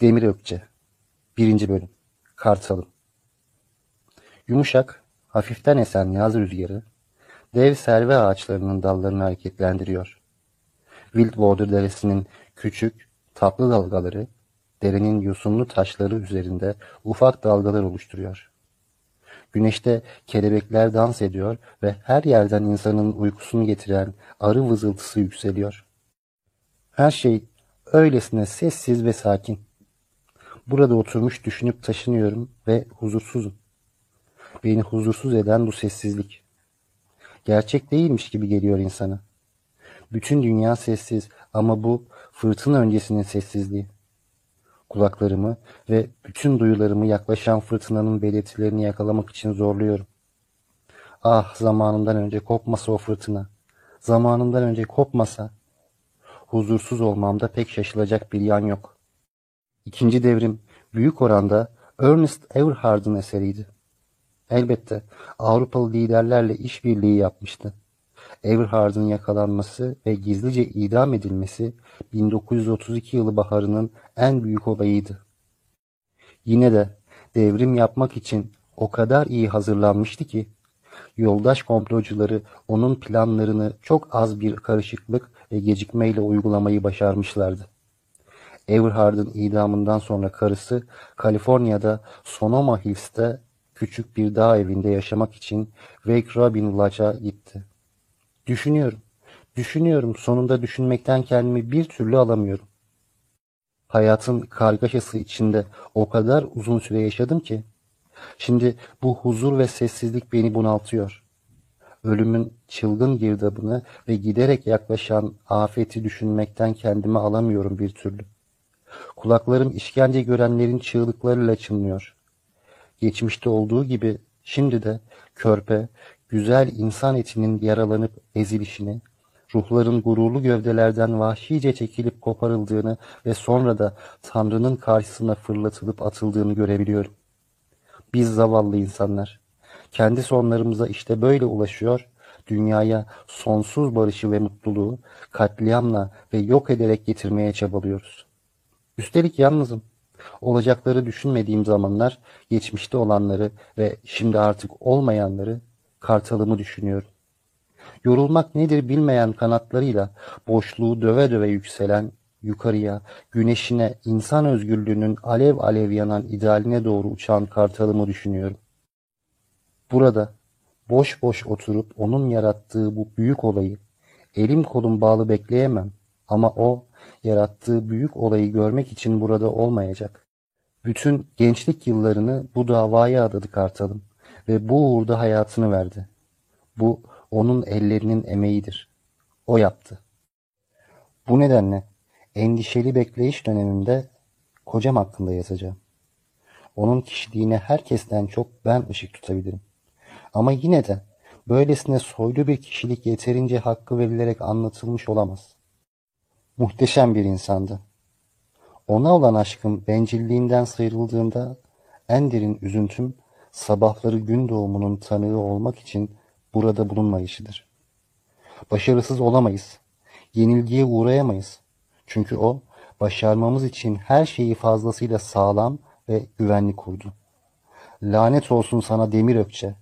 Demir Ökçe 1. Bölüm Kartalım Yumuşak, hafiften esen yaz rüzgarı, dev serve ağaçlarının dallarını hareketlendiriyor. Wildwater Deresi'nin küçük, tatlı dalgaları, derenin yosunlu taşları üzerinde ufak dalgalar oluşturuyor. Güneşte kelebekler dans ediyor ve her yerden insanın uykusunu getiren arı vızıltısı yükseliyor. Her şey öylesine sessiz ve sakin. Burada oturmuş düşünüp taşınıyorum ve huzursuzum. Beni huzursuz eden bu sessizlik. Gerçek değilmiş gibi geliyor insana. Bütün dünya sessiz ama bu fırtına öncesinin sessizliği. Kulaklarımı ve bütün duyularımı yaklaşan fırtınanın belirtilerini yakalamak için zorluyorum. Ah zamanından önce kopmasa o fırtına. Zamanından önce kopmasa. Huzursuz olmamda pek şaşılacak bir yan yok. İkinci devrim büyük oranda Ernest Everhard'ın eseriydi. Elbette Avrupalı liderlerle işbirliği yapmıştı. Everhard'ın yakalanması ve gizlice idam edilmesi 1932 yılı baharının en büyük olayıydı. Yine de devrim yapmak için o kadar iyi hazırlanmıştı ki yoldaş komplocuları onun planlarını çok az bir karışıklık ve gecikmeyle uygulamayı başarmışlardı. Everhard'ın idamından sonra karısı Kaliforniya'da Sonoma Hills'te küçük bir dağ evinde yaşamak için Wake Robin Lodge'a gitti. Düşünüyorum, düşünüyorum sonunda düşünmekten kendimi bir türlü alamıyorum. Hayatın kargaşası içinde o kadar uzun süre yaşadım ki, şimdi bu huzur ve sessizlik beni bunaltıyor. Ölümün çılgın girdabını ve giderek yaklaşan afeti düşünmekten kendimi alamıyorum bir türlü. Kulaklarım işkence görenlerin çığlıklarıyla çınlıyor. Geçmişte olduğu gibi şimdi de körpe, güzel insan etinin yaralanıp ezilişini, ruhların gururlu gövdelerden vahşice çekilip koparıldığını ve sonra da Tanrı'nın karşısına fırlatılıp atıldığını görebiliyorum. Biz zavallı insanlar, kendi sonlarımıza işte böyle ulaşıyor, dünyaya sonsuz barışı ve mutluluğu katliamla ve yok ederek getirmeye çabalıyoruz. Üstelik yalnızım. Olacakları düşünmediğim zamanlar geçmişte olanları ve şimdi artık olmayanları kartalımı düşünüyorum. Yorulmak nedir bilmeyen kanatlarıyla boşluğu döve döve yükselen yukarıya, güneşine, insan özgürlüğünün alev alev yanan idealine doğru uçan kartalımı düşünüyorum. Burada boş boş oturup onun yarattığı bu büyük olayı elim kolum bağlı bekleyemem ama o yarattığı büyük olayı görmek için burada olmayacak. Bütün gençlik yıllarını bu davaya adadı Kartalım ve bu uğurda hayatını verdi. Bu onun ellerinin emeğidir. O yaptı. Bu nedenle endişeli bekleyiş dönemimde kocam hakkında yazacağım. Onun kişiliğine herkesten çok ben ışık tutabilirim. Ama yine de böylesine soylu bir kişilik yeterince hakkı verilerek anlatılmış olamaz. Muhteşem bir insandı. Ona olan aşkım bencilliğinden sıyrıldığında en derin üzüntüm sabahları gün doğumunun tanığı olmak için burada bulunmayışıdır. Başarısız olamayız. Yenilgiye uğrayamayız. Çünkü o başarmamız için her şeyi fazlasıyla sağlam ve güvenli kurdu. Lanet olsun sana demir ökçe.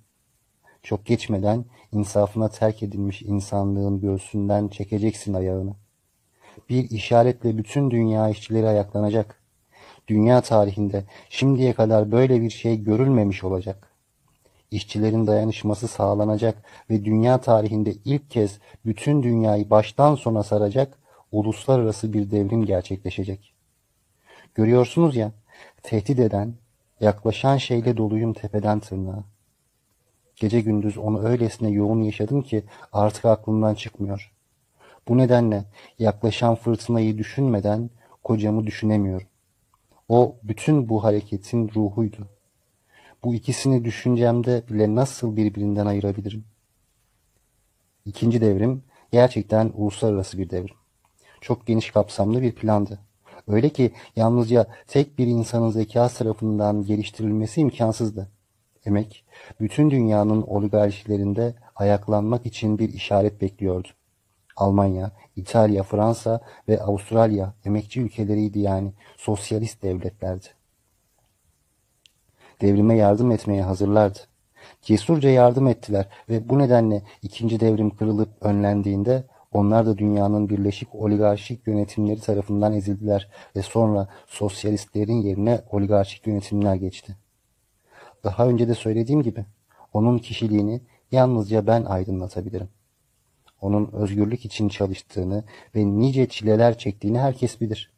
Çok geçmeden insafına terk edilmiş insanlığın göğsünden çekeceksin ayağını. Bir işaretle bütün dünya işçileri ayaklanacak. Dünya tarihinde şimdiye kadar böyle bir şey görülmemiş olacak. İşçilerin dayanışması sağlanacak ve dünya tarihinde ilk kez bütün dünyayı baştan sona saracak uluslararası bir devrim gerçekleşecek. Görüyorsunuz ya, tehdit eden, yaklaşan şeyle doluyum tepeden tırnağa. Gece gündüz onu öylesine yoğun yaşadım ki artık aklımdan çıkmıyor. Bu nedenle yaklaşan fırtınayı düşünmeden kocamı düşünemiyorum. O bütün bu hareketin ruhuydu. Bu ikisini düşüncemde bile nasıl birbirinden ayırabilirim? İkinci devrim gerçekten uluslararası bir devrim. Çok geniş kapsamlı bir plandı. Öyle ki yalnızca tek bir insanın zeka tarafından geliştirilmesi imkansızdı. Emek, bütün dünyanın oligarşilerinde ayaklanmak için bir işaret bekliyordu. Almanya, İtalya, Fransa ve Avustralya emekçi ülkeleriydi yani sosyalist devletlerdi. Devrime yardım etmeye hazırlardı. Cesurca yardım ettiler ve bu nedenle ikinci devrim kırılıp önlendiğinde onlar da dünyanın birleşik oligarşik yönetimleri tarafından ezildiler ve sonra sosyalistlerin yerine oligarşik yönetimler geçti. Daha önce de söylediğim gibi onun kişiliğini yalnızca ben aydınlatabilirim. Onun özgürlük için çalıştığını ve nice çileler çektiğini herkes bilir.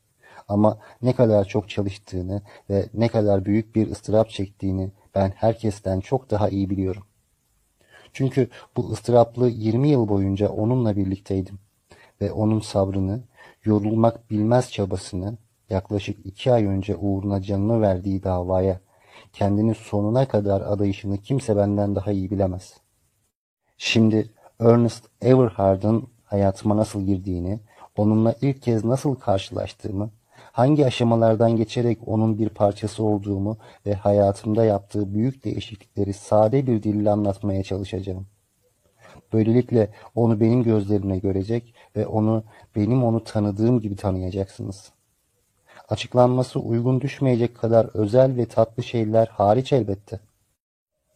Ama ne kadar çok çalıştığını ve ne kadar büyük bir ıstırap çektiğini ben herkesten çok daha iyi biliyorum. Çünkü bu ıstıraplı 20 yıl boyunca onunla birlikteydim ve onun sabrını, yorulmak bilmez çabasını yaklaşık iki ay önce uğruna canını verdiği davaya, kendini sonuna kadar adayışını kimse benden daha iyi bilemez. Şimdi Ernest Everhard'ın hayatıma nasıl girdiğini, onunla ilk kez nasıl karşılaştığımı, hangi aşamalardan geçerek onun bir parçası olduğumu ve hayatımda yaptığı büyük değişiklikleri sade bir dille anlatmaya çalışacağım. Böylelikle onu benim gözlerimle görecek ve onu benim onu tanıdığım gibi tanıyacaksınız. Açıklanması uygun düşmeyecek kadar özel ve tatlı şeyler hariç elbette.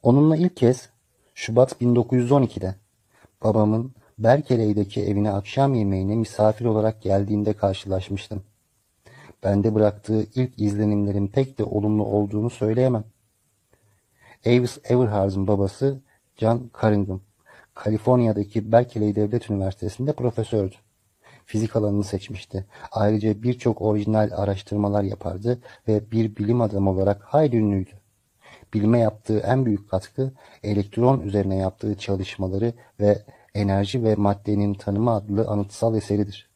Onunla ilk kez Şubat 1912'de babamın Berkeley'deki evine akşam yemeğine misafir olarak geldiğinde karşılaşmıştım. Bende bıraktığı ilk izlenimlerin pek de olumlu olduğunu söyleyemem. Avis Everhard'ın babası John Carringham, Kaliforniya'daki Berkeley Devlet Üniversitesi'nde profesördü. Fizik alanını seçmişti. Ayrıca birçok orijinal araştırmalar yapardı ve bir bilim adamı olarak hayli ünlüydü. Bilime yaptığı en büyük katkı elektron üzerine yaptığı çalışmaları ve Enerji ve Maddenin Tanımı adlı anıtsal eseridir.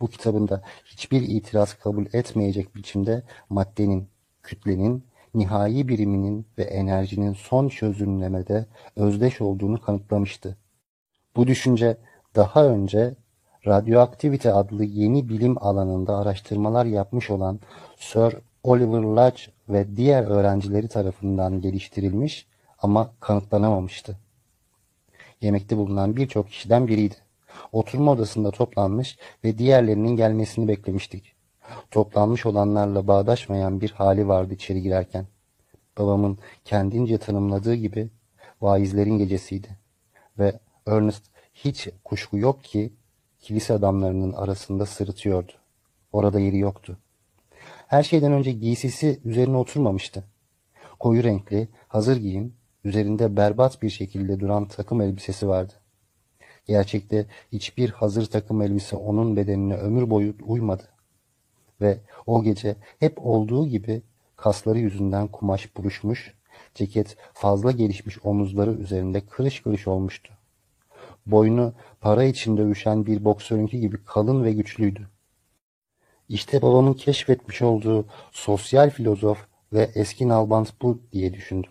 Bu kitabında hiçbir itiraz kabul etmeyecek biçimde maddenin, kütlenin, nihai biriminin ve enerjinin son çözümlemede özdeş olduğunu kanıtlamıştı. Bu düşünce daha önce radyoaktivite adlı yeni bilim alanında araştırmalar yapmış olan Sir Oliver Lodge ve diğer öğrencileri tarafından geliştirilmiş ama kanıtlanamamıştı. Yemekte bulunan birçok kişiden biriydi. Oturma odasında toplanmış ve diğerlerinin gelmesini beklemiştik. Toplanmış olanlarla bağdaşmayan bir hali vardı içeri girerken. Babamın kendince tanımladığı gibi vaizlerin gecesiydi. Ve Ernest hiç kuşku yok ki kilise adamlarının arasında sırıtıyordu. Orada yeri yoktu. Her şeyden önce giysisi üzerine oturmamıştı. Koyu renkli, hazır giyim, üzerinde berbat bir şekilde duran takım elbisesi vardı. Gerçekte hiçbir hazır takım elbise onun bedenine ömür boyu uymadı. Ve o gece hep olduğu gibi kasları yüzünden kumaş buruşmuş, ceket fazla gelişmiş omuzları üzerinde kırış kırış olmuştu. Boynu para için dövüşen bir boksörünki gibi kalın ve güçlüydü. İşte babamın keşfetmiş olduğu sosyal filozof ve eski nalbant bu diye düşündüm.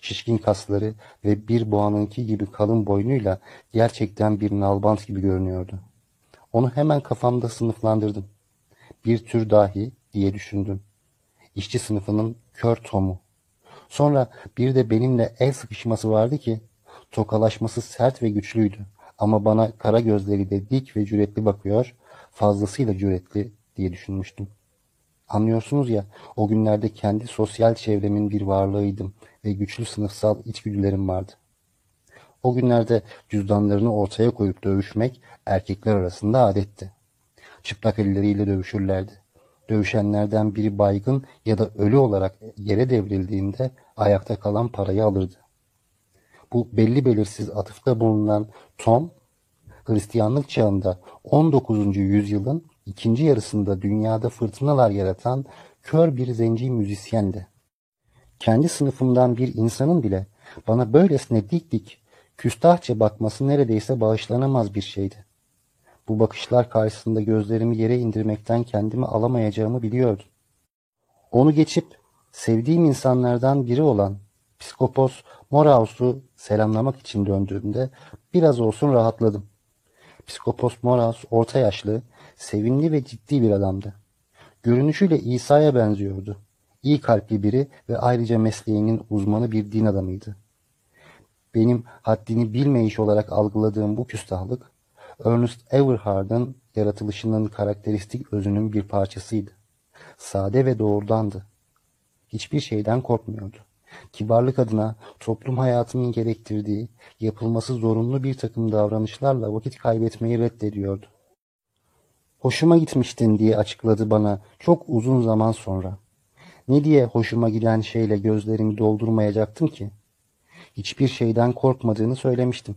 Şişkin kasları ve bir boğanınki gibi kalın boynuyla gerçekten bir nalbant gibi görünüyordu. Onu hemen kafamda sınıflandırdım. Bir tür dahi diye düşündüm. İşçi sınıfının kör tomu. Sonra bir de benimle el sıkışması vardı ki tokalaşması sert ve güçlüydü. Ama bana kara gözleri de dik ve cüretli bakıyor, fazlasıyla cüretli diye düşünmüştüm. Anlıyorsunuz ya, o günlerde kendi sosyal çevremin bir varlığıydım ve güçlü sınıfsal içgüdülerim vardı. O günlerde cüzdanlarını ortaya koyup dövüşmek erkekler arasında adetti. Çıplak elleriyle dövüşürlerdi. Dövüşenlerden biri baygın ya da ölü olarak yere devrildiğinde ayakta kalan parayı alırdı. Bu belli belirsiz atıfta bulunan Tom, Hristiyanlık çağında 19. yüzyılın ikinci yarısında dünyada fırtınalar yaratan kör bir zenci müzisyendi. Kendi sınıfımdan bir insanın bile bana böylesine dik dik, küstahça bakması neredeyse bağışlanamaz bir şeydi. Bu bakışlar karşısında gözlerimi yere indirmekten kendimi alamayacağımı biliyordum. Onu geçip sevdiğim insanlardan biri olan Psikopos Moraus'u selamlamak için döndüğümde biraz olsun rahatladım. Psikopos Moraus orta yaşlı, sevimli ve ciddi bir adamdı. Görünüşüyle İsa'ya benziyordu. İyi kalpli biri ve ayrıca mesleğinin uzmanı bir din adamıydı. Benim haddini bilmeyiş olarak algıladığım bu küstahlık, Ernest Everhard'ın yaratılışının karakteristik özünün bir parçasıydı. Sade ve doğrudandı. Hiçbir şeyden korkmuyordu. Kibarlık adına toplum hayatının gerektirdiği, yapılması zorunlu bir takım davranışlarla vakit kaybetmeyi reddediyordu. Hoşuma gitmiştin diye açıkladı bana çok uzun zaman sonra. Ne diye hoşuma giden şeyle gözlerimi doldurmayacaktım ki? Hiçbir şeyden korkmadığını söylemiştim.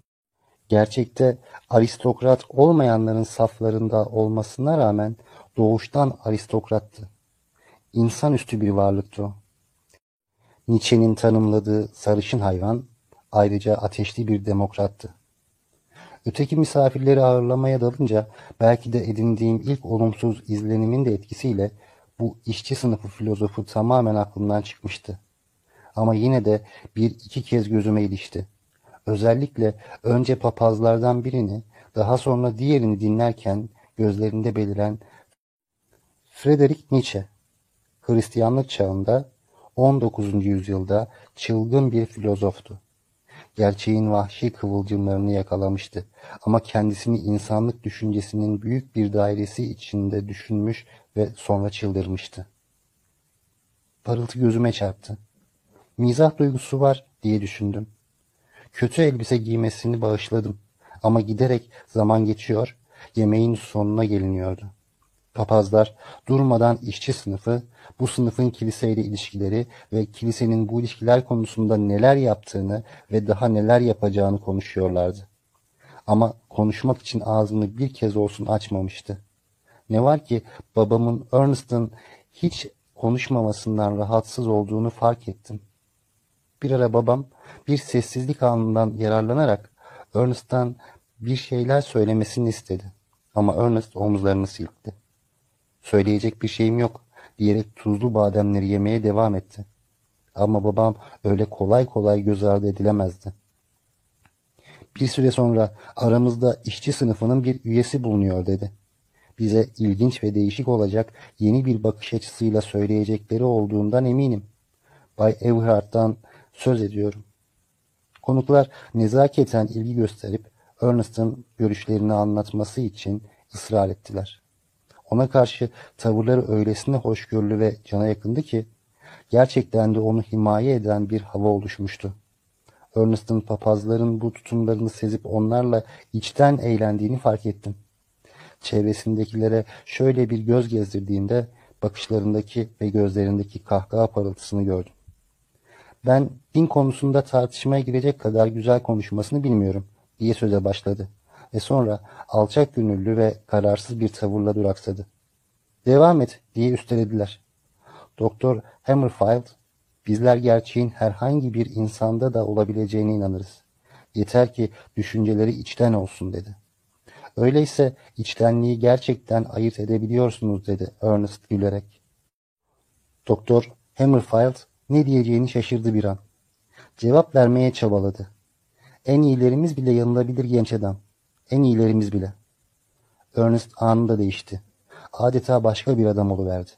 Gerçekte aristokrat olmayanların saflarında olmasına rağmen doğuştan aristokrattı. İnsanüstü bir varlıktı o. Nietzsche'nin tanımladığı sarışın hayvan ayrıca ateşli bir demokrattı. Öteki misafirleri ağırlamaya dalınca belki de edindiğim ilk olumsuz izlenimin de etkisiyle bu işçi sınıfı filozofu tamamen aklımdan çıkmıştı. Ama yine de bir iki kez gözüme ilişti. Özellikle önce papazlardan birini, daha sonra diğerini dinlerken gözlerinde beliren Friedrich Nietzsche, Hristiyanlık çağında 19. yüzyılda çılgın bir filozoftu. Gerçeğin vahşi kıvılcımlarını yakalamıştı ama kendisini insanlık düşüncesinin büyük bir dairesi içinde düşünmüş ve sonra çıldırmıştı. Parıltı gözüme çarptı. Mizah duygusu var diye düşündüm. Kötü elbise giymesini bağışladım ama giderek zaman geçiyor, yemeğin sonuna geliniyordu. Papazlar durmadan işçi sınıfı, bu sınıfın kiliseyle ilişkileri ve kilisenin bu ilişkiler konusunda neler yaptığını ve daha neler yapacağını konuşuyorlardı. Ama konuşmak için ağzını bir kez olsun açmamıştı. Ne var ki babamın Ernest'ın hiç konuşmamasından rahatsız olduğunu fark ettim. Bir ara babam bir sessizlik anından yararlanarak Ernest'tan bir şeyler söylemesini istedi. Ama Ernest omuzlarını silkti. Söyleyecek bir şeyim yok diyerek tuzlu bademleri yemeye devam etti. Ama babam öyle kolay kolay göz ardı edilemezdi. Bir süre sonra aramızda işçi sınıfının bir üyesi bulunuyor dedi. Bize ilginç ve değişik olacak yeni bir bakış açısıyla söyleyecekleri olduğundan eminim. Bay Everhard'dan söz ediyorum. Konuklar nezaketen ilgi gösterip Ernest'ın görüşlerini anlatması için ısrar ettiler. Ona karşı tavırları öylesine hoşgörülü ve cana yakındı ki gerçekten de onu himaye eden bir hava oluşmuştu. Ernest'ın papazların bu tutumlarını sezip onlarla içten eğlendiğini fark ettim. Çevresindekilere şöyle bir göz gezdirdiğinde bakışlarındaki ve gözlerindeki kahkaha parıltısını gördüm. Ben din konusunda tartışmaya girecek kadar güzel konuşmasını bilmiyorum diye söze başladı ve sonra alçak gönüllü ve kararsız bir tavırla duraksadı. Devam et diye üstelediler. Doktor Hammerfield, bizler gerçeğin herhangi bir insanda da olabileceğine inanırız. Yeter ki düşünceleri içten olsun dedi. Öyleyse içtenliği gerçekten ayırt edebiliyorsunuz dedi Ernest gülerek. Doktor Hammerfield ne diyeceğini şaşırdı bir an. Cevap vermeye çabaladı. En iyilerimiz bile yanılabilir genç adam. En iyilerimiz bile. Ernest anında değişti. Adeta başka bir adam oluverdi.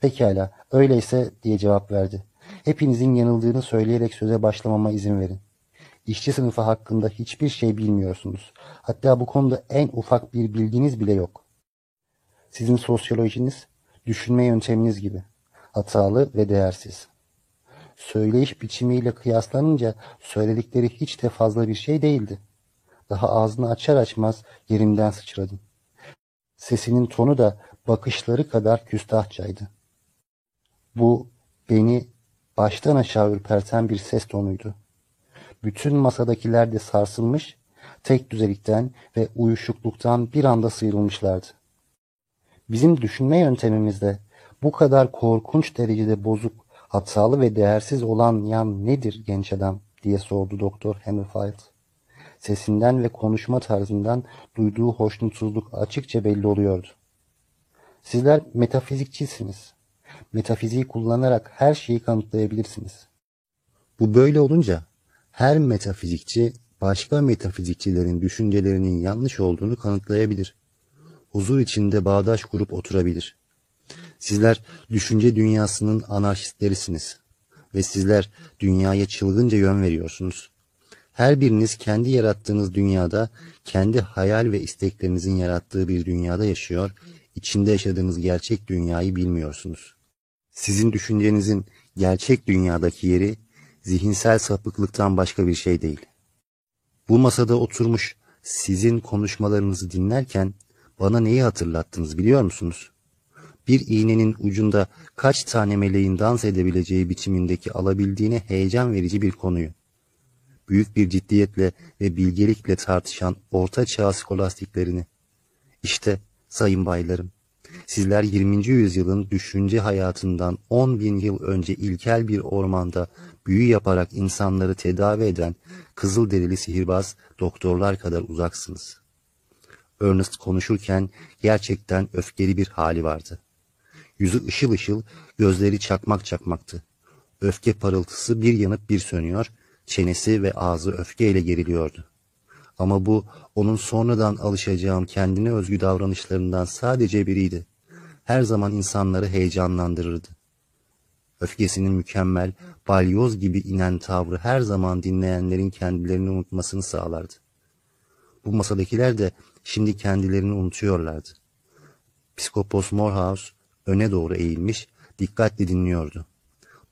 Pekala, öyleyse diye cevap verdi. Hepinizin yanıldığını söyleyerek söze başlamama izin verin. İşçi sınıfı hakkında hiçbir şey bilmiyorsunuz. Hatta bu konuda en ufak bir bilginiz bile yok. Sizin sosyolojiniz, düşünme yönteminiz gibi. Hatalı ve değersiz. Söyleyiş biçimiyle kıyaslanınca söyledikleri hiç de fazla bir şey değildi. Daha ağzını açar açmaz yerimden sıçradım. Sesinin tonu da bakışları kadar küstahçaydı. Bu beni baştan aşağı ürperten bir ses tonuydu. Bütün masadakiler de sarsılmış, tek düzelikten ve uyuşukluktan bir anda sıyrılmışlardı. Bizim düşünme yöntemimizde bu kadar korkunç derecede bozuk, hatalı ve değersiz olan yan nedir genç adam diye sordu Doktor Hammerfield. Sesinden ve konuşma tarzından duyduğu hoşnutsuzluk açıkça belli oluyordu. Sizler metafizikçisiniz. Metafiziği kullanarak her şeyi kanıtlayabilirsiniz. Bu böyle olunca her metafizikçi başka metafizikçilerin düşüncelerinin yanlış olduğunu kanıtlayabilir. Huzur içinde bağdaş kurup oturabilir. Sizler düşünce dünyasının anarşistlerisiniz ve sizler dünyaya çılgınca yön veriyorsunuz. Her biriniz kendi yarattığınız dünyada, kendi hayal ve isteklerinizin yarattığı bir dünyada yaşıyor, içinde yaşadığınız gerçek dünyayı bilmiyorsunuz. Sizin düşüncenizin gerçek dünyadaki yeri zihinsel sapıklıktan başka bir şey değil. Bu masada oturmuş sizin konuşmalarınızı dinlerken bana neyi hatırlattınız biliyor musunuz? Bir iğnenin ucunda kaç tane meleğin dans edebileceği biçimindeki alabildiğine heyecan verici bir konuyu. Büyük bir ciddiyetle ve bilgelikle tartışan orta çağ skolastiklerini. İşte sayın baylarım, sizler 20. yüzyılın düşünce hayatından 10 bin yıl önce ilkel bir ormanda büyü yaparak insanları tedavi eden kızıl derili sihirbaz doktorlar kadar uzaksınız. Ernest konuşurken gerçekten öfkeli bir hali vardı. Yüzü ışıl ışıl, gözleri çakmak çakmaktı. Öfke parıltısı bir yanıp bir sönüyor, çenesi ve ağzı öfkeyle geriliyordu. Ama bu onun sonradan alışacağım kendine özgü davranışlarından sadece biriydi. Her zaman insanları heyecanlandırırdı. Öfkesinin mükemmel, balyoz gibi inen tavrı her zaman dinleyenlerin kendilerini unutmasını sağlardı. Bu masadakiler de şimdi kendilerini unutuyorlardı. Psikopos Morehouse öne doğru eğilmiş, dikkatle dinliyordu.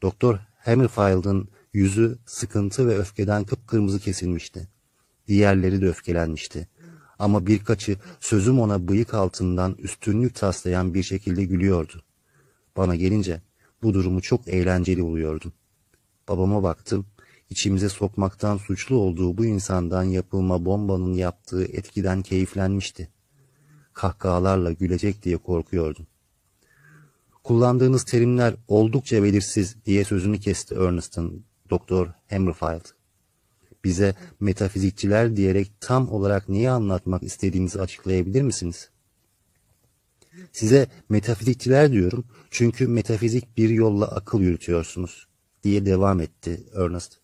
Doktor Hammerfield'ın yüzü sıkıntı ve öfkeden kıpkırmızı kesilmişti. Diğerleri de öfkelenmişti. Ama birkaçı sözüm ona bıyık altından üstünlük taslayan bir şekilde gülüyordu. Bana gelince bu durumu çok eğlenceli buluyordum. Babama baktım, içimize sokmaktan suçlu olduğu bu insandan yapılma bombanın yaptığı etkiden keyiflenmişti. Kahkahalarla gülecek diye korkuyordum. Kullandığınız terimler oldukça belirsiz diye sözünü kesti Ernest'ın Doktor Hammerfield. Bize metafizikçiler diyerek tam olarak neyi anlatmak istediğinizi açıklayabilir misiniz? Size metafizikçiler diyorum çünkü metafizik bir yolla akıl yürütüyorsunuz diye devam etti Ernest.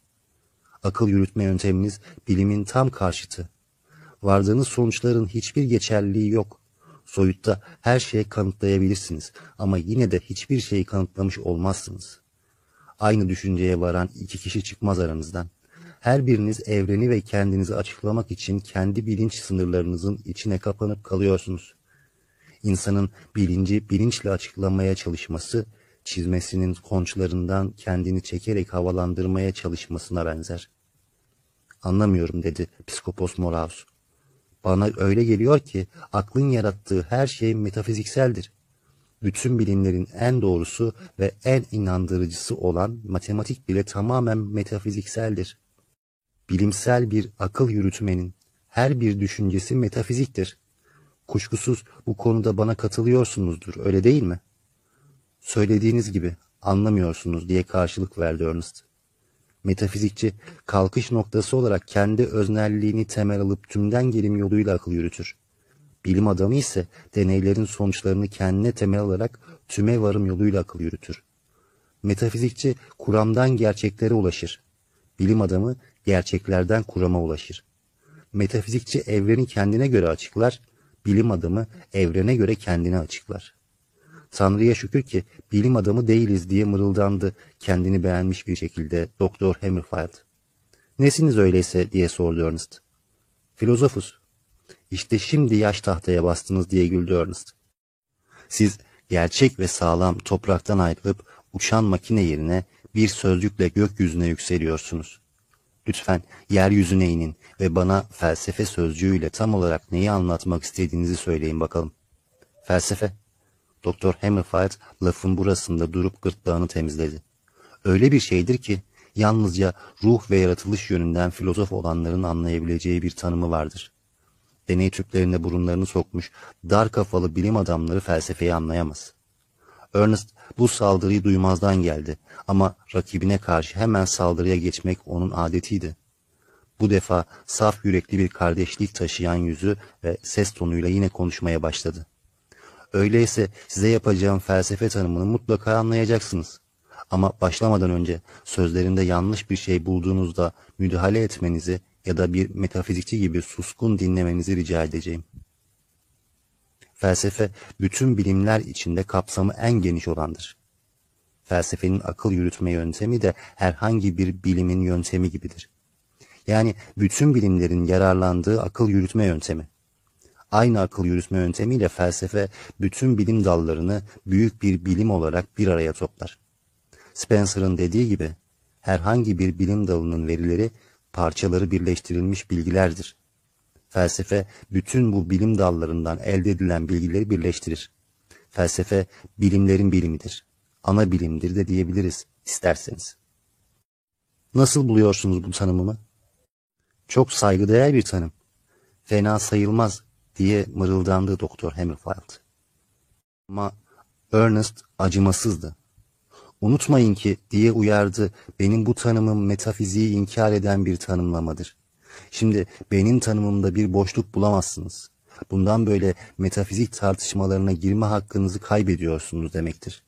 Akıl yürütme yönteminiz bilimin tam karşıtı. Vardığınız sonuçların hiçbir geçerliliği yok. Soyutta her şeyi kanıtlayabilirsiniz ama yine de hiçbir şeyi kanıtlamış olmazsınız. Aynı düşünceye varan iki kişi çıkmaz aranızdan. Her biriniz evreni ve kendinizi açıklamak için kendi bilinç sınırlarınızın içine kapanıp kalıyorsunuz. İnsanın bilinci bilinçle açıklamaya çalışması, çizmesinin konçlarından kendini çekerek havalandırmaya çalışmasına benzer. Anlamıyorum dedi Psikopos Moraus. Bana öyle geliyor ki aklın yarattığı her şey metafizikseldir. Bütün bilimlerin en doğrusu ve en inandırıcısı olan matematik bile tamamen metafizikseldir. Bilimsel bir akıl yürütmenin her bir düşüncesi metafiziktir. Kuşkusuz bu konuda bana katılıyorsunuzdur, öyle değil mi? Söylediğiniz gibi anlamıyorsunuz diye karşılık verdi Ernest. Metafizikçi kalkış noktası olarak kendi öznelliğini temel alıp tümden gelim yoluyla akıl yürütür. Bilim adamı ise deneylerin sonuçlarını kendine temel alarak tüme varım yoluyla akıl yürütür. Metafizikçi kuramdan gerçeklere ulaşır. Bilim adamı gerçeklerden kurama ulaşır. Metafizikçi evreni kendine göre açıklar, bilim adamı evrene göre kendini açıklar. Tanrı'ya şükür ki bilim adamı değiliz diye mırıldandı kendini beğenmiş bir şekilde Doktor Hammerfield. Nesiniz öyleyse diye sordu Ernest. Filozofuz. İşte şimdi yaş tahtaya bastınız diye güldü Ernest. Siz gerçek ve sağlam topraktan ayrılıp uçan makine yerine bir sözcükle gökyüzüne yükseliyorsunuz. Lütfen yeryüzüne inin ve bana felsefe sözcüğüyle tam olarak neyi anlatmak istediğinizi söyleyin bakalım. Felsefe. Doktor Hammerfield lafın burasında durup gırtlağını temizledi. Öyle bir şeydir ki yalnızca ruh ve yaratılış yönünden filozof olanların anlayabileceği bir tanımı vardır. Deney tüplerine burunlarını sokmuş dar kafalı bilim adamları felsefeyi anlayamaz. Ernest bu saldırıyı duymazdan geldi ama rakibine karşı hemen saldırıya geçmek onun adetiydi. Bu defa saf yürekli bir kardeşlik taşıyan yüzü ve ses tonuyla yine konuşmaya başladı. Öyleyse size yapacağım felsefe tanımını mutlaka anlayacaksınız. Ama başlamadan önce sözlerinde yanlış bir şey bulduğunuzda müdahale etmenizi ya da bir metafizikçi gibi suskun dinlemenizi rica edeceğim. Felsefe bütün bilimler içinde kapsamı en geniş olandır. Felsefenin akıl yürütme yöntemi de herhangi bir bilimin yöntemi gibidir. Yani bütün bilimlerin yararlandığı akıl yürütme yöntemi. Aynı akıl yürütme yöntemiyle felsefe bütün bilim dallarını büyük bir bilim olarak bir araya toplar. Spencer'ın dediği gibi herhangi bir bilim dalının verileri parçaları birleştirilmiş bilgilerdir. Felsefe bütün bu bilim dallarından elde edilen bilgileri birleştirir. Felsefe bilimlerin bilimidir. Ana bilimdir de diyebiliriz isterseniz. Nasıl buluyorsunuz bu tanımımı? Çok saygıdeğer bir tanım. Fena sayılmaz diye mırıldandı Doktor Hammerfield. Ama Ernest acımasızdı. Unutmayın ki diye uyardı benim bu tanımım metafiziği inkar eden bir tanımlamadır. Şimdi benim tanımımda bir boşluk bulamazsınız. Bundan böyle metafizik tartışmalarına girme hakkınızı kaybediyorsunuz demektir.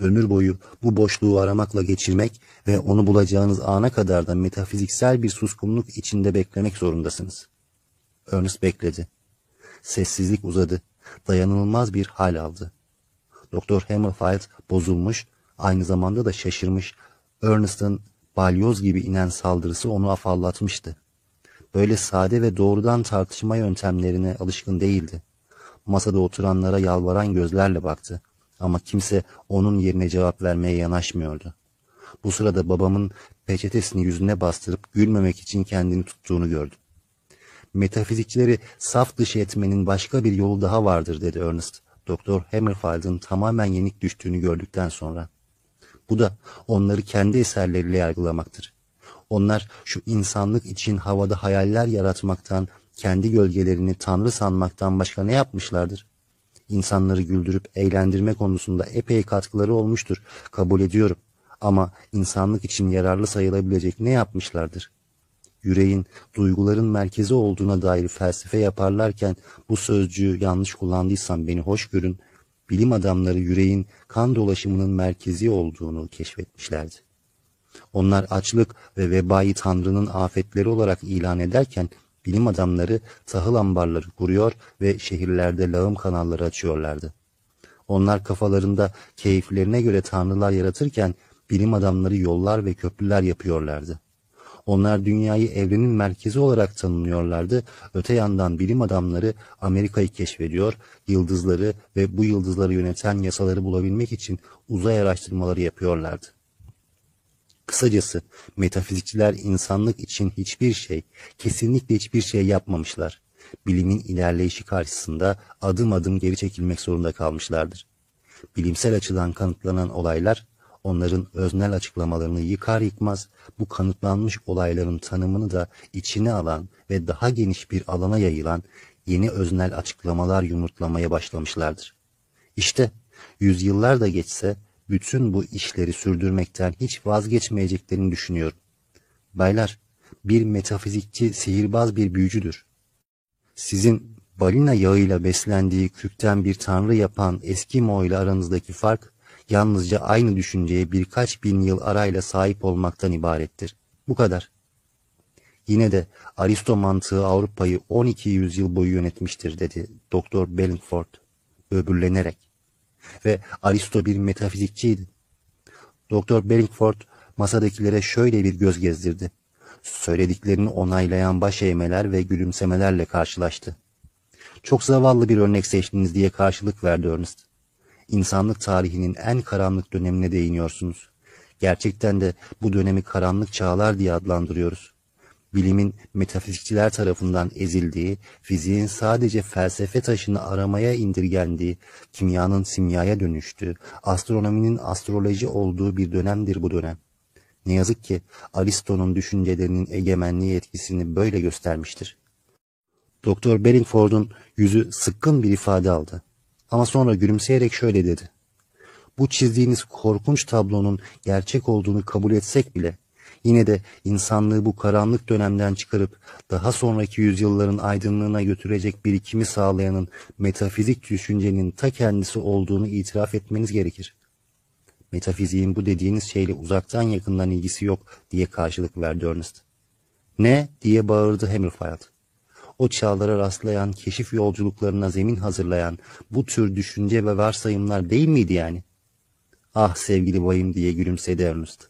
Ömür boyu bu boşluğu aramakla geçirmek ve onu bulacağınız ana kadar da metafiziksel bir suskunluk içinde beklemek zorundasınız. Ernest bekledi. Sessizlik uzadı. Dayanılmaz bir hal aldı. Doktor Hammerfield bozulmuş, aynı zamanda da şaşırmış. Ernest'ın balyoz gibi inen saldırısı onu afallatmıştı. Böyle sade ve doğrudan tartışma yöntemlerine alışkın değildi. Masada oturanlara yalvaran gözlerle baktı. Ama kimse onun yerine cevap vermeye yanaşmıyordu. Bu sırada babamın peçetesini yüzüne bastırıp gülmemek için kendini tuttuğunu gördüm. Metafizikçileri saf dışı etmenin başka bir yolu daha vardır dedi Ernest. Doktor Hammerfield'ın tamamen yenik düştüğünü gördükten sonra. Bu da onları kendi eserleriyle yargılamaktır. Onlar şu insanlık için havada hayaller yaratmaktan, kendi gölgelerini tanrı sanmaktan başka ne yapmışlardır? İnsanları güldürüp eğlendirme konusunda epey katkıları olmuştur, kabul ediyorum. Ama insanlık için yararlı sayılabilecek ne yapmışlardır? Yüreğin, duyguların merkezi olduğuna dair felsefe yaparlarken bu sözcüğü yanlış kullandıysam beni hoş görün, bilim adamları yüreğin kan dolaşımının merkezi olduğunu keşfetmişlerdi. Onlar açlık ve vebayı Tanrı'nın afetleri olarak ilan ederken bilim adamları tahıl ambarları kuruyor ve şehirlerde lağım kanalları açıyorlardı. Onlar kafalarında keyiflerine göre tanrılar yaratırken bilim adamları yollar ve köprüler yapıyorlardı. Onlar dünyayı evrenin merkezi olarak tanımlıyorlardı. Öte yandan bilim adamları Amerika'yı keşfediyor, yıldızları ve bu yıldızları yöneten yasaları bulabilmek için uzay araştırmaları yapıyorlardı. Kısacası metafizikçiler insanlık için hiçbir şey, kesinlikle hiçbir şey yapmamışlar. Bilimin ilerleyişi karşısında adım adım geri çekilmek zorunda kalmışlardır. Bilimsel açıdan kanıtlanan olaylar onların öznel açıklamalarını yıkar yıkmaz bu kanıtlanmış olayların tanımını da içine alan ve daha geniş bir alana yayılan yeni öznel açıklamalar yumurtlamaya başlamışlardır. İşte yüzyıllar da geçse bütün bu işleri sürdürmekten hiç vazgeçmeyeceklerini düşünüyorum. Baylar, bir metafizikçi sihirbaz bir büyücüdür. Sizin balina yağıyla beslendiği kükten bir tanrı yapan Eskimo ile aranızdaki fark, yalnızca aynı düşünceye birkaç bin yıl arayla sahip olmaktan ibarettir. Bu kadar. Yine de Aristo mantığı Avrupa'yı 12 yüzyıl boyu yönetmiştir dedi Doktor Bellingford böbürlenerek ve Aristo bir metafizikçiydi. Doktor Bellingford masadakilere şöyle bir göz gezdirdi. Söylediklerini onaylayan baş eğmeler ve gülümsemelerle karşılaştı. Çok zavallı bir örnek seçtiniz diye karşılık verdi Ernest. İnsanlık tarihinin en karanlık dönemine değiniyorsunuz. Gerçekten de bu dönemi karanlık çağlar diye adlandırıyoruz bilimin metafizikçiler tarafından ezildiği, fiziğin sadece felsefe taşını aramaya indirgendiği, kimyanın simyaya dönüştüğü, astronominin astroloji olduğu bir dönemdir bu dönem. Ne yazık ki Aristo'nun düşüncelerinin egemenliği etkisini böyle göstermiştir. Doktor Bellingford'un yüzü sıkkın bir ifade aldı. Ama sonra gülümseyerek şöyle dedi. Bu çizdiğiniz korkunç tablonun gerçek olduğunu kabul etsek bile Yine de insanlığı bu karanlık dönemden çıkarıp daha sonraki yüzyılların aydınlığına götürecek birikimi sağlayanın metafizik düşüncenin ta kendisi olduğunu itiraf etmeniz gerekir. Metafiziğin bu dediğiniz şeyle uzaktan yakından ilgisi yok diye karşılık verdi Ernest. Ne diye bağırdı Hammerfield. O çağlara rastlayan, keşif yolculuklarına zemin hazırlayan bu tür düşünce ve varsayımlar değil miydi yani? Ah sevgili bayım diye gülümsedi Ernest.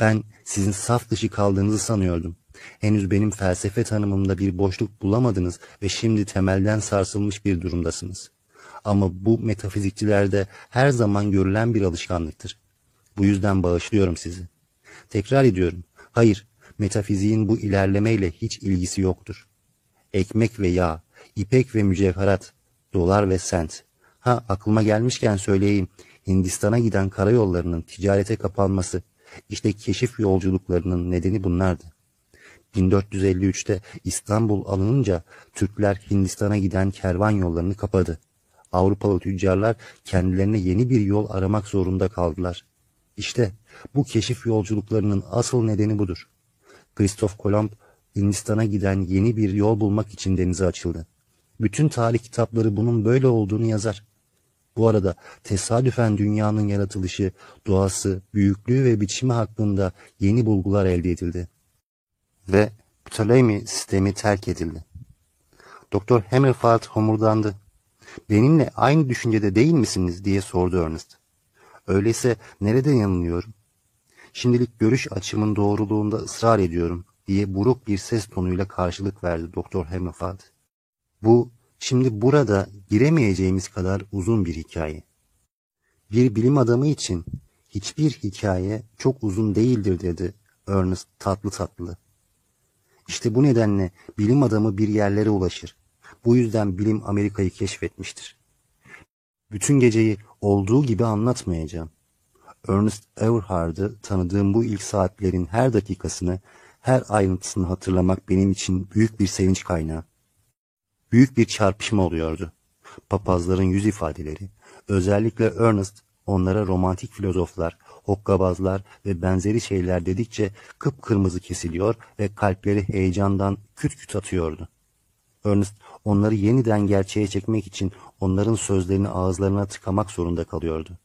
Ben sizin saf dışı kaldığınızı sanıyordum. Henüz benim felsefe tanımımda bir boşluk bulamadınız ve şimdi temelden sarsılmış bir durumdasınız. Ama bu metafizikçilerde her zaman görülen bir alışkanlıktır. Bu yüzden bağışlıyorum sizi. Tekrar ediyorum. Hayır, metafiziğin bu ilerlemeyle hiç ilgisi yoktur. Ekmek ve yağ, ipek ve mücevherat, dolar ve sent. Ha aklıma gelmişken söyleyeyim. Hindistan'a giden karayollarının ticarete kapanması, işte keşif yolculuklarının nedeni bunlardı. 1453'te İstanbul alınınca Türkler Hindistan'a giden kervan yollarını kapadı. Avrupalı tüccarlar kendilerine yeni bir yol aramak zorunda kaldılar. İşte bu keşif yolculuklarının asıl nedeni budur. Kristof Kolomb Hindistan'a giden yeni bir yol bulmak için denize açıldı. Bütün tarih kitapları bunun böyle olduğunu yazar. Bu arada tesadüfen dünyanın yaratılışı, doğası, büyüklüğü ve biçimi hakkında yeni bulgular elde edildi. Ve Ptolemy sistemi terk edildi. Doktor Hammerfeld homurdandı. Benimle aynı düşüncede değil misiniz diye sordu Ernest. Öyleyse nerede yanılıyorum? Şimdilik görüş açımın doğruluğunda ısrar ediyorum diye buruk bir ses tonuyla karşılık verdi Doktor Hammerfeld. Bu şimdi burada giremeyeceğimiz kadar uzun bir hikaye. Bir bilim adamı için hiçbir hikaye çok uzun değildir dedi Ernest tatlı tatlı. İşte bu nedenle bilim adamı bir yerlere ulaşır. Bu yüzden bilim Amerika'yı keşfetmiştir. Bütün geceyi olduğu gibi anlatmayacağım. Ernest Everhard'ı tanıdığım bu ilk saatlerin her dakikasını, her ayrıntısını hatırlamak benim için büyük bir sevinç kaynağı. Büyük bir çarpışma oluyordu. Papazların yüz ifadeleri, özellikle Ernest onlara romantik filozoflar, hokkabazlar ve benzeri şeyler dedikçe kıpkırmızı kesiliyor ve kalpleri heyecandan küt küt atıyordu. Ernest onları yeniden gerçeğe çekmek için onların sözlerini ağızlarına tıkamak zorunda kalıyordu.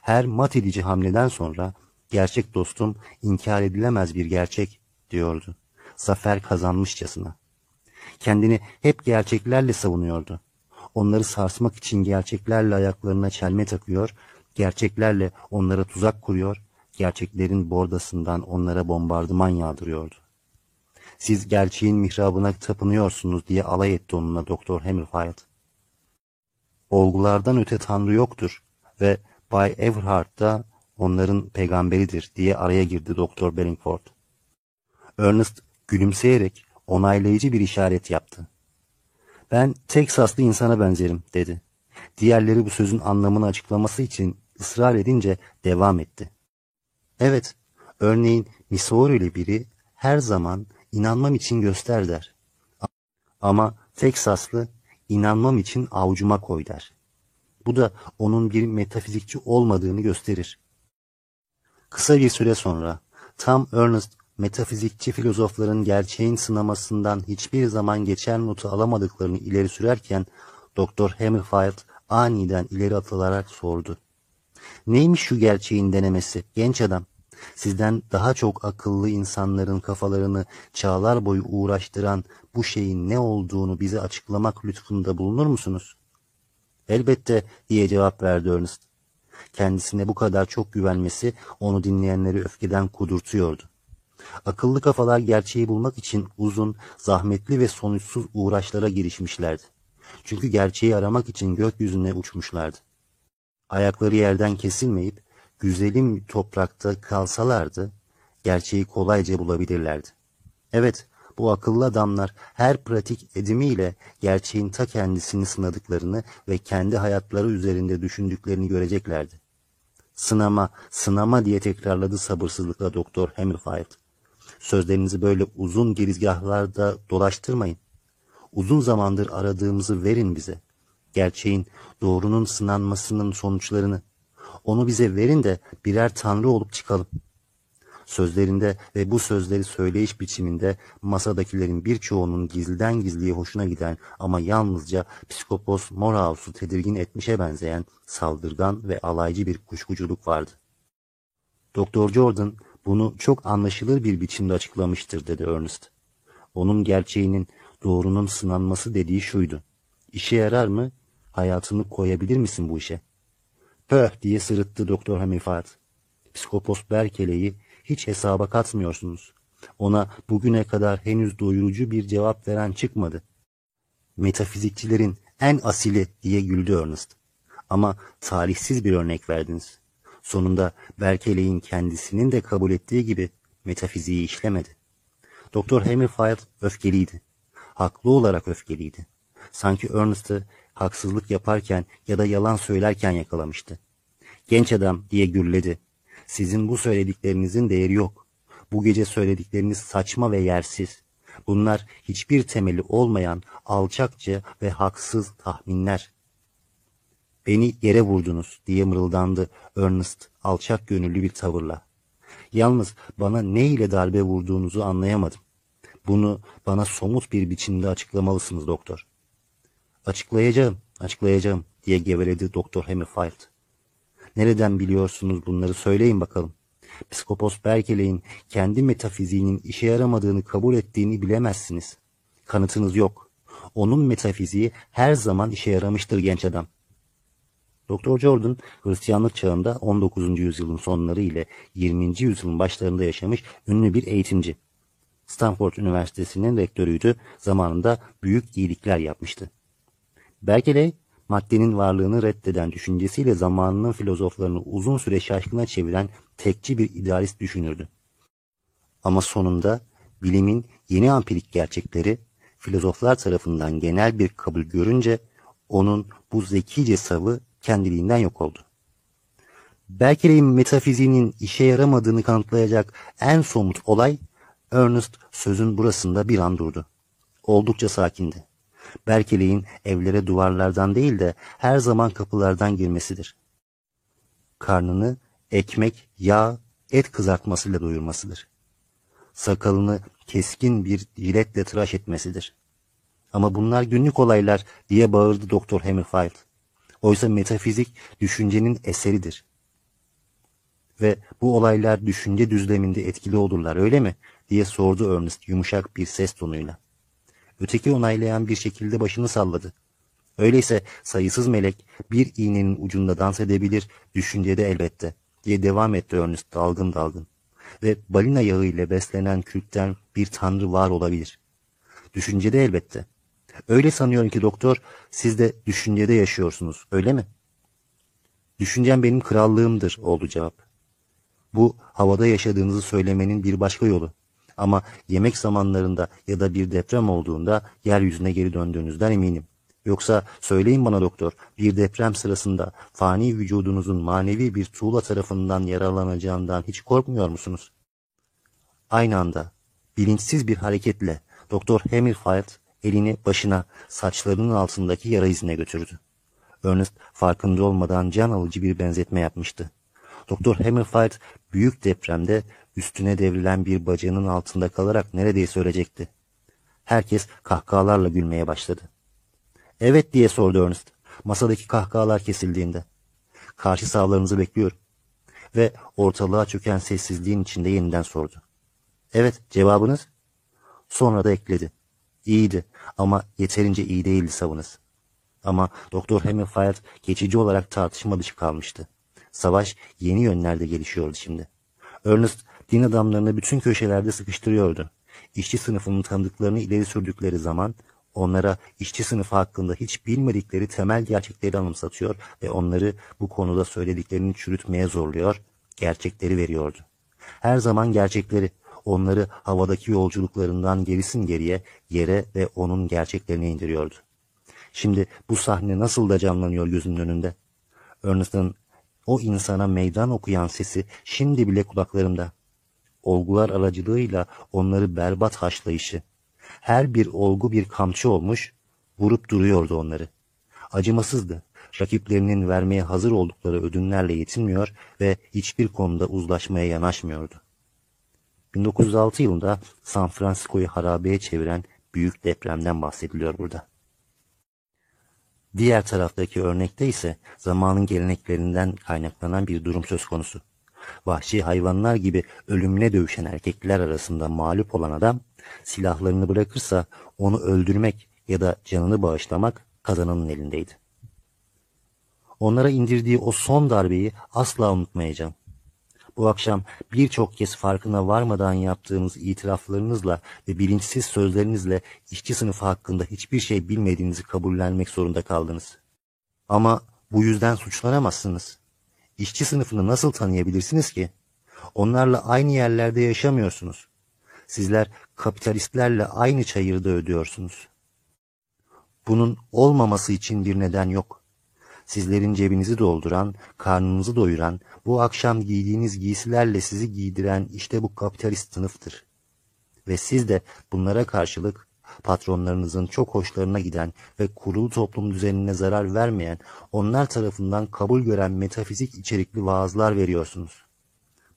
Her mat edici hamleden sonra gerçek dostum inkar edilemez bir gerçek diyordu. Zafer kazanmışçasına. Kendini hep gerçeklerle savunuyordu. Onları sarsmak için gerçeklerle ayaklarına çelme takıyor, gerçeklerle onlara tuzak kuruyor, gerçeklerin bordasından onlara bombardıman yağdırıyordu. Siz gerçeğin mihrabına tapınıyorsunuz diye alay etti onunla Doktor Hammerfield. Olgulardan öte Tanrı yoktur ve Bay Everhard da onların peygamberidir diye araya girdi Doktor Bellingford. Ernest gülümseyerek onaylayıcı bir işaret yaptı. Ben Teksaslı insana benzerim dedi. Diğerleri bu sözün anlamını açıklaması için ısrar edince devam etti. Evet, örneğin Missouri'li biri her zaman inanmam için göster der. Ama Teksaslı inanmam için avucuma koy der. Bu da onun bir metafizikçi olmadığını gösterir. Kısa bir süre sonra tam Ernest metafizikçi filozofların gerçeğin sınamasından hiçbir zaman geçer notu alamadıklarını ileri sürerken Doktor Hammerfield aniden ileri atılarak sordu. Neymiş şu gerçeğin denemesi genç adam? Sizden daha çok akıllı insanların kafalarını çağlar boyu uğraştıran bu şeyin ne olduğunu bize açıklamak lütfunda bulunur musunuz? Elbette diye cevap verdi Ernest. Kendisine bu kadar çok güvenmesi onu dinleyenleri öfkeden kudurtuyordu. Akıllı kafalar gerçeği bulmak için uzun, zahmetli ve sonuçsuz uğraşlara girişmişlerdi. Çünkü gerçeği aramak için gökyüzüne uçmuşlardı. Ayakları yerden kesilmeyip güzelim toprakta kalsalardı gerçeği kolayca bulabilirlerdi. Evet, bu akıllı adamlar her pratik edimiyle gerçeğin ta kendisini sınadıklarını ve kendi hayatları üzerinde düşündüklerini göreceklerdi. Sınama, sınama diye tekrarladı sabırsızlıkla Doktor Hammerfield. Sözlerinizi böyle uzun girizgahlarda dolaştırmayın. Uzun zamandır aradığımızı verin bize. Gerçeğin, doğrunun sınanmasının sonuçlarını. Onu bize verin de birer tanrı olup çıkalım. Sözlerinde ve bu sözleri söyleyiş biçiminde masadakilerin birçoğunun gizliden gizliye hoşuna giden ama yalnızca psikopos Morhouse'u tedirgin etmişe benzeyen saldırgan ve alaycı bir kuşkuculuk vardı. Doktor Jordan bunu çok anlaşılır bir biçimde açıklamıştır dedi Ernest. Onun gerçeğinin doğrunun sınanması dediği şuydu. İşe yarar mı? Hayatını koyabilir misin bu işe? Pöh diye sırıttı Doktor Hamifat. Psikopos Berkele'yi hiç hesaba katmıyorsunuz. Ona bugüne kadar henüz doyurucu bir cevap veren çıkmadı. Metafizikçilerin en asili diye güldü Ernest. Ama talihsiz bir örnek verdiniz. Sonunda Berkeley'in kendisinin de kabul ettiği gibi metafiziği işlemedi. Doktor Hammerfield öfkeliydi. Haklı olarak öfkeliydi. Sanki Ernest'ı haksızlık yaparken ya da yalan söylerken yakalamıştı. Genç adam diye gürledi. Sizin bu söylediklerinizin değeri yok. Bu gece söyledikleriniz saçma ve yersiz. Bunlar hiçbir temeli olmayan alçakça ve haksız tahminler. Beni yere vurdunuz diye mırıldandı Ernest alçak gönüllü bir tavırla. Yalnız bana ne ile darbe vurduğunuzu anlayamadım. Bunu bana somut bir biçimde açıklamalısınız doktor. Açıklayacağım, açıklayacağım diye geveledi Doktor Hammerfield. Nereden biliyorsunuz bunları söyleyin bakalım. Psikopos Berkeley'in kendi metafiziğinin işe yaramadığını kabul ettiğini bilemezsiniz. Kanıtınız yok. Onun metafiziği her zaman işe yaramıştır genç adam. Doktor Jordan Hristiyanlık çağında 19. yüzyılın sonları ile 20. yüzyılın başlarında yaşamış ünlü bir eğitimci. Stanford Üniversitesi'nin rektörüydü, zamanında büyük iyilikler yapmıştı. Berkeley, maddenin varlığını reddeden düşüncesiyle zamanının filozoflarını uzun süre şaşkına çeviren tekçi bir idealist düşünürdü. Ama sonunda bilimin yeni ampirik gerçekleri filozoflar tarafından genel bir kabul görünce onun bu zekice savı kendiliğinden yok oldu. Berkeley'in metafiziğinin işe yaramadığını kanıtlayacak en somut olay Ernest sözün burasında bir an durdu. Oldukça sakindi. Berkeley'in evlere duvarlardan değil de her zaman kapılardan girmesidir. Karnını ekmek, yağ, et kızartmasıyla doyurmasıdır. Sakalını keskin bir jiletle tıraş etmesidir. Ama bunlar günlük olaylar diye bağırdı Doktor Hammerfield. Oysa metafizik düşüncenin eseridir. Ve bu olaylar düşünce düzleminde etkili olurlar öyle mi? diye sordu Ernest yumuşak bir ses tonuyla. Öteki onaylayan bir şekilde başını salladı. Öyleyse sayısız melek bir iğnenin ucunda dans edebilir, düşüncede elbette, diye devam etti Ernest dalgın dalgın. Ve balina yağı ile beslenen kültten bir tanrı var olabilir. Düşüncede elbette. Öyle sanıyorum ki doktor, siz de düşüncede yaşıyorsunuz, öyle mi? Düşüncem benim krallığımdır, oldu cevap. Bu havada yaşadığınızı söylemenin bir başka yolu. Ama yemek zamanlarında ya da bir deprem olduğunda yeryüzüne geri döndüğünüzden eminim. Yoksa söyleyin bana doktor, bir deprem sırasında fani vücudunuzun manevi bir tuğla tarafından yaralanacağından hiç korkmuyor musunuz? Aynı anda, bilinçsiz bir hareketle Doktor Hammerfield elini başına, saçlarının altındaki yara izine götürdü. Ernest farkında olmadan can alıcı bir benzetme yapmıştı. Doktor Hammerfield büyük depremde üstüne devrilen bir bacağının altında kalarak neredeyse ölecekti. Herkes kahkahalarla gülmeye başladı. Evet diye sordu Ernest. Masadaki kahkahalar kesildiğinde. Karşı sağlarınızı bekliyorum. Ve ortalığa çöken sessizliğin içinde yeniden sordu. Evet cevabınız? Sonra da ekledi. İyiydi ama yeterince iyi değildi savınız. Ama Doktor Hammerfield geçici olarak tartışma dışı kalmıştı. Savaş yeni yönlerde gelişiyordu şimdi. Ernest din adamlarını bütün köşelerde sıkıştırıyordu. İşçi sınıfının tanıdıklarını ileri sürdükleri zaman onlara işçi sınıfı hakkında hiç bilmedikleri temel gerçekleri anımsatıyor ve onları bu konuda söylediklerini çürütmeye zorluyor, gerçekleri veriyordu. Her zaman gerçekleri, onları havadaki yolculuklarından gerisin geriye yere ve onun gerçeklerine indiriyordu. Şimdi bu sahne nasıl da canlanıyor gözünün önünde. Ernest'ın o insana meydan okuyan sesi şimdi bile kulaklarımda. Olgular aracılığıyla onları berbat haşlayışı. Her bir olgu bir kamçı olmuş, vurup duruyordu onları. Acımasızdı. Rakiplerinin vermeye hazır oldukları ödünlerle yetinmiyor ve hiçbir konuda uzlaşmaya yanaşmıyordu. 1906 yılında San Francisco'yu harabeye çeviren büyük depremden bahsediliyor burada. Diğer taraftaki örnekte ise zamanın geleneklerinden kaynaklanan bir durum söz konusu. Vahşi hayvanlar gibi ölümle dövüşen erkekler arasında mağlup olan adam silahlarını bırakırsa onu öldürmek ya da canını bağışlamak kazananın elindeydi. Onlara indirdiği o son darbeyi asla unutmayacağım. Bu akşam birçok kez farkına varmadan yaptığınız itiraflarınızla ve bilinçsiz sözlerinizle işçi sınıfı hakkında hiçbir şey bilmediğinizi kabullenmek zorunda kaldınız. Ama bu yüzden suçlanamazsınız. İşçi sınıfını nasıl tanıyabilirsiniz ki? Onlarla aynı yerlerde yaşamıyorsunuz. Sizler kapitalistlerle aynı çayırda ödüyorsunuz. Bunun olmaması için bir neden yok. Sizlerin cebinizi dolduran, karnınızı doyuran, bu akşam giydiğiniz giysilerle sizi giydiren işte bu kapitalist sınıftır. Ve siz de bunlara karşılık patronlarınızın çok hoşlarına giden ve kurulu toplum düzenine zarar vermeyen, onlar tarafından kabul gören metafizik içerikli vaazlar veriyorsunuz.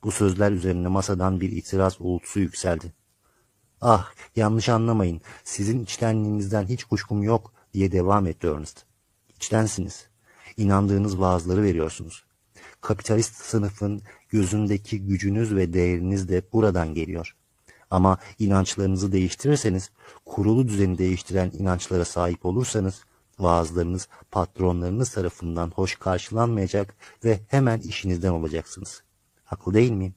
Bu sözler üzerine masadan bir itiraz uğultusu yükseldi. Ah, yanlış anlamayın, sizin içtenliğinizden hiç kuşkum yok diye devam etti Ernest. İçtensiniz. İnandığınız vaazları veriyorsunuz. Kapitalist sınıfın gözündeki gücünüz ve değeriniz de buradan geliyor. Ama inançlarınızı değiştirirseniz, kurulu düzeni değiştiren inançlara sahip olursanız, vaazlarınız patronlarınız tarafından hoş karşılanmayacak ve hemen işinizden olacaksınız. Haklı değil miyim?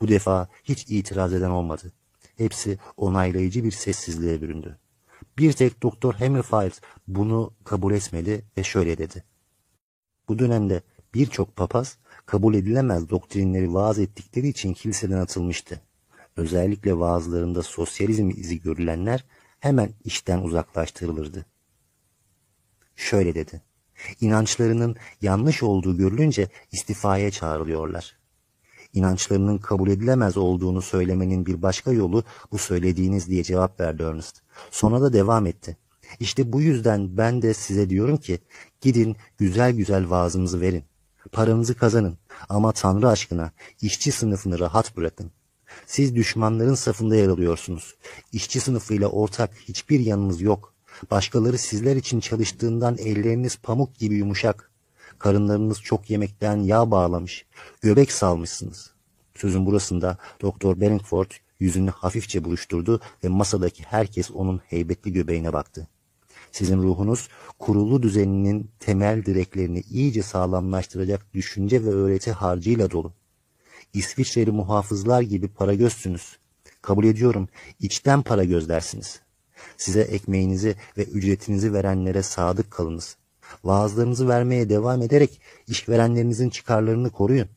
Bu defa hiç itiraz eden olmadı. Hepsi onaylayıcı bir sessizliğe büründü. Bir tek Doktor Hammerfield bunu kabul etmedi ve şöyle dedi. Bu dönemde birçok papaz kabul edilemez doktrinleri vaaz ettikleri için kiliseden atılmıştı. Özellikle vaazlarında sosyalizm izi görülenler hemen işten uzaklaştırılırdı. Şöyle dedi. İnançlarının yanlış olduğu görülünce istifaya çağrılıyorlar. İnançlarının kabul edilemez olduğunu söylemenin bir başka yolu bu söylediğiniz diye cevap verdi Ernest. Sonra da devam etti. İşte bu yüzden ben de size diyorum ki gidin güzel güzel vaazınızı verin. Paranızı kazanın ama Tanrı aşkına işçi sınıfını rahat bırakın. Siz düşmanların safında yer alıyorsunuz. İşçi sınıfıyla ortak hiçbir yanınız yok. Başkaları sizler için çalıştığından elleriniz pamuk gibi yumuşak. Karınlarınız çok yemekten yağ bağlamış. Göbek salmışsınız. Sözün burasında Doktor Benningford yüzünü hafifçe buruşturdu ve masadaki herkes onun heybetli göbeğine baktı. Sizin ruhunuz kurulu düzeninin temel direklerini iyice sağlamlaştıracak düşünce ve öğreti harcıyla dolu. İsviçreli muhafızlar gibi para gözsünüz. Kabul ediyorum, içten para gözlersiniz. Size ekmeğinizi ve ücretinizi verenlere sadık kalınız. Vaazlarınızı vermeye devam ederek işverenlerinizin çıkarlarını koruyun.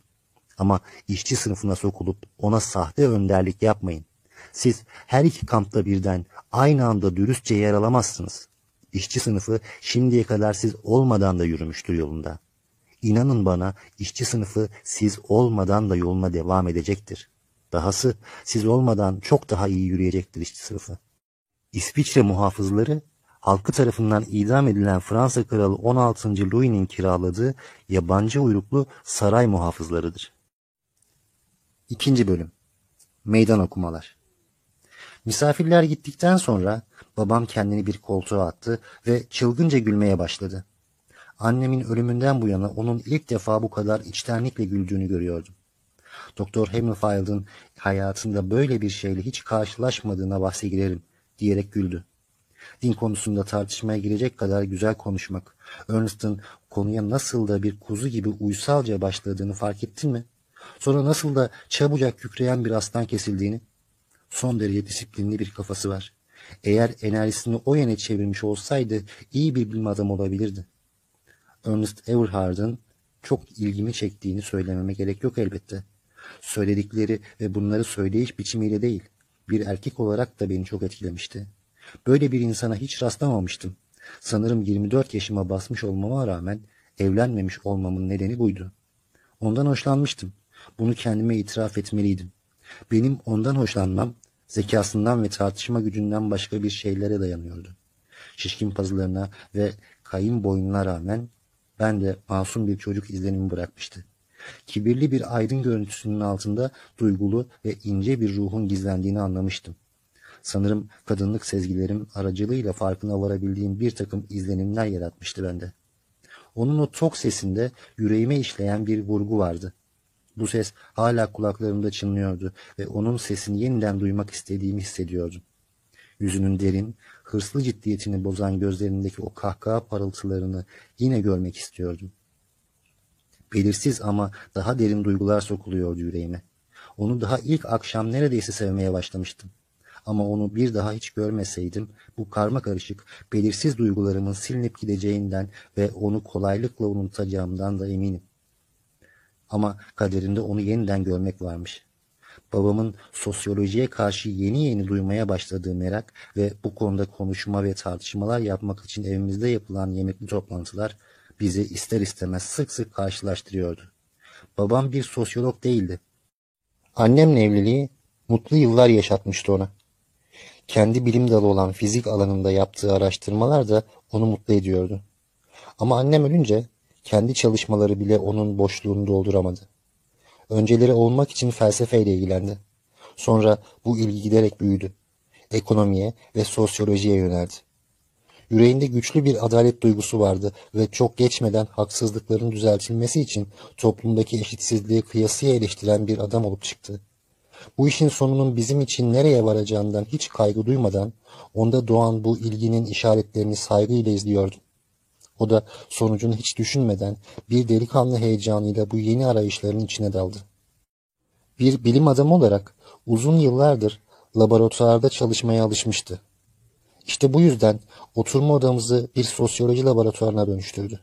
Ama işçi sınıfına sokulup ona sahte önderlik yapmayın. Siz her iki kampta birden aynı anda dürüstçe yer alamazsınız. İşçi sınıfı şimdiye kadar siz olmadan da yürümüştür yolunda. İnanın bana işçi sınıfı siz olmadan da yoluna devam edecektir. Dahası siz olmadan çok daha iyi yürüyecektir işçi sınıfı. İsviçre muhafızları halkı tarafından idam edilen Fransa Kralı 16. Louis'nin kiraladığı yabancı uyruklu saray muhafızlarıdır. İkinci bölüm Meydan okumalar Misafirler gittikten sonra babam kendini bir koltuğa attı ve çılgınca gülmeye başladı. Annemin ölümünden bu yana onun ilk defa bu kadar içtenlikle güldüğünü görüyordum. Doktor Hammerfield'ın hayatında böyle bir şeyle hiç karşılaşmadığına bahse girerim diyerek güldü. Din konusunda tartışmaya girecek kadar güzel konuşmak, Ernest'ın konuya nasıl da bir kuzu gibi uysalca başladığını fark ettin mi? Sonra nasıl da çabucak kükreyen bir aslan kesildiğini? Son derece disiplinli bir kafası var. Eğer enerjisini o yöne çevirmiş olsaydı iyi bir bilim adamı olabilirdi. Ernest Everhard'ın çok ilgimi çektiğini söylememe gerek yok elbette. Söyledikleri ve bunları söyleyiş biçimiyle değil, bir erkek olarak da beni çok etkilemişti. Böyle bir insana hiç rastlamamıştım. Sanırım 24 yaşıma basmış olmama rağmen evlenmemiş olmamın nedeni buydu. Ondan hoşlanmıştım. Bunu kendime itiraf etmeliydim. Benim ondan hoşlanmam zekasından ve tartışma gücünden başka bir şeylere dayanıyordu. Şişkin pazılarına ve kayın boynuna rağmen ben de masum bir çocuk izlenimi bırakmıştı. Kibirli bir aydın görüntüsünün altında duygulu ve ince bir ruhun gizlendiğini anlamıştım. Sanırım kadınlık sezgilerim aracılığıyla farkına varabildiğim bir takım izlenimler yaratmıştı bende. Onun o tok sesinde yüreğime işleyen bir vurgu vardı. Bu ses hala kulaklarımda çınlıyordu ve onun sesini yeniden duymak istediğimi hissediyordum. Yüzünün derin, hırslı ciddiyetini bozan gözlerindeki o kahkaha parıltılarını yine görmek istiyordum. Belirsiz ama daha derin duygular sokuluyordu yüreğime. Onu daha ilk akşam neredeyse sevmeye başlamıştım. Ama onu bir daha hiç görmeseydim bu karma karışık, belirsiz duygularımın silinip gideceğinden ve onu kolaylıkla unutacağımdan da eminim. Ama kaderinde onu yeniden görmek varmış. Babamın sosyolojiye karşı yeni yeni duymaya başladığı merak ve bu konuda konuşma ve tartışmalar yapmak için evimizde yapılan yemekli toplantılar bizi ister istemez sık sık karşılaştırıyordu. Babam bir sosyolog değildi. Annemle evliliği mutlu yıllar yaşatmıştı ona. Kendi bilim dalı olan fizik alanında yaptığı araştırmalar da onu mutlu ediyordu. Ama annem ölünce kendi çalışmaları bile onun boşluğunu dolduramadı. Önceleri olmak için felsefeyle ilgilendi. Sonra bu ilgi giderek büyüdü. Ekonomiye ve sosyolojiye yöneldi. Yüreğinde güçlü bir adalet duygusu vardı ve çok geçmeden haksızlıkların düzeltilmesi için toplumdaki eşitsizliği kıyasıya eleştiren bir adam olup çıktı. Bu işin sonunun bizim için nereye varacağından hiç kaygı duymadan onda doğan bu ilginin işaretlerini saygıyla izliyordum. O da sonucunu hiç düşünmeden bir delikanlı heyecanıyla bu yeni arayışların içine daldı. Bir bilim adamı olarak uzun yıllardır laboratuvarda çalışmaya alışmıştı. İşte bu yüzden oturma odamızı bir sosyoloji laboratuvarına dönüştürdü.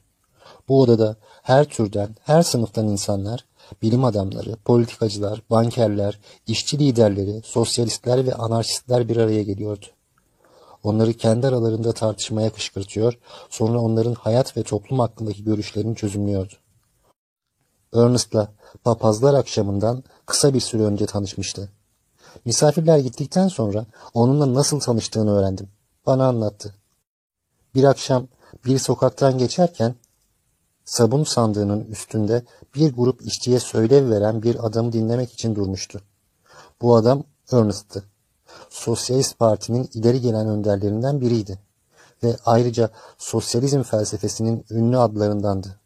Bu odada her türden, her sınıftan insanlar, bilim adamları, politikacılar, bankerler, işçi liderleri, sosyalistler ve anarşistler bir araya geliyordu. Onları kendi aralarında tartışmaya kışkırtıyor, sonra onların hayat ve toplum hakkındaki görüşlerini çözümlüyordu. Ernest'la papazlar akşamından kısa bir süre önce tanışmıştı. Misafirler gittikten sonra onunla nasıl tanıştığını öğrendim. Bana anlattı. Bir akşam bir sokaktan geçerken sabun sandığının üstünde bir grup işçiye söylev veren bir adamı dinlemek için durmuştu. Bu adam Ernest'tı. Sosyalist Parti'nin ileri gelen önderlerinden biriydi ve ayrıca sosyalizm felsefesinin ünlü adlarındandı.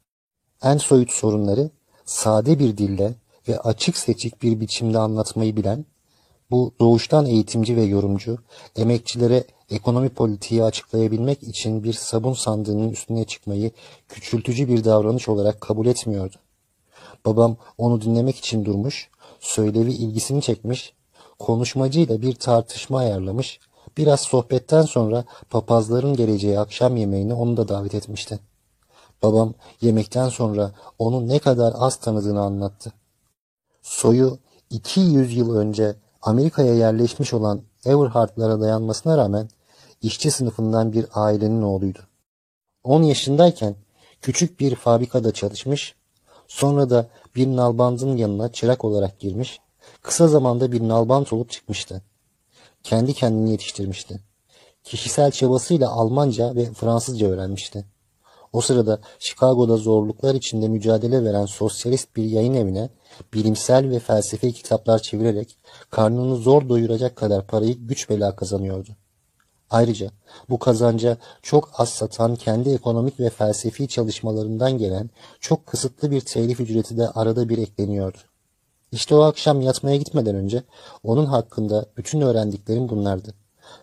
En soyut sorunları sade bir dille ve açık seçik bir biçimde anlatmayı bilen, bu doğuştan eğitimci ve yorumcu, emekçilere ekonomi politiği açıklayabilmek için bir sabun sandığının üstüne çıkmayı küçültücü bir davranış olarak kabul etmiyordu. Babam onu dinlemek için durmuş, söylevi ilgisini çekmiş, konuşmacıyla bir tartışma ayarlamış, biraz sohbetten sonra papazların geleceği akşam yemeğini onu da davet etmişti. Babam yemekten sonra onu ne kadar az tanıdığını anlattı. Soyu 200 yıl önce Amerika'ya yerleşmiş olan Everhardt'lara dayanmasına rağmen işçi sınıfından bir ailenin oğluydu. 10 yaşındayken küçük bir fabrikada çalışmış, sonra da bir nalbandın yanına çırak olarak girmiş, kısa zamanda bir nalbant olup çıkmıştı. Kendi kendini yetiştirmişti. Kişisel çabasıyla Almanca ve Fransızca öğrenmişti. O sırada Chicago'da zorluklar içinde mücadele veren sosyalist bir yayın evine bilimsel ve felsefi kitaplar çevirerek karnını zor doyuracak kadar parayı güç bela kazanıyordu. Ayrıca bu kazanca çok az satan kendi ekonomik ve felsefi çalışmalarından gelen çok kısıtlı bir telif ücreti de arada bir ekleniyordu. İşte o akşam yatmaya gitmeden önce onun hakkında bütün öğrendiklerim bunlardı.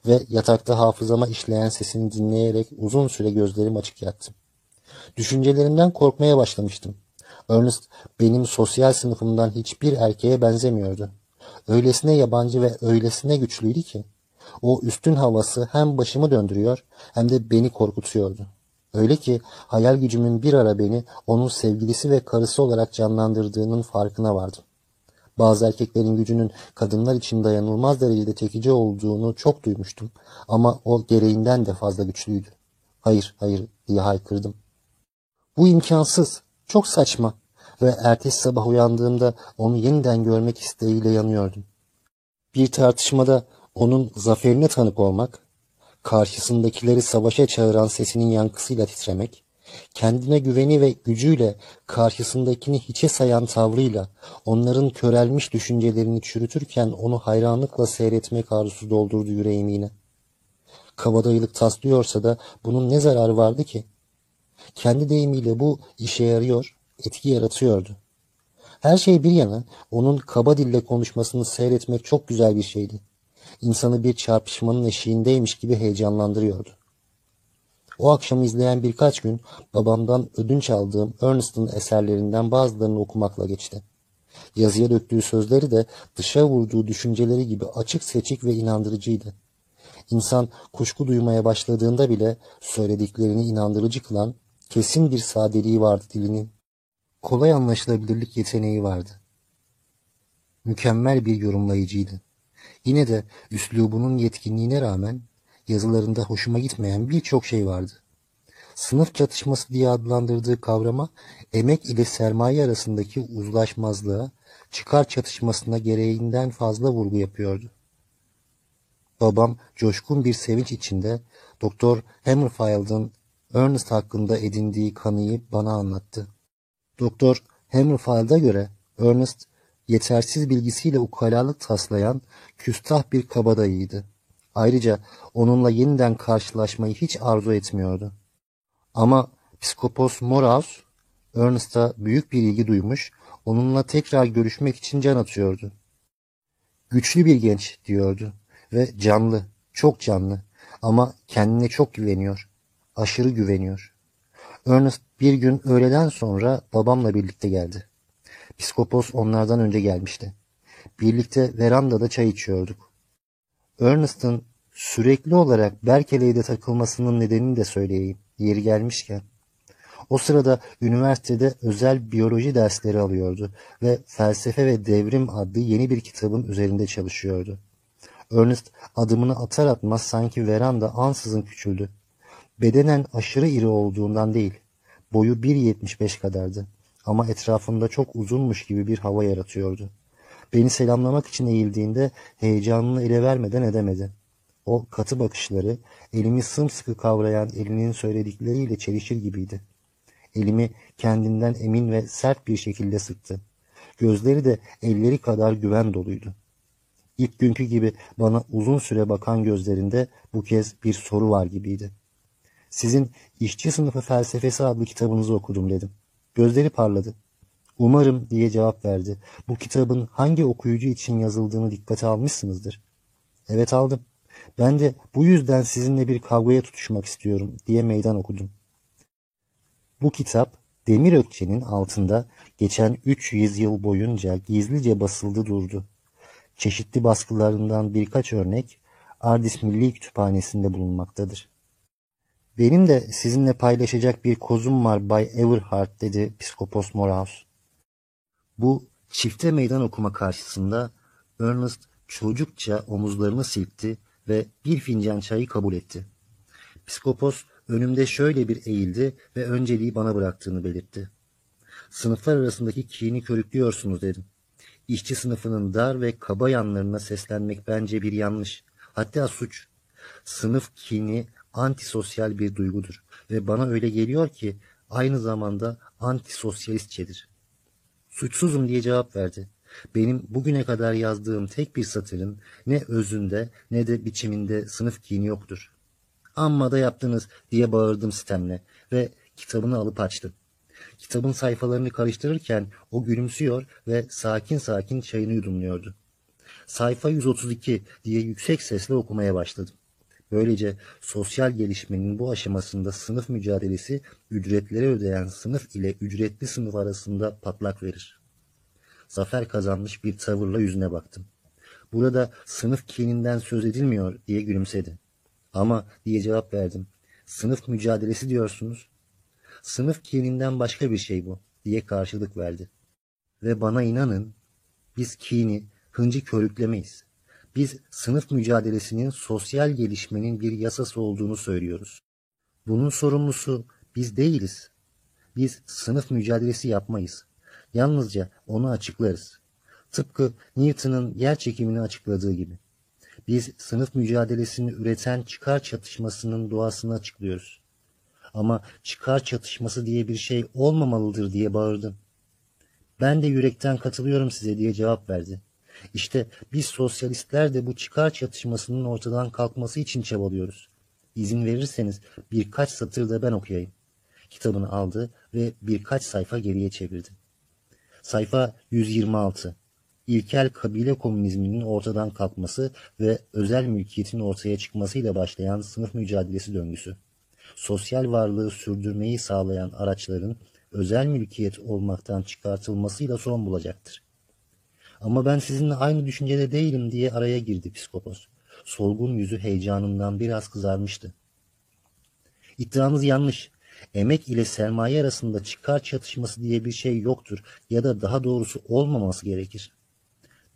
Ve yatakta hafızama işleyen sesini dinleyerek uzun süre gözlerim açık yattım. Düşüncelerimden korkmaya başlamıştım. Ernest benim sosyal sınıfımdan hiçbir erkeğe benzemiyordu. Öylesine yabancı ve öylesine güçlüydü ki. O üstün havası hem başımı döndürüyor hem de beni korkutuyordu. Öyle ki hayal gücümün bir ara beni onun sevgilisi ve karısı olarak canlandırdığının farkına vardım. Bazı erkeklerin gücünün kadınlar için dayanılmaz derecede çekici olduğunu çok duymuştum ama o gereğinden de fazla güçlüydü. Hayır, hayır diye haykırdım. Bu imkansız, çok saçma ve ertesi sabah uyandığımda onu yeniden görmek isteğiyle yanıyordum. Bir tartışmada onun zaferine tanık olmak, karşısındakileri savaşa çağıran sesinin yankısıyla titremek, kendine güveni ve gücüyle karşısındakini hiçe sayan tavrıyla onların körelmiş düşüncelerini çürütürken onu hayranlıkla seyretmek arzusu doldurdu yüreğimi yine. Kabadayılık taslıyorsa da bunun ne zararı vardı ki? Kendi deyimiyle bu işe yarıyor, etki yaratıyordu. Her şey bir yana onun kaba dille konuşmasını seyretmek çok güzel bir şeydi. İnsanı bir çarpışmanın eşiğindeymiş gibi heyecanlandırıyordu. O akşamı izleyen birkaç gün babamdan ödünç aldığım Ernest'ın eserlerinden bazılarını okumakla geçti. Yazıya döktüğü sözleri de dışa vurduğu düşünceleri gibi açık seçik ve inandırıcıydı. İnsan kuşku duymaya başladığında bile söylediklerini inandırıcı kılan kesin bir sadeliği vardı dilinin. Kolay anlaşılabilirlik yeteneği vardı. Mükemmel bir yorumlayıcıydı. Yine de üslubunun yetkinliğine rağmen yazılarında hoşuma gitmeyen birçok şey vardı. Sınıf çatışması diye adlandırdığı kavrama emek ile sermaye arasındaki uzlaşmazlığa, çıkar çatışmasına gereğinden fazla vurgu yapıyordu. Babam coşkun bir sevinç içinde Doktor Hammerfield'ın Ernest hakkında edindiği kanıyı bana anlattı. Doktor Hammerfield'a göre Ernest yetersiz bilgisiyle ukalalık taslayan küstah bir kabadayıydı. Ayrıca onunla yeniden karşılaşmayı hiç arzu etmiyordu. Ama Psikopos Moraus, Ernest'a büyük bir ilgi duymuş, onunla tekrar görüşmek için can atıyordu. Güçlü bir genç diyordu ve canlı, çok canlı ama kendine çok güveniyor, aşırı güveniyor. Ernest bir gün öğleden sonra babamla birlikte geldi. Psikopos onlardan önce gelmişti. Birlikte verandada çay içiyorduk. Ernest'ın sürekli olarak Berkeley'de takılmasının nedenini de söyleyeyim, yeri gelmişken. O sırada üniversitede özel biyoloji dersleri alıyordu ve Felsefe ve Devrim adlı yeni bir kitabın üzerinde çalışıyordu. Ernest adımını atar atmaz sanki veranda ansızın küçüldü. Bedenen aşırı iri olduğundan değil, boyu 1.75 kadardı ama etrafında çok uzunmuş gibi bir hava yaratıyordu. Beni selamlamak için eğildiğinde heyecanını ele vermeden edemedi. O katı bakışları elimi sımsıkı kavrayan elinin söyledikleriyle çelişir gibiydi. Elimi kendinden emin ve sert bir şekilde sıktı. Gözleri de elleri kadar güven doluydu. İlk günkü gibi bana uzun süre bakan gözlerinde bu kez bir soru var gibiydi. Sizin işçi sınıfı felsefesi adlı kitabınızı okudum dedim. Gözleri parladı. Umarım diye cevap verdi. Bu kitabın hangi okuyucu için yazıldığını dikkate almışsınızdır. Evet aldım. Ben de bu yüzden sizinle bir kavgaya tutuşmak istiyorum diye meydan okudum. Bu kitap Demir Ökçe'nin altında geçen 300 yıl boyunca gizlice basıldı durdu. Çeşitli baskılarından birkaç örnek Ardis Milli Kütüphanesi'nde bulunmaktadır. Benim de sizinle paylaşacak bir kozum var Bay Everhart dedi Psikopos Moraus. Bu çifte meydan okuma karşısında Ernest çocukça omuzlarını silkti ve bir fincan çayı kabul etti. Psikopos önümde şöyle bir eğildi ve önceliği bana bıraktığını belirtti. Sınıflar arasındaki kini körüklüyorsunuz dedim. İşçi sınıfının dar ve kaba yanlarına seslenmek bence bir yanlış. Hatta suç. Sınıf kini antisosyal bir duygudur ve bana öyle geliyor ki aynı zamanda antisosyalistçedir. Suçsuzum diye cevap verdi. Benim bugüne kadar yazdığım tek bir satırın ne özünde ne de biçiminde sınıf kini yoktur. Amma da yaptınız diye bağırdım sistemle ve kitabını alıp açtım. Kitabın sayfalarını karıştırırken o gülümsüyor ve sakin sakin çayını yudumluyordu. Sayfa 132 diye yüksek sesle okumaya başladım. Böylece sosyal gelişmenin bu aşamasında sınıf mücadelesi ücretleri ödeyen sınıf ile ücretli sınıf arasında patlak verir. Zafer kazanmış bir tavırla yüzüne baktım. Burada sınıf kininden söz edilmiyor diye gülümsedi. Ama diye cevap verdim. Sınıf mücadelesi diyorsunuz. Sınıf kininden başka bir şey bu diye karşılık verdi. Ve bana inanın biz kini, hıncı körüklemeyiz. Biz sınıf mücadelesinin sosyal gelişmenin bir yasası olduğunu söylüyoruz. Bunun sorumlusu biz değiliz. Biz sınıf mücadelesi yapmayız. Yalnızca onu açıklarız. Tıpkı Newton'ın yer çekimini açıkladığı gibi. Biz sınıf mücadelesini üreten çıkar çatışmasının doğasını açıklıyoruz. Ama çıkar çatışması diye bir şey olmamalıdır diye bağırdım. Ben de yürekten katılıyorum size diye cevap verdi. İşte biz sosyalistler de bu çıkar çatışmasının ortadan kalkması için çabalıyoruz. İzin verirseniz birkaç satır da ben okuyayım. Kitabını aldı ve birkaç sayfa geriye çevirdi. Sayfa 126. İlkel kabile komünizminin ortadan kalkması ve özel mülkiyetin ortaya çıkmasıyla başlayan sınıf mücadelesi döngüsü. sosyal varlığı sürdürmeyi sağlayan araçların özel mülkiyet olmaktan çıkartılmasıyla son bulacaktır. Ama ben sizinle aynı düşüncede değilim diye araya girdi psikopos. Solgun yüzü heyecanından biraz kızarmıştı. İddianız yanlış. Emek ile sermaye arasında çıkar çatışması diye bir şey yoktur ya da daha doğrusu olmaması gerekir.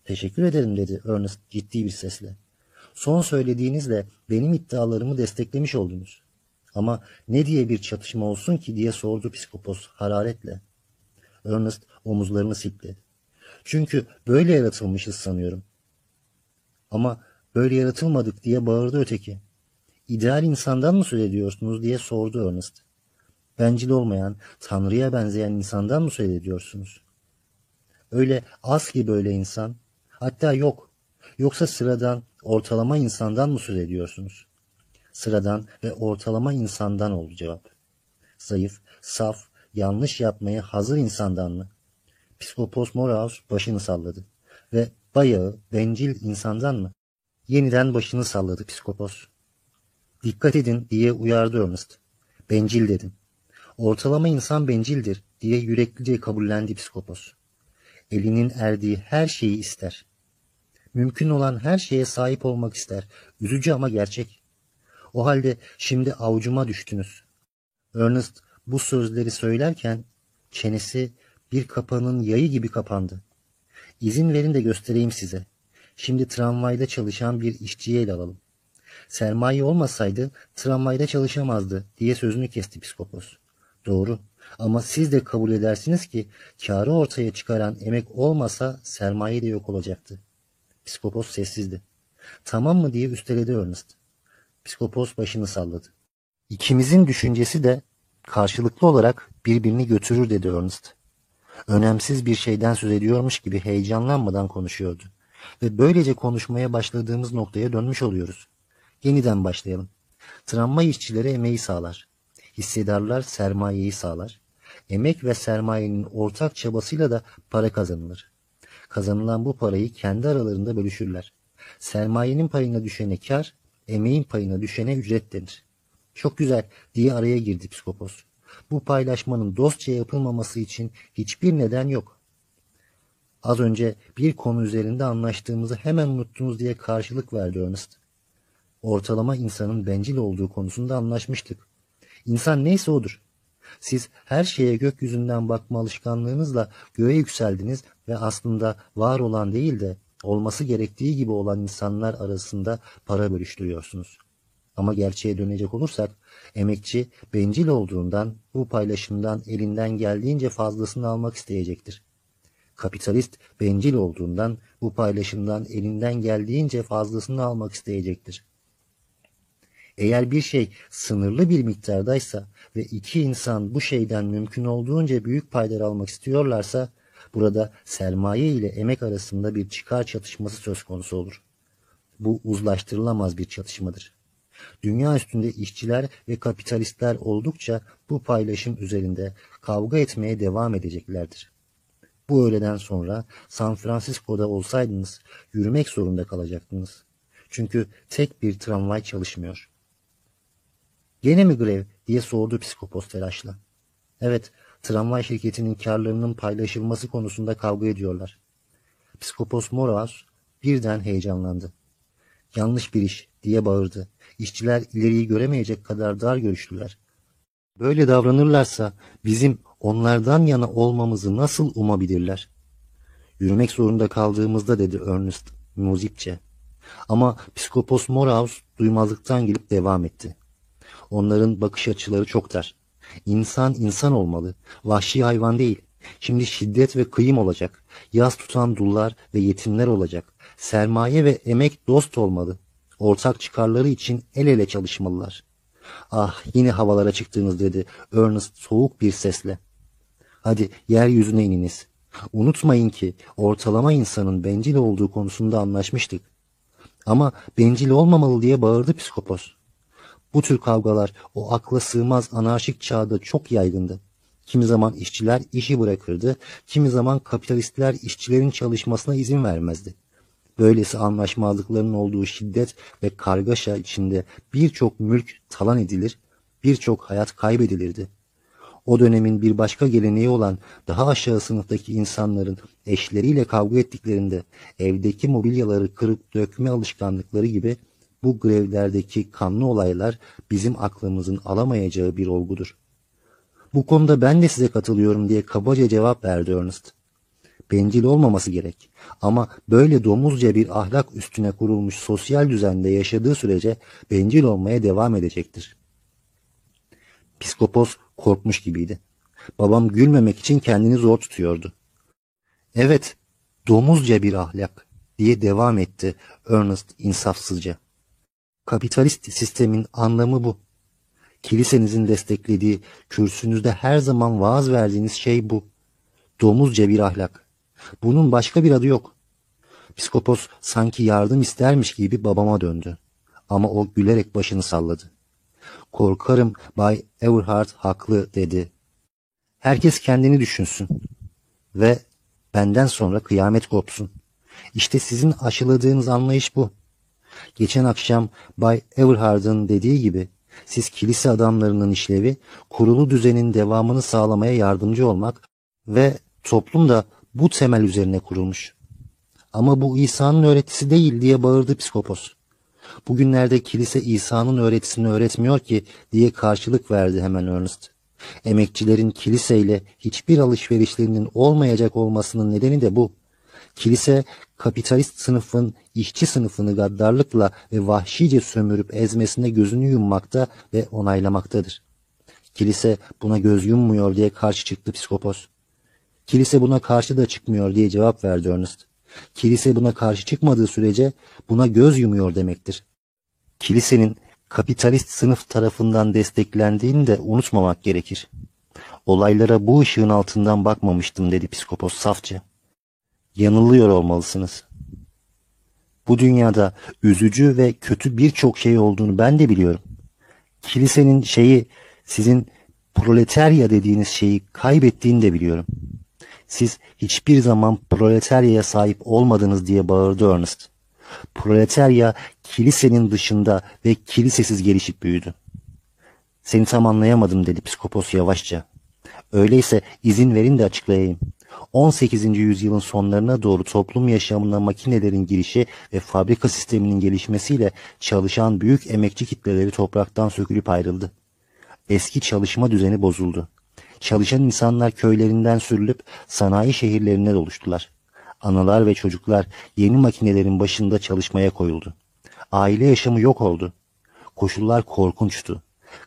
Teşekkür ederim dedi Ernest ciddi bir sesle. Son söylediğinizle benim iddialarımı desteklemiş oldunuz. Ama ne diye bir çatışma olsun ki diye sordu psikopos hararetle. Ernest omuzlarını silkti. Çünkü böyle yaratılmışız sanıyorum. Ama böyle yaratılmadık diye bağırdı öteki. İdeal insandan mı söz ediyorsunuz diye sordu Ernest. Bencil olmayan, Tanrı'ya benzeyen insandan mı söz ediyorsunuz? Öyle az ki böyle insan. Hatta yok. Yoksa sıradan, ortalama insandan mı söz ediyorsunuz? Sıradan ve ortalama insandan oldu cevap. Zayıf, saf, yanlış yapmaya hazır insandan mı? Psikopos Moraus başını salladı. Ve bayağı, bencil insandan mı? Yeniden başını salladı psikopos. Dikkat edin diye uyardı Ernest. Bencil dedim. Ortalama insan bencildir diye yüreklice kabullendi psikopos. Elinin erdiği her şeyi ister. Mümkün olan her şeye sahip olmak ister. Üzücü ama gerçek. O halde şimdi avucuma düştünüz. Ernest bu sözleri söylerken çenesi bir kapanın yayı gibi kapandı. İzin verin de göstereyim size. Şimdi tramvayda çalışan bir işçiyi ele alalım. Sermaye olmasaydı tramvayda çalışamazdı diye sözünü kesti psikopos. Doğru ama siz de kabul edersiniz ki karı ortaya çıkaran emek olmasa sermaye de yok olacaktı. Psikopos sessizdi. Tamam mı diye üsteledi Ernest. Psikopos başını salladı. İkimizin düşüncesi de karşılıklı olarak birbirini götürür dedi Ernest. Önemsiz bir şeyden söz ediyormuş gibi heyecanlanmadan konuşuyordu. Ve böylece konuşmaya başladığımız noktaya dönmüş oluyoruz. Yeniden başlayalım. Tramvay işçileri emeği sağlar. Hissedarlar sermayeyi sağlar. Emek ve sermayenin ortak çabasıyla da para kazanılır. Kazanılan bu parayı kendi aralarında bölüşürler. Sermayenin payına düşene kar, emeğin payına düşene ücret denir. Çok güzel diye araya girdi psikopos. Bu paylaşmanın dostça yapılmaması için hiçbir neden yok. Az önce bir konu üzerinde anlaştığımızı hemen unuttunuz diye karşılık verdi Ernest. Ortalama insanın bencil olduğu konusunda anlaşmıştık. İnsan neyse odur. Siz her şeye gökyüzünden bakma alışkanlığınızla göğe yükseldiniz ve aslında var olan değil de olması gerektiği gibi olan insanlar arasında para bölüştürüyorsunuz. Ama gerçeğe dönecek olursak emekçi bencil olduğundan bu paylaşımdan elinden geldiğince fazlasını almak isteyecektir. Kapitalist bencil olduğundan bu paylaşımdan elinden geldiğince fazlasını almak isteyecektir. Eğer bir şey sınırlı bir miktardaysa ve iki insan bu şeyden mümkün olduğunca büyük paylar almak istiyorlarsa burada sermaye ile emek arasında bir çıkar çatışması söz konusu olur. Bu uzlaştırılamaz bir çatışmadır. Dünya üstünde işçiler ve kapitalistler oldukça bu paylaşım üzerinde kavga etmeye devam edeceklerdir. Bu öğleden sonra San Francisco'da olsaydınız yürümek zorunda kalacaktınız. Çünkü tek bir tramvay çalışmıyor. Gene mi grev diye sordu psikopos telaşla. Evet, tramvay şirketinin karlarının paylaşılması konusunda kavga ediyorlar. Psikopos Moraus birden heyecanlandı. Yanlış bir iş diye bağırdı. İşçiler ileriyi göremeyecek kadar dar görüşlüler. Böyle davranırlarsa bizim onlardan yana olmamızı nasıl umabilirler? Yürümek zorunda kaldığımızda dedi Ernest muzipçe. Ama Psikopos Moraus duymazlıktan gelip devam etti. Onların bakış açıları çok dar. İnsan insan olmalı. Vahşi hayvan değil. Şimdi şiddet ve kıyım olacak. Yaz tutan dullar ve yetimler olacak. Sermaye ve emek dost olmalı. Ortak çıkarları için el ele çalışmalılar. Ah yine havalara çıktınız dedi Ernest soğuk bir sesle. Hadi yeryüzüne ininiz. Unutmayın ki ortalama insanın bencil olduğu konusunda anlaşmıştık. Ama bencil olmamalı diye bağırdı psikopos. Bu tür kavgalar o akla sığmaz anarşik çağda çok yaygındı. Kimi zaman işçiler işi bırakırdı, kimi zaman kapitalistler işçilerin çalışmasına izin vermezdi. Böylesi anlaşmazlıkların olduğu şiddet ve kargaşa içinde birçok mülk talan edilir, birçok hayat kaybedilirdi. O dönemin bir başka geleneği olan daha aşağı sınıftaki insanların eşleriyle kavga ettiklerinde evdeki mobilyaları kırıp dökme alışkanlıkları gibi bu grevlerdeki kanlı olaylar bizim aklımızın alamayacağı bir olgudur. Bu konuda ben de size katılıyorum diye kabaca cevap verdi Ernest. Bencil olmaması gerek. Ama böyle domuzca bir ahlak üstüne kurulmuş sosyal düzende yaşadığı sürece bencil olmaya devam edecektir. Piskopos korkmuş gibiydi. Babam gülmemek için kendini zor tutuyordu. Evet, domuzca bir ahlak diye devam etti Ernest insafsızca. Kapitalist sistemin anlamı bu. Kilisenizin desteklediği, kürsünüzde her zaman vaaz verdiğiniz şey bu. Domuzca bir ahlak. Bunun başka bir adı yok. Psikopos sanki yardım istermiş gibi babama döndü. Ama o gülerek başını salladı. Korkarım Bay Everhart haklı dedi. Herkes kendini düşünsün. Ve benden sonra kıyamet kopsun. İşte sizin aşıladığınız anlayış bu. Geçen akşam Bay Everhard'ın dediği gibi siz kilise adamlarının işlevi kurulu düzenin devamını sağlamaya yardımcı olmak ve toplum da bu temel üzerine kurulmuş. Ama bu İsa'nın öğretisi değil diye bağırdı psikopos. Bugünlerde kilise İsa'nın öğretisini öğretmiyor ki diye karşılık verdi hemen Ernest. Emekçilerin kiliseyle hiçbir alışverişlerinin olmayacak olmasının nedeni de bu. Kilise kapitalist sınıfın işçi sınıfını gaddarlıkla ve vahşice sömürüp ezmesine gözünü yummakta ve onaylamaktadır. Kilise buna göz yummuyor diye karşı çıktı psikopos. Kilise buna karşı da çıkmıyor diye cevap verdi Ernest. Kilise buna karşı çıkmadığı sürece buna göz yumuyor demektir. Kilisenin kapitalist sınıf tarafından desteklendiğini de unutmamak gerekir. Olaylara bu ışığın altından bakmamıştım dedi psikopos safça. Yanılıyor olmalısınız. Bu dünyada üzücü ve kötü birçok şey olduğunu ben de biliyorum. Kilisenin şeyi sizin proletarya dediğiniz şeyi kaybettiğini de biliyorum. Siz hiçbir zaman proletaryaya sahip olmadınız diye bağırdı Ernest. Proletarya kilisenin dışında ve kilisesiz gelişip büyüdü. Seni tam anlayamadım dedi psikopos yavaşça. Öyleyse izin verin de açıklayayım. 18. yüzyılın sonlarına doğru toplum yaşamına makinelerin girişi ve fabrika sisteminin gelişmesiyle çalışan büyük emekçi kitleleri topraktan sökülüp ayrıldı. Eski çalışma düzeni bozuldu. Çalışan insanlar köylerinden sürülüp sanayi şehirlerine doluştular. Analar ve çocuklar yeni makinelerin başında çalışmaya koyuldu. Aile yaşamı yok oldu. Koşullar korkunçtu.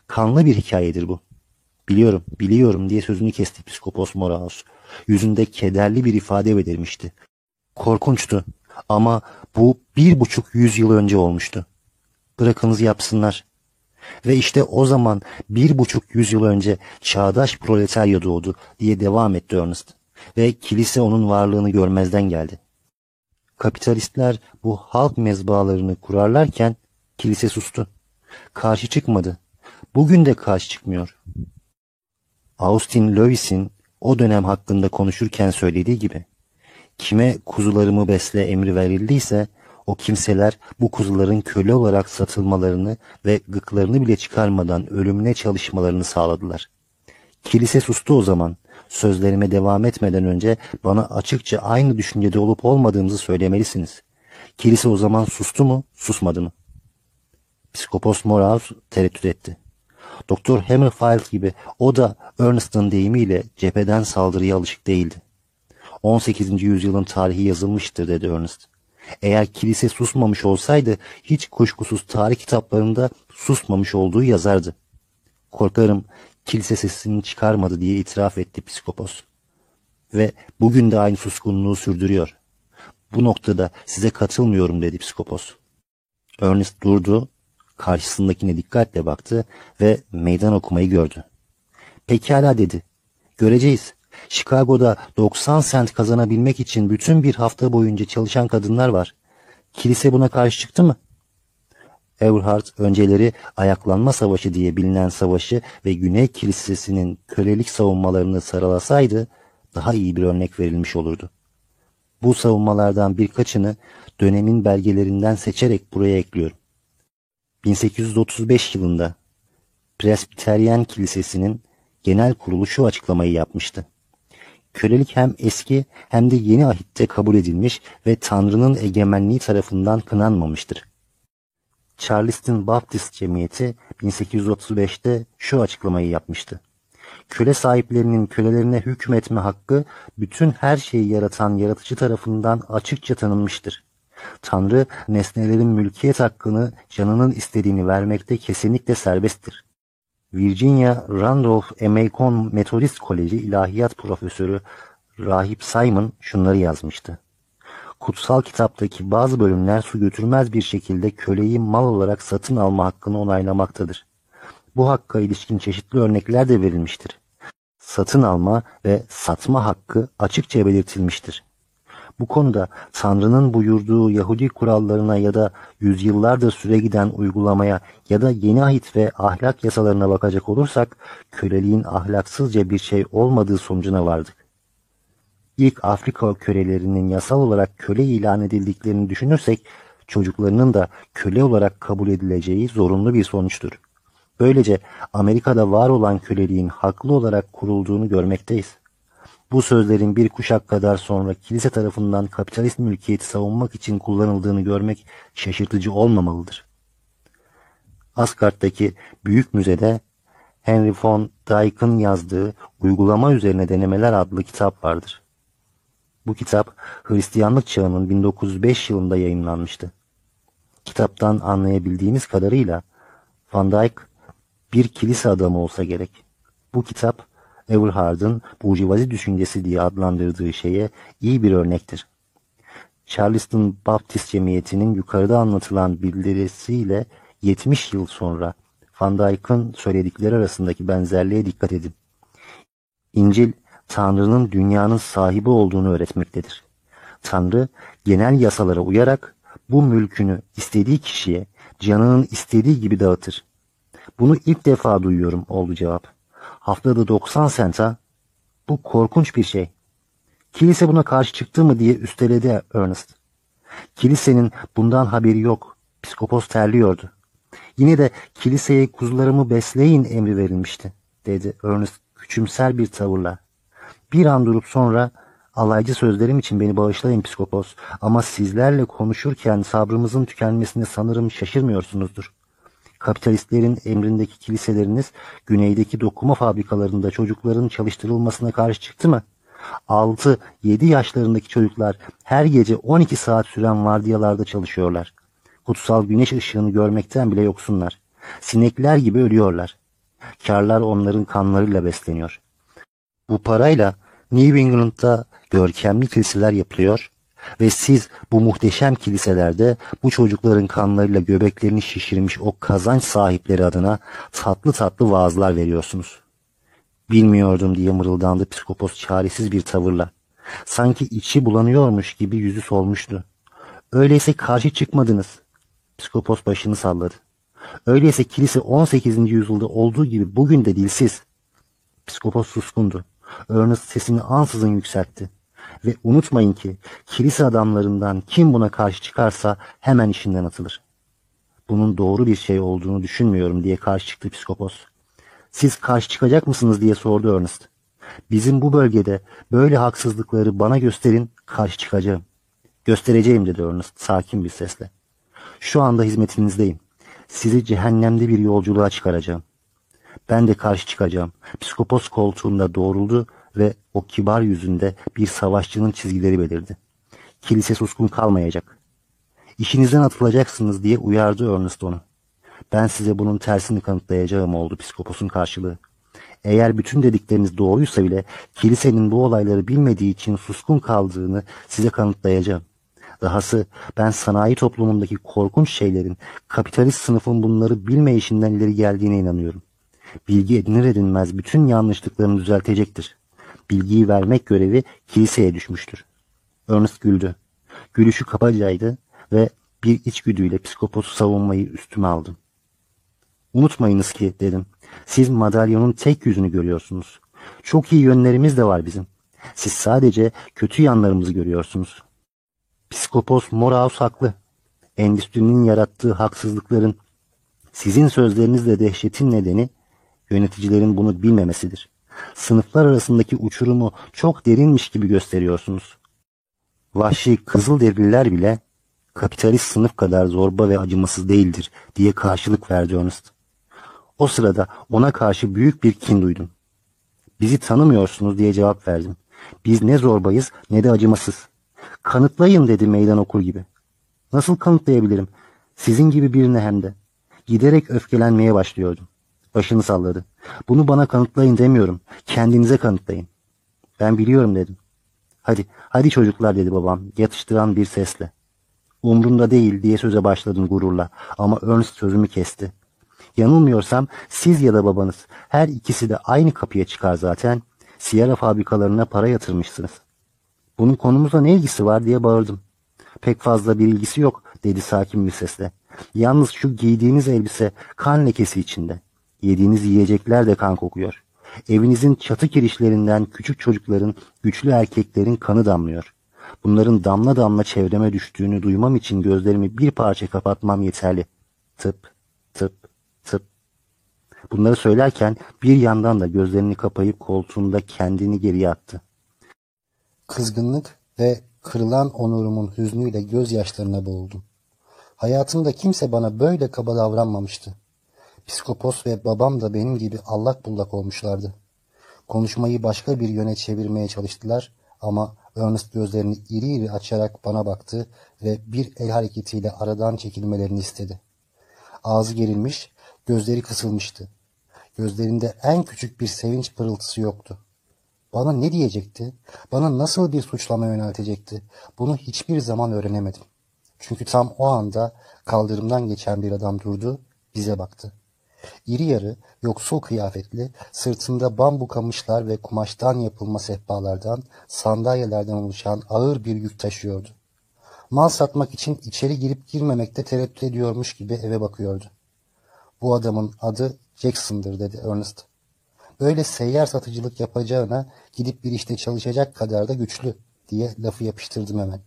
Kanlı bir hikayedir bu. Biliyorum, biliyorum diye sözünü kesti Psikopos Moraos. Yüzünde kederli bir ifade belirmişti. Korkunçtu ama bu bir buçuk yüzyıl önce olmuştu. Bırakınız yapsınlar. Ve işte o zaman bir buçuk yüzyıl önce çağdaş proletarya doğdu diye devam etti Ernest. Ve kilise onun varlığını görmezden geldi. Kapitalistler bu halk mezbalarını kurarlarken kilise sustu. Karşı çıkmadı. Bugün de karşı çıkmıyor. Austin Lewis'in o dönem hakkında konuşurken söylediği gibi kime kuzularımı besle emri verildiyse o kimseler bu kuzuların köle olarak satılmalarını ve gıklarını bile çıkarmadan ölümüne çalışmalarını sağladılar. Kilise sustu o zaman. Sözlerime devam etmeden önce bana açıkça aynı düşüncede olup olmadığımızı söylemelisiniz. Kilise o zaman sustu mu, susmadı mı? Psikopos Moraus tereddüt etti. Doktor Hammerfield gibi o da Ernest'ın deyimiyle cepheden saldırıya alışık değildi. 18. yüzyılın tarihi yazılmıştır dedi Ernest. Eğer kilise susmamış olsaydı hiç kuşkusuz tarih kitaplarında susmamış olduğu yazardı. Korkarım kilise sesini çıkarmadı diye itiraf etti psikopos. Ve bugün de aynı suskunluğu sürdürüyor. Bu noktada size katılmıyorum dedi psikopos. Ernest durdu, karşısındakine dikkatle baktı ve meydan okumayı gördü. Pekala dedi. Göreceğiz. Chicago'da 90 sent kazanabilmek için bütün bir hafta boyunca çalışan kadınlar var. Kilise buna karşı çıktı mı? Everhard önceleri ayaklanma savaşı diye bilinen savaşı ve Güney Kilisesi'nin kölelik savunmalarını saralasaydı daha iyi bir örnek verilmiş olurdu. Bu savunmalardan birkaçını dönemin belgelerinden seçerek buraya ekliyorum. 1835 yılında Presbiteryen Kilisesi'nin genel kurulu şu açıklamayı yapmıştı. Kölelik hem eski hem de yeni ahitte kabul edilmiş ve Tanrı'nın egemenliği tarafından kınanmamıştır. Charleston Baptist Cemiyeti 1835'te şu açıklamayı yapmıştı. Köle sahiplerinin kölelerine hükmetme hakkı bütün her şeyi yaratan yaratıcı tarafından açıkça tanınmıştır. Tanrı nesnelerin mülkiyet hakkını canının istediğini vermekte kesinlikle serbesttir. Virginia Randolph A. Macon Metodist Koleji İlahiyat Profesörü Rahip Simon şunları yazmıştı. Kutsal kitaptaki bazı bölümler su götürmez bir şekilde köleyi mal olarak satın alma hakkını onaylamaktadır. Bu hakka ilişkin çeşitli örnekler de verilmiştir. Satın alma ve satma hakkı açıkça belirtilmiştir. Bu konuda Tanrı'nın buyurduğu Yahudi kurallarına ya da yüzyıllardır süre giden uygulamaya ya da yeni ahit ve ahlak yasalarına bakacak olursak köleliğin ahlaksızca bir şey olmadığı sonucuna vardık. İlk Afrika kölelerinin yasal olarak köle ilan edildiklerini düşünürsek çocuklarının da köle olarak kabul edileceği zorunlu bir sonuçtur. Böylece Amerika'da var olan köleliğin haklı olarak kurulduğunu görmekteyiz. Bu sözlerin bir kuşak kadar sonra kilise tarafından kapitalist mülkiyeti savunmak için kullanıldığını görmek şaşırtıcı olmamalıdır. Asgard'daki büyük müzede Henry von Dyck'ın yazdığı Uygulama Üzerine Denemeler adlı kitap vardır. Bu kitap Hristiyanlık çağının 1905 yılında yayınlanmıştı. Kitaptan anlayabildiğimiz kadarıyla Van Dyck bir kilise adamı olsa gerek. Bu kitap Everhard'ın burjuvazi düşüncesi diye adlandırdığı şeye iyi bir örnektir. Charleston Baptist Cemiyeti'nin yukarıda anlatılan bildirisiyle 70 yıl sonra Van Dyck'ın söyledikleri arasındaki benzerliğe dikkat edin. İncil, Tanrı'nın dünyanın sahibi olduğunu öğretmektedir. Tanrı, genel yasalara uyarak bu mülkünü istediği kişiye canının istediği gibi dağıtır. Bunu ilk defa duyuyorum oldu cevap. Haftada 90 sent ha? Bu korkunç bir şey. Kilise buna karşı çıktı mı diye üsteledi Ernest. Kilisenin bundan haberi yok. Psikopos terliyordu. Yine de kiliseye kuzularımı besleyin emri verilmişti, dedi Ernest küçümser bir tavırla. Bir an durup sonra alaycı sözlerim için beni bağışlayın psikopos ama sizlerle konuşurken sabrımızın tükenmesini sanırım şaşırmıyorsunuzdur. Kapitalistlerin emrindeki kiliseleriniz güneydeki dokuma fabrikalarında çocukların çalıştırılmasına karşı çıktı mı? 6-7 yaşlarındaki çocuklar her gece 12 saat süren vardiyalarda çalışıyorlar. Kutsal güneş ışığını görmekten bile yoksunlar. Sinekler gibi ölüyorlar. Karlar onların kanlarıyla besleniyor. Bu parayla New England'da görkemli kiliseler yapılıyor ve siz bu muhteşem kiliselerde bu çocukların kanlarıyla göbeklerini şişirmiş o kazanç sahipleri adına tatlı tatlı vaazlar veriyorsunuz. Bilmiyordum diye mırıldandı psikopos çaresiz bir tavırla. Sanki içi bulanıyormuş gibi yüzü solmuştu. Öyleyse karşı çıkmadınız. Psikopos başını salladı. Öyleyse kilise 18. yüzyılda olduğu gibi bugün de dilsiz. Psikopos suskundu. Ernest sesini ansızın yükseltti. Ve unutmayın ki kilise adamlarından kim buna karşı çıkarsa hemen işinden atılır. Bunun doğru bir şey olduğunu düşünmüyorum diye karşı çıktı psikopos. Siz karşı çıkacak mısınız diye sordu Ernest. Bizim bu bölgede böyle haksızlıkları bana gösterin, karşı çıkacağım. Göstereceğim dedi Ernest sakin bir sesle. Şu anda hizmetinizdeyim. Sizi cehennemde bir yolculuğa çıkaracağım. Ben de karşı çıkacağım. Psikopos koltuğunda doğruldu ve o kibar yüzünde bir savaşçının çizgileri belirdi. Kilise suskun kalmayacak. İşinizden atılacaksınız diye uyardı Ernest onu. Ben size bunun tersini kanıtlayacağım oldu psikoposun karşılığı. Eğer bütün dedikleriniz doğruysa bile kilisenin bu olayları bilmediği için suskun kaldığını size kanıtlayacağım. Dahası ben sanayi toplumundaki korkunç şeylerin kapitalist sınıfın bunları bilmeyişinden ileri geldiğine inanıyorum. Bilgi edinir edinmez bütün yanlışlıklarını düzeltecektir. Bilgiyi vermek görevi kiliseye düşmüştür. Ernest güldü. Gülüşü kapacaydı ve bir içgüdüyle psikoposu savunmayı üstüme aldım. Unutmayınız ki dedim. Siz madalyonun tek yüzünü görüyorsunuz. Çok iyi yönlerimiz de var bizim. Siz sadece kötü yanlarımızı görüyorsunuz. Psikopos Moraus haklı. Endüstrinin yarattığı haksızlıkların sizin sözlerinizle dehşetin nedeni yöneticilerin bunu bilmemesidir. Sınıflar arasındaki uçurumu çok derinmiş gibi gösteriyorsunuz. Vahşi Kızılderililer bile kapitalist sınıf kadar zorba ve acımasız değildir diye karşılık verdi Ernest. O sırada ona karşı büyük bir kin duydum. Bizi tanımıyorsunuz diye cevap verdim. Biz ne zorbayız ne de acımasız. Kanıtlayın dedi meydan okur gibi. Nasıl kanıtlayabilirim? Sizin gibi birine hem de. Giderek öfkelenmeye başlıyordum. Başını salladı. Bunu bana kanıtlayın demiyorum. Kendinize kanıtlayın. Ben biliyorum dedim. Hadi, hadi çocuklar dedi babam yatıştıran bir sesle. Umrunda değil diye söze başladım gururla ama Ernst sözümü kesti. Yanılmıyorsam siz ya da babanız her ikisi de aynı kapıya çıkar zaten. Siyara fabrikalarına para yatırmışsınız. Bunun konumuzla ne ilgisi var diye bağırdım. Pek fazla bir ilgisi yok dedi sakin bir sesle. Yalnız şu giydiğiniz elbise kan lekesi içinde. Yediğiniz yiyecekler de kan kokuyor. Evinizin çatı kirişlerinden küçük çocukların, güçlü erkeklerin kanı damlıyor. Bunların damla damla çevreme düştüğünü duymam için gözlerimi bir parça kapatmam yeterli. Tıp, tıp, tıp. Bunları söylerken bir yandan da gözlerini kapayıp koltuğunda kendini geriye attı. Kızgınlık ve kırılan onurumun hüznüyle gözyaşlarına boğuldum. Hayatımda kimse bana böyle kaba davranmamıştı. Psikopos ve babam da benim gibi allak bullak olmuşlardı. Konuşmayı başka bir yöne çevirmeye çalıştılar ama Ernest gözlerini iri iri açarak bana baktı ve bir el hareketiyle aradan çekilmelerini istedi. Ağzı gerilmiş, gözleri kısılmıştı. Gözlerinde en küçük bir sevinç pırıltısı yoktu. Bana ne diyecekti? Bana nasıl bir suçlama yöneltecekti? Bunu hiçbir zaman öğrenemedim. Çünkü tam o anda kaldırımdan geçen bir adam durdu, bize baktı. İri yarı, yoksul kıyafetli, sırtında bambu kamışlar ve kumaştan yapılma sehpalardan, sandalyelerden oluşan ağır bir yük taşıyordu. Mal satmak için içeri girip girmemekte tereddüt ediyormuş gibi eve bakıyordu. Bu adamın adı Jackson'dır dedi Ernest. Böyle seyyar satıcılık yapacağına gidip bir işte çalışacak kadar da güçlü diye lafı yapıştırdım hemen.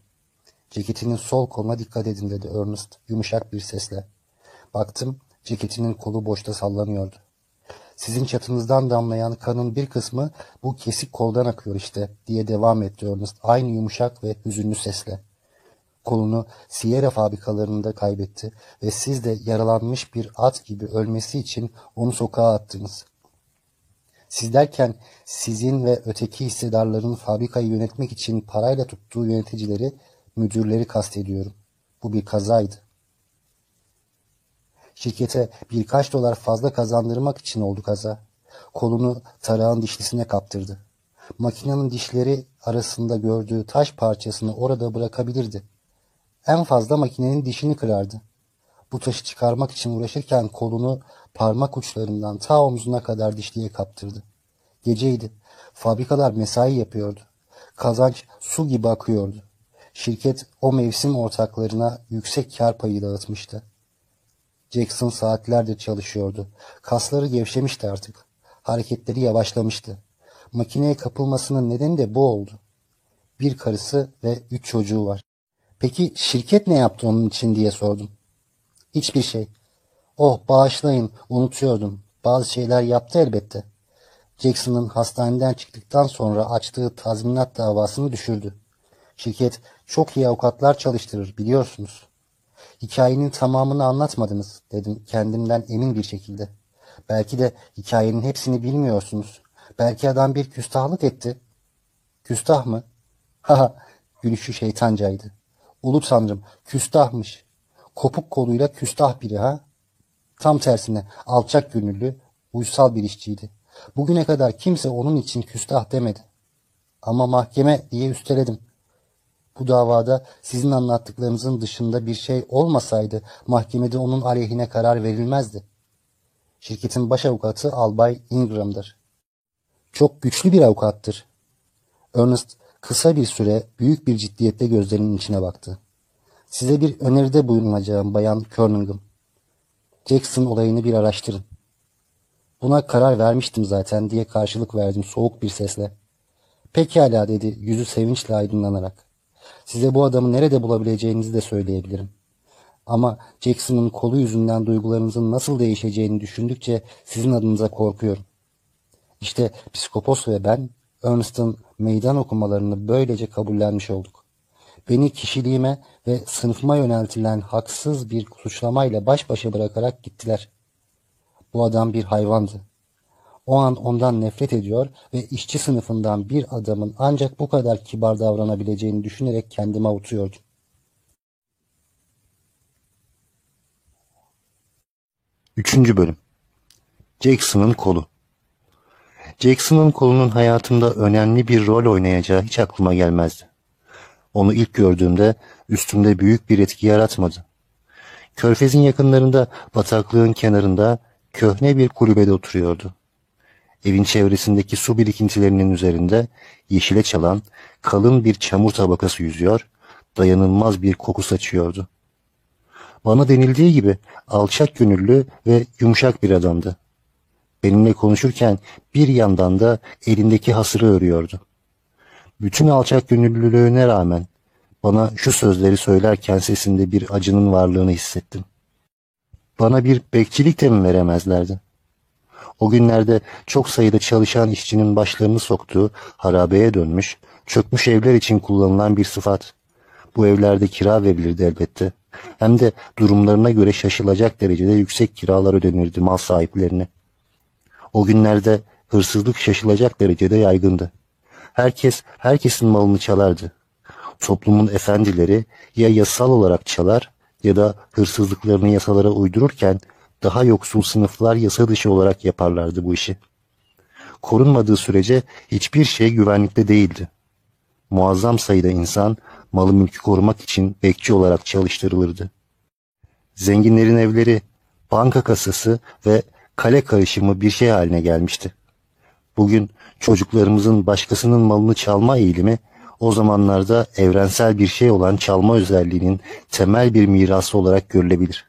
Ceketinin sol koluna dikkat edin dedi Ernest yumuşak bir sesle. Baktım ceketinin kolu boşta sallanıyordu. Sizin çatınızdan damlayan kanın bir kısmı bu kesik koldan akıyor işte diye devam etti Ernest aynı yumuşak ve hüzünlü sesle. Kolunu Sierra fabrikalarında kaybetti ve siz de yaralanmış bir at gibi ölmesi için onu sokağa attınız. Siz derken sizin ve öteki hissedarların fabrikayı yönetmek için parayla tuttuğu yöneticileri, müdürleri kastediyorum. Bu bir kazaydı. Şirkete birkaç dolar fazla kazandırmak için oldu kaza. Kolunu tarağın dişlisine kaptırdı. Makinenin dişleri arasında gördüğü taş parçasını orada bırakabilirdi. En fazla makinenin dişini kırardı. Bu taşı çıkarmak için uğraşırken kolunu parmak uçlarından ta omzuna kadar dişliye kaptırdı. Geceydi. Fabrikalar mesai yapıyordu. Kazanç su gibi akıyordu. Şirket o mevsim ortaklarına yüksek kar payı dağıtmıştı. Jackson saatlerdir çalışıyordu. Kasları gevşemişti artık. Hareketleri yavaşlamıştı. Makineye kapılmasının nedeni de bu oldu. Bir karısı ve üç çocuğu var. Peki şirket ne yaptı onun için diye sordum. Hiçbir şey. Oh bağışlayın unutuyordum. Bazı şeyler yaptı elbette. Jackson'ın hastaneden çıktıktan sonra açtığı tazminat davasını düşürdü. Şirket çok iyi avukatlar çalıştırır biliyorsunuz. Hikayenin tamamını anlatmadınız dedim kendimden emin bir şekilde. Belki de hikayenin hepsini bilmiyorsunuz. Belki adam bir küstahlık etti. Küstah mı? Haha gülüşü şeytancaydı. Ulu tanrım küstahmış. Kopuk koluyla küstah biri ha? Tam tersine alçak gönüllü, uysal bir işçiydi. Bugüne kadar kimse onun için küstah demedi. Ama mahkeme diye üsteledim. Bu davada sizin anlattıklarınızın dışında bir şey olmasaydı mahkemede onun aleyhine karar verilmezdi. Şirketin baş avukatı Albay Ingram'dır. Çok güçlü bir avukattır. Ernest kısa bir süre büyük bir ciddiyetle gözlerinin içine baktı. Size bir öneride bulunacağım Bayan Kerningem. Jackson olayını bir araştırın. Buna karar vermiştim zaten diye karşılık verdim soğuk bir sesle. Pekala dedi yüzü sevinçle aydınlanarak. Size bu adamı nerede bulabileceğinizi de söyleyebilirim. Ama Jackson'ın kolu yüzünden duygularınızın nasıl değişeceğini düşündükçe sizin adınıza korkuyorum. İşte Psikopos ve ben Ernest'ın meydan okumalarını böylece kabullenmiş olduk. Beni kişiliğime ve sınıfıma yöneltilen haksız bir suçlamayla baş başa bırakarak gittiler. Bu adam bir hayvandı. O an ondan nefret ediyor ve işçi sınıfından bir adamın ancak bu kadar kibar davranabileceğini düşünerek kendime avutuyordum. Üçüncü bölüm Jackson'ın kolu Jackson'ın kolunun hayatımda önemli bir rol oynayacağı hiç aklıma gelmezdi. Onu ilk gördüğümde üstümde büyük bir etki yaratmadı. Körfez'in yakınlarında bataklığın kenarında köhne bir kulübede oturuyordu. Evin çevresindeki su birikintilerinin üzerinde yeşile çalan kalın bir çamur tabakası yüzüyor, dayanılmaz bir koku saçıyordu. Bana denildiği gibi alçak gönüllü ve yumuşak bir adamdı. Benimle konuşurken bir yandan da elindeki hasırı örüyordu. Bütün alçak gönüllülüğüne rağmen bana şu sözleri söylerken sesinde bir acının varlığını hissettim. Bana bir bekçilik de mi veremezlerdi? O günlerde çok sayıda çalışan işçinin başlarını soktuğu harabeye dönmüş, çökmüş evler için kullanılan bir sıfat. Bu evlerde kira verilirdi elbette. Hem de durumlarına göre şaşılacak derecede yüksek kiralar ödenirdi mal sahiplerine. O günlerde hırsızlık şaşılacak derecede yaygındı. Herkes herkesin malını çalardı. Toplumun efendileri ya yasal olarak çalar ya da hırsızlıklarını yasalara uydururken daha yoksul sınıflar yasa dışı olarak yaparlardı bu işi. Korunmadığı sürece hiçbir şey güvenlikte değildi. Muazzam sayıda insan malı mülkü korumak için bekçi olarak çalıştırılırdı. Zenginlerin evleri, banka kasası ve kale karışımı bir şey haline gelmişti. Bugün çocuklarımızın başkasının malını çalma eğilimi o zamanlarda evrensel bir şey olan çalma özelliğinin temel bir mirası olarak görülebilir.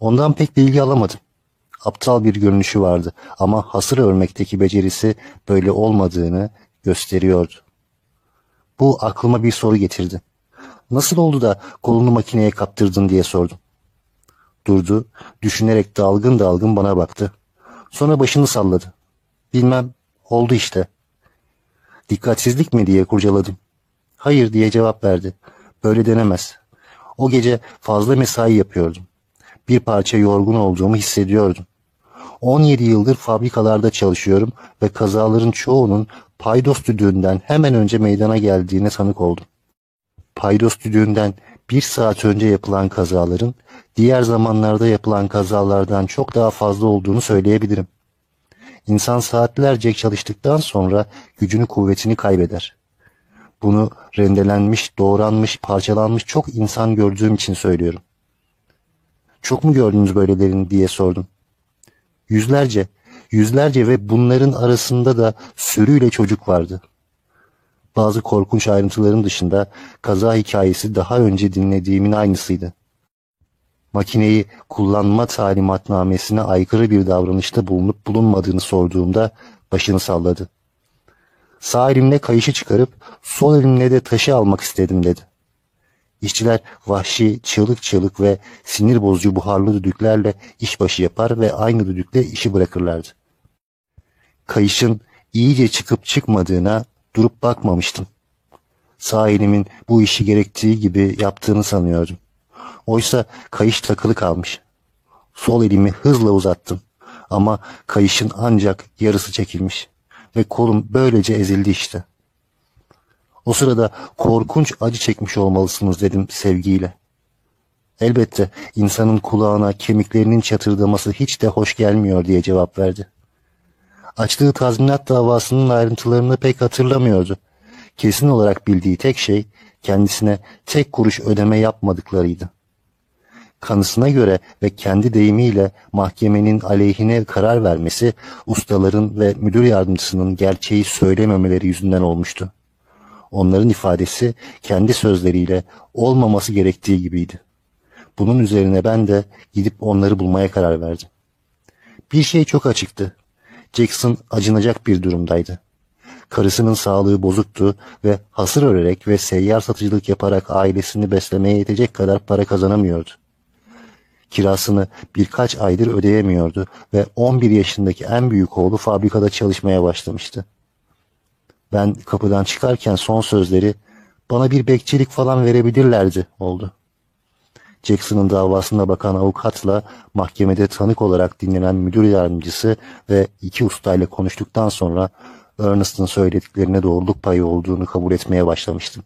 Ondan pek bilgi alamadım. Aptal bir görünüşü vardı ama hasır örmekteki becerisi böyle olmadığını gösteriyordu. Bu aklıma bir soru getirdi. Nasıl oldu da kolunu makineye kaptırdın diye sordum. Durdu, düşünerek dalgın dalgın bana baktı. Sonra başını salladı. Bilmem, oldu işte. Dikkatsizlik mi diye kurcaladım. Hayır diye cevap verdi. Böyle denemez. O gece fazla mesai yapıyordum. Bir parça yorgun olduğumu hissediyordum. 17 yıldır fabrikalarda çalışıyorum ve kazaların çoğunun paydos düdüğünden hemen önce meydana geldiğine sanık oldum. Paydos düdüğünden bir saat önce yapılan kazaların diğer zamanlarda yapılan kazalardan çok daha fazla olduğunu söyleyebilirim. İnsan saatlerce çalıştıktan sonra gücünü kuvvetini kaybeder. Bunu rendelenmiş, doğranmış, parçalanmış çok insan gördüğüm için söylüyorum. Çok mu gördünüz böylelerini diye sordum. Yüzlerce, yüzlerce ve bunların arasında da sürüyle çocuk vardı. Bazı korkunç ayrıntıların dışında kaza hikayesi daha önce dinlediğimin aynısıydı. Makineyi kullanma talimatnamesine aykırı bir davranışta bulunup bulunmadığını sorduğumda başını salladı. Sağ elimle kayışı çıkarıp sol elimle de taşı almak istedim dedi. İşçiler vahşi, çığlık çığlık ve sinir bozucu buharlı düdüklerle işbaşı yapar ve aynı düdükle işi bırakırlardı. Kayışın iyice çıkıp çıkmadığına durup bakmamıştım. Sağ elimin bu işi gerektiği gibi yaptığını sanıyordum. Oysa kayış takılı kalmış. Sol elimi hızla uzattım ama kayışın ancak yarısı çekilmiş ve kolum böylece ezildi işte. O sırada korkunç acı çekmiş olmalısınız dedim sevgiyle. Elbette insanın kulağına kemiklerinin çatırdaması hiç de hoş gelmiyor diye cevap verdi. Açtığı tazminat davasının ayrıntılarını pek hatırlamıyordu. Kesin olarak bildiği tek şey kendisine tek kuruş ödeme yapmadıklarıydı. Kanısına göre ve kendi deyimiyle mahkemenin aleyhine karar vermesi ustaların ve müdür yardımcısının gerçeği söylememeleri yüzünden olmuştu. Onların ifadesi kendi sözleriyle olmaması gerektiği gibiydi. Bunun üzerine ben de gidip onları bulmaya karar verdim. Bir şey çok açıktı. Jackson acınacak bir durumdaydı. Karısının sağlığı bozuktu ve hasır örerek ve seyyar satıcılık yaparak ailesini beslemeye yetecek kadar para kazanamıyordu. Kirasını birkaç aydır ödeyemiyordu ve 11 yaşındaki en büyük oğlu fabrikada çalışmaya başlamıştı. Ben kapıdan çıkarken son sözleri bana bir bekçilik falan verebilirlerdi oldu. Jackson'ın davasına bakan avukatla mahkemede tanık olarak dinlenen müdür yardımcısı ve iki ustayla konuştuktan sonra Ernest'ın söylediklerine doğruluk payı olduğunu kabul etmeye başlamıştım.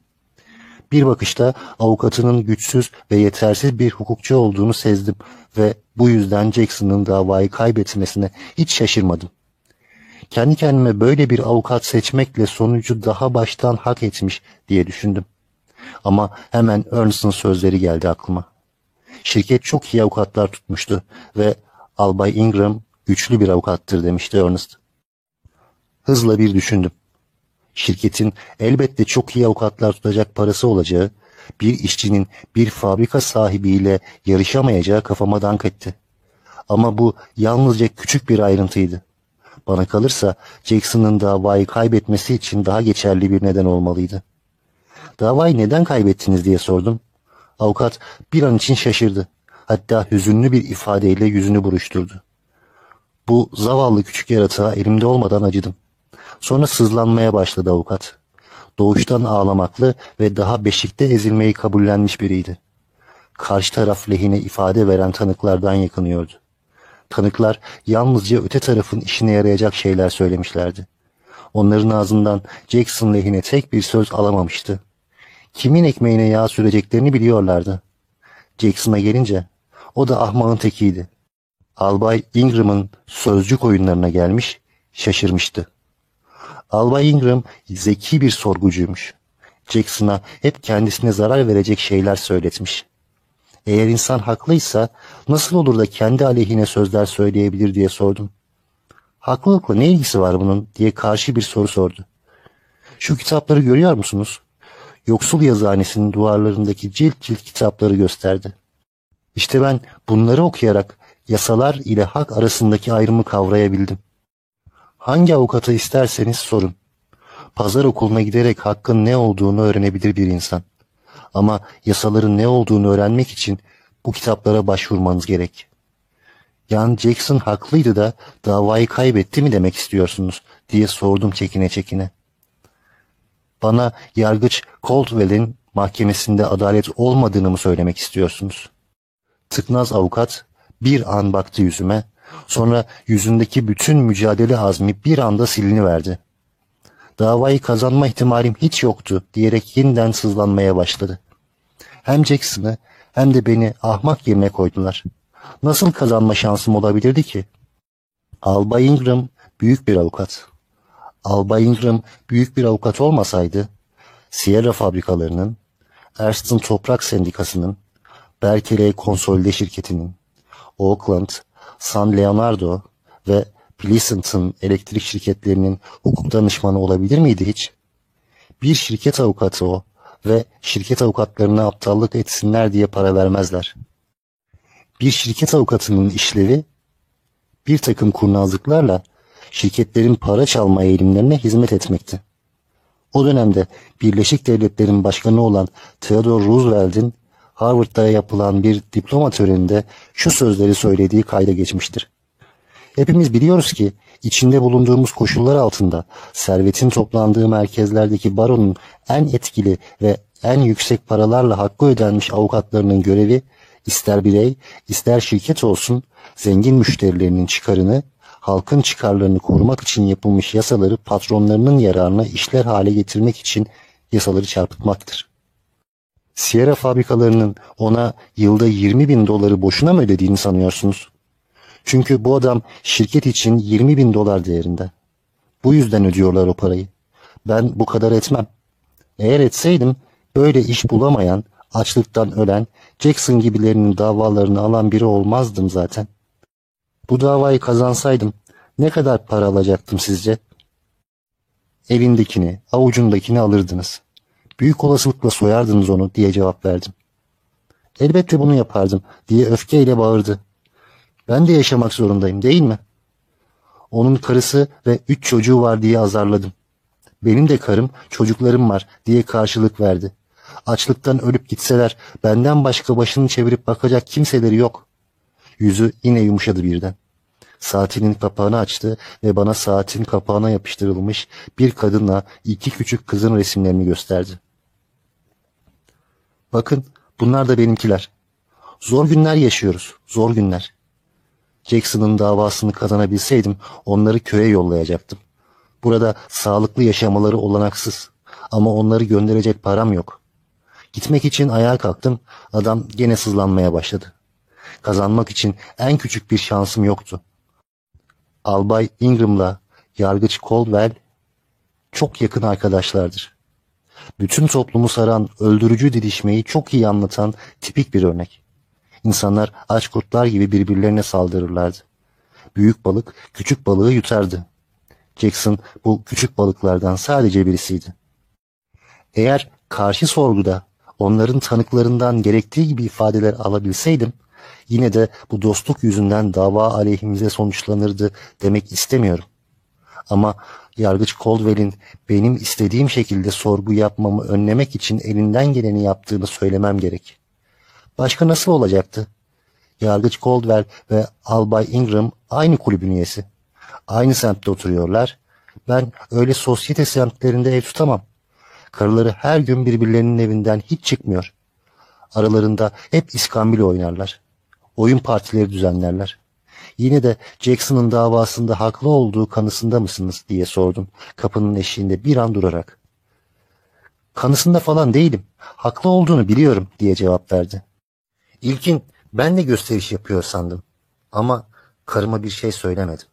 Bir bakışta avukatının güçsüz ve yetersiz bir hukukçu olduğunu sezdim ve bu yüzden Jackson'ın davayı kaybetmesine hiç şaşırmadım. Kendi kendime böyle bir avukat seçmekle sonucu daha baştan hak etmiş diye düşündüm. Ama hemen Ernest'ın sözleri geldi aklıma. Şirket çok iyi avukatlar tutmuştu ve Albay Ingram güçlü bir avukattır demişti Ernest. Hızla bir düşündüm. Şirketin elbette çok iyi avukatlar tutacak parası olacağı, bir işçinin bir fabrika sahibiyle yarışamayacağı kafama dank etti. Ama bu yalnızca küçük bir ayrıntıydı. Bana kalırsa Jackson'ın davayı kaybetmesi için daha geçerli bir neden olmalıydı. Davayı neden kaybettiniz diye sordum. Avukat bir an için şaşırdı. Hatta hüzünlü bir ifadeyle yüzünü buruşturdu. Bu zavallı küçük yaratığa elimde olmadan acıdım. Sonra sızlanmaya başladı avukat. Doğuştan ağlamaklı ve daha beşikte ezilmeyi kabullenmiş biriydi. Karşı taraf lehine ifade veren tanıklardan yakınıyordu. Tanıklar yalnızca öte tarafın işine yarayacak şeyler söylemişlerdi. Onların ağzından Jackson lehine tek bir söz alamamıştı. Kimin ekmeğine yağ süreceklerini biliyorlardı. Jackson'a gelince o da ahmağın tekiydi. Albay Ingram'ın sözcük oyunlarına gelmiş, şaşırmıştı. Albay Ingram zeki bir sorgucuymuş. Jackson'a hep kendisine zarar verecek şeyler söyletmiş. Eğer insan haklıysa nasıl olur da kendi aleyhine sözler söyleyebilir diye sordum. Haklılıkla ne ilgisi var bunun diye karşı bir soru sordu. Şu kitapları görüyor musunuz? Yoksul yazıhanesinin duvarlarındaki cilt cilt kitapları gösterdi. İşte ben bunları okuyarak yasalar ile hak arasındaki ayrımı kavrayabildim. Hangi avukata isterseniz sorun. Pazar okuluna giderek hakkın ne olduğunu öğrenebilir bir insan. Ama yasaların ne olduğunu öğrenmek için bu kitaplara başvurmanız gerek. Yan Jackson haklıydı da davayı kaybetti mi demek istiyorsunuz diye sordum çekine çekine. Bana yargıç Caldwell'in mahkemesinde adalet olmadığını mı söylemek istiyorsunuz? Tıknaz avukat bir an baktı yüzüme, sonra yüzündeki bütün mücadele azmi bir anda silini verdi. Davayı kazanma ihtimalim hiç yoktu diyerek yeniden sızlanmaya başladı. Hem Jackson'ı hem de beni ahmak yerine koydular. Nasıl kazanma şansım olabilirdi ki? Albay Ingram büyük bir avukat. Albay Ingram büyük bir avukat olmasaydı, Sierra fabrikalarının, Erston Toprak Sendikası'nın, Berkeley Konsolide Şirketi'nin, Oakland, San Leonardo ve Pleasanton elektrik şirketlerinin hukuk danışmanı olabilir miydi hiç? Bir şirket avukatı o ve şirket avukatlarına aptallık etsinler diye para vermezler. Bir şirket avukatının işlevi bir takım kurnazlıklarla şirketlerin para çalma eğilimlerine hizmet etmekti. O dönemde Birleşik Devletler'in başkanı olan Theodore Roosevelt'in Harvard'da yapılan bir diploma töreninde şu sözleri söylediği kayda geçmiştir. Hepimiz biliyoruz ki içinde bulunduğumuz koşullar altında servetin toplandığı merkezlerdeki baronun en etkili ve en yüksek paralarla hakkı ödenmiş avukatlarının görevi ister birey ister şirket olsun zengin müşterilerinin çıkarını halkın çıkarlarını korumak için yapılmış yasaları patronlarının yararına işler hale getirmek için yasaları çarpıtmaktır. Sierra fabrikalarının ona yılda 20 bin doları boşuna mı ödediğini sanıyorsunuz? Çünkü bu adam şirket için 20 bin dolar değerinde. Bu yüzden ödüyorlar o parayı. Ben bu kadar etmem. Eğer etseydim böyle iş bulamayan, açlıktan ölen, Jackson gibilerinin davalarını alan biri olmazdım zaten. Bu davayı kazansaydım ne kadar para alacaktım sizce? Elindekini, avucundakini alırdınız. Büyük olasılıkla soyardınız onu diye cevap verdim. Elbette bunu yapardım diye öfkeyle bağırdı. Ben de yaşamak zorundayım değil mi? Onun karısı ve üç çocuğu var diye azarladım. Benim de karım, çocuklarım var diye karşılık verdi. Açlıktan ölüp gitseler benden başka başını çevirip bakacak kimseleri yok. Yüzü yine yumuşadı birden. Saatinin kapağını açtı ve bana saatin kapağına yapıştırılmış bir kadınla iki küçük kızın resimlerini gösterdi. Bakın bunlar da benimkiler. Zor günler yaşıyoruz, zor günler. Jackson'ın davasını kazanabilseydim onları köye yollayacaktım. Burada sağlıklı yaşamaları olanaksız. Ama onları gönderecek param yok. Gitmek için ayağa kalktım. Adam gene sızlanmaya başladı. Kazanmak için en küçük bir şansım yoktu. Albay Ingram'la Yargıç Colwell çok yakın arkadaşlardır. Bütün toplumu saran öldürücü didişmeyi çok iyi anlatan tipik bir örnek. İnsanlar aç kurtlar gibi birbirlerine saldırırlardı. Büyük balık küçük balığı yutardı. Jackson bu küçük balıklardan sadece birisiydi. Eğer karşı sorguda onların tanıklarından gerektiği gibi ifadeler alabilseydim, yine de bu dostluk yüzünden dava aleyhimize sonuçlanırdı demek istemiyorum. Ama yargıç Coldwell'in benim istediğim şekilde sorgu yapmamı önlemek için elinden geleni yaptığını söylemem gerek. Başka nasıl olacaktı? Yargıç Coldwell ve Albay Ingram aynı kulübün üyesi. Aynı semtte oturuyorlar. Ben öyle sosyete semtlerinde ev tutamam. Karıları her gün birbirlerinin evinden hiç çıkmıyor. Aralarında hep iskambil oynarlar. Oyun partileri düzenlerler. Yine de Jackson'ın davasında haklı olduğu kanısında mısınız diye sordum kapının eşiğinde bir an durarak. Kanısında falan değilim. Haklı olduğunu biliyorum diye cevap verdi. İlkin ben de gösteriş yapıyor sandım. Ama karıma bir şey söylemedim.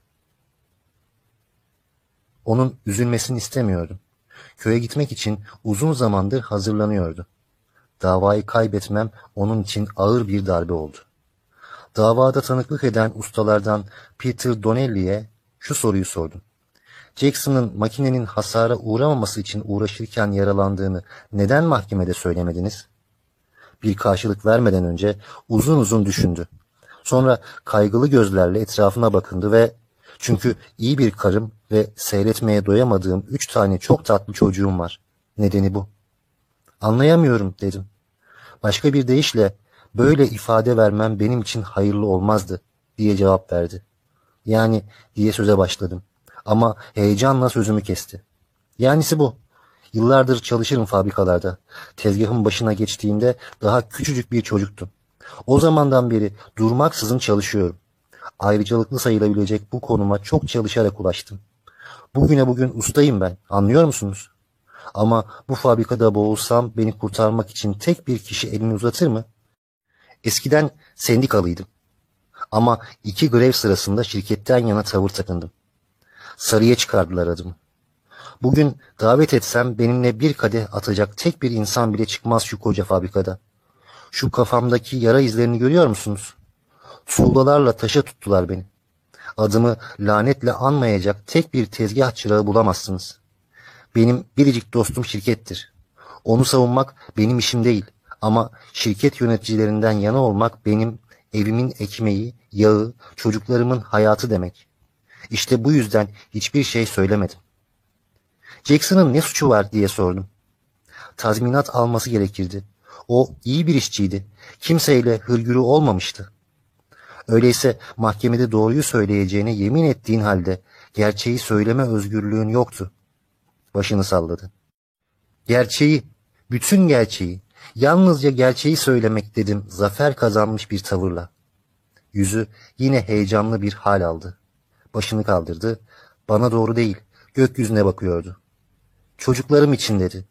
Onun üzülmesini istemiyordum. Köye gitmek için uzun zamandır hazırlanıyordu. Davayı kaybetmem onun için ağır bir darbe oldu. Davada tanıklık eden ustalardan Peter Donnelly'e şu soruyu sordum. Jackson'ın makinenin hasara uğramaması için uğraşırken yaralandığını neden mahkemede söylemediniz? Bir karşılık vermeden önce uzun uzun düşündü. Sonra kaygılı gözlerle etrafına bakındı ve çünkü iyi bir karım ve seyretmeye doyamadığım üç tane çok tatlı çocuğum var. Nedeni bu. Anlayamıyorum dedim. Başka bir deyişle böyle ifade vermem benim için hayırlı olmazdı diye cevap verdi. Yani diye söze başladım. Ama heyecanla sözümü kesti. Yanisi bu. Yıllardır çalışırım fabrikalarda. Tezgahın başına geçtiğimde daha küçücük bir çocuktum. O zamandan beri durmaksızın çalışıyorum. Ayrıcalıklı sayılabilecek bu konuma çok çalışarak ulaştım. Bugüne bugün ustayım ben. Anlıyor musunuz? Ama bu fabrikada boğulsam beni kurtarmak için tek bir kişi elini uzatır mı? Eskiden sendikalıydım. Ama iki grev sırasında şirketten yana tavır takındım. Sarıya çıkardılar adımı. Bugün davet etsem benimle bir kadeh atacak tek bir insan bile çıkmaz şu koca fabrikada. Şu kafamdaki yara izlerini görüyor musunuz? Tuğlalarla taşa tuttular beni. Adımı lanetle anmayacak tek bir tezgah çırağı bulamazsınız. Benim biricik dostum şirkettir. Onu savunmak benim işim değil. Ama şirket yöneticilerinden yana olmak benim evimin ekmeği, yağı, çocuklarımın hayatı demek. İşte bu yüzden hiçbir şey söylemedim. Jackson'ın ne suçu var diye sordum. Tazminat alması gerekirdi. O iyi bir işçiydi. Kimseyle hırgürü olmamıştı. Öyleyse mahkemede doğruyu söyleyeceğine yemin ettiğin halde gerçeği söyleme özgürlüğün yoktu. Başını salladı. Gerçeği, bütün gerçeği, yalnızca gerçeği söylemek dedim zafer kazanmış bir tavırla. Yüzü yine heyecanlı bir hal aldı. Başını kaldırdı. Bana doğru değil, gökyüzüne bakıyordu. Çocuklarım için.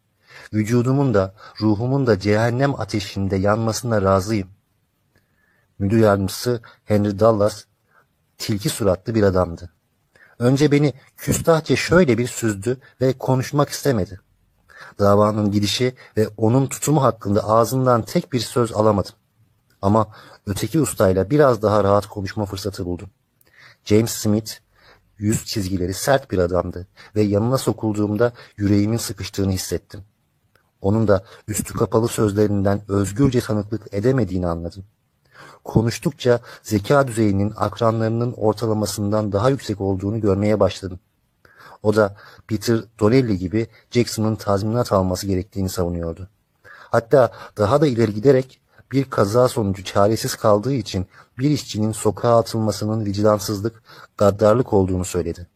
Vücudumun da, ruhumun da cehennem ateşinde yanmasına razıyım. Müdür yardımcısı Henry Dallas tilki suratlı bir adamdı. Önce beni küstahça şöyle bir süzdü ve konuşmak istemedi. Davanın gidişi ve onun tutumu hakkında ağzından tek bir söz alamadım. Ama öteki ustayla biraz daha rahat konuşma fırsatı buldum. James Smith yüz çizgileri sert bir adamdı ve yanına sokulduğumda yüreğimin sıkıştığını hissettim. Onun da üstü kapalı sözlerinden özgürce tanıklık edemediğini anladım konuştukça zeka düzeyinin akranlarının ortalamasından daha yüksek olduğunu görmeye başladım. O da Peter Donnelly gibi Jackson'ın tazminat alması gerektiğini savunuyordu. Hatta daha da ileri giderek bir kaza sonucu çaresiz kaldığı için bir işçinin sokağa atılmasının vicdansızlık, gaddarlık olduğunu söyledi.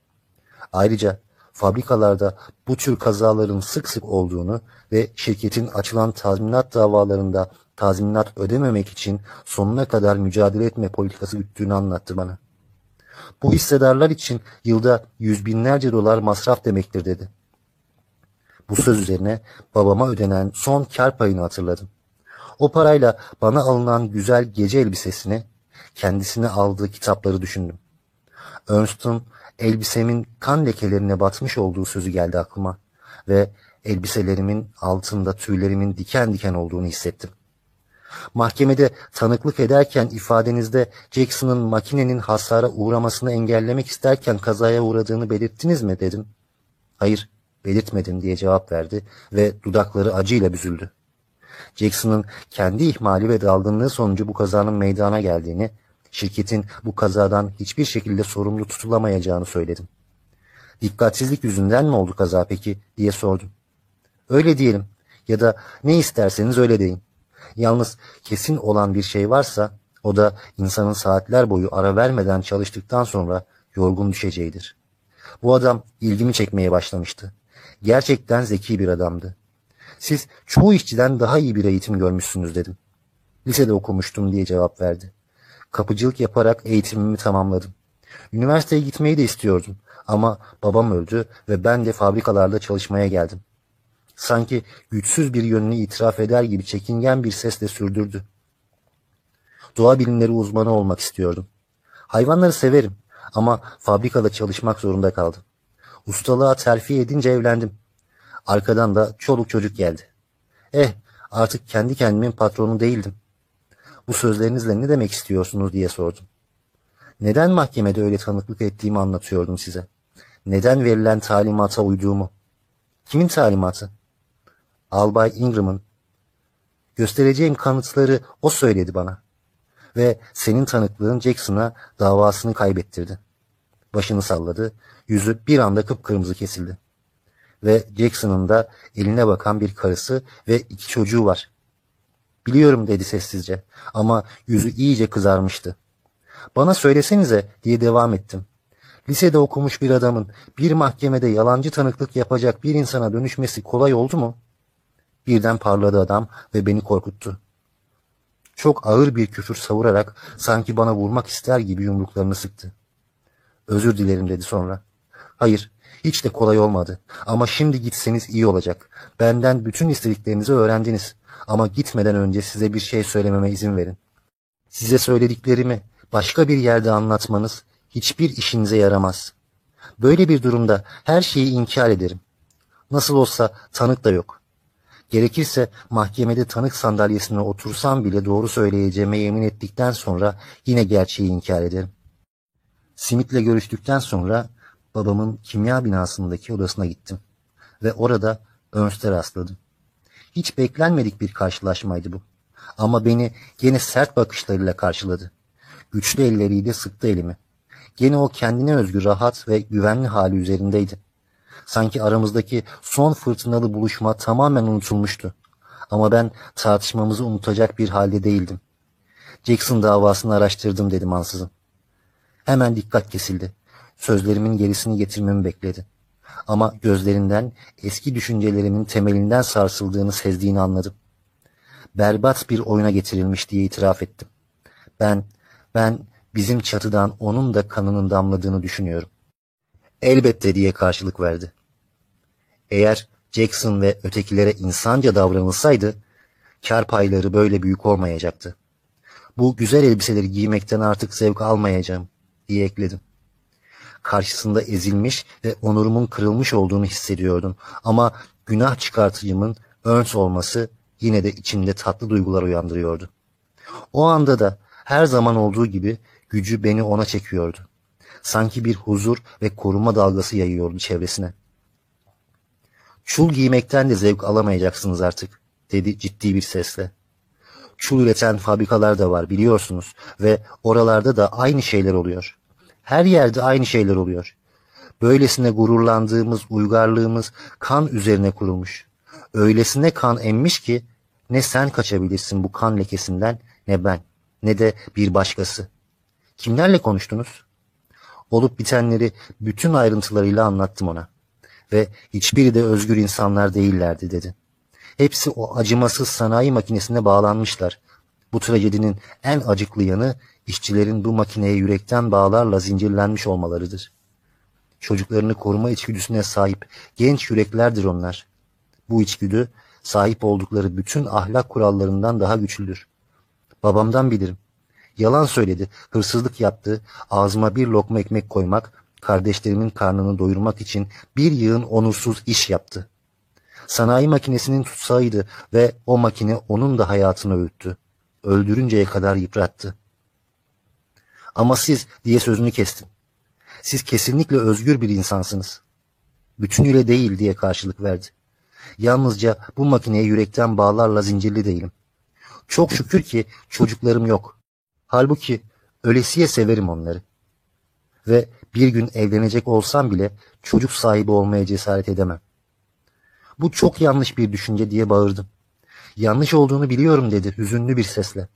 Ayrıca fabrikalarda bu tür kazaların sık sık olduğunu ve şirketin açılan tazminat davalarında tazminat ödememek için sonuna kadar mücadele etme politikası güttüğünü anlattı bana. Bu hissedarlar için yılda yüz binlerce dolar masraf demektir dedi. Bu söz üzerine babama ödenen son kar payını hatırladım. O parayla bana alınan güzel gece elbisesini, kendisine aldığı kitapları düşündüm. Ernst'un elbisemin kan lekelerine batmış olduğu sözü geldi aklıma ve elbiselerimin altında tüylerimin diken diken olduğunu hissettim. Mahkemede tanıklık ederken ifadenizde Jackson'ın makinenin hasara uğramasını engellemek isterken kazaya uğradığını belirttiniz mi dedim. Hayır, belirtmedim diye cevap verdi ve dudakları acıyla büzüldü. Jackson'ın kendi ihmali ve dalgınlığı sonucu bu kazanın meydana geldiğini, şirketin bu kazadan hiçbir şekilde sorumlu tutulamayacağını söyledim. Dikkatsizlik yüzünden mi oldu kaza peki diye sordum. Öyle diyelim ya da ne isterseniz öyle deyin. Yalnız kesin olan bir şey varsa o da insanın saatler boyu ara vermeden çalıştıktan sonra yorgun düşeceğidir. Bu adam ilgimi çekmeye başlamıştı. Gerçekten zeki bir adamdı. Siz çoğu işçiden daha iyi bir eğitim görmüşsünüz dedim. Lisede okumuştum diye cevap verdi. Kapıcılık yaparak eğitimimi tamamladım. Üniversiteye gitmeyi de istiyordum ama babam öldü ve ben de fabrikalarda çalışmaya geldim. Sanki güçsüz bir yönünü itiraf eder gibi çekingen bir sesle sürdürdü. Doğa bilimleri uzmanı olmak istiyordum. Hayvanları severim ama fabrikada çalışmak zorunda kaldım. Ustalığa terfi edince evlendim. Arkadan da çoluk çocuk geldi. Eh artık kendi kendimin patronu değildim. Bu sözlerinizle ne demek istiyorsunuz diye sordum. Neden mahkemede öyle tanıklık ettiğimi anlatıyordum size. Neden verilen talimata uyduğumu. Kimin talimatı? Albay Ingram'ın. Göstereceğim kanıtları o söyledi bana. Ve senin tanıklığın Jackson'a davasını kaybettirdi. Başını salladı. Yüzü bir anda kıpkırmızı kesildi. Ve Jackson'ın da eline bakan bir karısı ve iki çocuğu var. Biliyorum dedi sessizce ama yüzü iyice kızarmıştı. Bana söylesenize diye devam ettim. Lisede okumuş bir adamın bir mahkemede yalancı tanıklık yapacak bir insana dönüşmesi kolay oldu mu? Birden parladı adam ve beni korkuttu. Çok ağır bir küfür savurarak sanki bana vurmak ister gibi yumruklarını sıktı. Özür dilerim dedi sonra. Hayır, hiç de kolay olmadı. Ama şimdi gitseniz iyi olacak. Benden bütün istediklerinizi öğrendiniz. Ama gitmeden önce size bir şey söylememe izin verin. Size söylediklerimi başka bir yerde anlatmanız hiçbir işinize yaramaz. Böyle bir durumda her şeyi inkar ederim. Nasıl olsa tanık da yok. Gerekirse mahkemede tanık sandalyesine otursam bile doğru söyleyeceğime yemin ettikten sonra yine gerçeği inkar ederim. Simit'le görüştükten sonra babamın kimya binasındaki odasına gittim ve orada Ernst'e rastladım. Hiç beklenmedik bir karşılaşmaydı bu. Ama beni gene sert bakışlarıyla karşıladı. Güçlü elleriyle sıktı elimi. Gene o kendine özgü rahat ve güvenli hali üzerindeydi. Sanki aramızdaki son fırtınalı buluşma tamamen unutulmuştu. Ama ben tartışmamızı unutacak bir halde değildim. Jackson davasını araştırdım dedim ansızın. Hemen dikkat kesildi. Sözlerimin gerisini getirmemi bekledi. Ama gözlerinden eski düşüncelerimin temelinden sarsıldığını sezdiğini anladım. Berbat bir oyuna getirilmiş diye itiraf ettim. Ben, ben bizim çatıdan onun da kanının damladığını düşünüyorum. Elbette diye karşılık verdi. Eğer Jackson ve ötekilere insanca davranılsaydı, kar payları böyle büyük olmayacaktı. Bu güzel elbiseleri giymekten artık zevk almayacağım diye ekledim. Karşısında ezilmiş ve onurumun kırılmış olduğunu hissediyordum. Ama günah çıkartıcımın Ernst olması yine de içimde tatlı duygular uyandırıyordu. O anda da her zaman olduğu gibi gücü beni ona çekiyordu. Sanki bir huzur ve koruma dalgası yayıyordu çevresine. Çul giymekten de zevk alamayacaksınız artık, dedi ciddi bir sesle. Çul üreten fabrikalar da var biliyorsunuz ve oralarda da aynı şeyler oluyor. Her yerde aynı şeyler oluyor. Böylesine gururlandığımız uygarlığımız kan üzerine kurulmuş. Öylesine kan emmiş ki Ne sen kaçabilirsin bu kan lekesinden ne ben ne de bir başkası. Kimlerle konuştunuz? Olup bitenleri bütün ayrıntılarıyla anlattım ona. Ve hiçbiri de özgür insanlar değillerdi dedi. Hepsi o acımasız sanayi makinesine bağlanmışlar. Bu trajedinin en acıklı yanı işçilerin bu makineye yürekten bağlarla zincirlenmiş olmalarıdır. Çocuklarını koruma içgüdüsüne sahip genç yüreklerdir onlar. Bu içgüdü sahip oldukları bütün ahlak kurallarından daha güçlüdür. Babamdan bilirim. Yalan söyledi, hırsızlık yaptı, ağzıma bir lokma ekmek koymak, kardeşlerimin karnını doyurmak için bir yığın onursuz iş yaptı. Sanayi makinesinin tutsağıydı ve o makine onun da hayatını öğüttü. Öldürünceye kadar yıprattı. Ama siz diye sözünü kestim. Siz kesinlikle özgür bir insansınız. Bütünüyle değil diye karşılık verdi. Yalnızca bu makineye yürekten bağlarla zincirli değilim. Çok şükür ki çocuklarım yok. Halbuki ölesiye severim onları. Ve bir gün evlenecek olsam bile çocuk sahibi olmaya cesaret edemem. Bu çok yanlış bir düşünce diye bağırdım. Yanlış olduğunu biliyorum dedi hüzünlü bir sesle.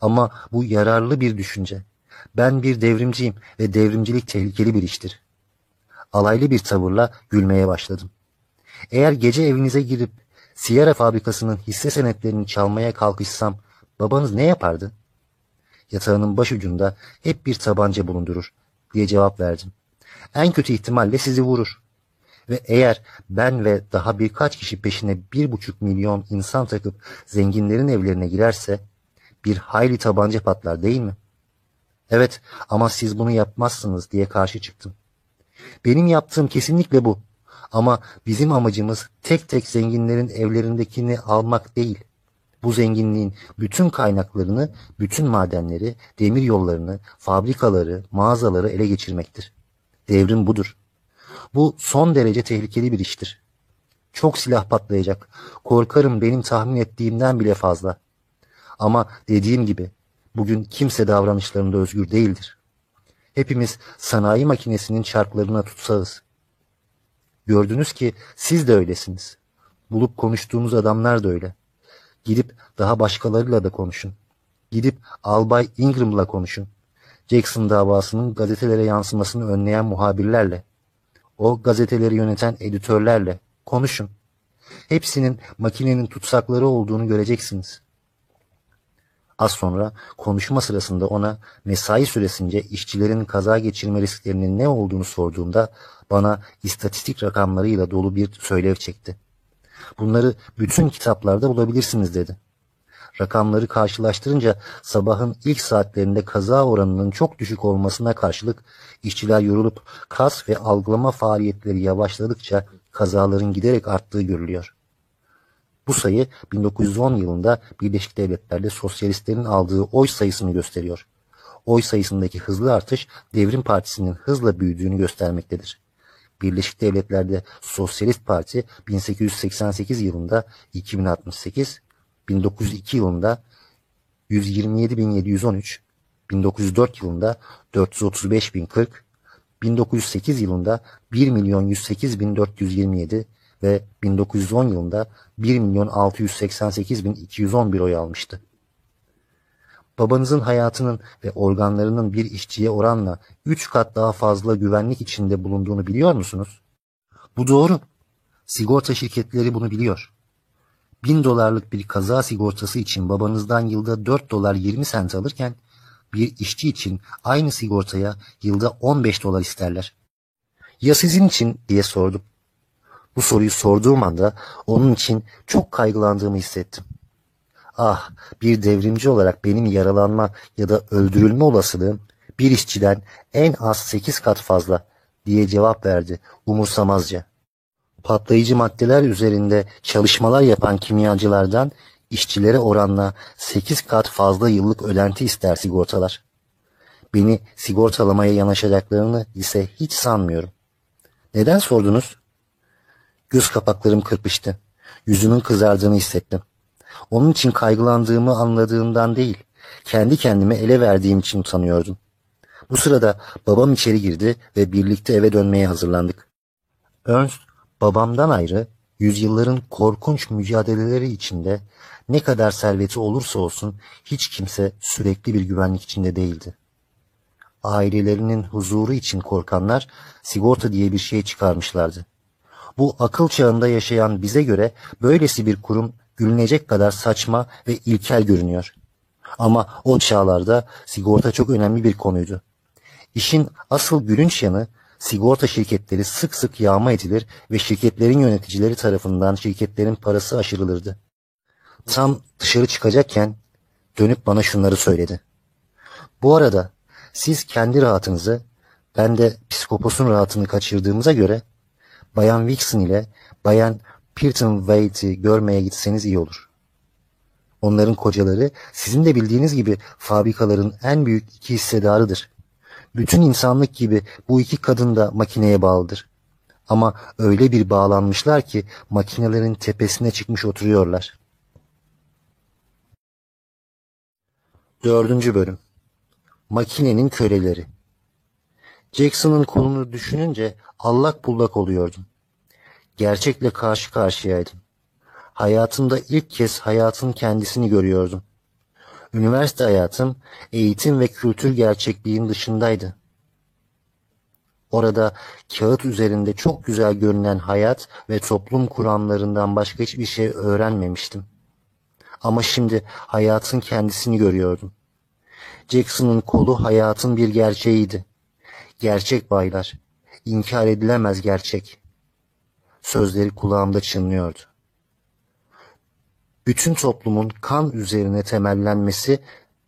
Ama bu yararlı bir düşünce. Ben bir devrimciyim ve devrimcilik tehlikeli bir iştir. Alaylı bir tavırla gülmeye başladım. Eğer gece evinize girip Sierra fabrikasının hisse senetlerini çalmaya kalkışsam babanız ne yapardı? Yatağının başucunda hep bir tabanca bulundurur diye cevap verdim. En kötü ihtimalle sizi vurur. Ve eğer ben ve daha birkaç kişi peşine bir buçuk milyon insan takıp zenginlerin evlerine girerse bir hayli tabanca patlar değil mi? Evet ama siz bunu yapmazsınız diye karşı çıktım. Benim yaptığım kesinlikle bu. Ama bizim amacımız tek tek zenginlerin evlerindekini almak değil. Bu zenginliğin bütün kaynaklarını, bütün madenleri, demir yollarını, fabrikaları, mağazaları ele geçirmektir. Devrim budur. Bu son derece tehlikeli bir iştir. Çok silah patlayacak. Korkarım benim tahmin ettiğimden bile fazla. Ama dediğim gibi bugün kimse davranışlarında özgür değildir. Hepimiz sanayi makinesinin çarklarına tutsağız. Gördünüz ki siz de öylesiniz. Bulup konuştuğumuz adamlar da öyle. Gidip daha başkalarıyla da konuşun. Gidip Albay Ingram'la konuşun. Jackson davasının gazetelere yansımasını önleyen muhabirlerle. O gazeteleri yöneten editörlerle konuşun. Hepsinin makinenin tutsakları olduğunu göreceksiniz. Az sonra konuşma sırasında ona mesai süresince işçilerin kaza geçirme risklerinin ne olduğunu sorduğumda bana istatistik rakamlarıyla dolu bir söylev çekti. Bunları bütün kitaplarda bulabilirsiniz dedi. Rakamları karşılaştırınca sabahın ilk saatlerinde kaza oranının çok düşük olmasına karşılık işçiler yorulup kas ve algılama faaliyetleri yavaşladıkça kazaların giderek arttığı görülüyor. Bu sayı 1910 yılında Birleşik Devletler'de sosyalistlerin aldığı oy sayısını gösteriyor. Oy sayısındaki hızlı artış Devrim Partisi'nin hızla büyüdüğünü göstermektedir. Birleşik Devletler'de Sosyalist Parti 1888 yılında 2068, 1902 yılında 127.713, 1904 yılında 435.040, 1908 yılında 1.108.427 ve 1910 yılında 1.688.211 oy almıştı. Babanızın hayatının ve organlarının bir işçiye oranla 3 kat daha fazla güvenlik içinde bulunduğunu biliyor musunuz? Bu doğru. Sigorta şirketleri bunu biliyor. 1000 dolarlık bir kaza sigortası için babanızdan yılda 4 dolar 20 sent alırken bir işçi için aynı sigortaya yılda 15 dolar isterler. Ya sizin için diye sordum. Bu soruyu sorduğum anda onun için çok kaygılandığımı hissettim. Ah, bir devrimci olarak benim yaralanma ya da öldürülme olasılığım bir işçiden en az sekiz kat fazla diye cevap verdi umursamazca. Patlayıcı maddeler üzerinde çalışmalar yapan kimyacılardan işçilere oranla sekiz kat fazla yıllık ödenti ister sigortalar. Beni sigortalamaya yanaşacaklarını ise hiç sanmıyorum. Neden sordunuz? Göz kapaklarım kırpıştı. Yüzümün kızardığını hissettim. Onun için kaygılandığımı anladığımdan değil, kendi kendime ele verdiğim için utanıyordum. Bu sırada babam içeri girdi ve birlikte eve dönmeye hazırlandık. Ernst babamdan ayrı Yüzyılların korkunç mücadeleleri içinde ne kadar serveti olursa olsun hiç kimse sürekli bir güvenlik içinde değildi. Ailelerinin huzuru için korkanlar sigorta diye bir şey çıkarmışlardı. Bu akıl çağında yaşayan bize göre böylesi bir kurum gülünecek kadar saçma ve ilkel görünüyor. Ama o çağlarda sigorta çok önemli bir konuydu. İşin asıl gülünç yanı sigorta şirketleri sık sık yağma edilir ve şirketlerin yöneticileri tarafından şirketlerin parası aşırılırdı. Tam dışarı çıkacakken dönüp bana şunları söyledi. Bu arada siz kendi rahatınızı, ben de psikoposun rahatını kaçırdığımıza göre Bayan Wilson ile Bayan Pearton Waite'i görmeye gitseniz iyi olur. Onların kocaları sizin de bildiğiniz gibi fabrikaların en büyük iki hissedarıdır. Bütün insanlık gibi bu iki kadın da makineye bağlıdır. Ama öyle bir bağlanmışlar ki makinelerin tepesine çıkmış oturuyorlar. Dördüncü bölüm Makinenin köleleri Jackson'ın kolunu düşününce allak bullak oluyordum. Gerçekle karşı karşıyaydım. Hayatımda ilk kez hayatın kendisini görüyordum. Üniversite hayatım eğitim ve kültür gerçekliğin dışındaydı. Orada kağıt üzerinde çok güzel görünen hayat ve toplum kuramlarından başka hiçbir şey öğrenmemiştim. Ama şimdi hayatın kendisini görüyordum. Jackson'ın kolu hayatın bir gerçeğiydi. Gerçek baylar, inkar edilemez gerçek. Sözleri kulağımda çınlıyordu. Bütün toplumun kan üzerine temellenmesi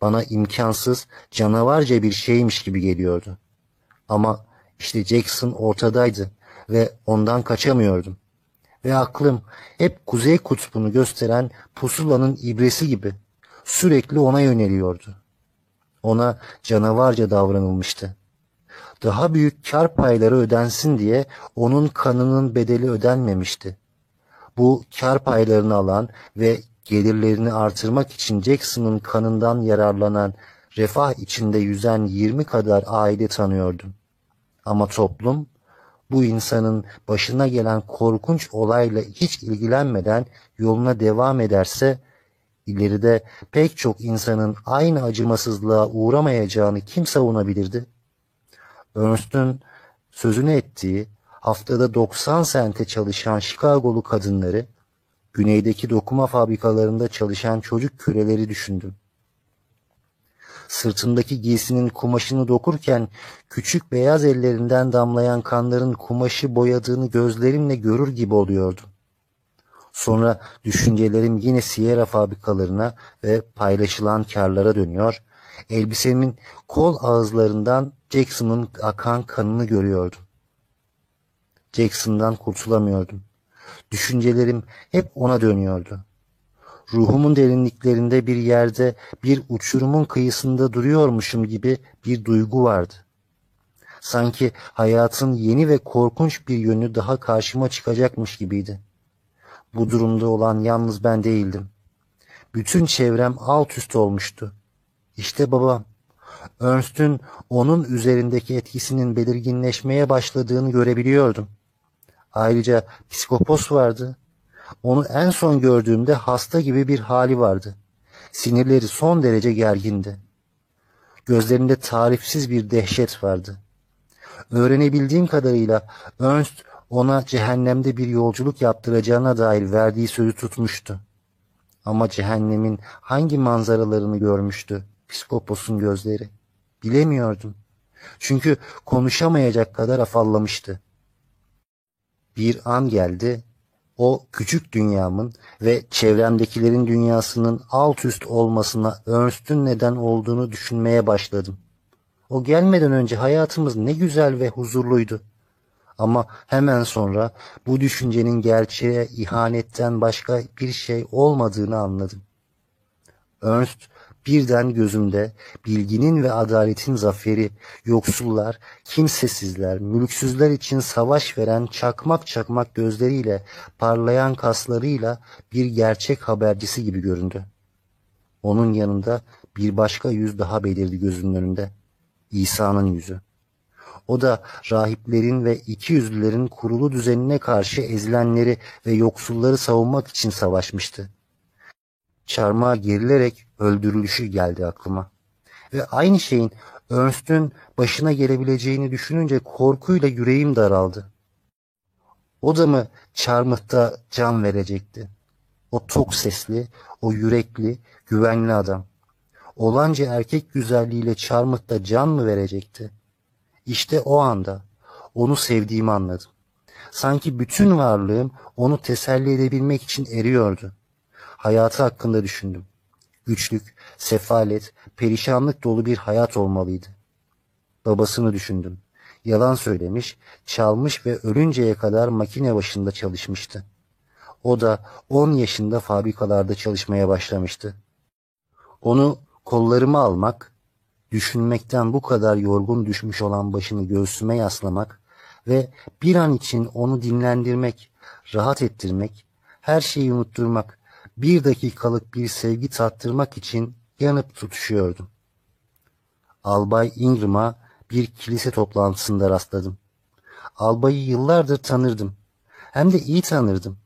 bana imkansız, canavarca bir şeymiş gibi geliyordu. Ama işte Jackson ortadaydı ve ondan kaçamıyordum. Ve aklım hep kuzey kutbunu gösteren pusulanın ibresi gibi sürekli ona yöneliyordu. Ona canavarca davranılmıştı. Daha büyük kar payları ödensin diye onun kanının bedeli ödenmemişti. Bu kar paylarını alan ve gelirlerini artırmak için Jackson'ın kanından yararlanan refah içinde yüzen 20 kadar aile tanıyordum. Ama toplum bu insanın başına gelen korkunç olayla hiç ilgilenmeden yoluna devam ederse ileride pek çok insanın aynı acımasızlığa uğramayacağını kim savunabilirdi? Ernst'ün sözünü ettiği haftada 90 sente çalışan Chicago'lu kadınları, güneydeki dokuma fabrikalarında çalışan çocuk küreleri düşündüm. Sırtındaki giysinin kumaşını dokurken küçük beyaz ellerinden damlayan kanların kumaşı boyadığını gözlerimle görür gibi oluyordum. Sonra düşüncelerim yine Sierra fabrikalarına ve paylaşılan karlara dönüyor. Elbisemin kol ağızlarından Jackson'ın akan kanını görüyordum. Jackson'dan kurtulamıyordum. Düşüncelerim hep ona dönüyordu. Ruhumun derinliklerinde bir yerde bir uçurumun kıyısında duruyormuşum gibi bir duygu vardı. Sanki hayatın yeni ve korkunç bir yönü daha karşıma çıkacakmış gibiydi. Bu durumda olan yalnız ben değildim. Bütün çevrem alt üst olmuştu. İşte babam. Ernst'ün onun üzerindeki etkisinin belirginleşmeye başladığını görebiliyordum. Ayrıca psikopos vardı. Onu en son gördüğümde hasta gibi bir hali vardı. Sinirleri son derece gergindi. Gözlerinde tarifsiz bir dehşet vardı. Öğrenebildiğim kadarıyla Ernst ona cehennemde bir yolculuk yaptıracağına dair verdiği sözü tutmuştu. Ama cehennemin hangi manzaralarını görmüştü psikoposun gözleri? Bilemiyordum. Çünkü konuşamayacak kadar afallamıştı. Bir an geldi, o küçük dünyamın ve çevremdekilerin dünyasının alt üst olmasına Ernst'ün neden olduğunu düşünmeye başladım. O gelmeden önce hayatımız ne güzel ve huzurluydu. Ama hemen sonra bu düşüncenin gerçeğe ihanetten başka bir şey olmadığını anladım. Ernst birden gözümde bilginin ve adaletin zaferi, yoksullar, kimsesizler, mülksüzler için savaş veren çakmak çakmak gözleriyle, parlayan kaslarıyla bir gerçek habercisi gibi göründü. Onun yanında bir başka yüz daha belirdi gözümün önünde. İsa'nın yüzü. O da rahiplerin ve iki yüzlülerin kurulu düzenine karşı ezilenleri ve yoksulları savunmak için savaşmıştı. Çarmıha gerilerek öldürülüşü geldi aklıma. Ve aynı şeyin Ernst'ün başına gelebileceğini düşününce korkuyla yüreğim daraldı. O da mı Çarmıh'ta can verecekti? O tok sesli, o yürekli, güvenli adam. Olanca erkek güzelliğiyle Çarmıh'ta can mı verecekti? İşte o anda onu sevdiğimi anladım. Sanki bütün varlığım onu teselli edebilmek için eriyordu. Hayatı hakkında düşündüm. Güçlük, sefalet, perişanlık dolu bir hayat olmalıydı. Babasını düşündüm. Yalan söylemiş, çalmış ve ölünceye kadar makine başında çalışmıştı. O da 10 yaşında fabrikalarda çalışmaya başlamıştı. Onu kollarıma almak, düşünmekten bu kadar yorgun düşmüş olan başını göğsüme yaslamak ve bir an için onu dinlendirmek, rahat ettirmek, her şeyi unutturmak, bir dakikalık bir sevgi tattırmak için yanıp tutuşuyordum. Albay Ingram'a bir kilise toplantısında rastladım. Albayı yıllardır tanırdım. Hem de iyi tanırdım.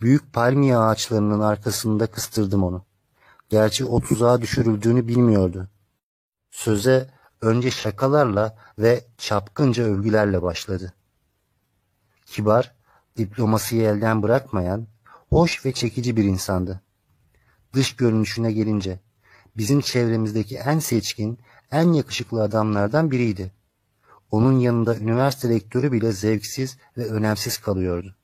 Büyük palmiye ağaçlarının arkasında kıstırdım onu. Gerçi o tuzağa düşürüldüğünü bilmiyordu. Söze önce şakalarla ve çapkınca övgülerle başladı. Kibar, diplomasıyı elden bırakmayan, hoş ve çekici bir insandı. Dış görünüşüne gelince bizim çevremizdeki en seçkin, en yakışıklı adamlardan biriydi. Onun yanında üniversite rektörü bile zevksiz ve önemsiz kalıyordu.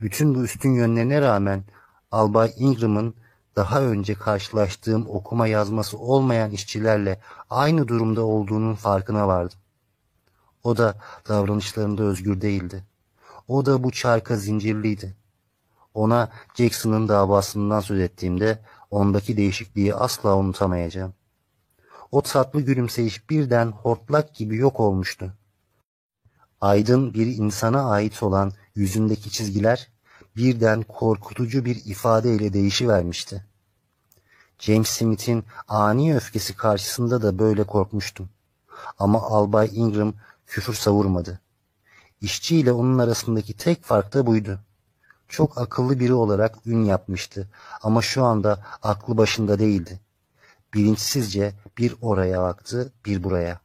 Bütün bu üstün yönlerine rağmen Albay Ingram'ın daha önce karşılaştığım okuma yazması olmayan işçilerle aynı durumda olduğunun farkına vardım. O da davranışlarında özgür değildi. O da bu çarka zincirliydi. Ona Jackson'ın davasından söz ettiğimde ondaki değişikliği asla unutamayacağım. O tatlı gülümseyiş birden hortlak gibi yok olmuştu. Aydın bir insana ait olan yüzündeki çizgiler birden korkutucu bir ifadeyle değişivermişti. James Smith'in ani öfkesi karşısında da böyle korkmuştum. Ama Albay Ingram küfür savurmadı. İşçi ile onun arasındaki tek fark da buydu. Çok akıllı biri olarak ün yapmıştı ama şu anda aklı başında değildi. Bilinçsizce bir oraya baktı, bir buraya.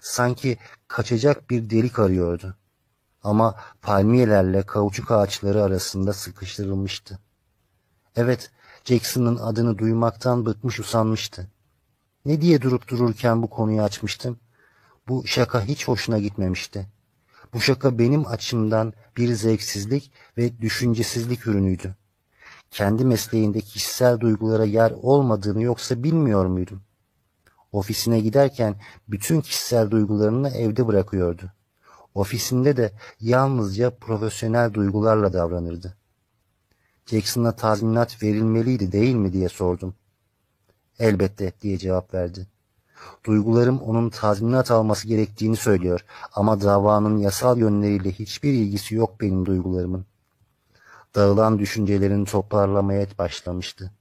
Sanki kaçacak bir delik arıyordu. Ama palmiyelerle kauçuk ağaçları arasında sıkıştırılmıştı. Evet, Jackson'ın adını duymaktan bıkmış usanmıştı. Ne diye durup dururken bu konuyu açmıştım? Bu şaka hiç hoşuna gitmemişti. Bu şaka benim açımdan bir zevksizlik ve düşüncesizlik ürünüydü. Kendi mesleğinde kişisel duygulara yer olmadığını yoksa bilmiyor muydum? Ofisine giderken bütün kişisel duygularını evde bırakıyordu. Ofisinde de yalnızca profesyonel duygularla davranırdı. Jackson'a tazminat verilmeliydi değil mi diye sordum. Elbette diye cevap verdi. Duygularım onun tazminat alması gerektiğini söylüyor ama davanın yasal yönleriyle hiçbir ilgisi yok benim duygularımın. Dağılan düşüncelerini toparlamaya başlamıştı.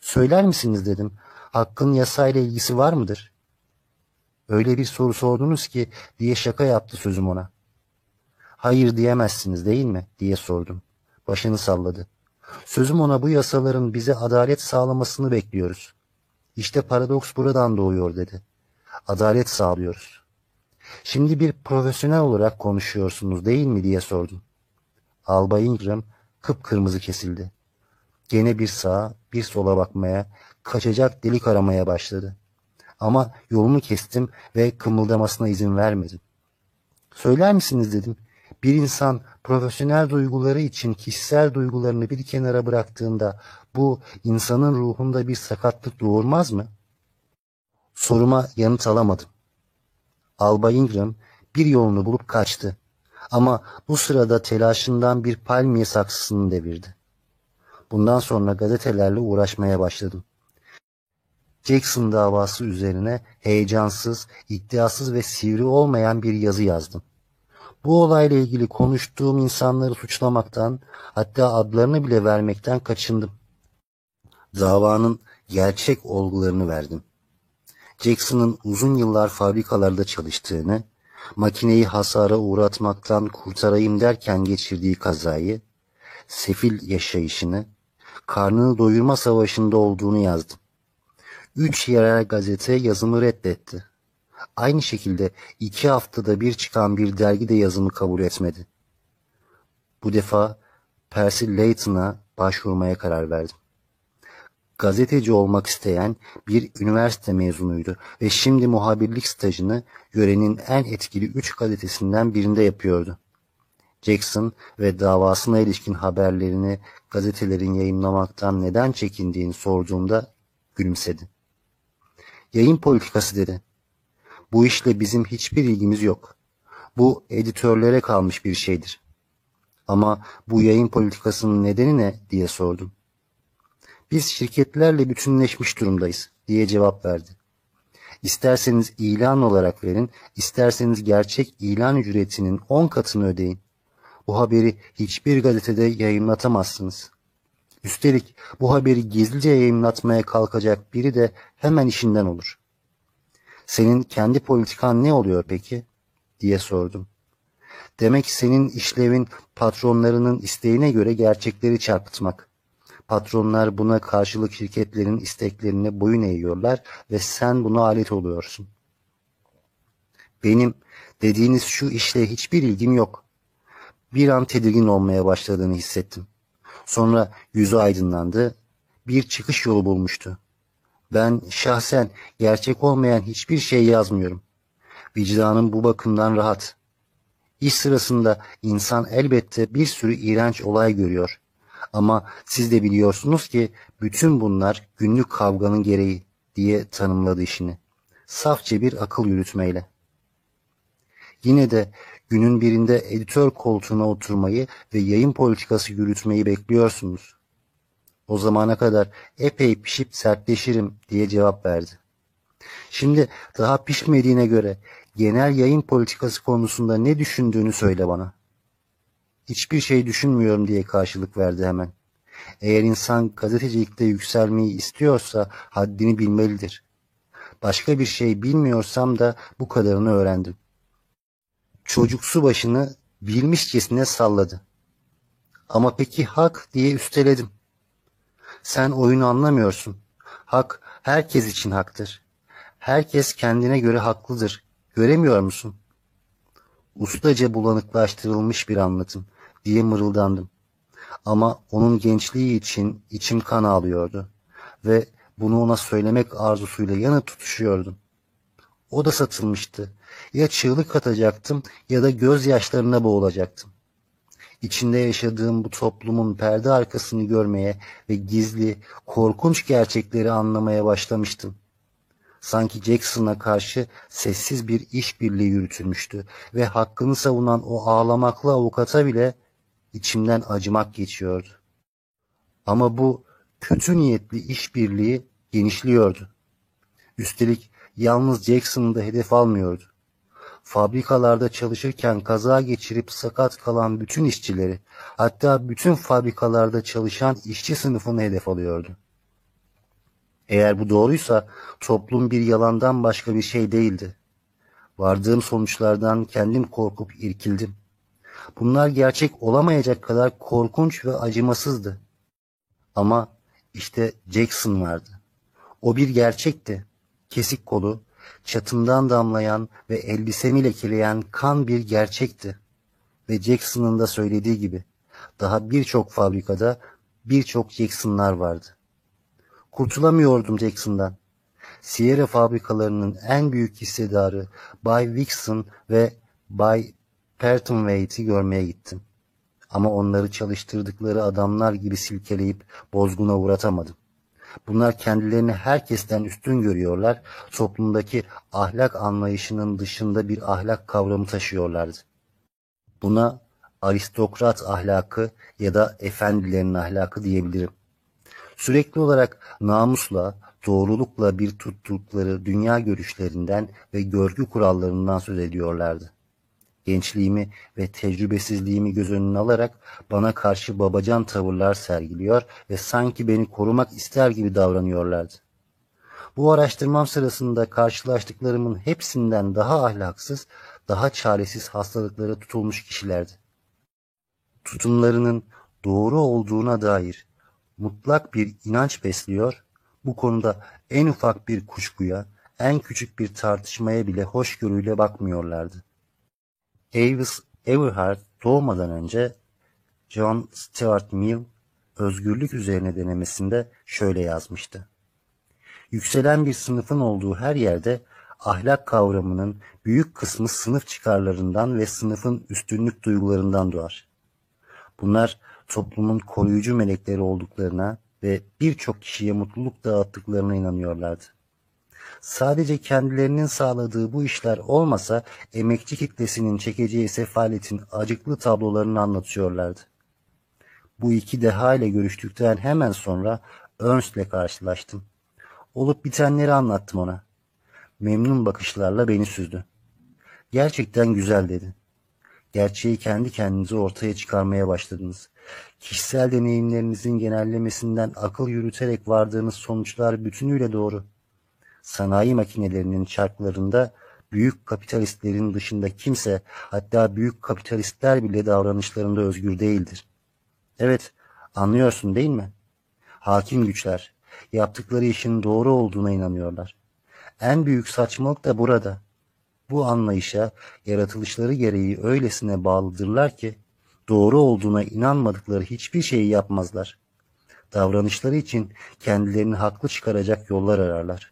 Söyler misiniz dedim. Hakkın yasayla ilgisi var mıdır? Öyle bir soru sordunuz ki diye şaka yaptı sözüm ona. Hayır diyemezsiniz değil mi diye sordum. Başını salladı. Sözüm ona bu yasaların bize adalet sağlamasını bekliyoruz. İşte paradoks buradan doğuyor dedi. Adalet sağlıyoruz. Şimdi bir profesyonel olarak konuşuyorsunuz değil mi diye sordum. Albay Ingram kıpkırmızı kesildi. Gene bir sağa bir sola bakmaya, kaçacak delik aramaya başladı. Ama yolumu kestim ve kımıldamasına izin vermedim. Söyler misiniz dedim. Bir insan profesyonel duyguları için kişisel duygularını bir kenara bıraktığında bu insanın ruhunda bir sakatlık doğurmaz mı? Soruma yanıt alamadım. Alba Ingram bir yolunu bulup kaçtı. Ama bu sırada telaşından bir palmiye saksısını devirdi. Bundan sonra gazetelerle uğraşmaya başladım. Jackson davası üzerine heyecansız, iddiasız ve sivri olmayan bir yazı yazdım. Bu olayla ilgili konuştuğum insanları suçlamaktan, hatta adlarını bile vermekten kaçındım. Davanın gerçek olgularını verdim. Jackson'ın uzun yıllar fabrikalarda çalıştığını, makineyi hasara uğratmaktan kurtarayım derken geçirdiği kazayı, sefil yaşayışını, karnını doyurma savaşında olduğunu yazdım. Üç yerel gazete yazımı reddetti. Aynı şekilde iki haftada bir çıkan bir dergi de yazımı kabul etmedi. Bu defa Percy Layton'a başvurmaya karar verdim. Gazeteci olmak isteyen bir üniversite mezunuydu ve şimdi muhabirlik stajını yörenin en etkili üç gazetesinden birinde yapıyordu. Jackson ve davasına ilişkin haberlerini gazetelerin yayınlamaktan neden çekindiğini sorduğumda gülümsedi. Yayın politikası dedi. Bu işle bizim hiçbir ilgimiz yok. Bu editörlere kalmış bir şeydir. Ama bu yayın politikasının nedeni ne diye sordum. Biz şirketlerle bütünleşmiş durumdayız diye cevap verdi. İsterseniz ilan olarak verin, isterseniz gerçek ilan ücretinin 10 katını ödeyin. Bu haberi hiçbir gazetede yayınlatamazsınız. Üstelik bu haberi gizlice yayınlatmaya kalkacak biri de hemen işinden olur. Senin kendi politikan ne oluyor peki? diye sordum. Demek senin işlevin patronlarının isteğine göre gerçekleri çarpıtmak. Patronlar buna karşılık şirketlerin isteklerine boyun eğiyorlar ve sen buna alet oluyorsun. Benim dediğiniz şu işle hiçbir ilgim yok. Bir an tedirgin olmaya başladığını hissettim. Sonra yüzü aydınlandı, bir çıkış yolu bulmuştu. Ben şahsen gerçek olmayan hiçbir şey yazmıyorum. Vicdanım bu bakımdan rahat. İş sırasında insan elbette bir sürü iğrenç olay görüyor. Ama siz de biliyorsunuz ki bütün bunlar günlük kavganın gereği diye tanımladı işini. Safça bir akıl yürütmeyle. Yine de günün birinde editör koltuğuna oturmayı ve yayın politikası yürütmeyi bekliyorsunuz. O zamana kadar epey pişip sertleşirim diye cevap verdi. Şimdi daha pişmediğine göre genel yayın politikası konusunda ne düşündüğünü söyle bana. Hiçbir şey düşünmüyorum diye karşılık verdi hemen. Eğer insan gazetecilikte yükselmeyi istiyorsa haddini bilmelidir. Başka bir şey bilmiyorsam da bu kadarını öğrendim. Çocuksu başını bilmişçesine salladı. Ama peki hak diye üsteledim. Sen oyunu anlamıyorsun. Hak herkes için haktır. Herkes kendine göre haklıdır. Göremiyor musun? Ustaca bulanıklaştırılmış bir anlatım diye mırıldandım. Ama onun gençliği için içim kan ağlıyordu ve bunu ona söylemek arzusuyla yanıp tutuşuyordum. O da satılmıştı. Ya çığlık atacaktım ya da gözyaşlarına boğulacaktım. İçinde yaşadığım bu toplumun perde arkasını görmeye ve gizli, korkunç gerçekleri anlamaya başlamıştım. Sanki Jackson'a karşı sessiz bir işbirliği yürütülmüştü ve hakkını savunan o ağlamaklı avukata bile içimden acımak geçiyordu. Ama bu kötü niyetli işbirliği genişliyordu. Üstelik yalnız Jackson'ı da hedef almıyordu. Fabrikalarda çalışırken kaza geçirip sakat kalan bütün işçileri, hatta bütün fabrikalarda çalışan işçi sınıfını hedef alıyordu. Eğer bu doğruysa toplum bir yalandan başka bir şey değildi. Vardığım sonuçlardan kendim korkup irkildim. Bunlar gerçek olamayacak kadar korkunç ve acımasızdı. Ama işte Jackson vardı. O bir gerçekti. Kesik kolu, çatımdan damlayan ve elbisemi lekeleyen kan bir gerçekti. Ve Jackson'ın da söylediği gibi daha birçok fabrikada birçok Jackson'lar vardı. Kurtulamıyordum Jackson'dan. Sierra fabrikalarının en büyük hissedarı Bay Wixon ve Bay Pertonwaite'i görmeye gittim. Ama onları çalıştırdıkları adamlar gibi silkeleyip bozguna uğratamadım. Bunlar kendilerini herkesten üstün görüyorlar, toplumdaki ahlak anlayışının dışında bir ahlak kavramı taşıyorlardı. Buna aristokrat ahlakı ya da efendilerin ahlakı diyebilirim. Sürekli olarak namusla, doğrulukla bir tuttukları dünya görüşlerinden ve görgü kurallarından söz ediyorlardı. Gençliğimi ve tecrübesizliğimi göz önüne alarak bana karşı babacan tavırlar sergiliyor ve sanki beni korumak ister gibi davranıyorlardı. Bu araştırmam sırasında karşılaştıklarımın hepsinden daha ahlaksız, daha çaresiz hastalıklara tutulmuş kişilerdi. Tutumlarının doğru olduğuna dair mutlak bir inanç besliyor, bu konuda en ufak bir kuşkuya, en küçük bir tartışmaya bile hoşgörüyle bakmıyorlardı. Avis Everhart doğmadan önce John Stuart Mill özgürlük üzerine denemesinde şöyle yazmıştı. Yükselen bir sınıfın olduğu her yerde ahlak kavramının büyük kısmı sınıf çıkarlarından ve sınıfın üstünlük duygularından doğar. Bunlar toplumun koruyucu melekleri olduklarına ve birçok kişiye mutluluk dağıttıklarına inanıyorlardı. Sadece kendilerinin sağladığı bu işler olmasa emekçi kitlesinin çekeceği sefaletin acıklı tablolarını anlatıyorlardı. Bu iki deha ile görüştükten hemen sonra Ernst'le karşılaştım. Olup bitenleri anlattım ona. Memnun bakışlarla beni süzdü. Gerçekten güzel dedi. Gerçeği kendi kendinize ortaya çıkarmaya başladınız. Kişisel deneyimlerinizin genellemesinden akıl yürüterek vardığınız sonuçlar bütünüyle doğru. Sanayi makinelerinin çarklarında büyük kapitalistlerin dışında kimse hatta büyük kapitalistler bile davranışlarında özgür değildir. Evet, anlıyorsun değil mi? Hakim güçler, yaptıkları işin doğru olduğuna inanıyorlar. En büyük saçmalık da burada. Bu anlayışa yaratılışları gereği öylesine bağlıdırlar ki doğru olduğuna inanmadıkları hiçbir şeyi yapmazlar. Davranışları için kendilerini haklı çıkaracak yollar ararlar.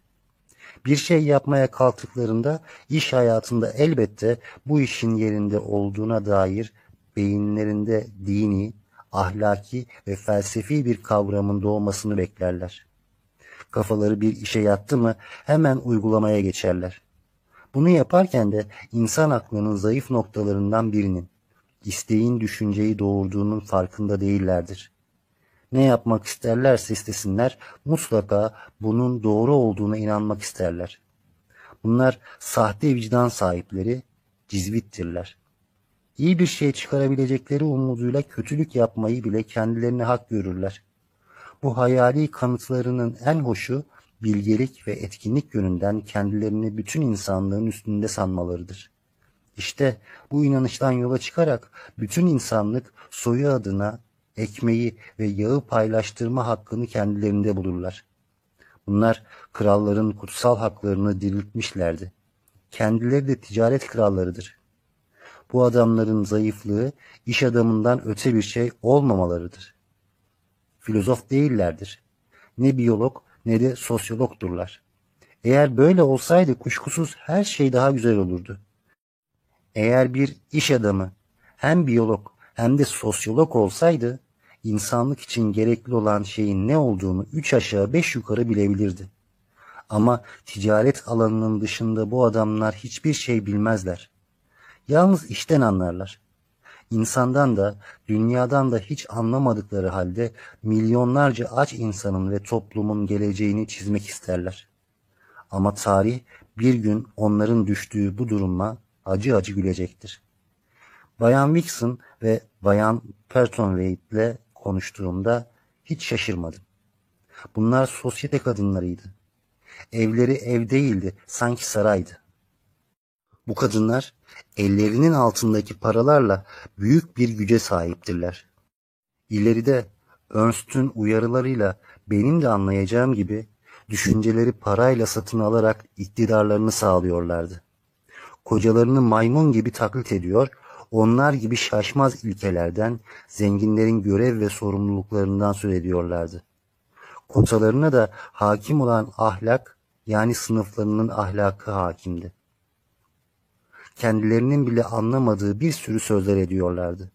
Bir şey yapmaya kalktıklarında iş hayatında elbette bu işin yerinde olduğuna dair beyinlerinde dini, ahlaki ve felsefi bir kavramın doğmasını beklerler. Kafaları bir işe yattı mı hemen uygulamaya geçerler. Bunu yaparken de insan aklının zayıf noktalarından birinin, isteğin düşünceyi doğurduğunun farkında değillerdir. Ne yapmak isterlerse istesinler mutlaka bunun doğru olduğuna inanmak isterler. Bunlar sahte vicdan sahipleri, cizvittirler. İyi bir şey çıkarabilecekleri umuduyla kötülük yapmayı bile kendilerine hak görürler. Bu hayali kanıtlarının en hoşu bilgelik ve etkinlik yönünden kendilerini bütün insanlığın üstünde sanmalarıdır. İşte bu inanıştan yola çıkarak bütün insanlık soyu adına ekmeği ve yağı paylaştırma hakkını kendilerinde bulurlar. Bunlar kralların kutsal haklarını diriltmişlerdi. Kendileri de ticaret krallarıdır. Bu adamların zayıflığı iş adamından öte bir şey olmamalarıdır. Filozof değillerdir. Ne biyolog ne de sosyologdurlar. Eğer böyle olsaydı kuşkusuz her şey daha güzel olurdu. Eğer bir iş adamı hem biyolog hem de sosyolog olsaydı insanlık için gerekli olan şeyin ne olduğunu üç aşağı beş yukarı bilebilirdi. Ama ticaret alanının dışında bu adamlar hiçbir şey bilmezler. Yalnız işten anlarlar. İnsandan da dünyadan da hiç anlamadıkları halde milyonlarca aç insanın ve toplumun geleceğini çizmek isterler. Ama tarih bir gün onların düştüğü bu duruma acı acı gülecektir. Bayan Wixon ve Bayan Pertonwaite ile konuştuğumda hiç şaşırmadım. Bunlar sosyete kadınlarıydı. Evleri ev değildi, sanki saraydı. Bu kadınlar ellerinin altındaki paralarla büyük bir güce sahiptirler. İleride Ernst'ün uyarılarıyla benim de anlayacağım gibi düşünceleri parayla satın alarak iktidarlarını sağlıyorlardı. Kocalarını maymun gibi taklit ediyor, onlar gibi şaşmaz ilkelerden, zenginlerin görev ve sorumluluklarından söz ediyorlardı. Kotalarına da hakim olan ahlak, yani sınıflarının ahlakı hakimdi kendilerinin bile anlamadığı bir sürü sözler ediyorlardı.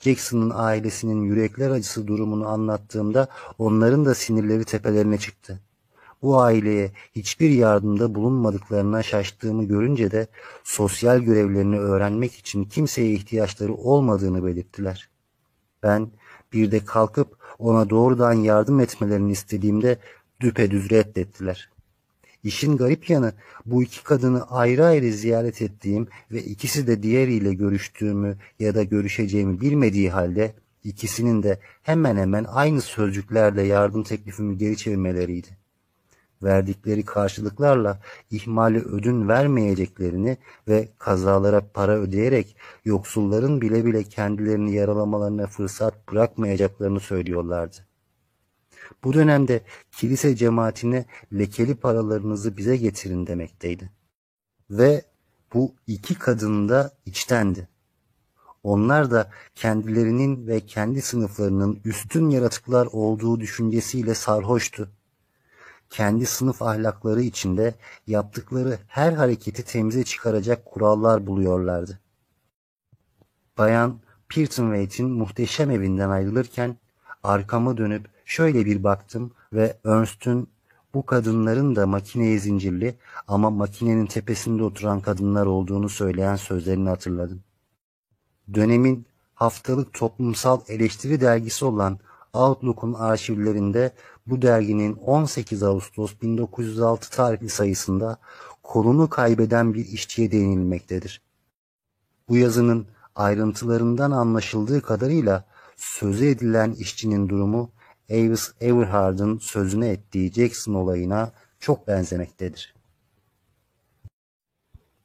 Jackson'ın ailesinin yürekler acısı durumunu anlattığımda onların da sinirleri tepelerine çıktı. Bu aileye hiçbir yardımda bulunmadıklarına şaştığımı görünce de sosyal görevlerini öğrenmek için kimseye ihtiyaçları olmadığını belirttiler. Ben bir de kalkıp ona doğrudan yardım etmelerini istediğimde düpedüz reddettiler. İşin garip yanı bu iki kadını ayrı ayrı ziyaret ettiğim ve ikisi de diğeriyle görüştüğümü ya da görüşeceğimi bilmediği halde ikisinin de hemen hemen aynı sözcüklerle yardım teklifimi geri çevirmeleriydi. Verdikleri karşılıklarla ihmali ödün vermeyeceklerini ve kazalara para ödeyerek yoksulların bile bile kendilerini yaralamalarına fırsat bırakmayacaklarını söylüyorlardı. Bu dönemde kilise cemaatine lekeli paralarınızı bize getirin demekteydi. Ve bu iki kadın da içtendi. Onlar da kendilerinin ve kendi sınıflarının üstün yaratıklar olduğu düşüncesiyle sarhoştu. Kendi sınıf ahlakları içinde yaptıkları her hareketi temize çıkaracak kurallar buluyorlardı. Bayan Waite'in muhteşem evinden ayrılırken arkama dönüp şöyle bir baktım ve Ernst'ün bu kadınların da makineye zincirli ama makinenin tepesinde oturan kadınlar olduğunu söyleyen sözlerini hatırladım. Dönemin haftalık toplumsal eleştiri dergisi olan Outlook'un arşivlerinde bu derginin 18 Ağustos 1906 tarihli sayısında kolunu kaybeden bir işçiye değinilmektedir. Bu yazının ayrıntılarından anlaşıldığı kadarıyla sözü edilen işçinin durumu Avis Everhard'ın sözüne ettiği Jackson olayına çok benzemektedir.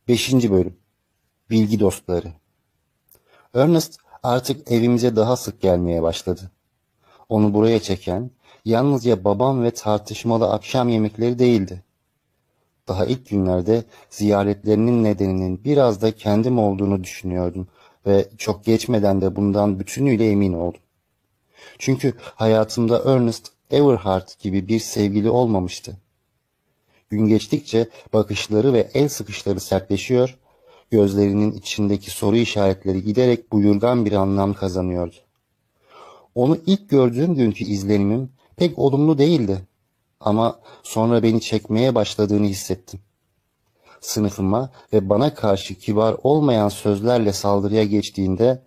5. Bölüm Bilgi Dostları Ernest artık evimize daha sık gelmeye başladı. Onu buraya çeken yalnızca babam ve tartışmalı akşam yemekleri değildi. Daha ilk günlerde ziyaretlerinin nedeninin biraz da kendim olduğunu düşünüyordum ve çok geçmeden de bundan bütünüyle emin oldum. Çünkü hayatımda Ernest Everhard gibi bir sevgili olmamıştı. Gün geçtikçe bakışları ve el sıkışları sertleşiyor, gözlerinin içindeki soru işaretleri giderek buyurgan bir anlam kazanıyordu. Onu ilk gördüğüm günkü izlenimim pek olumlu değildi. Ama sonra beni çekmeye başladığını hissettim. Sınıfıma ve bana karşı kibar olmayan sözlerle saldırıya geçtiğinde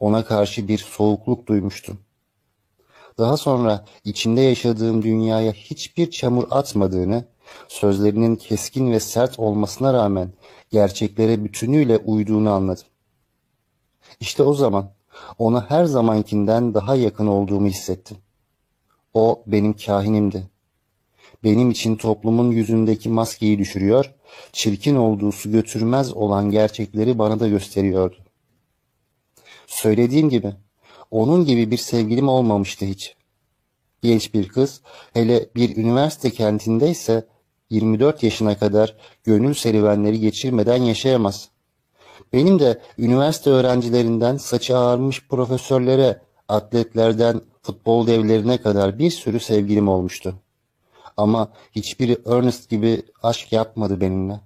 ona karşı bir soğukluk duymuştum. Daha sonra içinde yaşadığım dünyaya hiçbir çamur atmadığını, sözlerinin keskin ve sert olmasına rağmen gerçeklere bütünüyle uyduğunu anladım. İşte o zaman ona her zamankinden daha yakın olduğumu hissettim. O benim kahinimdi. Benim için toplumun yüzündeki maskeyi düşürüyor, çirkin olduğu su götürmez olan gerçekleri bana da gösteriyordu. Söylediğim gibi onun gibi bir sevgilim olmamıştı hiç. Genç bir kız, hele bir üniversite kentindeyse 24 yaşına kadar gönül serüvenleri geçirmeden yaşayamaz. Benim de üniversite öğrencilerinden saçı ağarmış profesörlere, atletlerden futbol devlerine kadar bir sürü sevgilim olmuştu. Ama hiçbiri Ernest gibi aşk yapmadı benimle.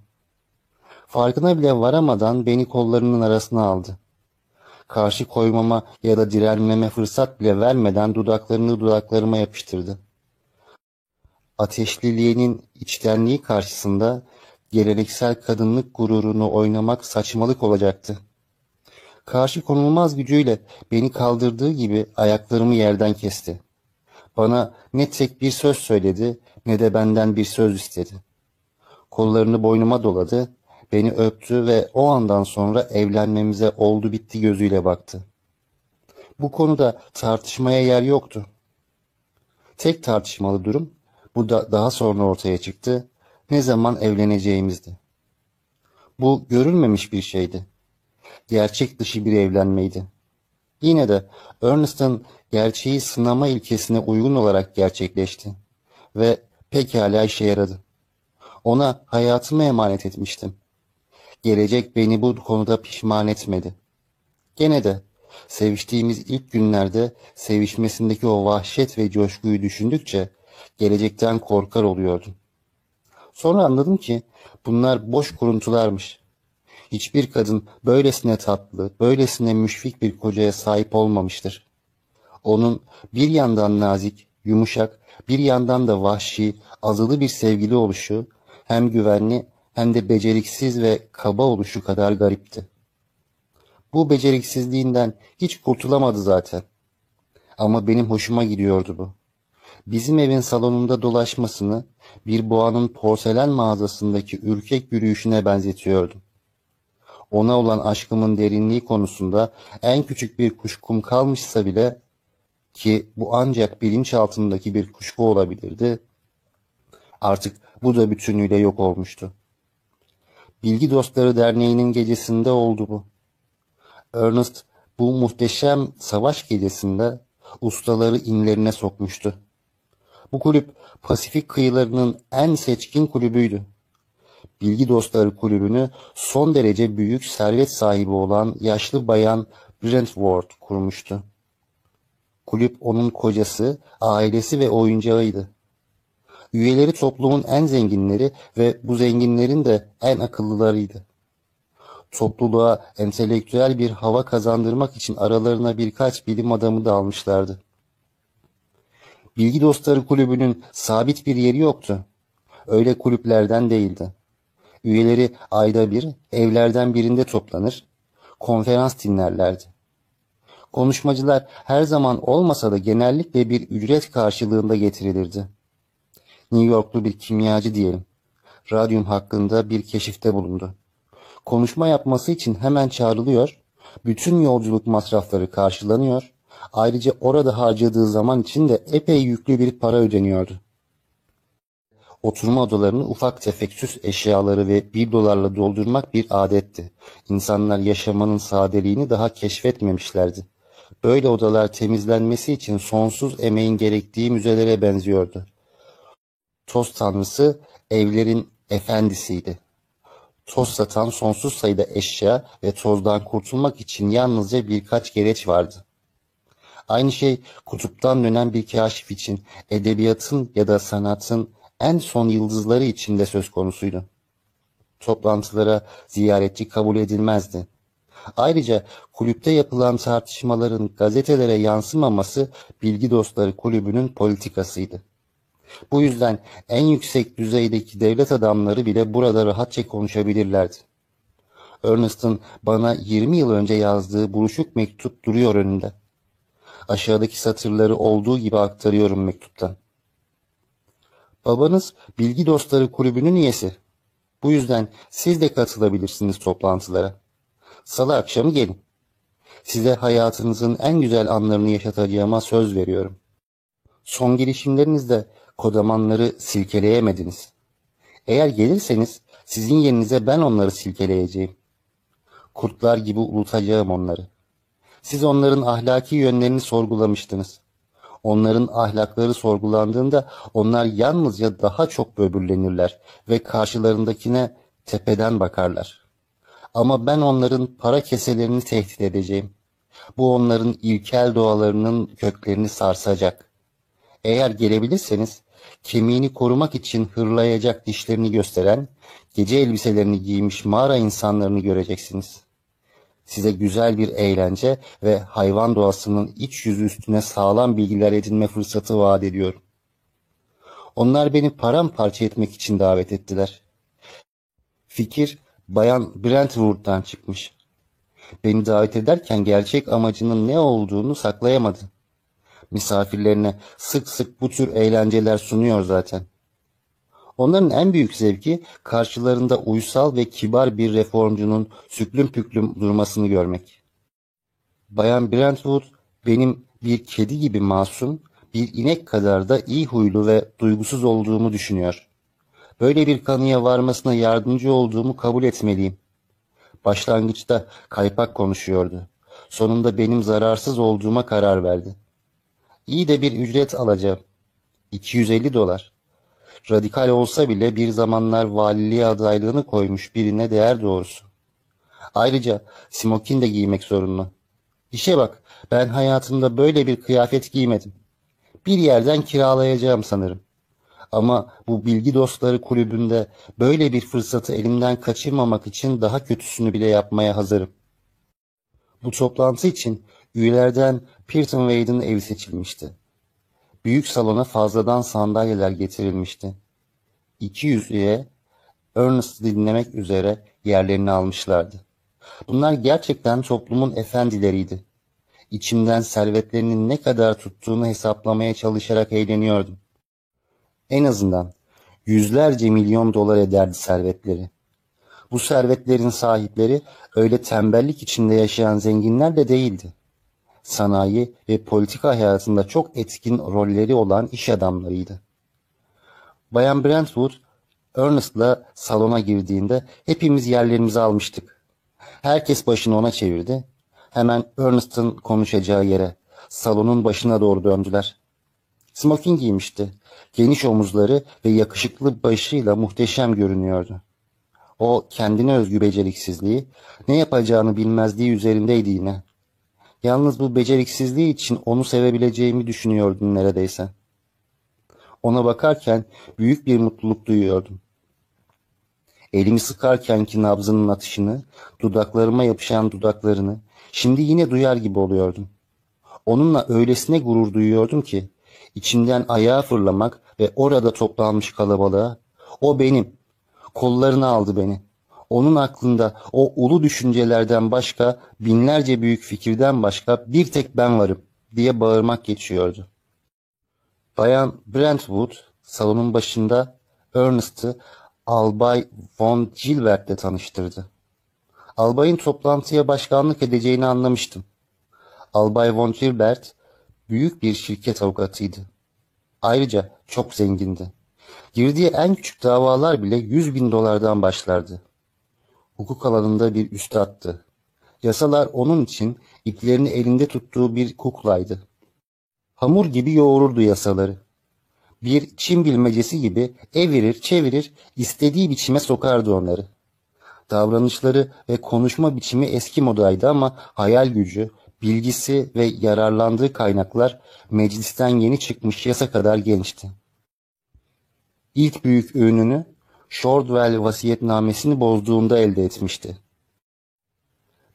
Farkına bile varamadan beni kollarının arasına aldı karşı koymama ya da direnmeme fırsat bile vermeden dudaklarını dudaklarıma yapıştırdı. Ateşliliğinin içtenliği karşısında geleneksel kadınlık gururunu oynamak saçmalık olacaktı. Karşı konulmaz gücüyle beni kaldırdığı gibi ayaklarımı yerden kesti. Bana ne tek bir söz söyledi ne de benden bir söz istedi. Kollarını boynuma doladı Beni öptü ve o andan sonra evlenmemize oldu bitti gözüyle baktı. Bu konuda tartışmaya yer yoktu. Tek tartışmalı durum bu da daha sonra ortaya çıktı. Ne zaman evleneceğimizdi. Bu görülmemiş bir şeydi. Gerçek dışı bir evlenmeydi. Yine de Ernest'ın gerçeği sınama ilkesine uygun olarak gerçekleşti ve pekala işe yaradı. Ona hayatımı emanet etmiştim. Gelecek beni bu konuda pişman etmedi. Gene de seviştiğimiz ilk günlerde sevişmesindeki o vahşet ve coşkuyu düşündükçe gelecekten korkar oluyordum. Sonra anladım ki bunlar boş kuruntularmış. Hiçbir kadın böylesine tatlı, böylesine müşfik bir kocaya sahip olmamıştır. Onun bir yandan nazik, yumuşak, bir yandan da vahşi, azılı bir sevgili oluşu hem güvenli hem de beceriksiz ve kaba oluşu kadar garipti. Bu beceriksizliğinden hiç kurtulamadı zaten. Ama benim hoşuma gidiyordu bu. Bizim evin salonunda dolaşmasını bir boğanın porselen mağazasındaki ürkek yürüyüşüne benzetiyordum. Ona olan aşkımın derinliği konusunda en küçük bir kuşkum kalmışsa bile ki bu ancak bilinç altındaki bir kuşku olabilirdi, artık Bu da bütünüyle yok olmuştu. Bilgi Dostları Derneği'nin gecesinde oldu bu. Ernest bu muhteşem savaş gecesinde ustaları inlerine sokmuştu. Bu kulüp Pasifik kıyılarının en seçkin kulübüydü. Bilgi Dostları Kulübü'nü son derece büyük servet sahibi olan yaşlı bayan Brentford kurmuştu. Kulüp onun kocası, ailesi ve oyuncağıydı. Üyeleri toplumun en zenginleri ve bu zenginlerin de en akıllılarıydı. Topluluğa entelektüel bir hava kazandırmak için aralarına birkaç bilim adamı da almışlardı. Bilgi Dostları Kulübü'nün sabit bir yeri yoktu. Öyle kulüplerden değildi. Üyeleri ayda bir evlerden birinde toplanır, konferans dinlerlerdi. Konuşmacılar her zaman olmasa da genellikle bir ücret karşılığında getirilirdi. New Yorklu bir kimyacı diyelim. Radyum hakkında bir keşifte bulundu. Konuşma yapması için hemen çağrılıyor, bütün yolculuk masrafları karşılanıyor, ayrıca orada harcadığı zaman için de epey yüklü bir para ödeniyordu. Oturma odalarını ufak tefek süs eşyaları ve bir dolarla doldurmak bir adetti. İnsanlar yaşamanın sadeliğini daha keşfetmemişlerdi. Böyle odalar temizlenmesi için sonsuz emeğin gerektiği müzelere benziyordu. Toz tanrısı evlerin efendisiydi. Toz satan sonsuz sayıda eşya ve tozdan kurtulmak için yalnızca birkaç gereç vardı. Aynı şey kutuptan dönen bir kaşif için edebiyatın ya da sanatın en son yıldızları için de söz konusuydu. Toplantılara ziyaretçi kabul edilmezdi. Ayrıca kulüpte yapılan tartışmaların gazetelere yansımaması Bilgi Dostları Kulübü'nün politikasıydı. Bu yüzden en yüksek düzeydeki devlet adamları bile burada rahatça konuşabilirlerdi. Ernest'ın bana 20 yıl önce yazdığı buruşuk mektup duruyor önünde. Aşağıdaki satırları olduğu gibi aktarıyorum mektuptan. Babanız Bilgi Dostları Kulübü'nün üyesi. Bu yüzden siz de katılabilirsiniz toplantılara. Salı akşamı gelin. Size hayatınızın en güzel anlarını yaşatacağıma söz veriyorum. Son girişimlerinizde kodamanları silkeleyemediniz. Eğer gelirseniz sizin yerinize ben onları silkeleyeceğim. Kurtlar gibi ulutacağım onları. Siz onların ahlaki yönlerini sorgulamıştınız. Onların ahlakları sorgulandığında onlar yalnızca daha çok böbürlenirler ve karşılarındakine tepeden bakarlar. Ama ben onların para keselerini tehdit edeceğim. Bu onların ilkel doğalarının köklerini sarsacak. Eğer gelebilirseniz kemiğini korumak için hırlayacak dişlerini gösteren, gece elbiselerini giymiş mağara insanlarını göreceksiniz. Size güzel bir eğlence ve hayvan doğasının iç yüzü üstüne sağlam bilgiler edinme fırsatı vaat ediyorum. Onlar beni paramparça etmek için davet ettiler. Fikir Bayan Brentwood'dan çıkmış. Beni davet ederken gerçek amacının ne olduğunu saklayamadı. Misafirlerine sık sık bu tür eğlenceler sunuyor zaten. Onların en büyük zevki karşılarında uysal ve kibar bir reformcunun süklüm püklüm durmasını görmek. Bayan Brentwood benim bir kedi gibi masum, bir inek kadar da iyi huylu ve duygusuz olduğumu düşünüyor. Böyle bir kanıya varmasına yardımcı olduğumu kabul etmeliyim. Başlangıçta kaypak konuşuyordu. Sonunda benim zararsız olduğuma karar verdi. İyi de bir ücret alacağım. 250 dolar. Radikal olsa bile bir zamanlar valiliğe adaylığını koymuş birine değer doğrusu. Ayrıca smokin de giymek zorunlu. İşe bak, ben hayatımda böyle bir kıyafet giymedim. Bir yerden kiralayacağım sanırım. Ama bu bilgi dostları kulübünde böyle bir fırsatı elimden kaçırmamak için daha kötüsünü bile yapmaya hazırım. Bu toplantı için üyelerden Pearson Wade'in evi seçilmişti. Büyük salona fazladan sandalyeler getirilmişti. 200 üye Ernest'ı dinlemek üzere yerlerini almışlardı. Bunlar gerçekten toplumun efendileriydi. İçimden servetlerinin ne kadar tuttuğunu hesaplamaya çalışarak eğleniyordum. En azından yüzlerce milyon dolar ederdi servetleri. Bu servetlerin sahipleri öyle tembellik içinde yaşayan zenginler de değildi sanayi ve politika hayatında çok etkin rolleri olan iş adamlarıydı. Bayan Brentwood Ernest'la salona girdiğinde hepimiz yerlerimizi almıştık. Herkes başını ona çevirdi. Hemen Ernest'ın konuşacağı yere, salonun başına doğru döndüler. Smoking giymişti. Geniş omuzları ve yakışıklı başıyla muhteşem görünüyordu. O kendine özgü beceriksizliği, ne yapacağını bilmezliği üzerindeydi yine. Yalnız bu beceriksizliği için onu sevebileceğimi düşünüyordum neredeyse. Ona bakarken büyük bir mutluluk duyuyordum. Elimi sıkarkenki nabzının atışını, dudaklarıma yapışan dudaklarını, şimdi yine duyar gibi oluyordum. Onunla öylesine gurur duyuyordum ki, içinden ayağa fırlamak ve orada toplanmış kalabalığa, o benim, kollarına aldı beni. Onun aklında o ulu düşüncelerden başka, binlerce büyük fikirden başka bir tek ben varım diye bağırmak geçiyordu. Bayan Brentwood salonun başında Ernest'ı Albay von Gilbert'le tanıştırdı. Albayın toplantıya başkanlık edeceğini anlamıştım. Albay von Gilbert büyük bir şirket avukatıydı. Ayrıca çok zengindi. Girdiği en küçük davalar bile 100 bin dolardan başlardı. Hukuk alanında bir üstattı. Yasalar onun için iplerini elinde tuttuğu bir kuklaydı. Hamur gibi yoğururdu yasaları. Bir Çin bilmecesi gibi evirir çevirir istediği biçime sokardı onları. Davranışları ve konuşma biçimi eski modaydı ama hayal gücü, bilgisi ve yararlandığı kaynaklar meclisten yeni çıkmış yasa kadar gençti. İlk büyük ününü Shordwell vasiyetnamesini bozduğunda elde etmişti.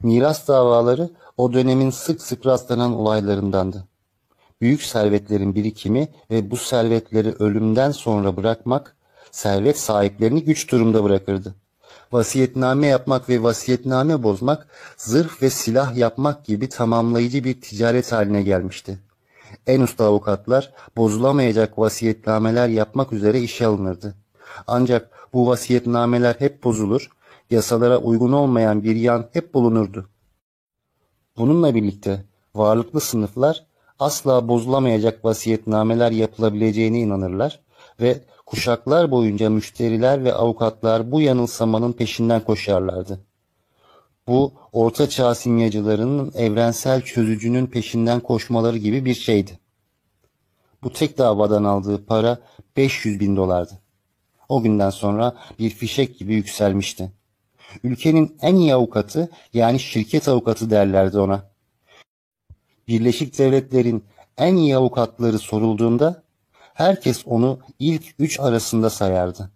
Miras davaları o dönemin sık sık rastlanan olaylarındandı. Büyük servetlerin birikimi ve bu servetleri ölümden sonra bırakmak, servet sahiplerini güç durumda bırakırdı. Vasiyetname yapmak ve vasiyetname bozmak, zırh ve silah yapmak gibi tamamlayıcı bir ticaret haline gelmişti. En usta avukatlar bozulamayacak vasiyetnameler yapmak üzere işe alınırdı. Ancak bu vasiyetnameler hep bozulur, yasalara uygun olmayan bir yan hep bulunurdu. Bununla birlikte varlıklı sınıflar asla bozulamayacak vasiyetnameler yapılabileceğine inanırlar ve kuşaklar boyunca müşteriler ve avukatlar bu yanılsamanın peşinden koşarlardı. Bu orta çağ simyacılarının evrensel çözücünün peşinden koşmaları gibi bir şeydi. Bu tek davadan aldığı para 500 bin dolardı. O günden sonra bir fişek gibi yükselmişti. Ülkenin en iyi avukatı yani şirket avukatı derlerdi ona. Birleşik Devletler'in en iyi avukatları sorulduğunda herkes onu ilk üç arasında sayardı.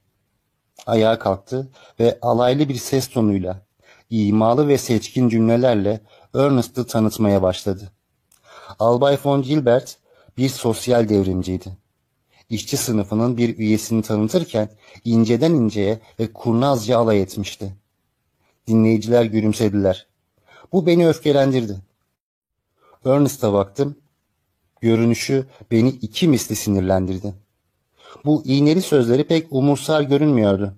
Ayağa kalktı ve alaylı bir ses tonuyla, imalı ve seçkin cümlelerle Ernest'ı tanıtmaya başladı. Albay von Gilbert bir sosyal devrimciydi. İşçi sınıfının bir üyesini tanıtırken inceden inceye ve kurnazca alay etmişti. Dinleyiciler gülümsediler. Bu beni öfkelendirdi. Ernest'a baktım. Görünüşü beni iki misli sinirlendirdi. Bu iğneli sözleri pek umursar görünmüyordu.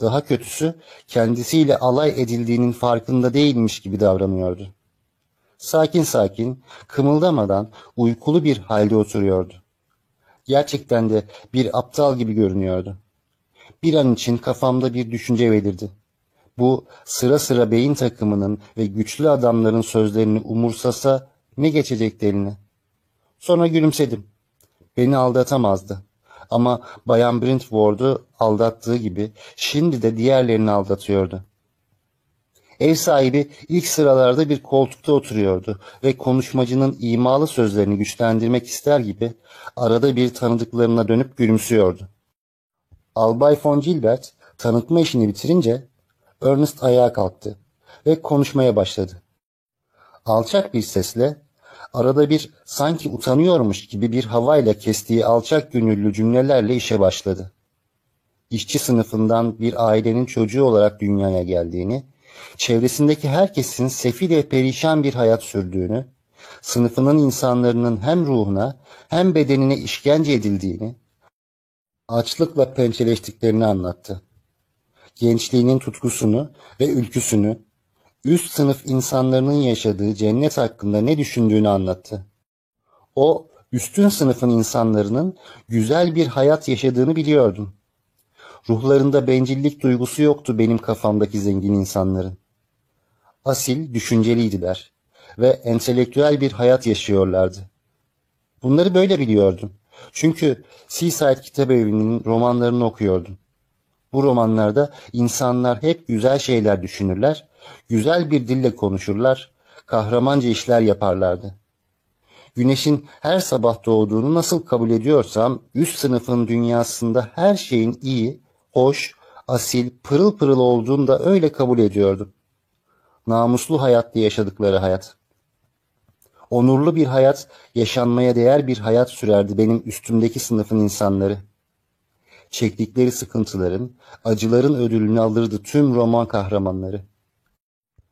Daha kötüsü kendisiyle alay edildiğinin farkında değilmiş gibi davranıyordu. Sakin sakin, kımıldamadan uykulu bir halde oturuyordu. Gerçekten de bir aptal gibi görünüyordu. Bir an için kafamda bir düşünce belirdi. Bu sıra sıra beyin takımının ve güçlü adamların sözlerini umursasa ne geçecekti eline? Sonra gülümsedim. Beni aldatamazdı. Ama Bayan Brentford'u aldattığı gibi şimdi de diğerlerini aldatıyordu. Ev sahibi ilk sıralarda bir koltukta oturuyordu ve konuşmacının imalı sözlerini güçlendirmek ister gibi arada bir tanıdıklarına dönüp gülümsüyordu. Albay von Gilbert tanıtma işini bitirince Ernest ayağa kalktı ve konuşmaya başladı. Alçak bir sesle arada bir sanki utanıyormuş gibi bir havayla kestiği alçak gönüllü cümlelerle işe başladı. İşçi sınıfından bir ailenin çocuğu olarak dünyaya geldiğini, çevresindeki herkesin sefil ve perişan bir hayat sürdüğünü, sınıfının insanların hem ruhuna hem bedenine işkence edildiğini, açlıkla pençeleştiklerini anlattı. Gençliğinin tutkusunu ve ülküsünü, üst sınıf insanların yaşadığı cennet hakkında ne düşündüğünü anlattı. O, üstün sınıfın insanların güzel bir hayat yaşadığını biliyordum. Ruhlarında bencillik duygusu yoktu benim kafamdaki zengin insanların. Asil, düşünceliydiler ve entelektüel bir hayat yaşıyorlardı. Bunları böyle biliyordum. Çünkü Seaside Kitap Evi'nin romanlarını okuyordum. Bu romanlarda insanlar hep güzel şeyler düşünürler, güzel bir dille konuşurlar, kahramanca işler yaparlardı. Güneşin her sabah doğduğunu nasıl kabul ediyorsam, üst sınıfın dünyasında her şeyin iyi, hoş, asil, pırıl pırıl olduğunu da öyle kabul ediyordum. Namuslu hayatta yaşadıkları hayat. Onurlu bir hayat, yaşanmaya değer bir hayat sürerdi benim üstümdeki sınıfın insanları. Çektikleri sıkıntıların, acıların ödülünü alırdı tüm roman kahramanları.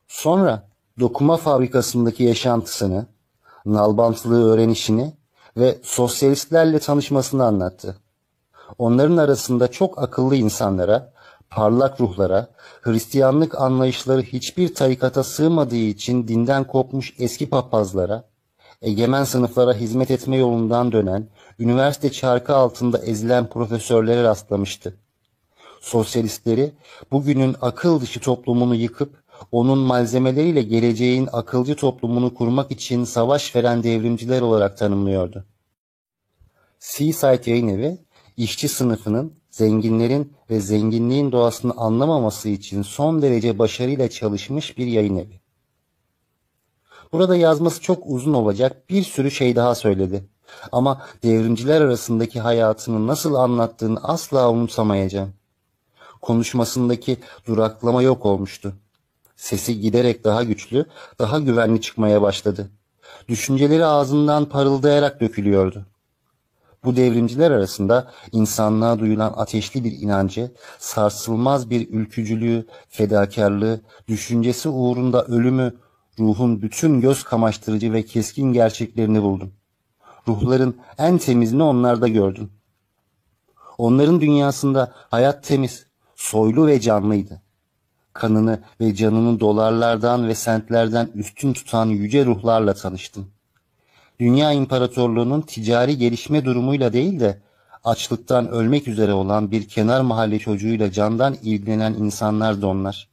Sonra dokuma fabrikasındaki yaşantısını, nalbantlığı öğrenişini ve sosyalistlerle tanışmasını anlattı. Onların arasında çok akıllı insanlara, parlak ruhlara, Hristiyanlık anlayışları hiçbir tarikata sığmadığı için dinden kopmuş eski papazlara, egemen sınıflara hizmet etme yolundan dönen, üniversite çarkı altında ezilen profesörlere rastlamıştı. Sosyalistleri bugünün akıl dışı toplumunu yıkıp onun malzemeleriyle geleceğin akılcı toplumunu kurmak için savaş veren devrimciler olarak tanımlıyordu. Seaside Yayın Evi, işçi sınıfının, zenginlerin ve zenginliğin doğasını anlamaması için son derece başarıyla çalışmış bir yayın evi. Burada yazması çok uzun olacak bir sürü şey daha söyledi. Ama devrimciler arasındaki hayatını nasıl anlattığını asla unutamayacağım. Konuşmasındaki duraklama yok olmuştu. Sesi giderek daha güçlü, daha güvenli çıkmaya başladı. Düşünceleri ağzından parıldayarak dökülüyordu. Bu devrimciler arasında insanlığa duyulan ateşli bir inancı, sarsılmaz bir ülkücülüğü, fedakarlığı, düşüncesi uğrunda ölümü, ruhun bütün göz kamaştırıcı ve keskin gerçeklerini buldum. Ruhların en temizini onlarda gördüm. Onların dünyasında hayat temiz, soylu ve canlıydı kanını ve canını dolarlardan ve sentlerden üstün tutan yüce ruhlarla tanıştım. Dünya İmparatorluğu'nun ticari gelişme durumuyla değil de açlıktan ölmek üzere olan bir kenar mahalle çocuğuyla candan ilgilenen insanlar da onlar.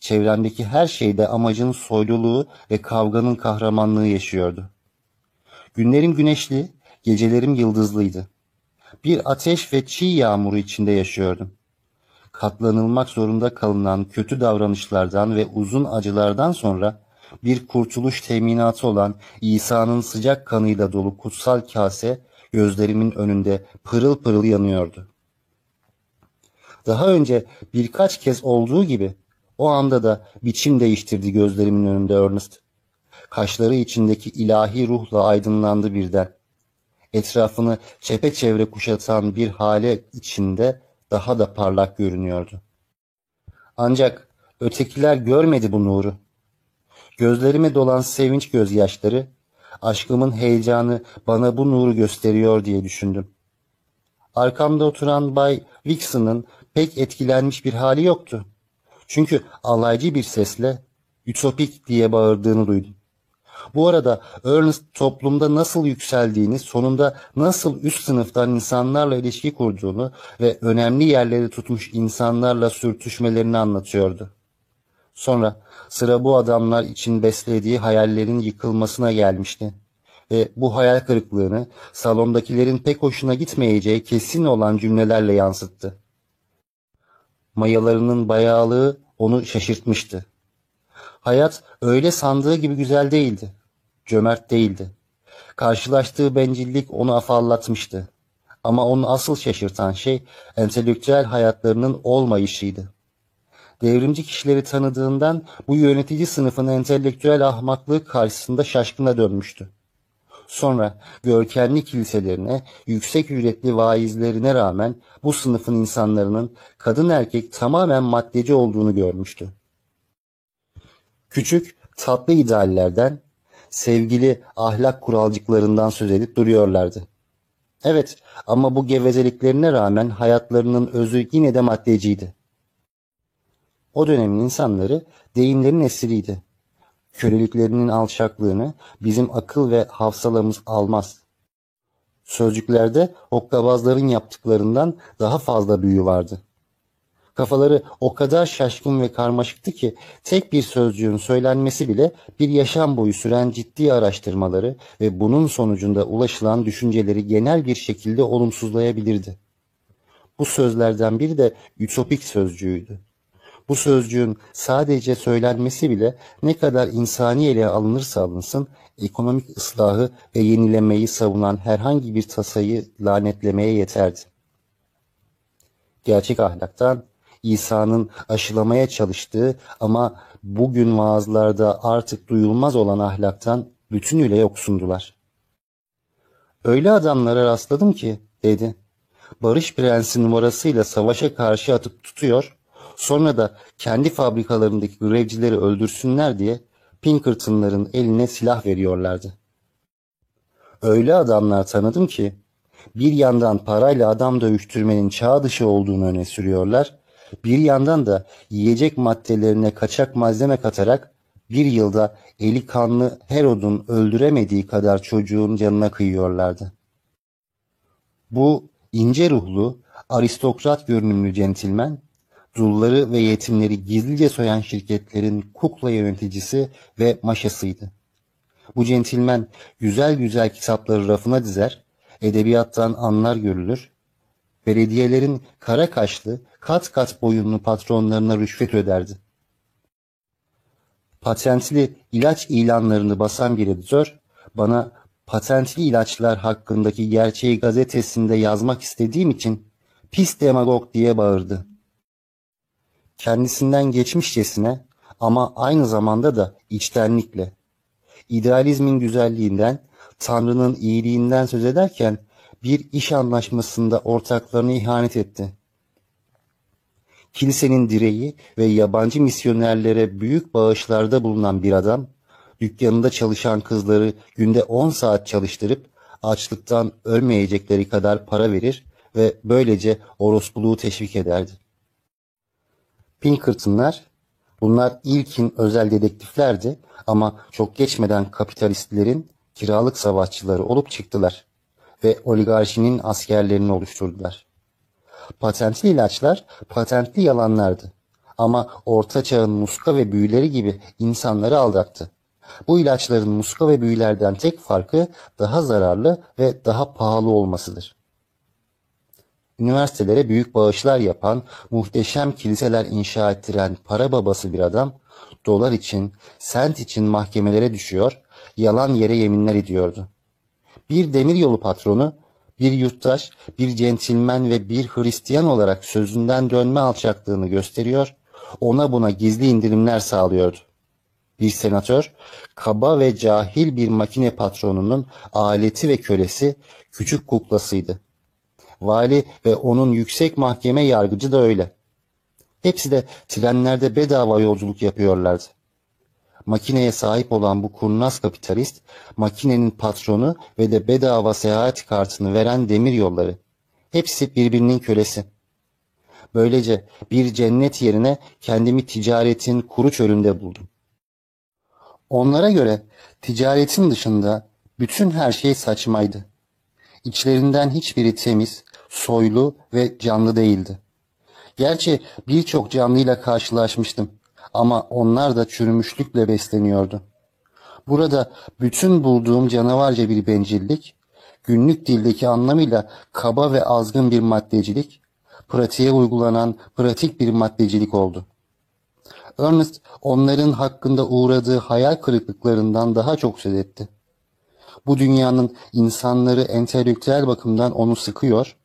Çevremdeki her şeyde amacın soyluluğu ve kavganın kahramanlığı yaşıyordu. Günlerim güneşli, gecelerim yıldızlıydı. Bir ateş ve çiğ yağmuru içinde yaşıyordum katlanılmak zorunda kalınan kötü davranışlardan ve uzun acılardan sonra bir kurtuluş teminatı olan İsa'nın sıcak kanıyla dolu kutsal kase gözlerimin önünde pırıl pırıl yanıyordu. Daha önce birkaç kez olduğu gibi o anda da biçim değiştirdi gözlerimin önünde Ernest. Kaşları içindeki ilahi ruhla aydınlandı birden. Etrafını çepeçevre kuşatan bir hale içinde daha da parlak görünüyordu. Ancak ötekiler görmedi bu nuru. Gözlerime dolan sevinç gözyaşları, aşkımın heyecanı bana bu nuru gösteriyor diye düşündüm. Arkamda oturan Bay Wixon'ın pek etkilenmiş bir hali yoktu. Çünkü alaycı bir sesle ütopik diye bağırdığını duydum. Bu arada Ernest toplumda nasıl yükseldiğini, sonunda nasıl üst sınıftan insanlarla ilişki kurduğunu ve önemli yerleri tutmuş insanlarla sürtüşmelerini anlatıyordu. Sonra sıra bu adamlar için beslediği hayallerin yıkılmasına gelmişti. Ve bu hayal kırıklığını salondakilerin pek hoşuna gitmeyeceği kesin olan cümlelerle yansıttı. Mayalarının bayağılığı onu şaşırtmıştı. Hayat öyle sandığı gibi güzel değildi. Cömert değildi. Karşılaştığı bencillik onu afallatmıştı. Ama onu asıl şaşırtan şey entelektüel hayatlarının olmayışıydı. Devrimci kişileri tanıdığından bu yönetici sınıfın entelektüel ahmaklığı karşısında şaşkına dönmüştü. Sonra görkemli kiliselerine, yüksek ücretli vaizlerine rağmen bu sınıfın insanların kadın erkek tamamen maddeci olduğunu görmüştü. Küçük, tatlı ideallerden, sevgili ahlak kuralcıklarından söz edip duruyorlardı. Evet ama bu gevezeliklerine rağmen hayatlarının özü yine de maddeciydi. O dönemin insanları deyimlerin esiriydi. Köleliklerinin alçaklığını bizim akıl ve hafsalamız almaz. Sözcüklerde hokkabazların yaptıklarından daha fazla büyü vardı. Kafaları o kadar şaşkın ve karmaşıktı ki tek bir sözcüğün söylenmesi bile bir yaşam boyu süren ciddi araştırmaları ve bunun sonucunda ulaşılan düşünceleri genel bir şekilde olumsuzlayabilirdi. Bu sözlerden biri de ütopik sözcüğüydü. Bu sözcüğün sadece söylenmesi bile ne kadar insani ele alınırsa alınsın, ekonomik ıslahı ve yenilemeyi savunan herhangi bir tasayı lanetlemeye yeterdi. Gerçek ahlaktan, İsa'nın aşılamaya çalıştığı ama bugün vaazlarda artık duyulmaz olan ahlaktan bütünüyle yoksundular. Öyle adamlara rastladım ki, dedi. Barış Prensi numarasıyla savaşa karşı atıp tutuyor, sonra da kendi fabrikalarındaki grevcileri öldürsünler diye Pinkerton'ların eline silah veriyorlardı. Öyle adamlar tanıdım ki, bir yandan parayla adam dövüştürmenin çağ dışı olduğunu öne sürüyorlar, bir yandan da yiyecek maddelerine kaçak malzeme katarak bir yılda eli kanlı Herod'un öldüremediği kadar çocuğun canına kıyıyorlardı. Bu ince ruhlu, aristokrat görünümlü centilmen, dulları ve yetimleri gizlice soyan şirketlerin kukla yöneticisi ve maşasıydı. Bu centilmen güzel güzel kitapları rafına dizer, edebiyattan anlar görülür, belediyelerin kara kaşlı, kat kat boyunlu patronlarına rüşvet öderdi. Patentli ilaç ilanlarını basan bir editör bana patentli ilaçlar hakkındaki gerçeği gazetesinde yazmak istediğim için pis demagog diye bağırdı. Kendisinden geçmişçesine ama aynı zamanda da içtenlikle, idealizmin güzelliğinden, Tanrı'nın iyiliğinden söz ederken bir iş anlaşmasında ortaklarına ihanet etti. Kilisenin direği ve yabancı misyonerlere büyük bağışlarda bulunan bir adam, dükkanında çalışan kızları günde 10 saat çalıştırıp açlıktan ölmeyecekleri kadar para verir ve böylece orospuluğu teşvik ederdi. Pinkerton'lar, bunlar ilkin özel dedektiflerdi ama çok geçmeden kapitalistlerin kiralık savaşçıları olup çıktılar ve oligarşinin askerlerini oluşturdular. Patentli ilaçlar patentli yalanlardı. Ama orta çağın muska ve büyüleri gibi insanları aldattı. Bu ilaçların muska ve büyülerden tek farkı daha zararlı ve daha pahalı olmasıdır. Üniversitelere büyük bağışlar yapan, muhteşem kiliseler inşa ettiren para babası bir adam, dolar için, sent için mahkemelere düşüyor, yalan yere yeminler ediyordu. Bir demiryolu patronu bir yurttaş, bir centilmen ve bir Hristiyan olarak sözünden dönme alçaklığını gösteriyor, ona buna gizli indirimler sağlıyordu. Bir senatör, kaba ve cahil bir makine patronunun aleti ve kölesi küçük kuklasıydı. Vali ve onun yüksek mahkeme yargıcı da öyle. Hepsi de trenlerde bedava yolculuk yapıyorlardı. Makineye sahip olan bu kurnaz kapitalist, makinenin patronu ve de bedava seyahat kartını veren demir yolları. Hepsi birbirinin kölesi. Böylece bir cennet yerine kendimi ticaretin kuru çölünde buldum. Onlara göre ticaretin dışında bütün her şey saçmaydı. İçlerinden hiçbiri temiz, soylu ve canlı değildi. Gerçi birçok canlıyla karşılaşmıştım ama onlar da çürümüşlükle besleniyordu. Burada bütün bulduğum canavarca bir bencillik, günlük dildeki anlamıyla kaba ve azgın bir maddecilik, pratiğe uygulanan pratik bir maddecilik oldu. Ernest onların hakkında uğradığı hayal kırıklıklarından daha çok söz etti. Bu dünyanın insanları entelektüel bakımdan onu sıkıyor,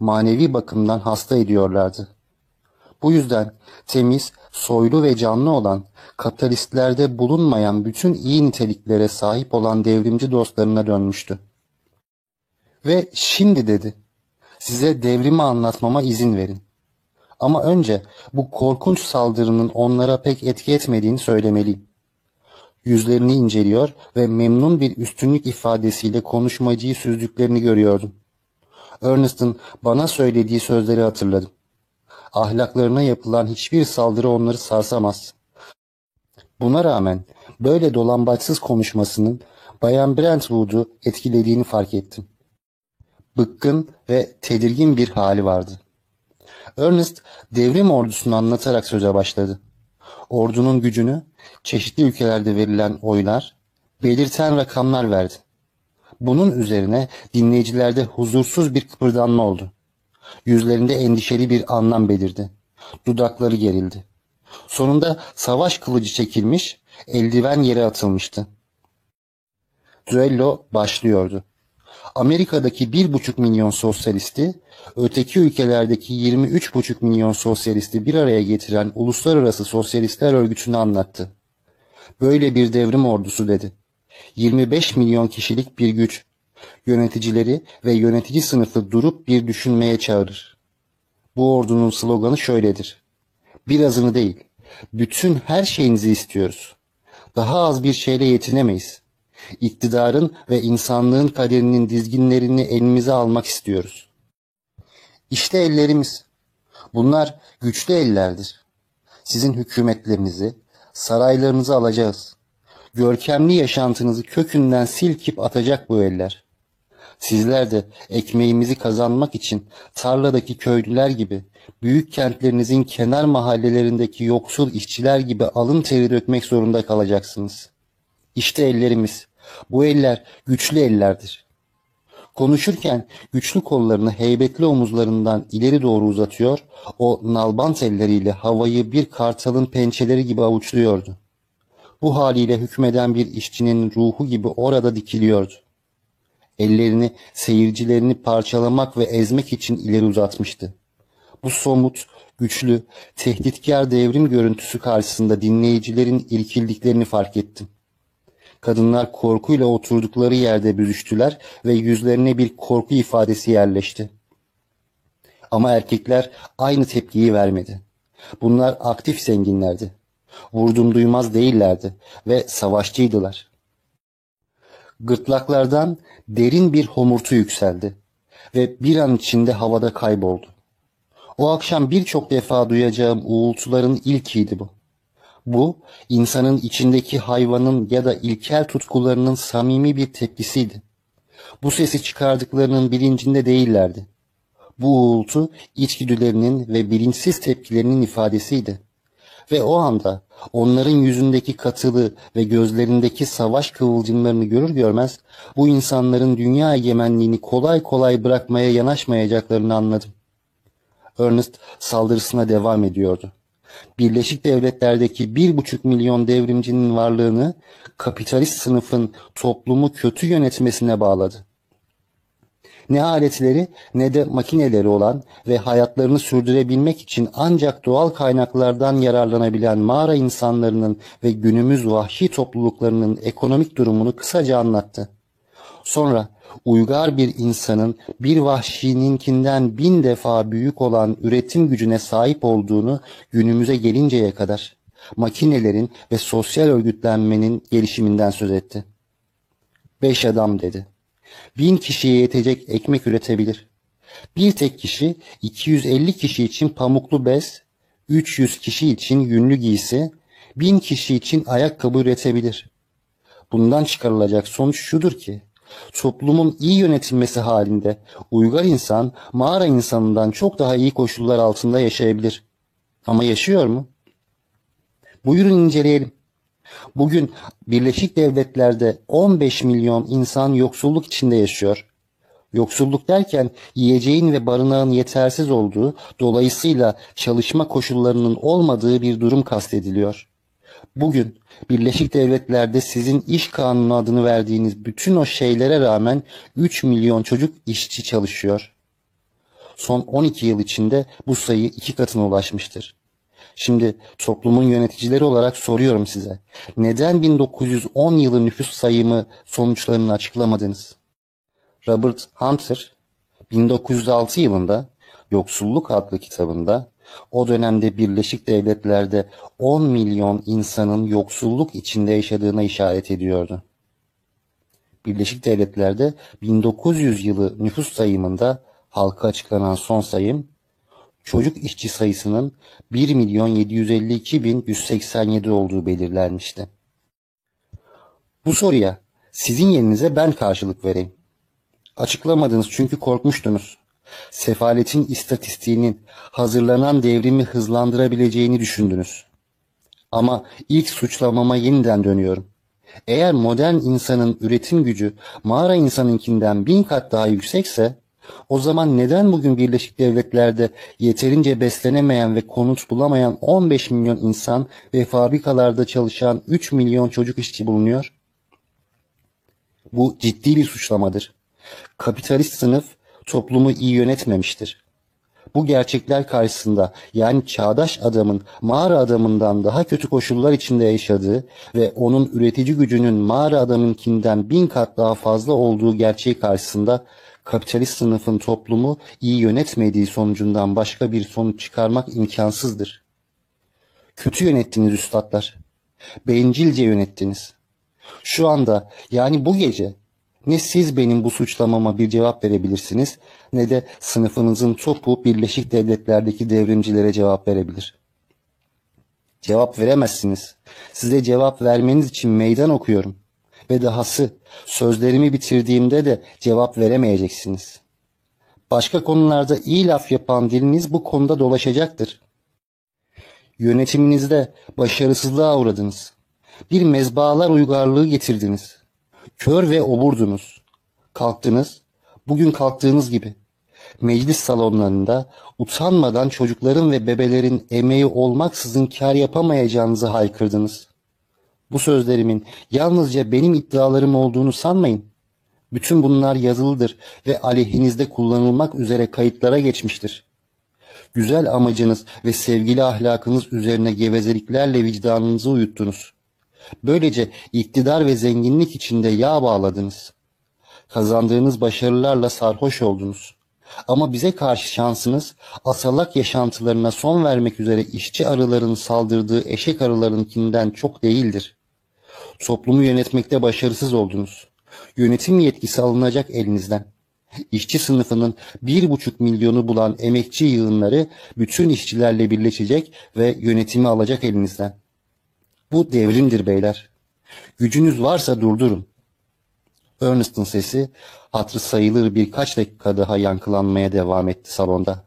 manevi bakımdan hasta ediyorlardı. Bu yüzden temiz, soylu ve canlı olan, kapitalistlerde bulunmayan bütün iyi niteliklere sahip olan devrimci dostlarına dönmüştü. Ve şimdi dedi, size devrimi anlatmama izin verin. Ama önce bu korkunç saldırının onlara pek etki etmediğini söylemeliyim. Yüzlerini inceliyor ve memnun bir üstünlük ifadesiyle konuşmacıyı süzdüklerini görüyordum. Ernest'ın bana söylediği sözleri hatırladım ahlaklarına yapılan hiçbir saldırı onları sarsamaz. Buna rağmen böyle dolambaçsız konuşmasının Bayan Brentwood'u etkilediğini fark ettim. bıkkın ve tedirgin bir hali vardı. Ernest devrim ordusunu anlatarak söze başladı. Ordunun gücünü çeşitli ülkelerde verilen oylar belirten rakamlar verdi. Bunun üzerine dinleyicilerde huzursuz bir kıpırdanma oldu. Yüzlerinde endişeli bir anlam belirdi. Dudakları gerildi. Sonunda savaş kılıcı çekilmiş, eldiven yere atılmıştı. Düello başlıyordu. Amerika'daki bir buçuk milyon sosyalisti, öteki ülkelerdeki 23,5 milyon sosyalisti bir araya getiren Uluslararası Sosyalistler Örgütü'nü anlattı. Böyle bir devrim ordusu dedi. 25 milyon kişilik bir güç, yöneticileri ve yönetici sınıfı durup bir düşünmeye çağırır. Bu ordunun sloganı şöyledir. Birazını değil, bütün her şeyinizi istiyoruz. Daha az bir şeyle yetinemeyiz. İktidarın ve insanlığın kaderinin dizginlerini elimize almak istiyoruz. İşte ellerimiz. Bunlar güçlü ellerdir. Sizin hükümetlerinizi, saraylarınızı alacağız. Görkemli yaşantınızı kökünden silkip atacak bu eller. Sizler de ekmeğimizi kazanmak için tarladaki köylüler gibi, büyük kentlerinizin kenar mahallelerindeki yoksul işçiler gibi alın teri dökmek zorunda kalacaksınız. İşte ellerimiz. Bu eller güçlü ellerdir. Konuşurken güçlü kollarını heybetli omuzlarından ileri doğru uzatıyor, o nalbant elleriyle havayı bir kartalın pençeleri gibi avuçluyordu. Bu haliyle hükmeden bir işçinin ruhu gibi orada dikiliyordu. Ellerini seyircilerini parçalamak ve ezmek için ileri uzatmıştı. Bu somut, güçlü, tehditkar devrim görüntüsü karşısında dinleyicilerin irkildiklerini fark ettim. Kadınlar korkuyla oturdukları yerde büzüştüler ve yüzlerine bir korku ifadesi yerleşti. Ama erkekler aynı tepkiyi vermedi. Bunlar aktif zenginlerdi. Vurdum duymaz değillerdi ve savaşçıydılar. Gırtlaklardan derin bir homurtu yükseldi ve bir an içinde havada kayboldu. O akşam birçok defa duyacağım uğultuların ilkiydi bu. Bu, insanın içindeki hayvanın ya da ilkel tutkularının samimi bir tepkisiydi. Bu sesi çıkardıklarının bilincinde değillerdi. Bu uğultu içgüdülerinin ve bilinçsiz tepkilerinin ifadesiydi. Ve o anda onların yüzündeki katılı ve gözlerindeki savaş kıvılcımlarını görür görmez bu insanların dünya egemenliğini kolay kolay bırakmaya yanaşmayacaklarını anladım. Ernest saldırısına devam ediyordu. Birleşik Devletler'deki bir buçuk milyon devrimcinin varlığını kapitalist sınıfın toplumu kötü yönetmesine bağladı. Ne aletleri ne de makineleri olan ve hayatlarını sürdürebilmek için ancak doğal kaynaklardan yararlanabilen mağara insanlarının ve günümüz vahşi topluluklarının ekonomik durumunu kısaca anlattı. Sonra uygar bir insanın bir vahşininkinden bin defa büyük olan üretim gücüne sahip olduğunu günümüze gelinceye kadar makinelerin ve sosyal örgütlenmenin gelişiminden söz etti. Beş adam dedi. Bin kişiye yetecek ekmek üretebilir. Bir tek kişi 250 kişi için pamuklu bez, 300 kişi için yünlü giysi, bin kişi için ayakkabı üretebilir. Bundan çıkarılacak sonuç şudur ki, toplumun iyi yönetilmesi halinde uygar insan mağara insanından çok daha iyi koşullar altında yaşayabilir. Ama yaşıyor mu? Buyurun inceleyelim. Bugün Birleşik Devletler'de 15 milyon insan yoksulluk içinde yaşıyor. Yoksulluk derken yiyeceğin ve barınağın yetersiz olduğu, dolayısıyla çalışma koşullarının olmadığı bir durum kastediliyor. Bugün Birleşik Devletler'de sizin iş kanunu adını verdiğiniz bütün o şeylere rağmen 3 milyon çocuk işçi çalışıyor. Son 12 yıl içinde bu sayı iki katına ulaşmıştır. Şimdi toplumun yöneticileri olarak soruyorum size. Neden 1910 yılı nüfus sayımı sonuçlarını açıklamadınız? Robert Hunter 1906 yılında Yoksulluk adlı kitabında o dönemde Birleşik Devletler'de 10 milyon insanın yoksulluk içinde yaşadığına işaret ediyordu. Birleşik Devletler'de 1900 yılı nüfus sayımında halka açıklanan son sayım çocuk işçi sayısının 1 milyon 752 bin 187 olduğu belirlenmişti. Bu soruya sizin yerinize ben karşılık vereyim. Açıklamadınız çünkü korkmuştunuz. Sefaletin istatistiğinin hazırlanan devrimi hızlandırabileceğini düşündünüz. Ama ilk suçlamama yeniden dönüyorum. Eğer modern insanın üretim gücü mağara insanınkinden bin kat daha yüksekse o zaman neden bugün Birleşik Devletler'de yeterince beslenemeyen ve konut bulamayan 15 milyon insan ve fabrikalarda çalışan 3 milyon çocuk işçi bulunuyor? Bu ciddi bir suçlamadır. Kapitalist sınıf toplumu iyi yönetmemiştir. Bu gerçekler karşısında yani çağdaş adamın mağara adamından daha kötü koşullar içinde yaşadığı ve onun üretici gücünün mağara adamınkinden bin kat daha fazla olduğu gerçeği karşısında kapitalist sınıfın toplumu iyi yönetmediği sonucundan başka bir sonuç çıkarmak imkansızdır. Kötü yönettiniz üstadlar. Bencilce yönettiniz. Şu anda yani bu gece ne siz benim bu suçlamama bir cevap verebilirsiniz ne de sınıfınızın topu Birleşik Devletler'deki devrimcilere cevap verebilir. Cevap veremezsiniz. Size cevap vermeniz için meydan okuyorum. Ve dahası sözlerimi bitirdiğimde de cevap veremeyeceksiniz. Başka konularda iyi laf yapan diliniz bu konuda dolaşacaktır. Yönetiminizde başarısızlığa uğradınız. Bir mezbalar uygarlığı getirdiniz. Kör ve oburdunuz. Kalktınız, bugün kalktığınız gibi. Meclis salonlarında utanmadan çocukların ve bebelerin emeği olmaksızın kar yapamayacağınızı haykırdınız. Bu sözlerimin yalnızca benim iddialarım olduğunu sanmayın. Bütün bunlar yazılıdır ve aleyhinizde kullanılmak üzere kayıtlara geçmiştir. Güzel amacınız ve sevgili ahlakınız üzerine gevezeliklerle vicdanınızı uyuttunuz. Böylece iktidar ve zenginlik içinde yağ bağladınız. Kazandığınız başarılarla sarhoş oldunuz. Ama bize karşı şansınız asalak yaşantılarına son vermek üzere işçi arıların saldırdığı eşek arılarınkinden çok değildir. Toplumu yönetmekte başarısız oldunuz. Yönetim yetkisi alınacak elinizden. İşçi sınıfının bir buçuk milyonu bulan emekçi yığınları bütün işçilerle birleşecek ve yönetimi alacak elinizden. Bu devrimdir beyler. Gücünüz varsa durdurun. Ernest'ın sesi hatrı sayılır birkaç dakika daha yankılanmaya devam etti salonda.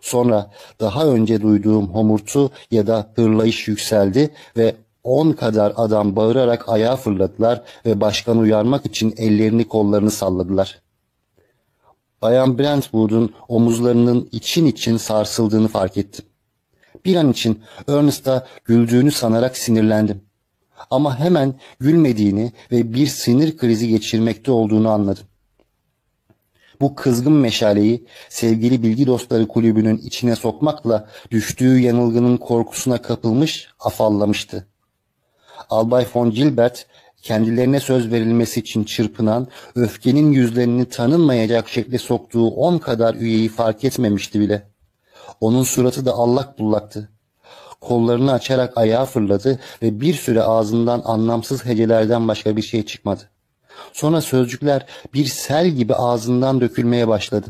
Sonra daha önce duyduğum homurtu ya da hırlayış yükseldi ve on kadar adam bağırarak ayağa fırladılar ve başkanı uyarmak için ellerini kollarını salladılar. Bayan Brentwood'un omuzlarının için için sarsıldığını fark ettim. Bir an için Ernest'a güldüğünü sanarak sinirlendim. Ama hemen gülmediğini ve bir sinir krizi geçirmekte olduğunu anladım. Bu kızgın meşaleyi sevgili bilgi dostları kulübünün içine sokmakla düştüğü yanılgının korkusuna kapılmış, afallamıştı. Albay von Gilbert kendilerine söz verilmesi için çırpınan, öfkenin yüzlerini tanınmayacak şekle soktuğu on kadar üyeyi fark etmemişti bile. Onun suratı da allak bullaktı. Kollarını açarak ayağa fırladı ve bir süre ağzından anlamsız hecelerden başka bir şey çıkmadı. Sonra sözcükler bir sel gibi ağzından dökülmeye başladı.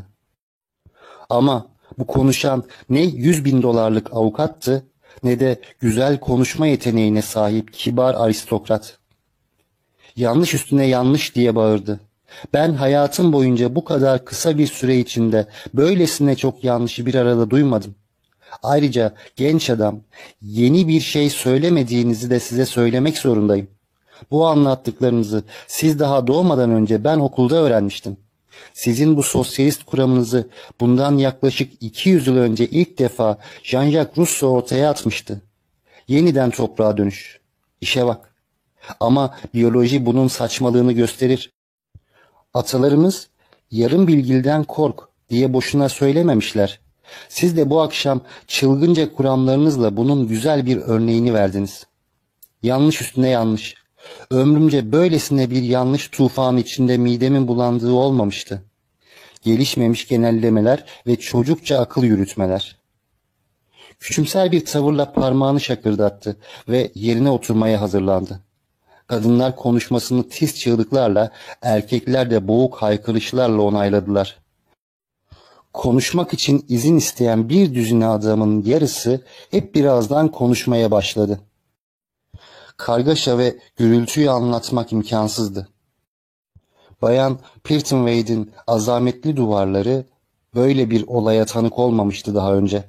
Ama bu konuşan ne yüz bin dolarlık avukattı ne de güzel konuşma yeteneğine sahip kibar aristokrat. Yanlış üstüne yanlış diye bağırdı. Ben hayatım boyunca bu kadar kısa bir süre içinde böylesine çok yanlışı bir arada duymadım. Ayrıca genç adam yeni bir şey söylemediğinizi de size söylemek zorundayım. Bu anlattıklarınızı siz daha doğmadan önce ben okulda öğrenmiştim. Sizin bu sosyalist kuramınızı bundan yaklaşık 200 yıl önce ilk defa Jean-Jacques Rousseau ortaya atmıştı. Yeniden toprağa dönüş. İşe bak. Ama biyoloji bunun saçmalığını gösterir. Atalarımız yarım bilgilden kork diye boşuna söylememişler. Siz de bu akşam çılgınca kuramlarınızla bunun güzel bir örneğini verdiniz. Yanlış üstüne yanlış. Ömrümce böylesine bir yanlış tufanı içinde midemin bulandığı olmamıştı. Gelişmemiş genellemeler ve çocukça akıl yürütmeler. Küçümser bir tavırla parmağını şakırdattı ve yerine oturmaya hazırlandı. Kadınlar konuşmasını tiz çığlıklarla, erkekler de boğuk haykırışlarla onayladılar. Konuşmak için izin isteyen bir düzine adamın yarısı hep birazdan konuşmaya başladı. Kargaşa ve gürültüyü anlatmak imkansızdı. Bayan Pirtonwade'in azametli duvarları böyle bir olaya tanık olmamıştı daha önce.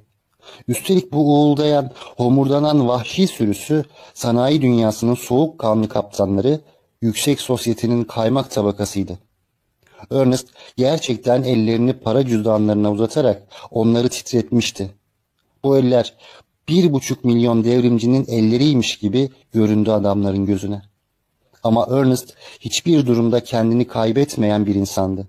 Üstelik bu uğuldayan, homurdanan vahşi sürüsü sanayi dünyasının soğukkanlı kaptanları yüksek sosyetenin kaymak tabakasıydı. Ernest gerçekten ellerini para cüzdanlarına uzatarak onları titretmişti. Bu eller bir buçuk milyon devrimcinin elleriymiş gibi göründü adamların gözüne. Ama Ernest hiçbir durumda kendini kaybetmeyen bir insandı.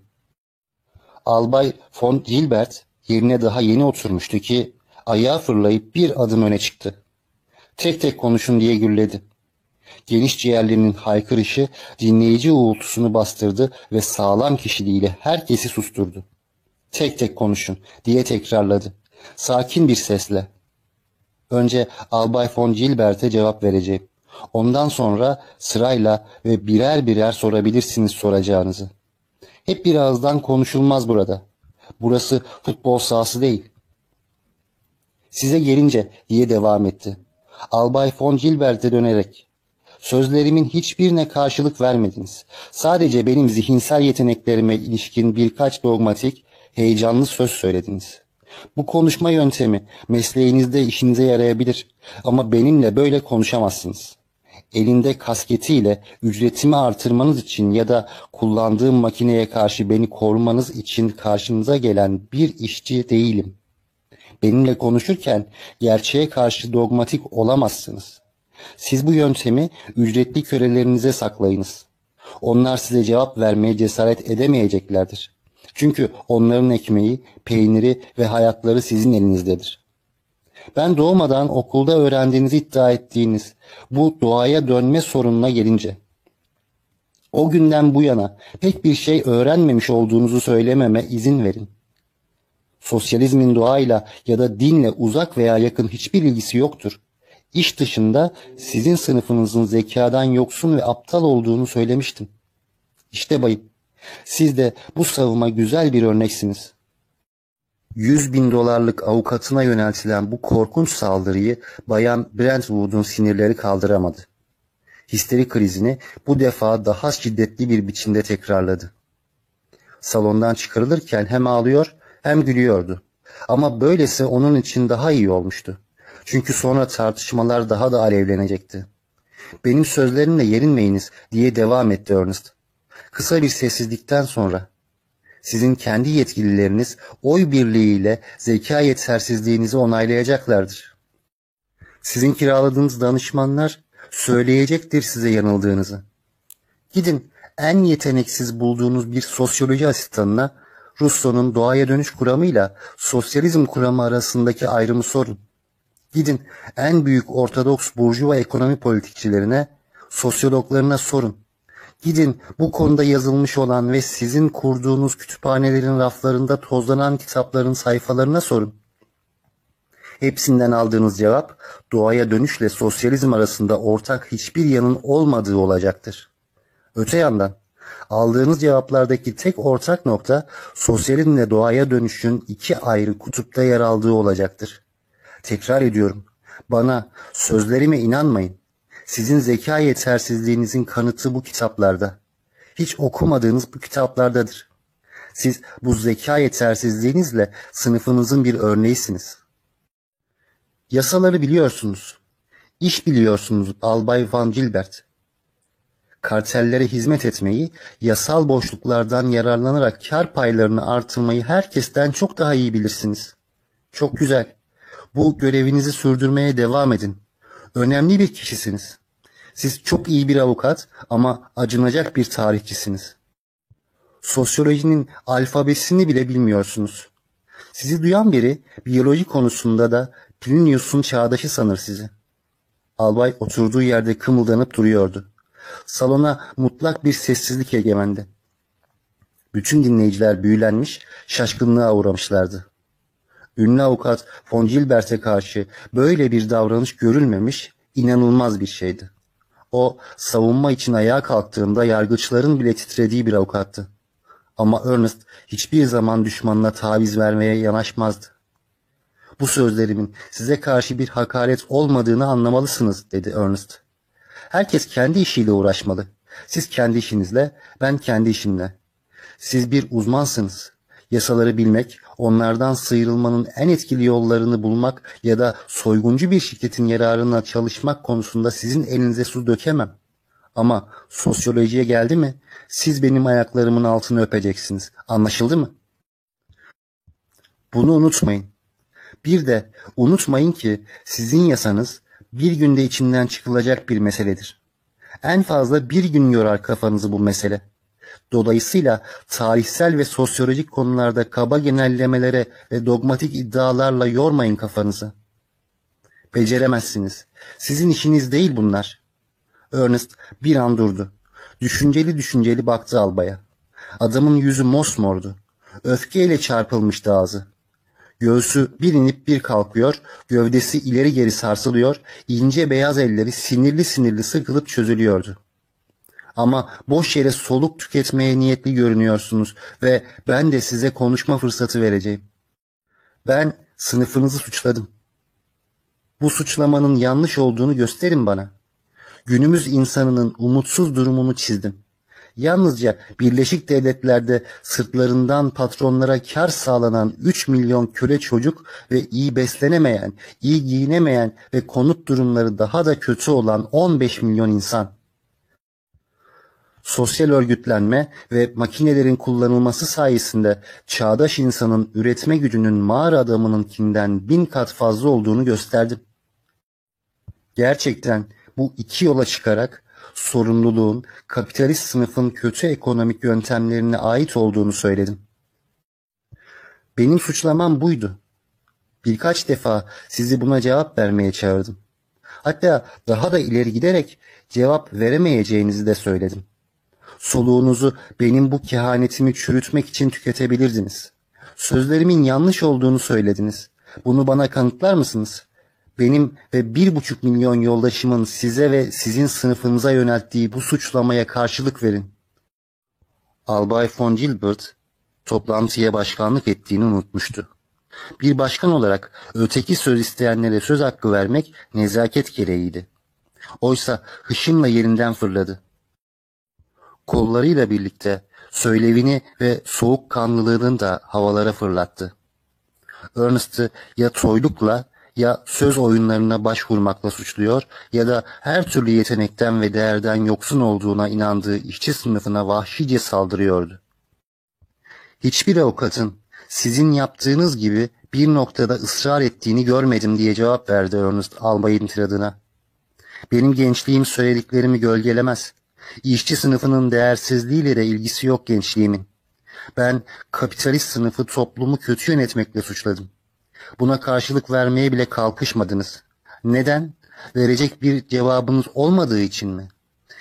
Albay von Gilbert yerine daha yeni oturmuştu ki ayağa fırlayıp bir adım öne çıktı. Tek tek konuşun diye gürledi. Geniş ciğerlerinin haykırışı dinleyici uğultusunu bastırdı ve sağlam kişiliğiyle herkesi susturdu. Tek tek konuşun diye tekrarladı. Sakin bir sesle. Önce Albay von Gilbert'e cevap vereceğim. Ondan sonra sırayla ve birer birer sorabilirsiniz soracağınızı. Hep bir ağızdan konuşulmaz burada. Burası futbol sahası değil. Size gelince diye devam etti. Albay von Gilbert'e dönerek. Sözlerimin hiçbirine karşılık vermediniz. Sadece benim zihinsel yeteneklerime ilişkin birkaç dogmatik, heyecanlı söz söylediniz. Bu konuşma yöntemi mesleğinizde işinize yarayabilir ama benimle böyle konuşamazsınız. Elinde kasketiyle ücretimi artırmanız için ya da kullandığım makineye karşı beni korumanız için karşınıza gelen bir işçi değilim. Benimle konuşurken gerçeğe karşı dogmatik olamazsınız. Siz bu yöntemi ücretli kölelerinize saklayınız. Onlar size cevap vermeye cesaret edemeyeceklerdir. Çünkü onların ekmeği, peyniri ve hayatları sizin elinizdedir. Ben doğmadan okulda öğrendiğinizi iddia ettiğiniz bu doğaya dönme sorununa gelince o günden bu yana pek bir şey öğrenmemiş olduğunuzu söylememe izin verin. Sosyalizmin doğayla ya da dinle uzak veya yakın hiçbir ilgisi yoktur. İş dışında sizin sınıfınızın zekadan yoksun ve aptal olduğunu söylemiştim. İşte bayım, siz de bu savıma güzel bir örneksiniz. 100 bin dolarlık avukatına yöneltilen bu korkunç saldırıyı Bayan Brentwood'un sinirleri kaldıramadı. Histeri krizini bu defa daha şiddetli bir biçimde tekrarladı. Salondan çıkarılırken hem ağlıyor hem gülüyordu. Ama böylesi onun için daha iyi olmuştu. Çünkü sonra tartışmalar daha da alevlenecekti. Benim sözlerimle yerinmeyiniz diye devam etti Ernest. Kısa bir sessizlikten sonra sizin kendi yetkilileriniz oy birliğiyle zeka yetersizliğinizi onaylayacaklardır. Sizin kiraladığınız danışmanlar söyleyecektir size yanıldığınızı. Gidin en yeteneksiz bulduğunuz bir sosyoloji asistanına Rousseau'nun doğaya dönüş kuramıyla sosyalizm kuramı arasındaki ayrımı sorun. Gidin en büyük ortodoks burjuva ekonomi politikçilerine, sosyologlarına sorun. Gidin bu konuda yazılmış olan ve sizin kurduğunuz kütüphanelerin raflarında tozlanan kitapların sayfalarına sorun. Hepsinden aldığınız cevap doğaya dönüşle sosyalizm arasında ortak hiçbir yanın olmadığı olacaktır. Öte yandan aldığınız cevaplardaki tek ortak nokta sosyalizmle doğaya dönüşün iki ayrı kutupta yer aldığı olacaktır. Tekrar ediyorum. Bana, sözlerime inanmayın. Sizin zeka yetersizliğinizin kanıtı bu kitaplarda. Hiç okumadığınız bu kitaplardadır. Siz bu zeka yetersizliğinizle sınıfınızın bir örneğisiniz. Yasaları biliyorsunuz. İş biliyorsunuz Albay Van Gilbert. Kartellere hizmet etmeyi, yasal boşluklardan yararlanarak kar paylarını artırmayı herkesten çok daha iyi bilirsiniz. Çok güzel. Bu görevinizi sürdürmeye devam edin. Önemli bir kişisiniz. Siz çok iyi bir avukat ama acınacak bir tarihçisiniz. Sosyolojinin alfabesini bile bilmiyorsunuz. Sizi duyan biri biyoloji konusunda da Plinius'un çağdaşı sanır sizi. Albay oturduğu yerde kımıldanıp duruyordu. Salona mutlak bir sessizlik egemendi. Bütün dinleyiciler büyülenmiş, şaşkınlığa uğramışlardı. Ünlü avukat von Gilbert'e karşı böyle bir davranış görülmemiş, inanılmaz bir şeydi. O savunma için ayağa kalktığında yargıçların bile titrediği bir avukattı. Ama Ernest hiçbir zaman düşmanına taviz vermeye yanaşmazdı. Bu sözlerimin size karşı bir hakaret olmadığını anlamalısınız dedi Ernest. Herkes kendi işiyle uğraşmalı. Siz kendi işinizle, ben kendi işimle. Siz bir uzmansınız. Yasaları bilmek, onlardan sıyrılmanın en etkili yollarını bulmak ya da soyguncu bir şirketin yararına çalışmak konusunda sizin elinize su dökemem. Ama sosyolojiye geldi mi siz benim ayaklarımın altını öpeceksiniz. Anlaşıldı mı? Bunu unutmayın. Bir de unutmayın ki sizin yasanız bir günde içinden çıkılacak bir meseledir. En fazla bir gün yorar kafanızı bu mesele. Dolayısıyla tarihsel ve sosyolojik konularda kaba genellemelere ve dogmatik iddialarla yormayın kafanızı. Beceremezsiniz. Sizin işiniz değil bunlar. Ernest bir an durdu. Düşünceli düşünceli baktı albaya. Adamın yüzü mosmordu. Öfkeyle çarpılmıştı ağzı. Göğsü bir inip bir kalkıyor, gövdesi ileri geri sarsılıyor, ince beyaz elleri sinirli sinirli sıkılıp çözülüyordu. Ama boş yere soluk tüketmeye niyetli görünüyorsunuz ve ben de size konuşma fırsatı vereceğim. Ben sınıfınızı suçladım. Bu suçlamanın yanlış olduğunu gösterin bana. Günümüz insanının umutsuz durumunu çizdim. Yalnızca Birleşik Devletler'de sırtlarından patronlara kar sağlanan 3 milyon köle çocuk ve iyi beslenemeyen, iyi giyinemeyen ve konut durumları daha da kötü olan 15 milyon insan. Sosyal örgütlenme ve makinelerin kullanılması sayesinde çağdaş insanın üretme gücünün mağara adamınınkinden bin kat fazla olduğunu gösterdim. Gerçekten bu iki yola çıkarak sorumluluğun kapitalist sınıfın kötü ekonomik yöntemlerine ait olduğunu söyledim. Benim suçlamam buydu. Birkaç defa sizi buna cevap vermeye çağırdım. Hatta daha da ileri giderek cevap veremeyeceğinizi de söyledim. Soluğunuzu benim bu kehanetimi çürütmek için tüketebilirdiniz. Sözlerimin yanlış olduğunu söylediniz. Bunu bana kanıtlar mısınız? benim ve bir buçuk milyon yoldaşımın size ve sizin sınıfınıza yönelttiği bu suçlamaya karşılık verin. Albay von Gilbert toplantıya başkanlık ettiğini unutmuştu. Bir başkan olarak öteki söz isteyenlere söz hakkı vermek nezaket gereğiydi. Oysa hışımla yerinden fırladı. Kollarıyla birlikte söylevini ve soğukkanlılığını da havalara fırlattı. Ernest'ı ya toylukla ya söz oyunlarına başvurmakla suçluyor ya da her türlü yetenekten ve değerden yoksun olduğuna inandığı işçi sınıfına vahşice saldırıyordu. Hiçbir avukatın sizin yaptığınız gibi bir noktada ısrar ettiğini görmedim diye cevap verdi Ernest albayın tiradına. Benim gençliğim söylediklerimi gölgelemez. İşçi sınıfının değersizliğiyle de ilgisi yok gençliğimin. Ben kapitalist sınıfı toplumu kötü yönetmekle suçladım. Buna karşılık vermeye bile kalkışmadınız. Neden? Verecek bir cevabınız olmadığı için mi?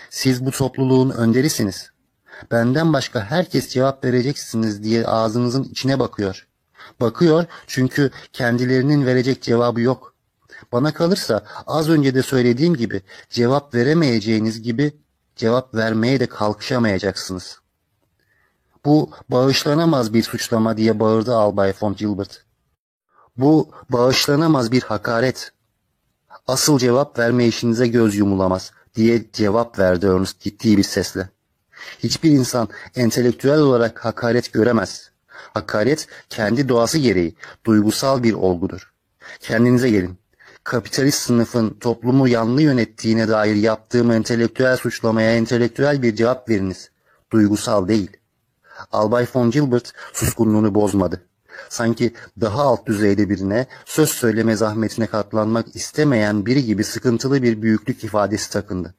Siz bu topluluğun önderisiniz. Benden başka herkes cevap vereceksiniz diye ağzınızın içine bakıyor. Bakıyor çünkü kendilerinin verecek cevabı yok. Bana kalırsa az önce de söylediğim gibi cevap veremeyeceğiniz gibi cevap vermeye de kalkışamayacaksınız. Bu bağışlanamaz bir suçlama diye bağırdı Albay von Gilbert. Bu bağışlanamaz bir hakaret. Asıl cevap verme işinize göz yumulamaz diye cevap verdi Ernest ciddi bir sesle. Hiçbir insan entelektüel olarak hakaret göremez. Hakaret kendi doğası gereği duygusal bir olgudur. Kendinize gelin. Kapitalist sınıfın toplumu yanlı yönettiğine dair yaptığım entelektüel suçlamaya entelektüel bir cevap veriniz. Duygusal değil. Albay von Gilbert suskunluğunu bozmadı. Sanki daha alt düzeyde birine söz söyleme zahmetine katlanmak istemeyen biri gibi sıkıntılı bir büyüklük ifadesi takındı.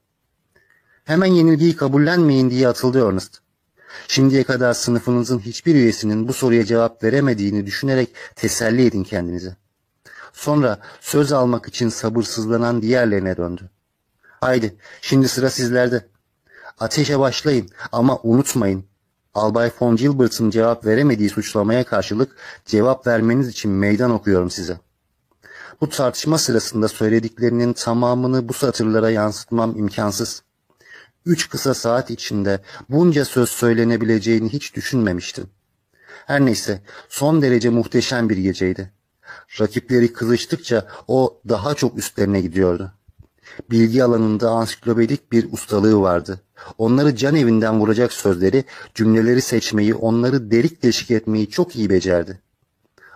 Hemen yenilgiyi kabullenmeyin diye atıldı Ernest. Şimdiye kadar sınıfınızın hiçbir üyesinin bu soruya cevap veremediğini düşünerek teselli edin kendinize. Sonra söz almak için sabırsızlanan diğerlerine döndü. Haydi şimdi sıra sizlerde. Ateşe başlayın ama unutmayın Albay von Gilbert'ın cevap veremediği suçlamaya karşılık cevap vermeniz için meydan okuyorum size. Bu tartışma sırasında söylediklerinin tamamını bu satırlara yansıtmam imkansız. Üç kısa saat içinde bunca söz söylenebileceğini hiç düşünmemiştim. Her neyse son derece muhteşem bir geceydi. Rakipleri kızıştıkça o daha çok üstlerine gidiyordu. Bilgi alanında ansiklopedik bir ustalığı vardı. Onları can evinden vuracak sözleri, cümleleri seçmeyi, onları delik deşik etmeyi çok iyi becerdi.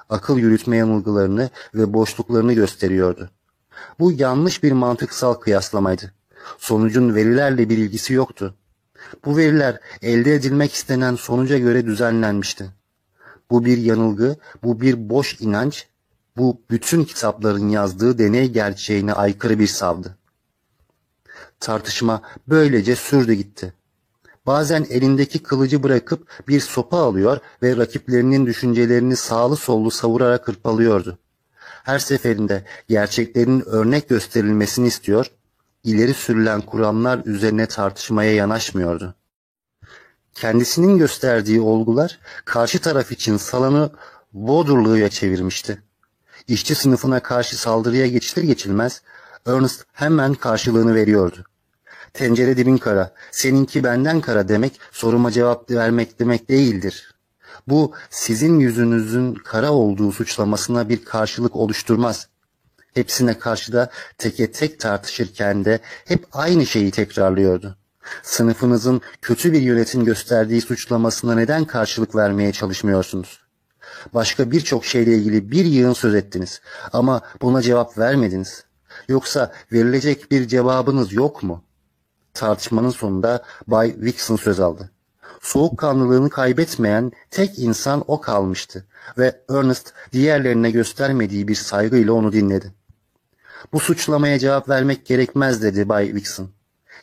Akıl yürütme yanılgılarını ve boşluklarını gösteriyordu. Bu yanlış bir mantıksal kıyaslamaydı. Sonucun verilerle bir ilgisi yoktu. Bu veriler elde edilmek istenen sonuca göre düzenlenmişti. Bu bir yanılgı, bu bir boş inanç, bu bütün kitapların yazdığı deney gerçeğine aykırı bir savdı. Tartışma böylece sürdü gitti. Bazen elindeki kılıcı bırakıp bir sopa alıyor ve rakiplerinin düşüncelerini sağlı sollu savurarak hırpalıyordu. Her seferinde gerçeklerin örnek gösterilmesini istiyor, ileri sürülen kuramlar üzerine tartışmaya yanaşmıyordu. Kendisinin gösterdiği olgular karşı taraf için salanı Vodurluğu'ya çevirmişti. İşçi sınıfına karşı saldırıya geçilir geçilmez Ernest hemen karşılığını veriyordu. Tencere dibin kara, seninki benden kara demek soruma cevap vermek demek değildir. Bu sizin yüzünüzün kara olduğu suçlamasına bir karşılık oluşturmaz. Hepsine karşı da teke tek tartışırken de hep aynı şeyi tekrarlıyordu. Sınıfınızın kötü bir yönetim gösterdiği suçlamasına neden karşılık vermeye çalışmıyorsunuz? Başka birçok şeyle ilgili bir yığın söz ettiniz ama buna cevap vermediniz. Yoksa verilecek bir cevabınız yok mu? Tartışmanın sonunda Bay Wixon söz aldı. Soğukkanlılığını kaybetmeyen tek insan o kalmıştı ve Ernest diğerlerine göstermediği bir saygıyla onu dinledi. Bu suçlamaya cevap vermek gerekmez dedi Bay Wixon.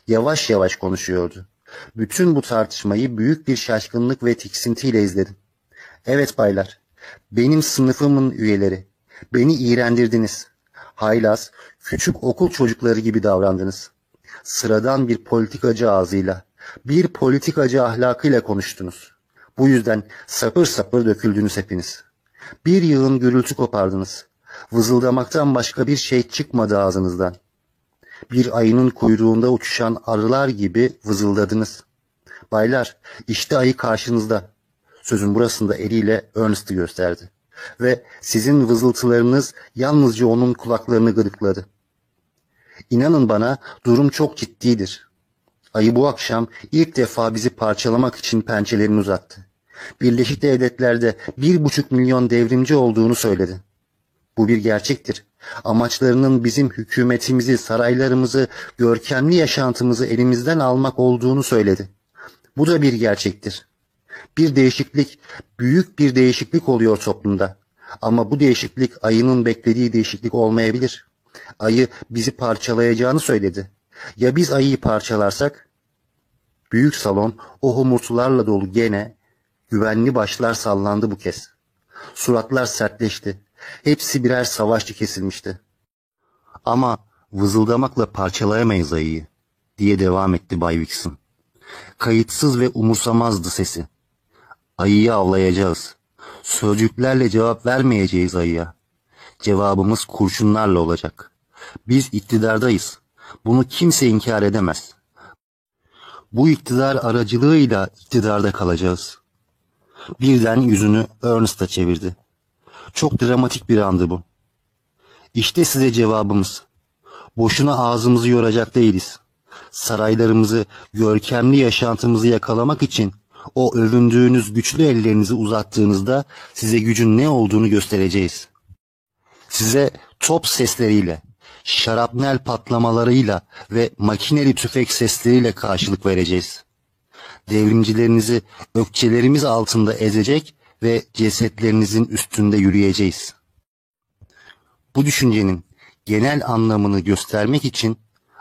Yavaş yavaş konuşuyordu. Bütün bu tartışmayı büyük bir şaşkınlık ve tiksintiyle izledim. Evet baylar, benim sınıfımın üyeleri, beni iğrendirdiniz. Haylaz, küçük okul çocukları gibi davrandınız. Sıradan bir politikacı ağzıyla, bir politikacı ahlakıyla konuştunuz. Bu yüzden sapır sapır döküldünüz hepiniz. Bir yığın gürültü kopardınız. Vızıldamaktan başka bir şey çıkmadı ağzınızdan. Bir ayının kuyruğunda uçuşan arılar gibi vızıldadınız. Baylar, işte ayı karşınızda. Sözün burasında eliyle Ernest'ı gösterdi. Ve sizin vızıltılarınız yalnızca onun kulaklarını gıdıkladı. İnanın bana durum çok ciddidir. Ayı bu akşam ilk defa bizi parçalamak için pençelerini uzattı. Birleşik Devletler'de bir buçuk milyon devrimci olduğunu söyledi. Bu bir gerçektir. Amaçlarının bizim hükümetimizi, saraylarımızı, görkemli yaşantımızı elimizden almak olduğunu söyledi. Bu da bir gerçektir. Bir değişiklik, büyük bir değişiklik oluyor toplumda. Ama bu değişiklik ayının beklediği değişiklik olmayabilir. Ayı bizi parçalayacağını söyledi. Ya biz ayıyı parçalarsak? Büyük salon o homurtularla dolu gene güvenli başlar sallandı bu kez. Suratlar sertleşti. Hepsi birer savaşçı kesilmişti. Ama vızıldamakla parçalayamayız ayıyı diye devam etti Bay Wixon. Kayıtsız ve umursamazdı sesi. Ayıyı avlayacağız. Sözcüklerle cevap vermeyeceğiz ayıya. Cevabımız kurşunlarla olacak. Biz iktidardayız. Bunu kimse inkar edemez. Bu iktidar aracılığıyla iktidarda kalacağız. Birden yüzünü Ernest'a çevirdi. Çok dramatik bir andı bu. İşte size cevabımız. Boşuna ağzımızı yoracak değiliz. Saraylarımızı, görkemli yaşantımızı yakalamak için o övündüğünüz güçlü ellerinizi uzattığınızda size gücün ne olduğunu göstereceğiz. Size top sesleriyle, şarapnel patlamalarıyla ve makineli tüfek sesleriyle karşılık vereceğiz. Devrimcilerinizi ökçelerimiz altında ezecek ve cesetlerinizin üstünde yürüyeceğiz. Bu düşüncenin genel anlamını göstermek için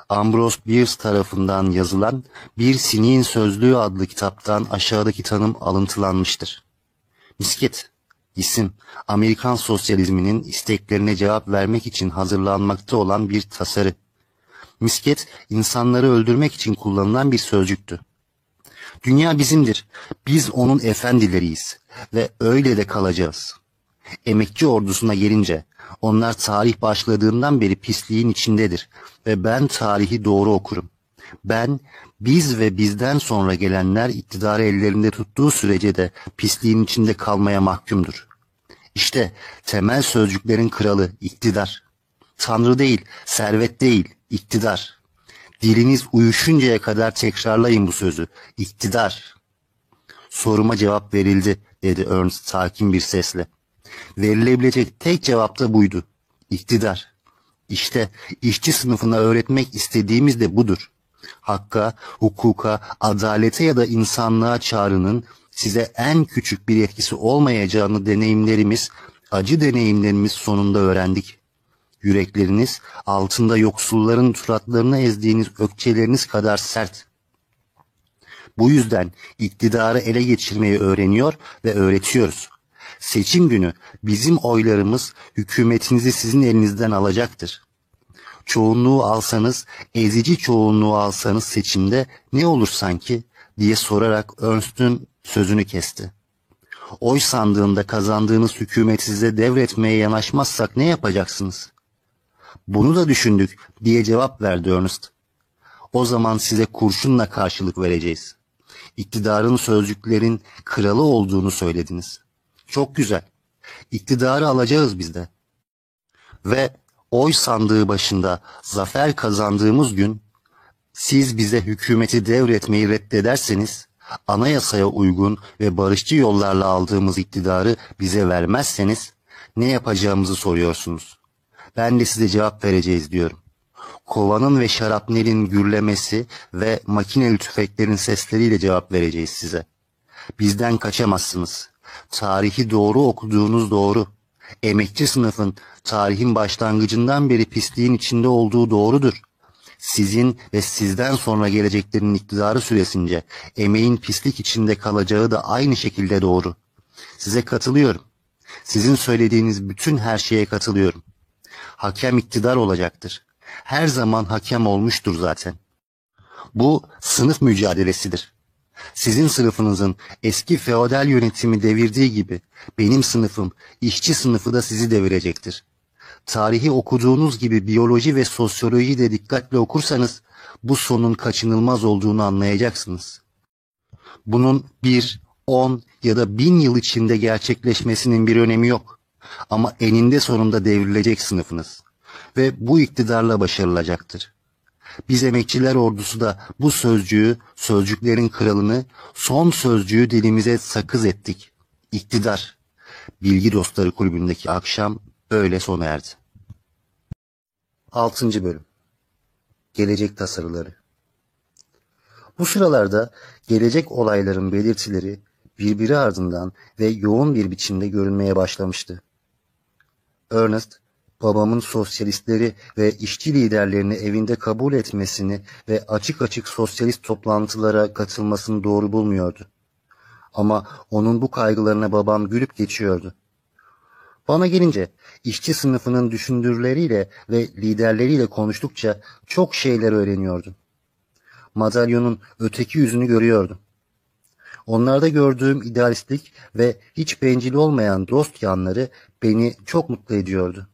Ambrose Bierce tarafından yazılan Bir Siniğin Sözlüğü adlı kitaptan aşağıdaki tanım alıntılanmıştır. Misket, isim, Amerikan sosyalizminin isteklerine cevap vermek için hazırlanmakta olan bir tasarı. Misket, insanları öldürmek için kullanılan bir sözcüktü. Dünya bizimdir. Biz onun efendileriyiz ve öyle de kalacağız. Emekçi ordusuna gelince onlar tarih başladığından beri pisliğin içindedir ve ben tarihi doğru okurum. Ben, biz ve bizden sonra gelenler iktidarı ellerinde tuttuğu sürece de pisliğin içinde kalmaya mahkumdur. İşte temel sözcüklerin kralı iktidar. Tanrı değil, servet değil, İktidar. Diliniz uyuşuncaya kadar tekrarlayın bu sözü. İktidar. Soruma cevap verildi dedi Ernst sakin bir sesle. Verilebilecek tek cevap da buydu. İktidar. İşte işçi sınıfına öğretmek istediğimiz de budur. Hakka, hukuka, adalete ya da insanlığa çağrının size en küçük bir etkisi olmayacağını deneyimlerimiz, acı deneyimlerimiz sonunda öğrendik. Yürekleriniz altında yoksulların suratlarını ezdiğiniz ökçeleriniz kadar sert. Bu yüzden iktidarı ele geçirmeyi öğreniyor ve öğretiyoruz. Seçim günü bizim oylarımız hükümetinizi sizin elinizden alacaktır. Çoğunluğu alsanız, ezici çoğunluğu alsanız seçimde ne olur sanki diye sorarak Ernst'ün sözünü kesti. Oy sandığında kazandığınız hükümet size devretmeye yanaşmazsak ne yapacaksınız? Bunu da düşündük diye cevap verdi Ernst. O zaman size kurşunla karşılık vereceğiz. İktidarın sözcüklerin kralı olduğunu söylediniz. Çok güzel. İktidarı alacağız biz de. Ve oy sandığı başında zafer kazandığımız gün siz bize hükümeti devretmeyi reddederseniz anayasaya uygun ve barışçı yollarla aldığımız iktidarı bize vermezseniz ne yapacağımızı soruyorsunuz. Ben de size cevap vereceğiz diyorum. Kovanın ve şarapnelin gürlemesi ve makineli tüfeklerin sesleriyle cevap vereceğiz size. Bizden kaçamazsınız. Tarihi doğru okuduğunuz doğru. Emekçi sınıfın tarihin başlangıcından beri pisliğin içinde olduğu doğrudur. Sizin ve sizden sonra geleceklerin iktidarı süresince emeğin pislik içinde kalacağı da aynı şekilde doğru. Size katılıyorum. Sizin söylediğiniz bütün her şeye katılıyorum. Hakem iktidar olacaktır. Her zaman hakem olmuştur zaten. Bu sınıf mücadelesidir. Sizin sınıfınızın eski feodal yönetimi devirdiği gibi benim sınıfım, işçi sınıfı da sizi devirecektir. Tarihi okuduğunuz gibi biyoloji ve sosyoloji de dikkatle okursanız bu sonun kaçınılmaz olduğunu anlayacaksınız. Bunun bir, on ya da bin yıl içinde gerçekleşmesinin bir önemi yok. Ama eninde sonunda devrilecek sınıfınız. Ve bu iktidarla başarılacaktır. Biz emekçiler ordusu da bu sözcüğü, sözcüklerin kralını, son sözcüğü dilimize sakız ettik. İktidar. Bilgi Dostları Kulübü'ndeki akşam öyle sona erdi. 6. Bölüm Gelecek Tasarıları Bu sıralarda gelecek olayların belirtileri birbiri ardından ve yoğun bir biçimde görünmeye başlamıştı. Ernest, babamın sosyalistleri ve işçi liderlerini evinde kabul etmesini ve açık açık sosyalist toplantılara katılmasını doğru bulmuyordu. Ama onun bu kaygılarına babam gülüp geçiyordu. Bana gelince işçi sınıfının düşündürleriyle ve liderleriyle konuştukça çok şeyler öğreniyordum. Madalyonun öteki yüzünü görüyordum. Onlarda gördüğüm idealistlik ve hiç bencil olmayan dost yanları beni çok mutlu ediyordu.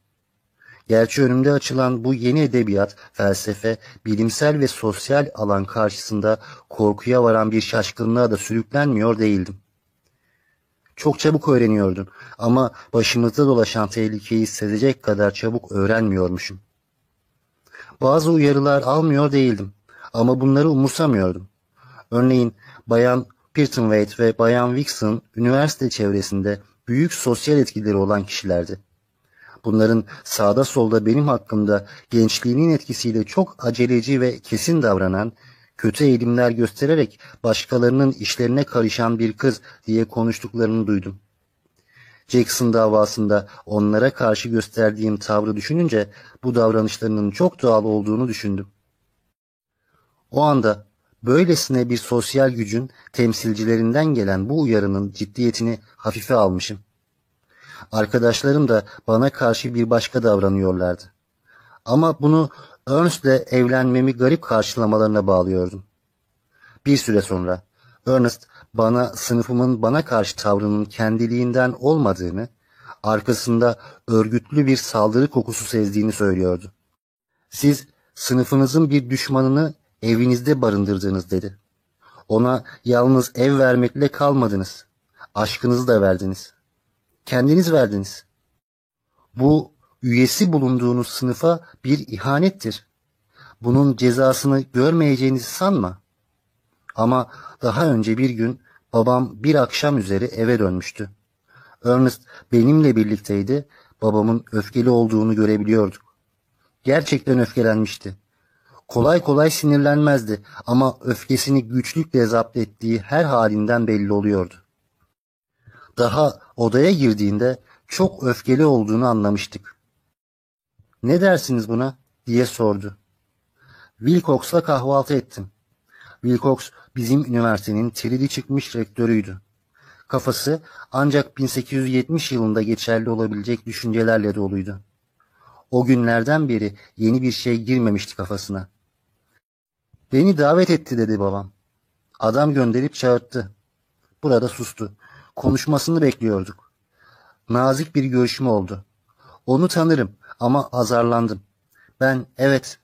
Gerçi önümde açılan bu yeni edebiyat, felsefe, bilimsel ve sosyal alan karşısında korkuya varan bir şaşkınlığa da sürüklenmiyor değildim. Çok çabuk öğreniyordum ama başımızda dolaşan tehlikeyi sezecek kadar çabuk öğrenmiyormuşum. Bazı uyarılar almıyor değildim ama bunları umursamıyordum. Örneğin Bayan Pirtonwaite ve Bayan Wixon üniversite çevresinde büyük sosyal etkileri olan kişilerdi. Bunların sağda solda benim hakkımda gençliğinin etkisiyle çok aceleci ve kesin davranan, kötü eğilimler göstererek başkalarının işlerine karışan bir kız diye konuştuklarını duydum. Jackson davasında onlara karşı gösterdiğim tavrı düşününce bu davranışlarının çok doğal olduğunu düşündüm. O anda böylesine bir sosyal gücün temsilcilerinden gelen bu uyarının ciddiyetini hafife almışım. Arkadaşlarım da bana karşı bir başka davranıyorlardı. Ama bunu Ernest'le evlenmemi garip karşılamalarına bağlıyordum. Bir süre sonra Ernest bana sınıfımın bana karşı tavrının kendiliğinden olmadığını, arkasında örgütlü bir saldırı kokusu sezdiğini söylüyordu. Siz sınıfınızın bir düşmanını evinizde barındırdınız dedi. Ona yalnız ev vermekle kalmadınız. Aşkınızı da verdiniz. Kendiniz verdiniz. Bu üyesi bulunduğunuz sınıfa bir ihanettir. Bunun cezasını görmeyeceğinizi sanma. Ama daha önce bir gün babam bir akşam üzeri eve dönmüştü. Ernest benimle birlikteydi. Babamın öfkeli olduğunu görebiliyorduk. Gerçekten öfkelenmişti. Kolay kolay sinirlenmezdi ama öfkesini güçlükle zapt ettiği her halinden belli oluyordu. Daha odaya girdiğinde çok öfkeli olduğunu anlamıştık. Ne dersiniz buna? diye sordu. Wilcox'la kahvaltı ettim. Wilcox bizim üniversitenin tridi çıkmış rektörüydü. Kafası ancak 1870 yılında geçerli olabilecek düşüncelerle doluydu. O günlerden beri yeni bir şey girmemişti kafasına. Beni davet etti dedi babam. Adam gönderip çağırttı. Burada sustu. Konuşmasını bekliyorduk. Nazik bir görüşme oldu. Onu tanırım ama azarlandım. Ben evet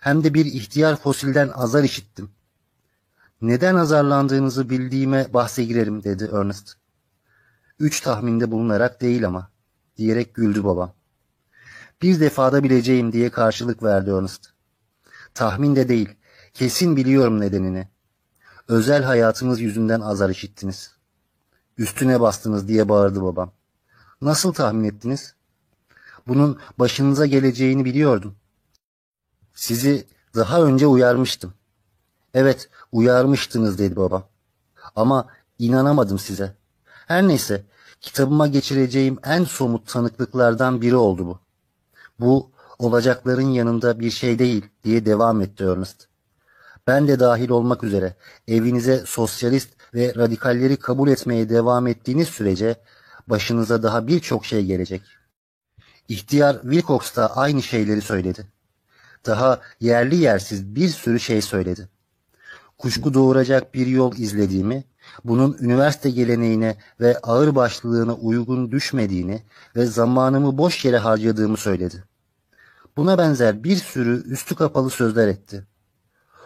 hem de bir ihtiyar fosilden azar işittim. Neden azarlandığınızı bildiğime bahse girerim dedi Ernest. Üç tahminde bulunarak değil ama diyerek güldü babam. Bir defada bileceğim diye karşılık verdi Ernest. Tahmin de değil, kesin biliyorum nedenini. Özel hayatınız yüzünden azar işittiniz. Üstüne bastınız diye bağırdı babam. Nasıl tahmin ettiniz? Bunun başınıza geleceğini biliyordum. Sizi daha önce uyarmıştım. Evet, uyarmıştınız dedi babam. Ama inanamadım size. Her neyse, kitabıma geçireceğim en somut tanıklıklardan biri oldu bu. Bu, olacakların yanında bir şey değil diye devam etti Ernest. Ben de dahil olmak üzere evinize sosyalist ve radikalleri kabul etmeye devam ettiğiniz sürece başınıza daha birçok şey gelecek. İhtiyar Wilcox da aynı şeyleri söyledi. Daha yerli yersiz bir sürü şey söyledi. Kuşku doğuracak bir yol izlediğimi, bunun üniversite geleneğine ve ağır başlılığına uygun düşmediğini ve zamanımı boş yere harcadığımı söyledi. Buna benzer bir sürü üstü kapalı sözler etti.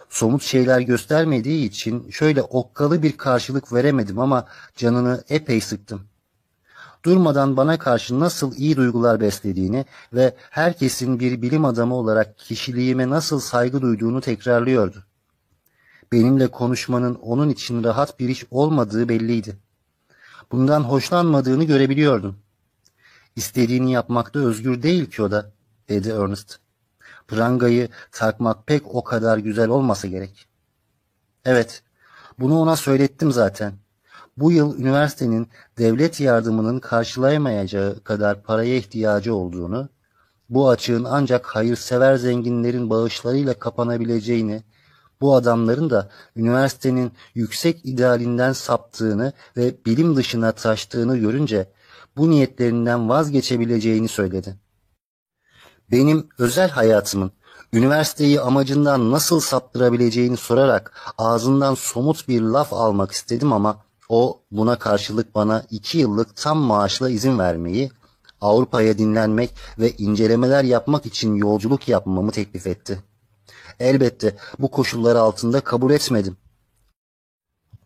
Somut şeyler göstermediği için şöyle okkalı bir karşılık veremedim ama canını epey sıktım. Durmadan bana karşı nasıl iyi duygular beslediğini ve herkesin bir bilim adamı olarak kişiliğime nasıl saygı duyduğunu tekrarlıyordu. Benimle konuşmanın onun için rahat bir iş olmadığı belliydi. Bundan hoşlanmadığını görebiliyordum. İstediğini yapmakta özgür değil ki o da, dedi Ernest. Prangayı takmak pek o kadar güzel olmasa gerek. Evet, bunu ona söylettim zaten. Bu yıl üniversitenin devlet yardımının karşılayamayacağı kadar paraya ihtiyacı olduğunu, bu açığın ancak hayırsever zenginlerin bağışlarıyla kapanabileceğini, bu adamların da üniversitenin yüksek idealinden saptığını ve bilim dışına taştığını görünce bu niyetlerinden vazgeçebileceğini söyledi. Benim özel hayatımın üniversiteyi amacından nasıl saptırabileceğini sorarak ağzından somut bir laf almak istedim ama o buna karşılık bana iki yıllık tam maaşla izin vermeyi, Avrupa'ya dinlenmek ve incelemeler yapmak için yolculuk yapmamı teklif etti. Elbette bu koşullar altında kabul etmedim.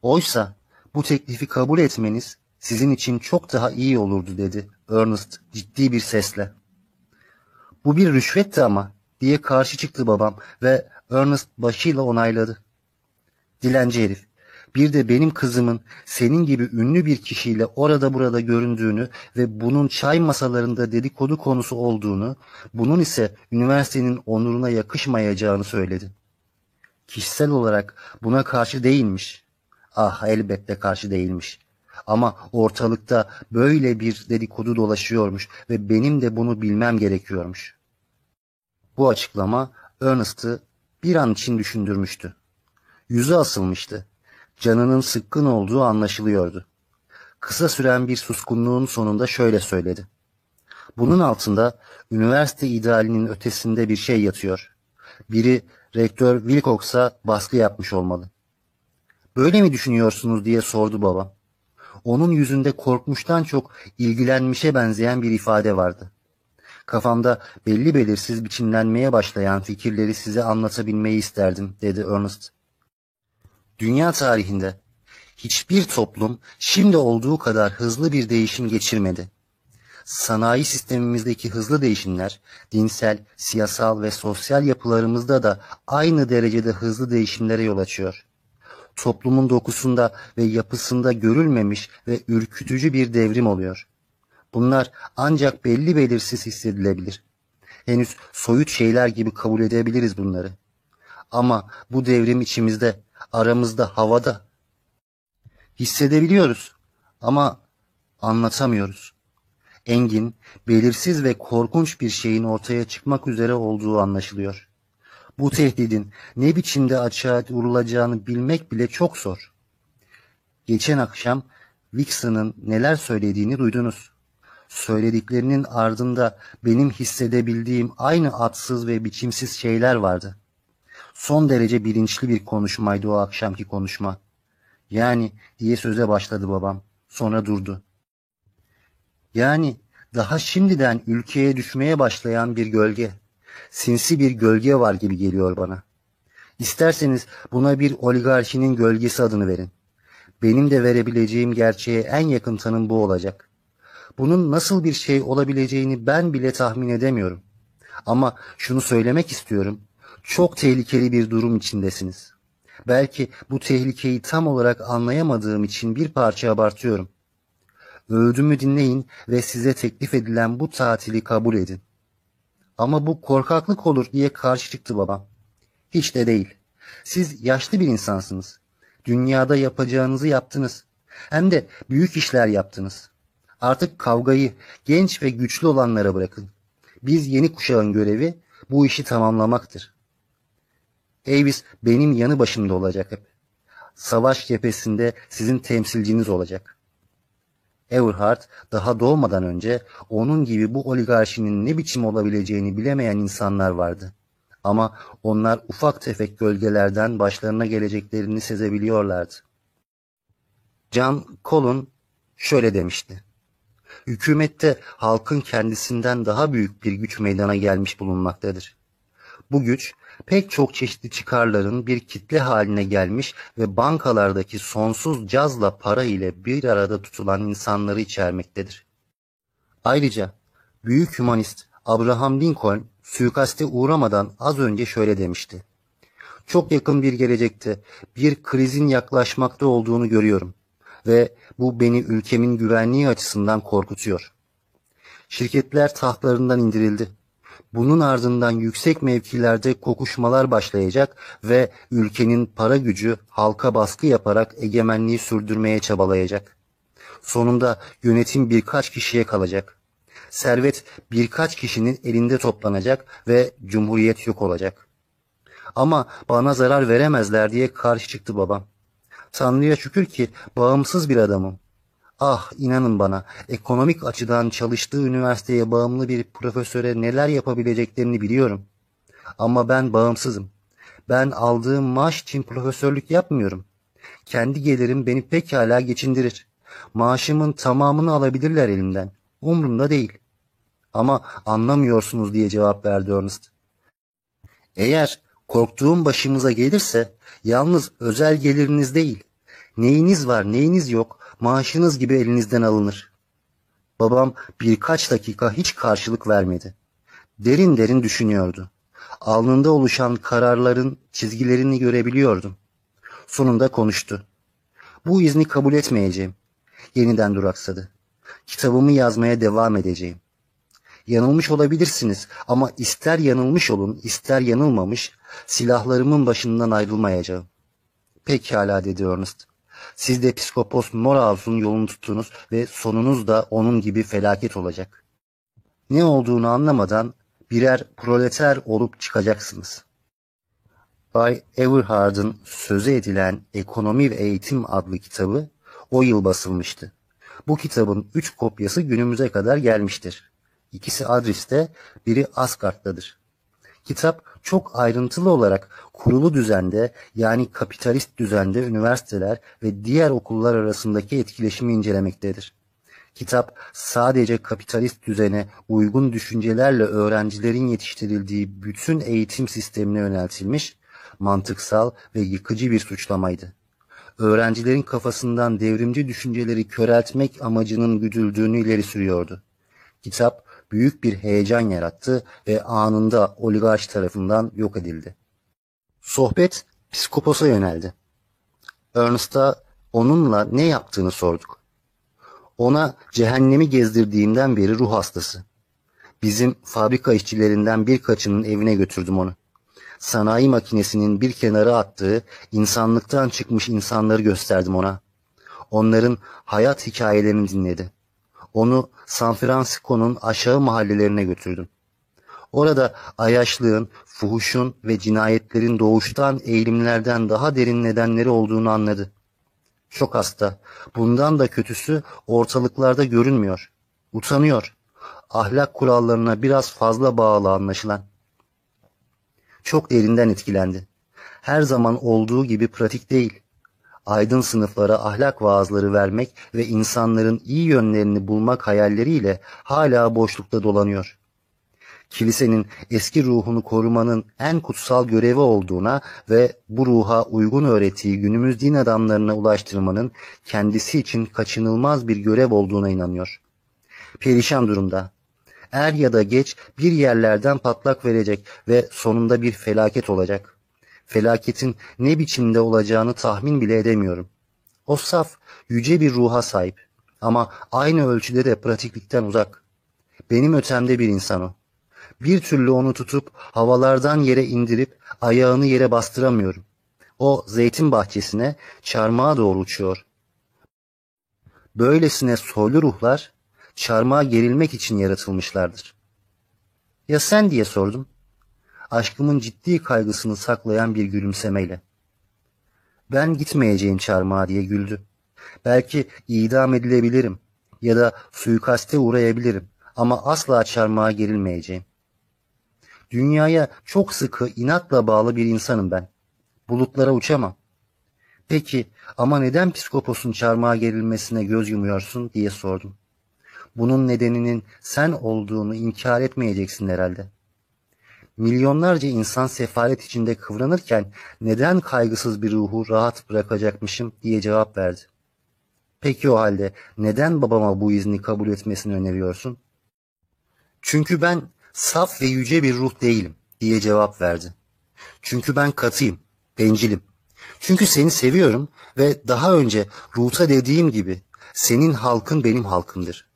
Oysa bu teklifi kabul etmeniz sizin için çok daha iyi olurdu dedi Ernest ciddi bir sesle. Bu bir rüşvetti ama diye karşı çıktı babam ve Ernest başıyla onayladı. Dilenci herif. Bir de benim kızımın senin gibi ünlü bir kişiyle orada burada göründüğünü ve bunun çay masalarında dedikodu konusu olduğunu, bunun ise üniversitenin onuruna yakışmayacağını söyledi. Kişisel olarak buna karşı değilmiş. Ah elbette karşı değilmiş. Ama ortalıkta böyle bir dedikodu dolaşıyormuş ve benim de bunu bilmem gerekiyormuş. Bu açıklama Ernest'ı bir an için düşündürmüştü. Yüzü asılmıştı. Canının sıkkın olduğu anlaşılıyordu. Kısa süren bir suskunluğun sonunda şöyle söyledi. Bunun altında üniversite idealinin ötesinde bir şey yatıyor. Biri rektör Wilcox'a baskı yapmış olmalı. Böyle mi düşünüyorsunuz diye sordu babam. Onun yüzünde korkmuştan çok ilgilenmişe benzeyen bir ifade vardı. Kafamda belli belirsiz biçimlenmeye başlayan fikirleri size anlatabilmeyi isterdim dedi Ernest. Dünya tarihinde hiçbir toplum şimdi olduğu kadar hızlı bir değişim geçirmedi. sanayi sistemimizdeki hızlı değişimler, dinsel, siyasal ve sosyal yapılarımızda da aynı derecede hızlı değişimlere yol açıyor. Toplumun dokusunda ve yapısında görülmemiş ve ürkütücü bir devrim oluyor. Bunlar ancak belli belirsiz hissedilebilir. Henüz soyut şeyler gibi kabul edebiliriz bunları. Ama bu devrim içimizde, aramızda, havada. Hissedebiliyoruz ama anlatamıyoruz. Engin, belirsiz ve korkunç bir şeyin ortaya çıkmak üzere olduğu anlaşılıyor. Bu tehdidin ne biçimde açığa vurulacağını bilmek bile çok zor. Geçen akşam Vixen'ın neler söylediğini duydunuz. Söylediklerinin ardında benim hissedebildiğim aynı atsız ve biçimsiz şeyler vardı. Son derece bilinçli bir konuşmaydı o akşamki konuşma. Yani diye söze başladı babam. Sonra durdu. Yani daha şimdiden ülkeye düşmeye başlayan bir gölge. Sinsi bir gölge var gibi geliyor bana. İsterseniz buna bir oligarşinin gölgesi adını verin. Benim de verebileceğim gerçeğe en yakın tanım bu olacak. Bunun nasıl bir şey olabileceğini ben bile tahmin edemiyorum. Ama şunu söylemek istiyorum. Çok tehlikeli bir durum içindesiniz. Belki bu tehlikeyi tam olarak anlayamadığım için bir parça abartıyorum. Öğüdümü dinleyin ve size teklif edilen bu tatili kabul edin. Ama bu korkaklık olur diye karşı çıktı babam. Hiç de değil. Siz yaşlı bir insansınız. Dünyada yapacağınızı yaptınız. Hem de büyük işler yaptınız. Artık kavgayı genç ve güçlü olanlara bırakın. Biz yeni kuşağın görevi bu işi tamamlamaktır. Avis benim yanı başımda olacak hep. Savaş cephesinde sizin temsilciniz olacak. Everhard daha doğmadan önce onun gibi bu oligarşinin ne biçim olabileceğini bilemeyen insanlar vardı. Ama onlar ufak tefek gölgelerden başlarına geleceklerini sezebiliyorlardı. John Colin şöyle demişti. Hükümette halkın kendisinden daha büyük bir güç meydana gelmiş bulunmaktadır. Bu güç pek çok çeşitli çıkarların bir kitle haline gelmiş ve bankalardaki sonsuz cazla para ile bir arada tutulan insanları içermektedir. Ayrıca büyük humanist Abraham Lincoln suikaste uğramadan az önce şöyle demişti. Çok yakın bir gelecekte bir krizin yaklaşmakta olduğunu görüyorum ve bu beni ülkemin güvenliği açısından korkutuyor. Şirketler tahtlarından indirildi bunun ardından yüksek mevkilerde kokuşmalar başlayacak ve ülkenin para gücü halka baskı yaparak egemenliği sürdürmeye çabalayacak. Sonunda yönetim birkaç kişiye kalacak. Servet birkaç kişinin elinde toplanacak ve cumhuriyet yok olacak. Ama bana zarar veremezler diye karşı çıktı babam. Tanrı'ya şükür ki bağımsız bir adamım. Ah inanın bana ekonomik açıdan çalıştığı üniversiteye bağımlı bir profesöre neler yapabileceklerini biliyorum. Ama ben bağımsızım. Ben aldığım maaş için profesörlük yapmıyorum. Kendi gelirim beni pekala geçindirir. Maaşımın tamamını alabilirler elimden. Umrumda değil. Ama anlamıyorsunuz diye cevap verdi Ernest. Eğer korktuğum başımıza gelirse yalnız özel geliriniz değil. Neyiniz var neyiniz yok maaşınız gibi elinizden alınır. Babam birkaç dakika hiç karşılık vermedi. Derin derin düşünüyordu. Alnında oluşan kararların çizgilerini görebiliyordum. Sonunda konuştu. Bu izni kabul etmeyeceğim. Yeniden duraksadı. Kitabımı yazmaya devam edeceğim. Yanılmış olabilirsiniz ama ister yanılmış olun ister yanılmamış silahlarımın başından ayrılmayacağım. Pekala dedi Ernest. Siz de Piskopos Moraus'un yolunu tuttunuz ve sonunuz da onun gibi felaket olacak. Ne olduğunu anlamadan birer proleter olup çıkacaksınız. Bay Everhard'ın sözü edilen Ekonomi ve Eğitim adlı kitabı o yıl basılmıştı. Bu kitabın üç kopyası günümüze kadar gelmiştir. İkisi Adris'te, biri Asgard'dadır. Kitap çok ayrıntılı olarak kurulu düzende yani kapitalist düzende üniversiteler ve diğer okullar arasındaki etkileşimi incelemektedir. Kitap sadece kapitalist düzene uygun düşüncelerle öğrencilerin yetiştirildiği bütün eğitim sistemine yöneltilmiş, mantıksal ve yıkıcı bir suçlamaydı. Öğrencilerin kafasından devrimci düşünceleri köreltmek amacının güdüldüğünü ileri sürüyordu. Kitap büyük bir heyecan yarattı ve anında oligarş tarafından yok edildi. Sohbet psikoposa yöneldi. Ernest'a onunla ne yaptığını sorduk. Ona cehennemi gezdirdiğimden beri ruh hastası. Bizim fabrika işçilerinden birkaçının evine götürdüm onu. Sanayi makinesinin bir kenara attığı insanlıktan çıkmış insanları gösterdim ona. Onların hayat hikayelerini dinledi. Onu San Francisco'nun aşağı mahallelerine götürdüm. Orada ayaşlığın, fuhuşun ve cinayetlerin doğuştan eğilimlerden daha derin nedenleri olduğunu anladı. Çok hasta. Bundan da kötüsü ortalıklarda görünmüyor. Utanıyor. Ahlak kurallarına biraz fazla bağlı anlaşılan. Çok derinden etkilendi. Her zaman olduğu gibi pratik değil. Aydın sınıflara ahlak vaazları vermek ve insanların iyi yönlerini bulmak hayalleriyle hala boşlukta dolanıyor kilisenin eski ruhunu korumanın en kutsal görevi olduğuna ve bu ruha uygun öğretiyi günümüz din adamlarına ulaştırmanın kendisi için kaçınılmaz bir görev olduğuna inanıyor. Perişan durumda. Er ya da geç bir yerlerden patlak verecek ve sonunda bir felaket olacak. Felaketin ne biçimde olacağını tahmin bile edemiyorum. O saf, yüce bir ruha sahip ama aynı ölçüde de pratiklikten uzak. Benim ötemde bir insan o. Bir türlü onu tutup havalardan yere indirip ayağını yere bastıramıyorum. O zeytin bahçesine çarmıha doğru uçuyor. Böylesine soylu ruhlar çarmıha gerilmek için yaratılmışlardır. Ya sen diye sordum. Aşkımın ciddi kaygısını saklayan bir gülümsemeyle. Ben gitmeyeceğim çarmıha diye güldü. Belki idam edilebilirim ya da suikaste uğrayabilirim ama asla çarmıha gerilmeyeceğim. Dünyaya çok sıkı inatla bağlı bir insanım ben. Bulutlara uçamam. Peki ama neden psikoposun çarmıha gerilmesine göz yumuyorsun diye sordum. Bunun nedeninin sen olduğunu inkar etmeyeceksin herhalde. Milyonlarca insan sefalet içinde kıvranırken neden kaygısız bir ruhu rahat bırakacakmışım diye cevap verdi. Peki o halde neden babama bu izni kabul etmesini öneriyorsun? Çünkü ben saf ve yüce bir ruh değilim diye cevap verdi. Çünkü ben katıyım, bencilim. Çünkü seni seviyorum ve daha önce Ruth'a dediğim gibi senin halkın benim halkımdır.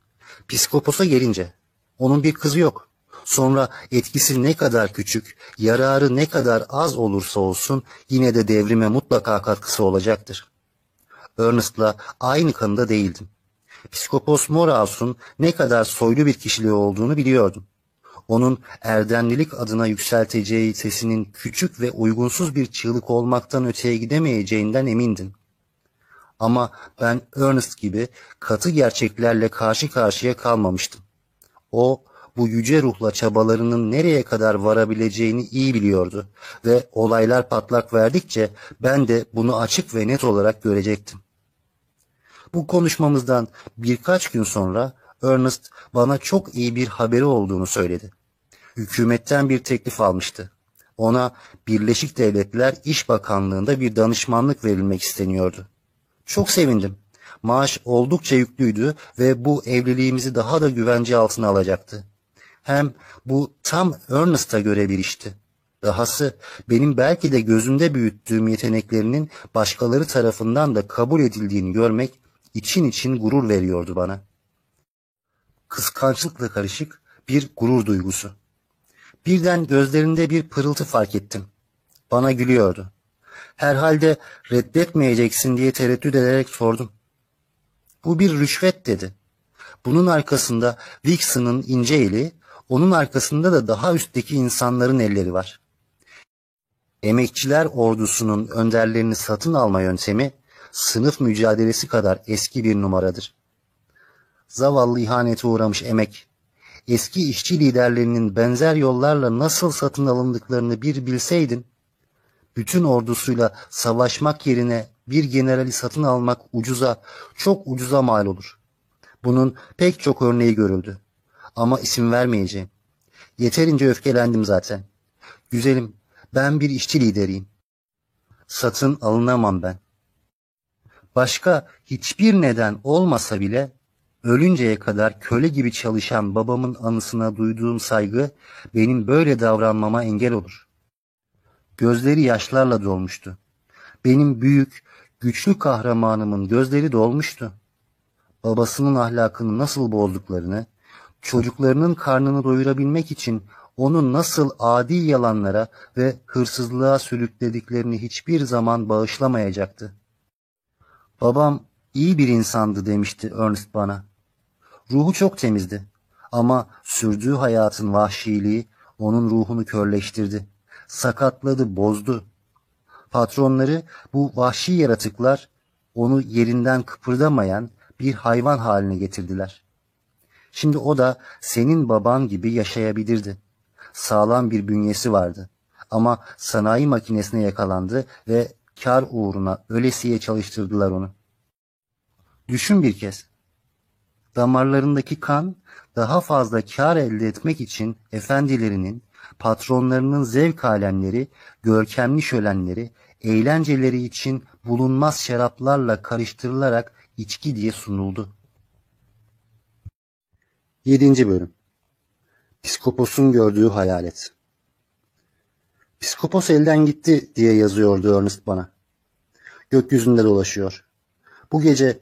Psikoposa gelince onun bir kızı yok. Sonra etkisi ne kadar küçük, yararı ne kadar az olursa olsun yine de devrime mutlaka katkısı olacaktır. Ernest'la aynı kanıda değildim. Psikopos Moraus'un ne kadar soylu bir kişiliği olduğunu biliyordum onun erdemlilik adına yükselteceği sesinin küçük ve uygunsuz bir çığlık olmaktan öteye gidemeyeceğinden emindin. Ama ben Ernest gibi katı gerçeklerle karşı karşıya kalmamıştım. O bu yüce ruhla çabalarının nereye kadar varabileceğini iyi biliyordu ve olaylar patlak verdikçe ben de bunu açık ve net olarak görecektim. Bu konuşmamızdan birkaç gün sonra Ernest bana çok iyi bir haberi olduğunu söyledi hükümetten bir teklif almıştı. Ona Birleşik Devletler İş Bakanlığı'nda bir danışmanlık verilmek isteniyordu. Çok sevindim. Maaş oldukça yüklüydü ve bu evliliğimizi daha da güvence altına alacaktı. Hem bu tam Ernest'a göre bir işti. Dahası benim belki de gözümde büyüttüğüm yeteneklerinin başkaları tarafından da kabul edildiğini görmek için için gurur veriyordu bana. Kıskançlıkla karışık bir gurur duygusu. Birden gözlerinde bir pırıltı fark ettim. Bana gülüyordu. Herhalde reddetmeyeceksin diye tereddüt ederek sordum. Bu bir rüşvet dedi. Bunun arkasında Vixen'ın ince eli, onun arkasında da daha üstteki insanların elleri var. Emekçiler ordusunun önderlerini satın alma yöntemi sınıf mücadelesi kadar eski bir numaradır. Zavallı ihanete uğramış emek eski işçi liderlerinin benzer yollarla nasıl satın alındıklarını bir bilseydin, bütün ordusuyla savaşmak yerine bir generali satın almak ucuza, çok ucuza mal olur. Bunun pek çok örneği görüldü. Ama isim vermeyeceğim. Yeterince öfkelendim zaten. Güzelim, ben bir işçi lideriyim. Satın alınamam ben. Başka hiçbir neden olmasa bile Ölünceye kadar köle gibi çalışan babamın anısına duyduğum saygı benim böyle davranmama engel olur. Gözleri yaşlarla dolmuştu. Benim büyük, güçlü kahramanımın gözleri dolmuştu. Babasının ahlakını nasıl bozduklarını, çocuklarının karnını doyurabilmek için onu nasıl adi yalanlara ve hırsızlığa sürüklediklerini hiçbir zaman bağışlamayacaktı. Babam iyi bir insandı demişti Ernest bana. Ruhu çok temizdi ama sürdüğü hayatın vahşiliği onun ruhunu körleştirdi. Sakatladı, bozdu. Patronları bu vahşi yaratıklar onu yerinden kıpırdamayan bir hayvan haline getirdiler. Şimdi o da senin baban gibi yaşayabilirdi. Sağlam bir bünyesi vardı. Ama sanayi makinesine yakalandı ve kar uğruna ölesiye çalıştırdılar onu. Düşün bir kez. Damarlarındaki kan daha fazla kar elde etmek için efendilerinin, patronlarının zevk alemleri, görkemli şölenleri, eğlenceleri için bulunmaz şaraplarla karıştırılarak içki diye sunuldu. 7. Bölüm Piskopos'un gördüğü hayalet Piskopos elden gitti diye yazıyordu Ernest bana. Gökyüzünde dolaşıyor. Bu gece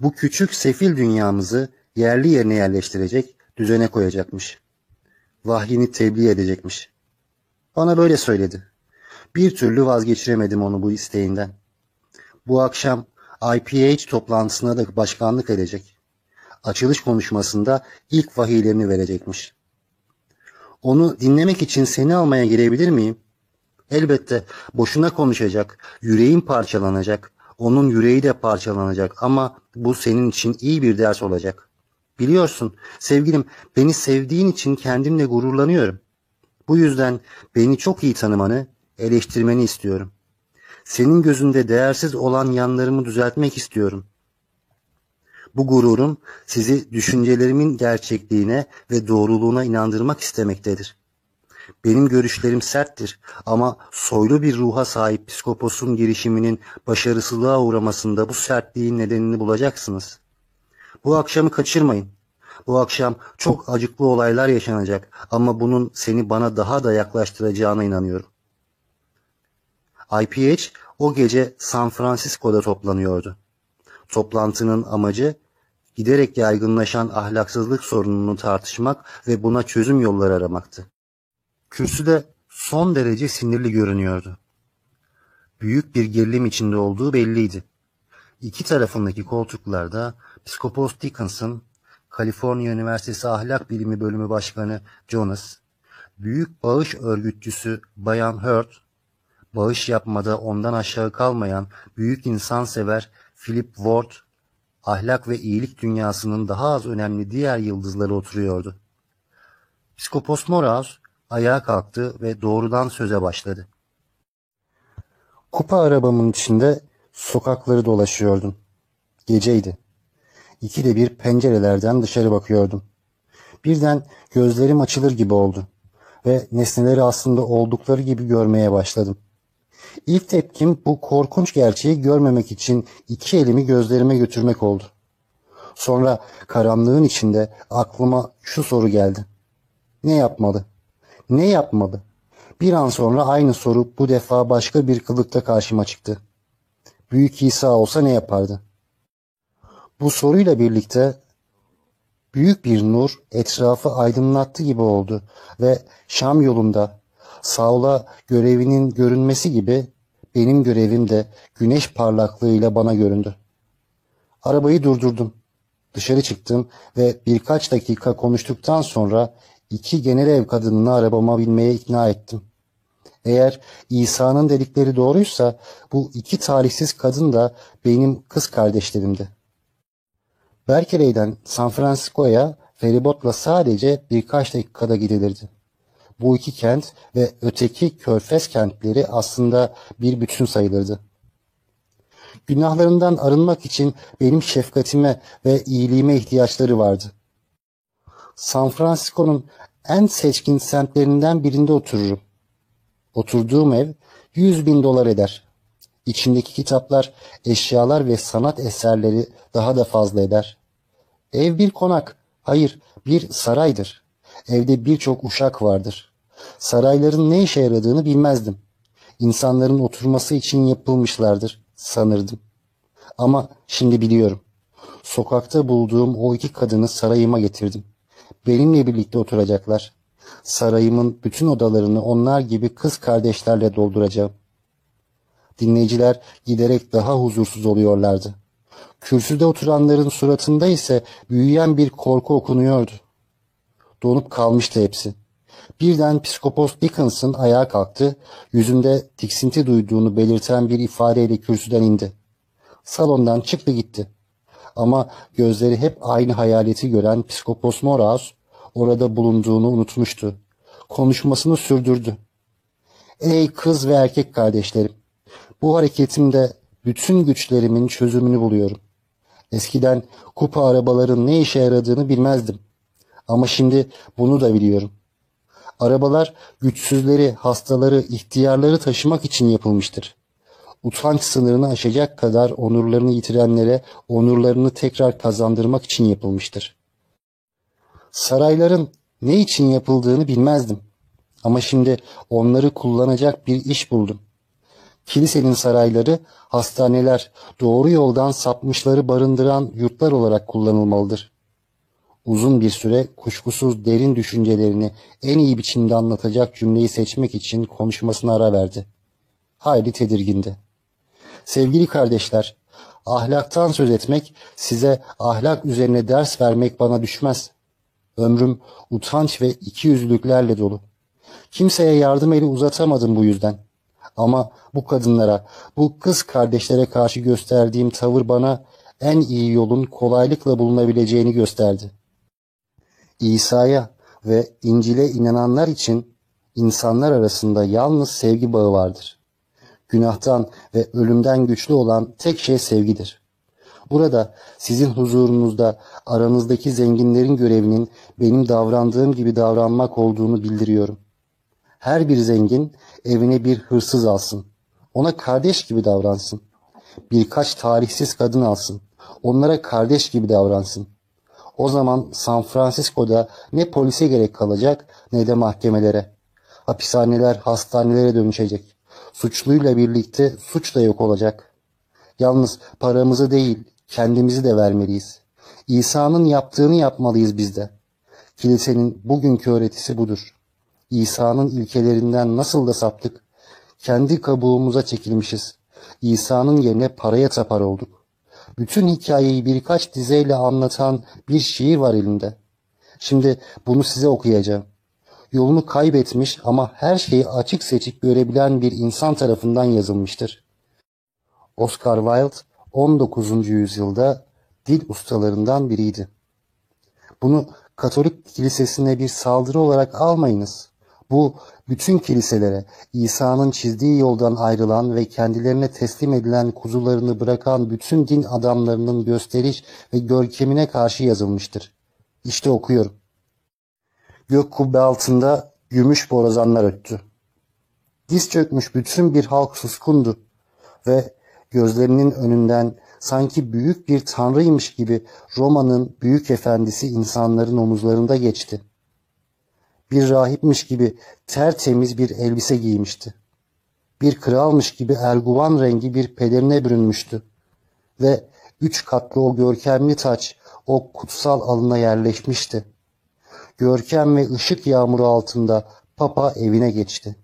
bu küçük sefil dünyamızı yerli yerine yerleştirecek, düzene koyacakmış. Vahyini tebliğ edecekmiş. Bana böyle söyledi. Bir türlü vazgeçiremedim onu bu isteğinden. Bu akşam IPH toplantısına da başkanlık edecek. Açılış konuşmasında ilk vahiylerini verecekmiş. Onu dinlemek için seni almaya girebilir miyim? Elbette boşuna konuşacak, yüreğin parçalanacak, onun yüreği de parçalanacak ama bu senin için iyi bir ders olacak. Biliyorsun sevgilim beni sevdiğin için kendimle gururlanıyorum. Bu yüzden beni çok iyi tanımanı, eleştirmeni istiyorum. Senin gözünde değersiz olan yanlarımı düzeltmek istiyorum. Bu gururum sizi düşüncelerimin gerçekliğine ve doğruluğuna inandırmak istemektedir. Benim görüşlerim serttir ama soylu bir ruha sahip psikoposun girişiminin başarısızlığa uğramasında bu sertliğin nedenini bulacaksınız. Bu akşamı kaçırmayın. Bu akşam çok acıklı olaylar yaşanacak ama bunun seni bana daha da yaklaştıracağına inanıyorum. IPH o gece San Francisco'da toplanıyordu. Toplantının amacı giderek yaygınlaşan ahlaksızlık sorununu tartışmak ve buna çözüm yolları aramaktı. Kürsüde son derece sinirli görünüyordu. Büyük bir gerilim içinde olduğu belliydi. İki tarafındaki koltuklarda Psikopos Dickinson, Kaliforniya Üniversitesi Ahlak Bilimi Bölümü Başkanı Jonas, büyük bağış örgütçüsü Bayan Hurt, bağış yapmada ondan aşağı kalmayan büyük insansever Philip Ward, ahlak ve iyilik dünyasının daha az önemli diğer yıldızları oturuyordu. Psikopos Moraus ayağa kalktı ve doğrudan söze başladı. Kupa arabamın içinde sokakları dolaşıyordum. Geceydi. İkide bir pencerelerden dışarı bakıyordum. Birden gözlerim açılır gibi oldu ve nesneleri aslında oldukları gibi görmeye başladım. İlk tepkim bu korkunç gerçeği görmemek için iki elimi gözlerime götürmek oldu. Sonra karanlığın içinde aklıma şu soru geldi. Ne yapmalı? Ne yapmalı? Bir an sonra aynı soru bu defa başka bir kılıkta karşıma çıktı. Büyük İsa olsa ne yapardı? Bu soruyla birlikte büyük bir nur etrafı aydınlattı gibi oldu ve Şam yolunda Saul'a görevinin görünmesi gibi benim görevim de güneş parlaklığıyla bana göründü. Arabayı durdurdum. Dışarı çıktım ve birkaç dakika konuştuktan sonra iki genel ev kadınını arabama binmeye ikna ettim. Eğer İsa'nın dedikleri doğruysa bu iki talihsiz kadın da benim kız kardeşlerimdi. Berkeley'den San Francisco'ya feribotla sadece birkaç dakikada gidilirdi. Bu iki kent ve öteki körfez kentleri aslında bir bütün sayılırdı. Günahlarından arınmak için benim şefkatime ve iyiliğime ihtiyaçları vardı. San Francisco'nun en seçkin semtlerinden birinde otururum. Oturduğum ev 100 bin dolar eder. İçindeki kitaplar, eşyalar ve sanat eserleri daha da fazla eder. Ev bir konak, hayır bir saraydır. Evde birçok uşak vardır. Sarayların ne işe yaradığını bilmezdim. İnsanların oturması için yapılmışlardır sanırdım. Ama şimdi biliyorum. Sokakta bulduğum o iki kadını sarayıma getirdim. Benimle birlikte oturacaklar. Sarayımın bütün odalarını onlar gibi kız kardeşlerle dolduracağım. Dinleyiciler giderek daha huzursuz oluyorlardı. Kürsüde oturanların suratında ise büyüyen bir korku okunuyordu. Donup kalmıştı hepsi. Birden psikopos Dickinson ayağa kalktı, yüzünde tiksinti duyduğunu belirten bir ifadeyle kürsüden indi. Salondan çıktı gitti. Ama gözleri hep aynı hayaleti gören psikopos Moraus orada bulunduğunu unutmuştu. Konuşmasını sürdürdü. Ey kız ve erkek kardeşlerim! Bu hareketimde bütün güçlerimin çözümünü buluyorum. Eskiden kupa arabaların ne işe yaradığını bilmezdim. Ama şimdi bunu da biliyorum. Arabalar güçsüzleri, hastaları, ihtiyarları taşımak için yapılmıştır. Utanç sınırını aşacak kadar onurlarını yitirenlere onurlarını tekrar kazandırmak için yapılmıştır. Sarayların ne için yapıldığını bilmezdim. Ama şimdi onları kullanacak bir iş buldum. Kilisenin sarayları, hastaneler, doğru yoldan sapmışları barındıran yurtlar olarak kullanılmalıdır. Uzun bir süre kuşkusuz derin düşüncelerini en iyi biçimde anlatacak cümleyi seçmek için konuşmasına ara verdi. Hayli tedirgindi. Sevgili kardeşler, ahlaktan söz etmek, size ahlak üzerine ders vermek bana düşmez. Ömrüm utanç ve ikiyüzlülüklerle dolu. Kimseye yardım eli uzatamadım bu yüzden. Ama bu kadınlara, bu kız kardeşlere karşı gösterdiğim tavır bana en iyi yolun kolaylıkla bulunabileceğini gösterdi. İsa'ya ve İncil'e inananlar için insanlar arasında yalnız sevgi bağı vardır. Günahtan ve ölümden güçlü olan tek şey sevgidir. Burada sizin huzurunuzda aranızdaki zenginlerin görevinin benim davrandığım gibi davranmak olduğunu bildiriyorum. Her bir zengin evine bir hırsız alsın. Ona kardeş gibi davransın. Birkaç tarihsiz kadın alsın. Onlara kardeş gibi davransın. O zaman San Francisco'da ne polise gerek kalacak ne de mahkemelere. Hapishaneler hastanelere dönüşecek. Suçluyla birlikte suç da yok olacak. Yalnız paramızı değil kendimizi de vermeliyiz. İsa'nın yaptığını yapmalıyız biz de. Kilisenin bugünkü öğretisi budur. İsa'nın ilkelerinden nasıl da saptık. Kendi kabuğumuza çekilmişiz. İsa'nın yerine paraya tapar olduk. Bütün hikayeyi birkaç dizeyle anlatan bir şiir var elimde. Şimdi bunu size okuyacağım. Yolunu kaybetmiş ama her şeyi açık seçik görebilen bir insan tarafından yazılmıştır. Oscar Wilde 19. yüzyılda dil ustalarından biriydi. Bunu Katolik kilisesine bir saldırı olarak almayınız. Bu bütün kiliselere İsa'nın çizdiği yoldan ayrılan ve kendilerine teslim edilen kuzularını bırakan bütün din adamlarının gösteriş ve görkemine karşı yazılmıştır. İşte okuyorum. Gök kubbe altında gümüş borazanlar öttü. Diz çökmüş bütün bir halk suskundu ve gözlerinin önünden sanki büyük bir tanrıymış gibi Roma'nın büyük efendisi insanların omuzlarında geçti bir rahipmiş gibi tertemiz bir elbise giymişti. Bir kralmış gibi erguvan rengi bir pelerine bürünmüştü. Ve üç katlı o görkemli taç o kutsal alına yerleşmişti. Görkem ve ışık yağmuru altında papa evine geçti.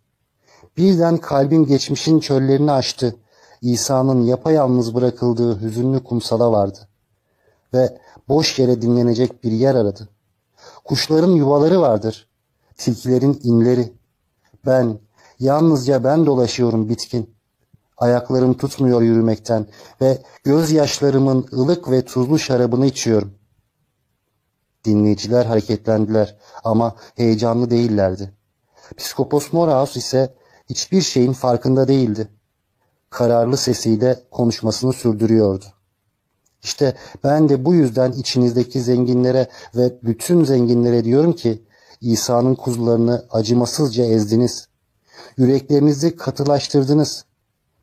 Birden kalbim geçmişin çöllerini açtı. İsa'nın yapayalnız bırakıldığı hüzünlü kumsala vardı. Ve boş yere dinlenecek bir yer aradı. Kuşların yuvaları vardır tilkilerin inleri. Ben, yalnızca ben dolaşıyorum bitkin. Ayaklarım tutmuyor yürümekten ve gözyaşlarımın ılık ve tuzlu şarabını içiyorum. Dinleyiciler hareketlendiler ama heyecanlı değillerdi. Psikopos Moraus ise hiçbir şeyin farkında değildi. Kararlı sesiyle konuşmasını sürdürüyordu. İşte ben de bu yüzden içinizdeki zenginlere ve bütün zenginlere diyorum ki İsa'nın kuzularını acımasızca ezdiniz. Yüreklerinizi katılaştırdınız.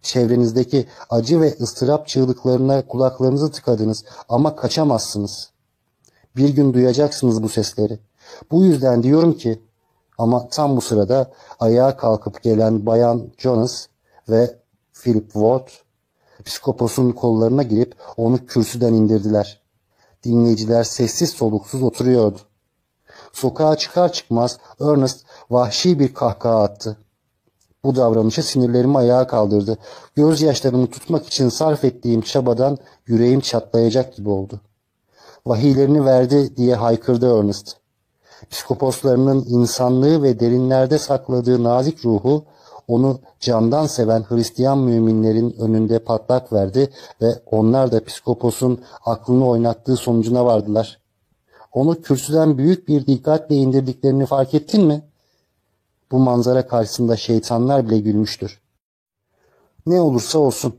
Çevrenizdeki acı ve ıstırap çığlıklarına kulaklarınızı tıkadınız ama kaçamazsınız. Bir gün duyacaksınız bu sesleri. Bu yüzden diyorum ki ama tam bu sırada ayağa kalkıp gelen Bayan Jonas ve Philip Ward psikoposun kollarına girip onu kürsüden indirdiler. Dinleyiciler sessiz soluksuz oturuyordu. Sokağa çıkar çıkmaz Ernest vahşi bir kahkaha attı. Bu davranışı sinirlerimi ayağa kaldırdı. Gözyaşlarımı tutmak için sarf ettiğim çabadan yüreğim çatlayacak gibi oldu. Vahiylerini verdi diye haykırdı Ernest. Psikoposlarının insanlığı ve derinlerde sakladığı nazik ruhu onu candan seven Hristiyan müminlerin önünde patlak verdi ve onlar da psikoposun aklını oynattığı sonucuna vardılar. Onu kürsüden büyük bir dikkatle indirdiklerini fark ettin mi? Bu manzara karşısında şeytanlar bile gülmüştür. Ne olursa olsun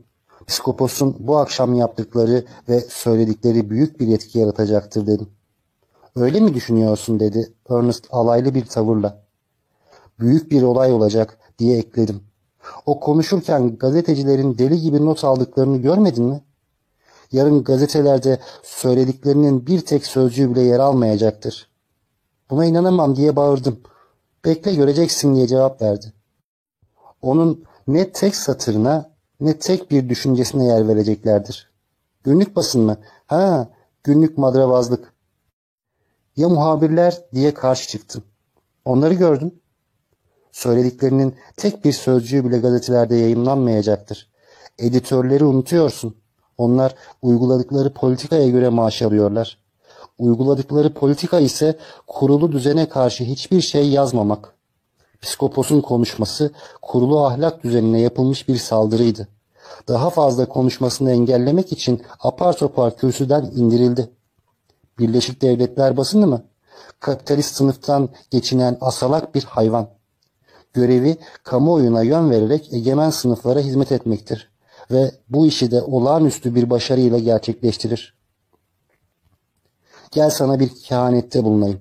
psikoposun bu akşam yaptıkları ve söyledikleri büyük bir etki yaratacaktır dedim. Öyle mi düşünüyorsun dedi Ernest alaylı bir tavırla. Büyük bir olay olacak diye ekledim. O konuşurken gazetecilerin deli gibi not aldıklarını görmedin mi? Yarın gazetelerde söylediklerinin bir tek sözcüğü bile yer almayacaktır. Buna inanamam diye bağırdım. Bekle göreceksin diye cevap verdi. Onun ne tek satırına ne tek bir düşüncesine yer vereceklerdir. Günlük basın mı? Ha, günlük madravazlık. Ya muhabirler diye karşı çıktım. Onları gördüm. Söylediklerinin tek bir sözcüğü bile gazetelerde yayınlanmayacaktır. Editörleri unutuyorsun. Onlar uyguladıkları politikaya göre maaş alıyorlar. Uyguladıkları politika ise kurulu düzene karşı hiçbir şey yazmamak. Psikoposun konuşması kurulu ahlak düzenine yapılmış bir saldırıydı. Daha fazla konuşmasını engellemek için apar topar kürsüden indirildi. Birleşik Devletler basını mı? Kapitalist sınıftan geçinen asalak bir hayvan. Görevi kamuoyuna yön vererek egemen sınıflara hizmet etmektir ve bu işi de olağanüstü bir başarıyla gerçekleştirir. Gel sana bir kehanette bulunayım.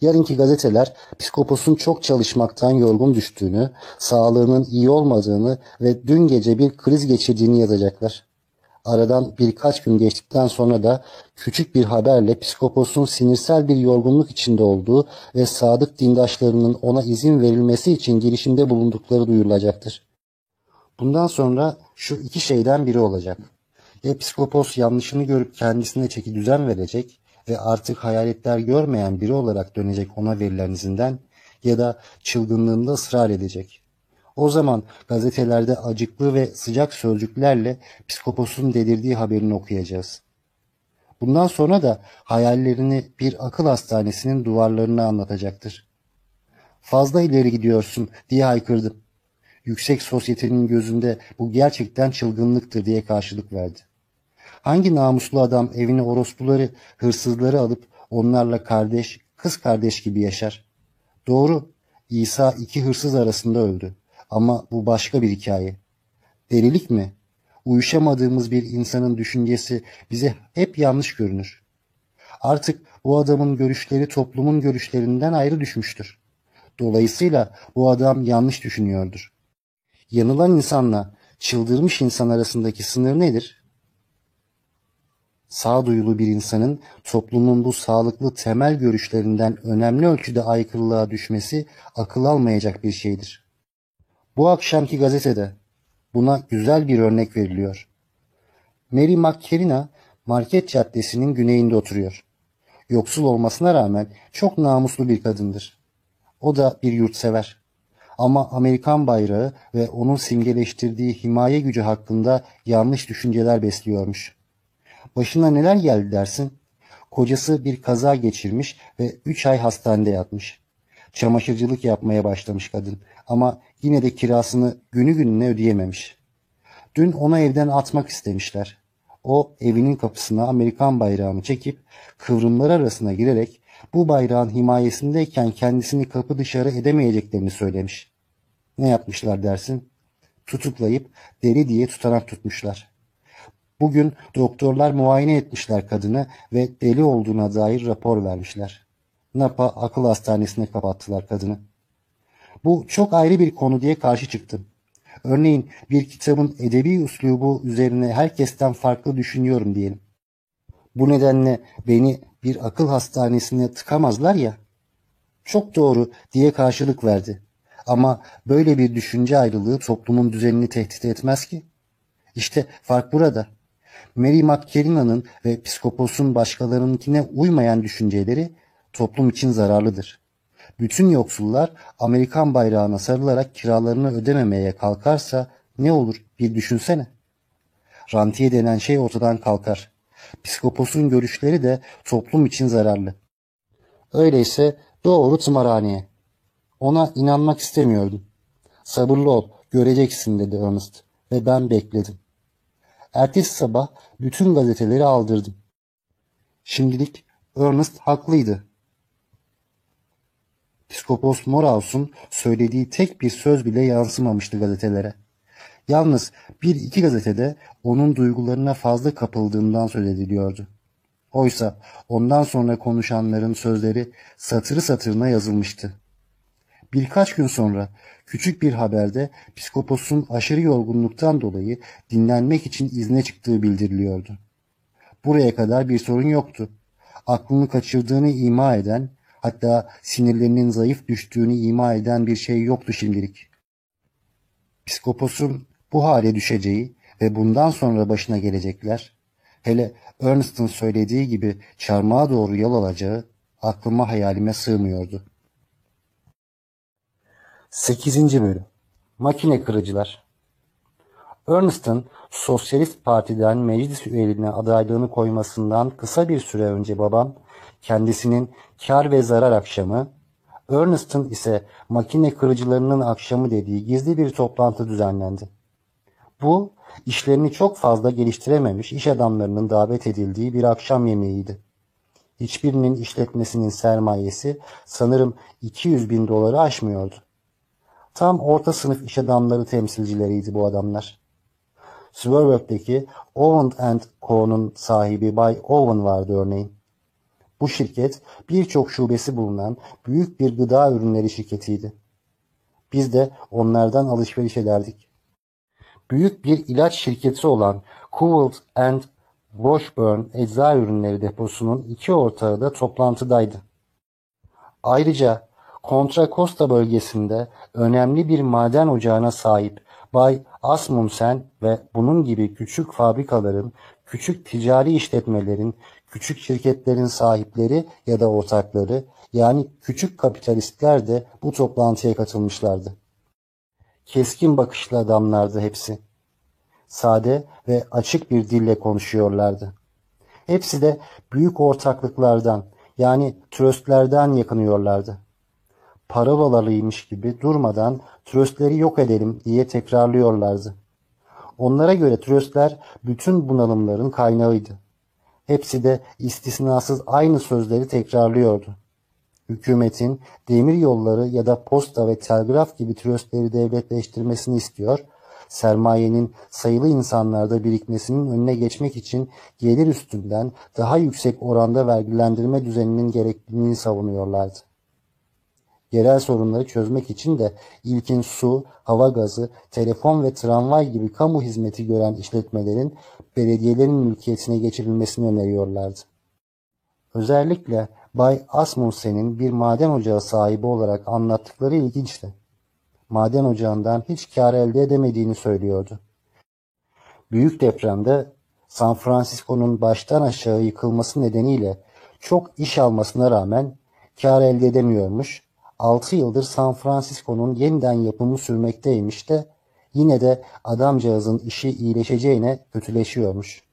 Yarınki gazeteler psikoposun çok çalışmaktan yorgun düştüğünü, sağlığının iyi olmadığını ve dün gece bir kriz geçirdiğini yazacaklar. Aradan birkaç gün geçtikten sonra da küçük bir haberle psikoposun sinirsel bir yorgunluk içinde olduğu ve sadık dindaşlarının ona izin verilmesi için girişimde bulundukları duyurulacaktır. Bundan sonra şu iki şeyden biri olacak. Ya psikopos yanlışını görüp kendisine çeki düzen verecek ve artık hayaletler görmeyen biri olarak dönecek ona verilen izinden ya da çılgınlığında ısrar edecek. O zaman gazetelerde acıklı ve sıcak sözcüklerle psikoposun delirdiği haberini okuyacağız. Bundan sonra da hayallerini bir akıl hastanesinin duvarlarına anlatacaktır. Fazla ileri gidiyorsun diye haykırdım. Yüksek sosyetenin gözünde bu gerçekten çılgınlıktır diye karşılık verdi. Hangi namuslu adam evine orospuları, hırsızları alıp onlarla kardeş, kız kardeş gibi yaşar? Doğru, İsa iki hırsız arasında öldü. Ama bu başka bir hikaye. Delilik mi? Uyuşamadığımız bir insanın düşüncesi bize hep yanlış görünür. Artık bu adamın görüşleri toplumun görüşlerinden ayrı düşmüştür. Dolayısıyla bu adam yanlış düşünüyordur. Yanılan insanla çıldırmış insan arasındaki sınır nedir? Sağduyulu bir insanın toplumun bu sağlıklı temel görüşlerinden önemli ölçüde aykırılığa düşmesi akıl almayacak bir şeydir. Bu akşamki gazetede buna güzel bir örnek veriliyor. Mary McKerina Market Caddesi'nin güneyinde oturuyor. Yoksul olmasına rağmen çok namuslu bir kadındır. O da bir yurtsever. Ama Amerikan bayrağı ve onun simgeleştirdiği himaye gücü hakkında yanlış düşünceler besliyormuş. Başına neler geldi dersin? Kocası bir kaza geçirmiş ve 3 ay hastanede yatmış. Çamaşırcılık yapmaya başlamış kadın ama yine de kirasını günü gününe ödeyememiş. Dün ona evden atmak istemişler. O evinin kapısına Amerikan bayrağını çekip kıvrımlar arasına girerek bu bayrağın himayesindeyken kendisini kapı dışarı edemeyeceklerini söylemiş. Ne yapmışlar dersin? Tutuklayıp deli diye tutanak tutmuşlar. Bugün doktorlar muayene etmişler kadını ve deli olduğuna dair rapor vermişler. Napa akıl hastanesine kapattılar kadını. Bu çok ayrı bir konu diye karşı çıktım. Örneğin bir kitabın edebi üslubu üzerine herkesten farklı düşünüyorum diyelim. Bu nedenle beni bir akıl hastanesine tıkamazlar ya. Çok doğru diye karşılık verdi. Ama böyle bir düşünce ayrılığı toplumun düzenini tehdit etmez ki. İşte fark burada. Mary McKellina'nın ve psikoposun başkalarınkine uymayan düşünceleri toplum için zararlıdır. Bütün yoksullar Amerikan bayrağına sarılarak kiralarını ödememeye kalkarsa ne olur bir düşünsene. Rantiye denen şey ortadan kalkar. Psikoposun görüşleri de toplum için zararlı. Öyleyse doğru tımarhaneye. Ona inanmak istemiyordum. Sabırlı ol, göreceksin dedi Ernest ve ben bekledim. Ertesi sabah bütün gazeteleri aldırdım. Şimdilik Ernest haklıydı. Psikopos Morauss'un söylediği tek bir söz bile yansımamıştı gazetelere. Yalnız bir iki gazetede onun duygularına fazla kapıldığından söz ediliyordu. Oysa ondan sonra konuşanların sözleri satırı satırına yazılmıştı. Birkaç gün sonra küçük bir haberde psikoposun aşırı yorgunluktan dolayı dinlenmek için izne çıktığı bildiriliyordu. Buraya kadar bir sorun yoktu. Aklını kaçırdığını ima eden, hatta sinirlerinin zayıf düştüğünü ima eden bir şey yoktu şimdilik. Psikoposun bu hale düşeceği ve bundan sonra başına gelecekler, hele Ernest'ın söylediği gibi çarmıha doğru yol alacağı aklıma hayalime sığmıyordu. 8. Bölüm Makine Kırıcılar Ernest'ın Sosyalist Parti'den meclis üyeliğine adaylığını koymasından kısa bir süre önce babam kendisinin kar ve zarar akşamı, Ernest'ın ise makine kırıcılarının akşamı dediği gizli bir toplantı düzenlendi. Bu, işlerini çok fazla geliştirememiş iş adamlarının davet edildiği bir akşam yemeğiydi. Hiçbirinin işletmesinin sermayesi sanırım 200 bin doları aşmıyordu. Tam orta sınıf iş adamları temsilcileriydi bu adamlar. Swerve'deki Owen and Co.'nun sahibi Bay Owen vardı örneğin. Bu şirket birçok şubesi bulunan büyük bir gıda ürünleri şirketiydi. Biz de onlardan alışveriş ederdik. Büyük bir ilaç şirketi olan Covelt and Washburn Ecza Ürünleri Deposu'nun iki ortağı da toplantıdaydı. Ayrıca Contra Costa bölgesinde önemli bir maden ocağına sahip Bay Asmussen ve bunun gibi küçük fabrikaların, küçük ticari işletmelerin, küçük şirketlerin sahipleri ya da ortakları yani küçük kapitalistler de bu toplantıya katılmışlardı. Keskin bakışlı adamlardı hepsi. Sade ve açık bir dille konuşuyorlardı. Hepsi de büyük ortaklıklardan yani tröstlerden yakınıyorlardı. Parolalıymış gibi durmadan tröstleri yok edelim diye tekrarlıyorlardı. Onlara göre tröstler bütün bunalımların kaynağıydı. Hepsi de istisnasız aynı sözleri tekrarlıyordu. Hükümetin demir yolları ya da posta ve telgraf gibi tröstleri devletleştirmesini istiyor, sermayenin sayılı insanlarda birikmesinin önüne geçmek için gelir üstünden daha yüksek oranda vergilendirme düzeninin gerekliliğini savunuyorlardı. Yerel sorunları çözmek için de ilkin su, hava gazı, telefon ve tramvay gibi kamu hizmeti gören işletmelerin belediyelerin mülkiyetine geçirilmesini öneriyorlardı. Özellikle Bay Asmussen'in bir maden ocağı sahibi olarak anlattıkları ilginçti. Maden ocağından hiç kar elde edemediğini söylüyordu. Büyük depremde San Francisco'nun baştan aşağı yıkılması nedeniyle çok iş almasına rağmen kar elde edemiyormuş 6 yıldır San Francisco'nun yeniden yapımı sürmekteymiş de yine de adamcağızın işi iyileşeceğine kötüleşiyormuş.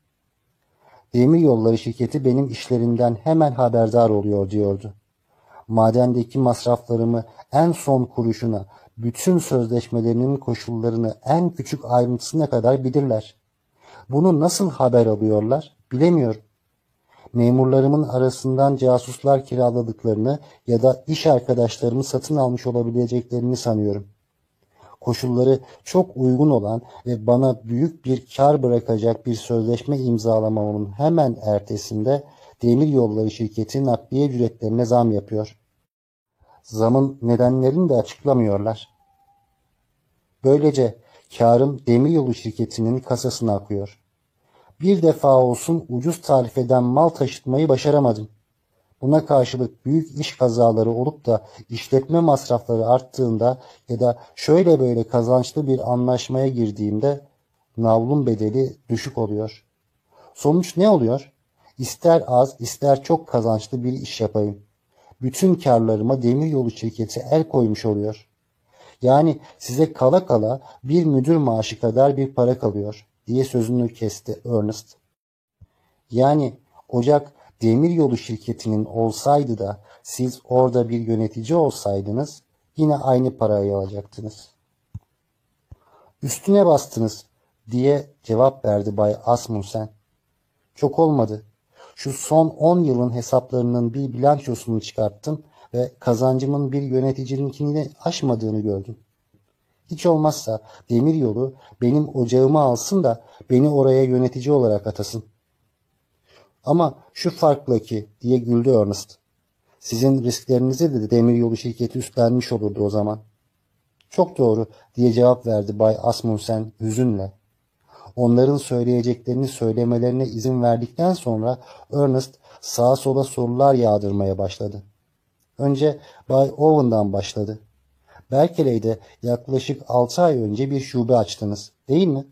Demir yolları şirketi benim işlerimden hemen haberdar oluyor diyordu. Madendeki masraflarımı en son kuruşuna, bütün sözleşmelerinin koşullarını en küçük ayrıntısına kadar bilirler. Bunu nasıl haber alıyorlar bilemiyorum memurlarımın arasından casuslar kiraladıklarını ya da iş arkadaşlarımı satın almış olabileceklerini sanıyorum. Koşulları çok uygun olan ve bana büyük bir kar bırakacak bir sözleşme imzalamamın hemen ertesinde demir yolları şirketi nakliye ücretlerine zam yapıyor. Zamın nedenlerini de açıklamıyorlar. Böylece karım demiryolu şirketinin kasasına akıyor. Bir defa olsun ucuz tarif eden mal taşıtmayı başaramadım. Buna karşılık büyük iş kazaları olup da işletme masrafları arttığında ya da şöyle böyle kazançlı bir anlaşmaya girdiğimde navlun bedeli düşük oluyor. Sonuç ne oluyor? İster az ister çok kazançlı bir iş yapayım. Bütün karlarıma demiryolu şirketi el koymuş oluyor. Yani size kala kala bir müdür maaşı kadar bir para kalıyor diye sözünü kesti Ernest. Yani Ocak demiryolu şirketinin olsaydı da siz orada bir yönetici olsaydınız yine aynı parayı alacaktınız. Üstüne bastınız diye cevap verdi Bay Asmussen. Çok olmadı. Şu son 10 yılın hesaplarının bir bilançosunu çıkarttım ve kazancımın bir yöneticininkini aşmadığını gördüm. Hiç olmazsa demir yolu benim ocağımı alsın da beni oraya yönetici olarak atasın. Ama şu farkla ki diye güldü Ernest. Sizin risklerinizi de demir yolu şirketi üstlenmiş olurdu o zaman. Çok doğru diye cevap verdi Bay Asmussen hüzünle. Onların söyleyeceklerini söylemelerine izin verdikten sonra Ernest sağa sola sorular yağdırmaya başladı. Önce Bay Owen'dan başladı. Berkeley'de yaklaşık 6 ay önce bir şube açtınız, değil mi?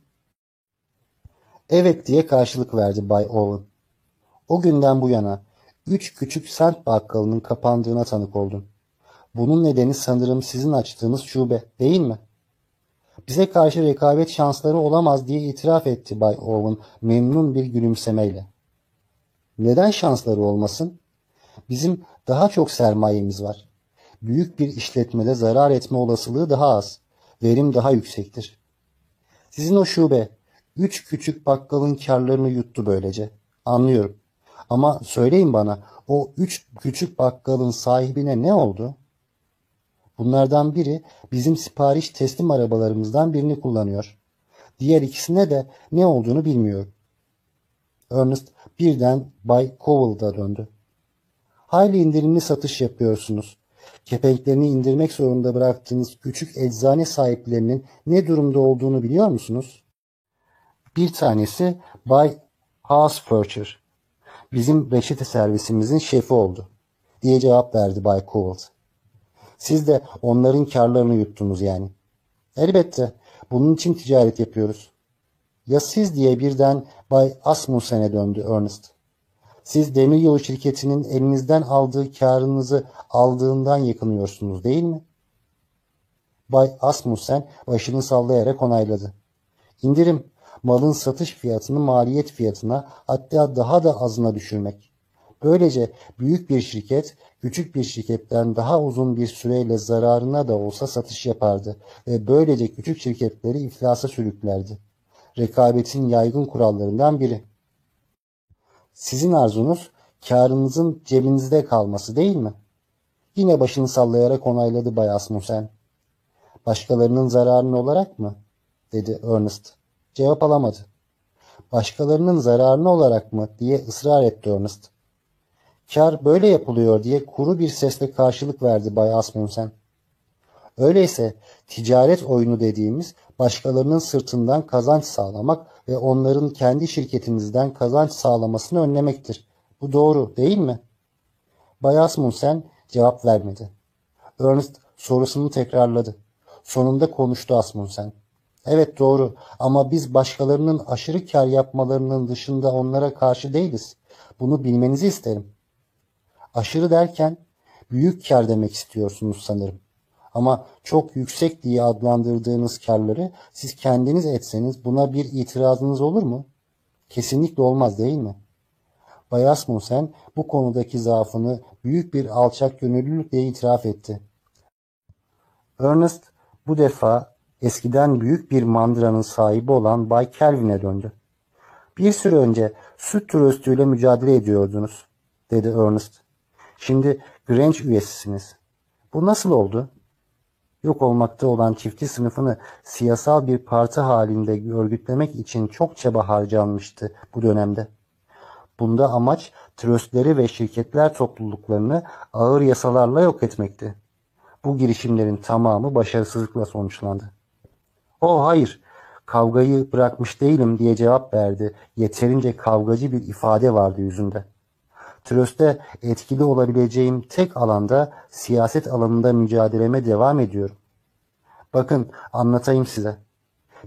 Evet diye karşılık verdi Bay Owen. O günden bu yana üç küçük sent bakkalının kapandığına tanık oldum. Bunun nedeni sanırım sizin açtığınız şube, değil mi? Bize karşı rekabet şansları olamaz diye itiraf etti Bay Owen memnun bir gülümsemeyle. Neden şansları olmasın? Bizim daha çok sermayemiz var. Büyük bir işletmede zarar etme olasılığı daha az. Verim daha yüksektir. Sizin o şube üç küçük bakkalın karlarını yuttu böylece. Anlıyorum. Ama söyleyin bana o üç küçük bakkalın sahibine ne oldu? Bunlardan biri bizim sipariş teslim arabalarımızdan birini kullanıyor. Diğer ikisine de ne olduğunu bilmiyorum. Ernest birden Bay Cowell'da döndü. Hayli indirimli satış yapıyorsunuz. Kepenklerini indirmek zorunda bıraktığınız küçük eczane sahiplerinin ne durumda olduğunu biliyor musunuz? Bir tanesi Bay Hausfurcher. Bizim reçete servisimizin şefi oldu. Diye cevap verdi Bay Cowell. Siz de onların karlarını yuttunuz yani. Elbette. Bunun için ticaret yapıyoruz. Ya siz diye birden Bay Asmussen'e döndü Ernest. Siz demiryolu şirketinin elinizden aldığı karınızı aldığından yakınıyorsunuz değil mi? Bay Asmussen başını sallayarak onayladı. İndirim malın satış fiyatını maliyet fiyatına hatta daha da azına düşürmek. Böylece büyük bir şirket küçük bir şirketten daha uzun bir süreyle zararına da olsa satış yapardı ve böylece küçük şirketleri iflasa sürüklerdi. Rekabetin yaygın kurallarından biri. Sizin arzunuz karınızın cebinizde kalması değil mi? Yine başını sallayarak onayladı Bay Asmussen. Başkalarının zararını olarak mı? dedi Ernest. Cevap alamadı. Başkalarının zararını olarak mı diye ısrar etti Ernest. Kar böyle yapılıyor diye kuru bir sesle karşılık verdi Bay Asmussen. Öyleyse ticaret oyunu dediğimiz başkalarının sırtından kazanç sağlamak ve onların kendi şirketinizden kazanç sağlamasını önlemektir. Bu doğru değil mi? Bay Asmussen cevap vermedi. Ernest sorusunu tekrarladı. Sonunda konuştu Asmussen. Evet doğru ama biz başkalarının aşırı kar yapmalarının dışında onlara karşı değiliz. Bunu bilmenizi isterim. Aşırı derken büyük kar demek istiyorsunuz sanırım. Ama çok yüksek diye adlandırdığınız karları siz kendiniz etseniz buna bir itirazınız olur mu? Kesinlikle olmaz değil mi? Bay Asmussen bu konudaki zaafını büyük bir alçak gönüllülükle itiraf etti. Ernest bu defa eskiden büyük bir mandıranın sahibi olan Bay Kelvin'e döndü. Bir süre önce süt türöstüyle mücadele ediyordunuz, dedi Ernest. Şimdi Grange üyesisiniz. Bu nasıl oldu? Yok olmakta olan çiftçi sınıfını siyasal bir parti halinde örgütlemek için çok çaba harcanmıştı bu dönemde. Bunda amaç tröstleri ve şirketler topluluklarını ağır yasalarla yok etmekti. Bu girişimlerin tamamı başarısızlıkla sonuçlandı. O hayır, kavgayı bırakmış değilim diye cevap verdi. Yeterince kavgacı bir ifade vardı yüzünde. Tröst'te etkili olabileceğim tek alanda siyaset alanında mücadeleme devam ediyorum. Bakın anlatayım size.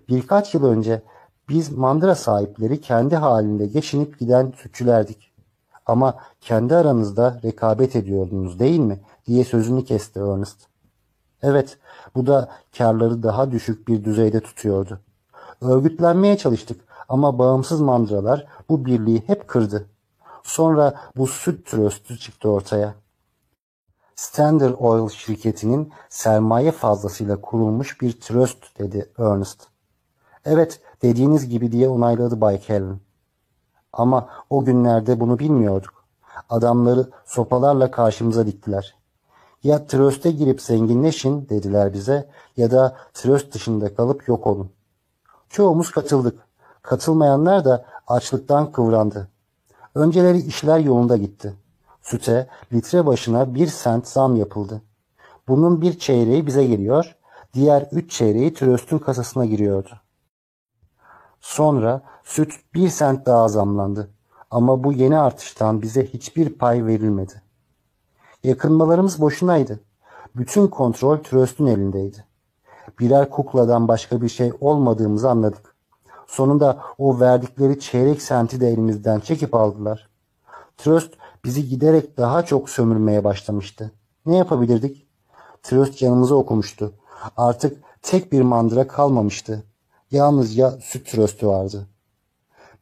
Birkaç yıl önce biz mandıra sahipleri kendi halinde geçinip giden sütçülerdik. Ama kendi aranızda rekabet ediyordunuz değil mi? diye sözünü kesti Ernest. Evet, bu da karları daha düşük bir düzeyde tutuyordu. Örgütlenmeye çalıştık ama bağımsız mandıralar bu birliği hep kırdı. Sonra bu süt tröstü çıktı ortaya. Standard Oil şirketinin sermaye fazlasıyla kurulmuş bir tröst dedi Ernest. Evet dediğiniz gibi diye onayladı Bay Calvin. Ama o günlerde bunu bilmiyorduk. Adamları sopalarla karşımıza diktiler. Ya tröste girip zenginleşin dediler bize ya da tröst dışında kalıp yok olun. Çoğumuz katıldık. Katılmayanlar da açlıktan kıvrandı. Önceleri işler yolunda gitti. Süte litre başına bir sent zam yapıldı. Bunun bir çeyreği bize geliyor, diğer üç çeyreği tröstün kasasına giriyordu. Sonra süt bir sent daha zamlandı. Ama bu yeni artıştan bize hiçbir pay verilmedi. Yakınmalarımız boşunaydı. Bütün kontrol tröstün elindeydi. Birer kukladan başka bir şey olmadığımızı anladık. Sonunda o verdikleri çeyrek senti de elimizden çekip aldılar. Tröst bizi giderek daha çok sömürmeye başlamıştı. Ne yapabilirdik? Tröst canımızı okumuştu. Artık tek bir mandıra kalmamıştı. Yalnızca süt tröstü vardı.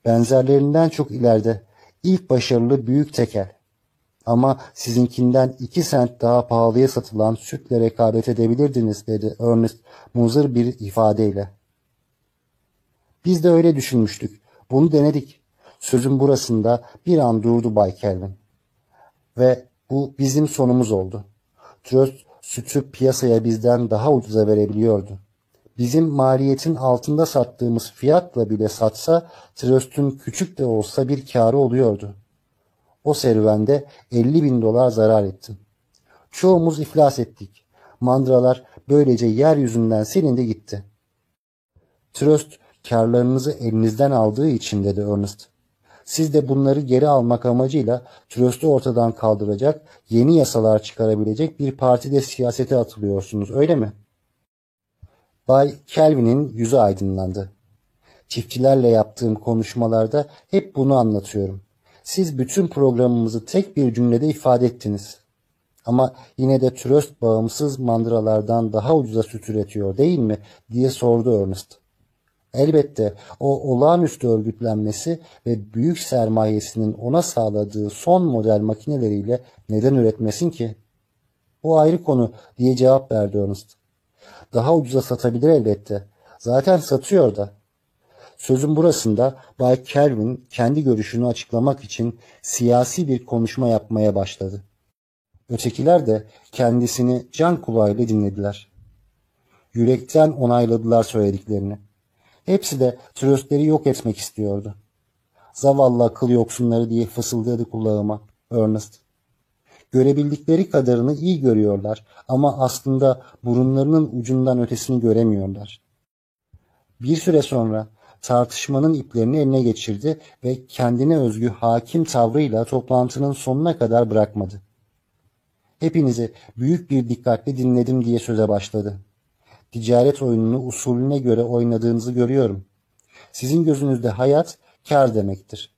Benzerlerinden çok ileride ilk başarılı büyük tekel. Ama sizinkinden iki sent daha pahalıya satılan sütle rekabet edebilirdiniz dedi Ernest muzır bir ifadeyle. Biz de öyle düşünmüştük. Bunu denedik. Sözün burasında bir an durdu Bay Kelvin. Ve bu bizim sonumuz oldu. Tröst sütü piyasaya bizden daha ucuza verebiliyordu. Bizim maliyetin altında sattığımız fiyatla bile satsa Tröst'ün küçük de olsa bir karı oluyordu. O serüvende 50 bin dolar zarar ettim. Çoğumuz iflas ettik. Mandralar böylece yeryüzünden silindi gitti. Tröst karlarınızı elinizden aldığı için dedi Ernest. Siz de bunları geri almak amacıyla Tröst'ü ortadan kaldıracak, yeni yasalar çıkarabilecek bir partide siyasete atılıyorsunuz öyle mi? Bay Kelvin'in yüzü aydınlandı. Çiftçilerle yaptığım konuşmalarda hep bunu anlatıyorum. Siz bütün programımızı tek bir cümlede ifade ettiniz. Ama yine de tröst bağımsız mandıralardan daha ucuza süt üretiyor değil mi diye sordu Ernest. Elbette o olağanüstü örgütlenmesi ve büyük sermayesinin ona sağladığı son model makineleriyle neden üretmesin ki? Bu ayrı konu diye cevap verdi Ernest. Daha ucuza satabilir elbette. Zaten satıyor da. Sözün burasında Bay Kelvin kendi görüşünü açıklamak için siyasi bir konuşma yapmaya başladı. Ötekiler de kendisini can kulağıyla dinlediler. Yürekten onayladılar söylediklerini. Hepsi de tröstleri yok etmek istiyordu. Zavallı akıl yoksunları diye fısıldadı kulağıma Ernest. Görebildikleri kadarını iyi görüyorlar ama aslında burunlarının ucundan ötesini göremiyorlar. Bir süre sonra tartışmanın iplerini eline geçirdi ve kendine özgü hakim tavrıyla toplantının sonuna kadar bırakmadı. Hepinizi büyük bir dikkatle dinledim diye söze başladı. Ticaret oyununu usulüne göre oynadığınızı görüyorum. Sizin gözünüzde hayat kar demektir.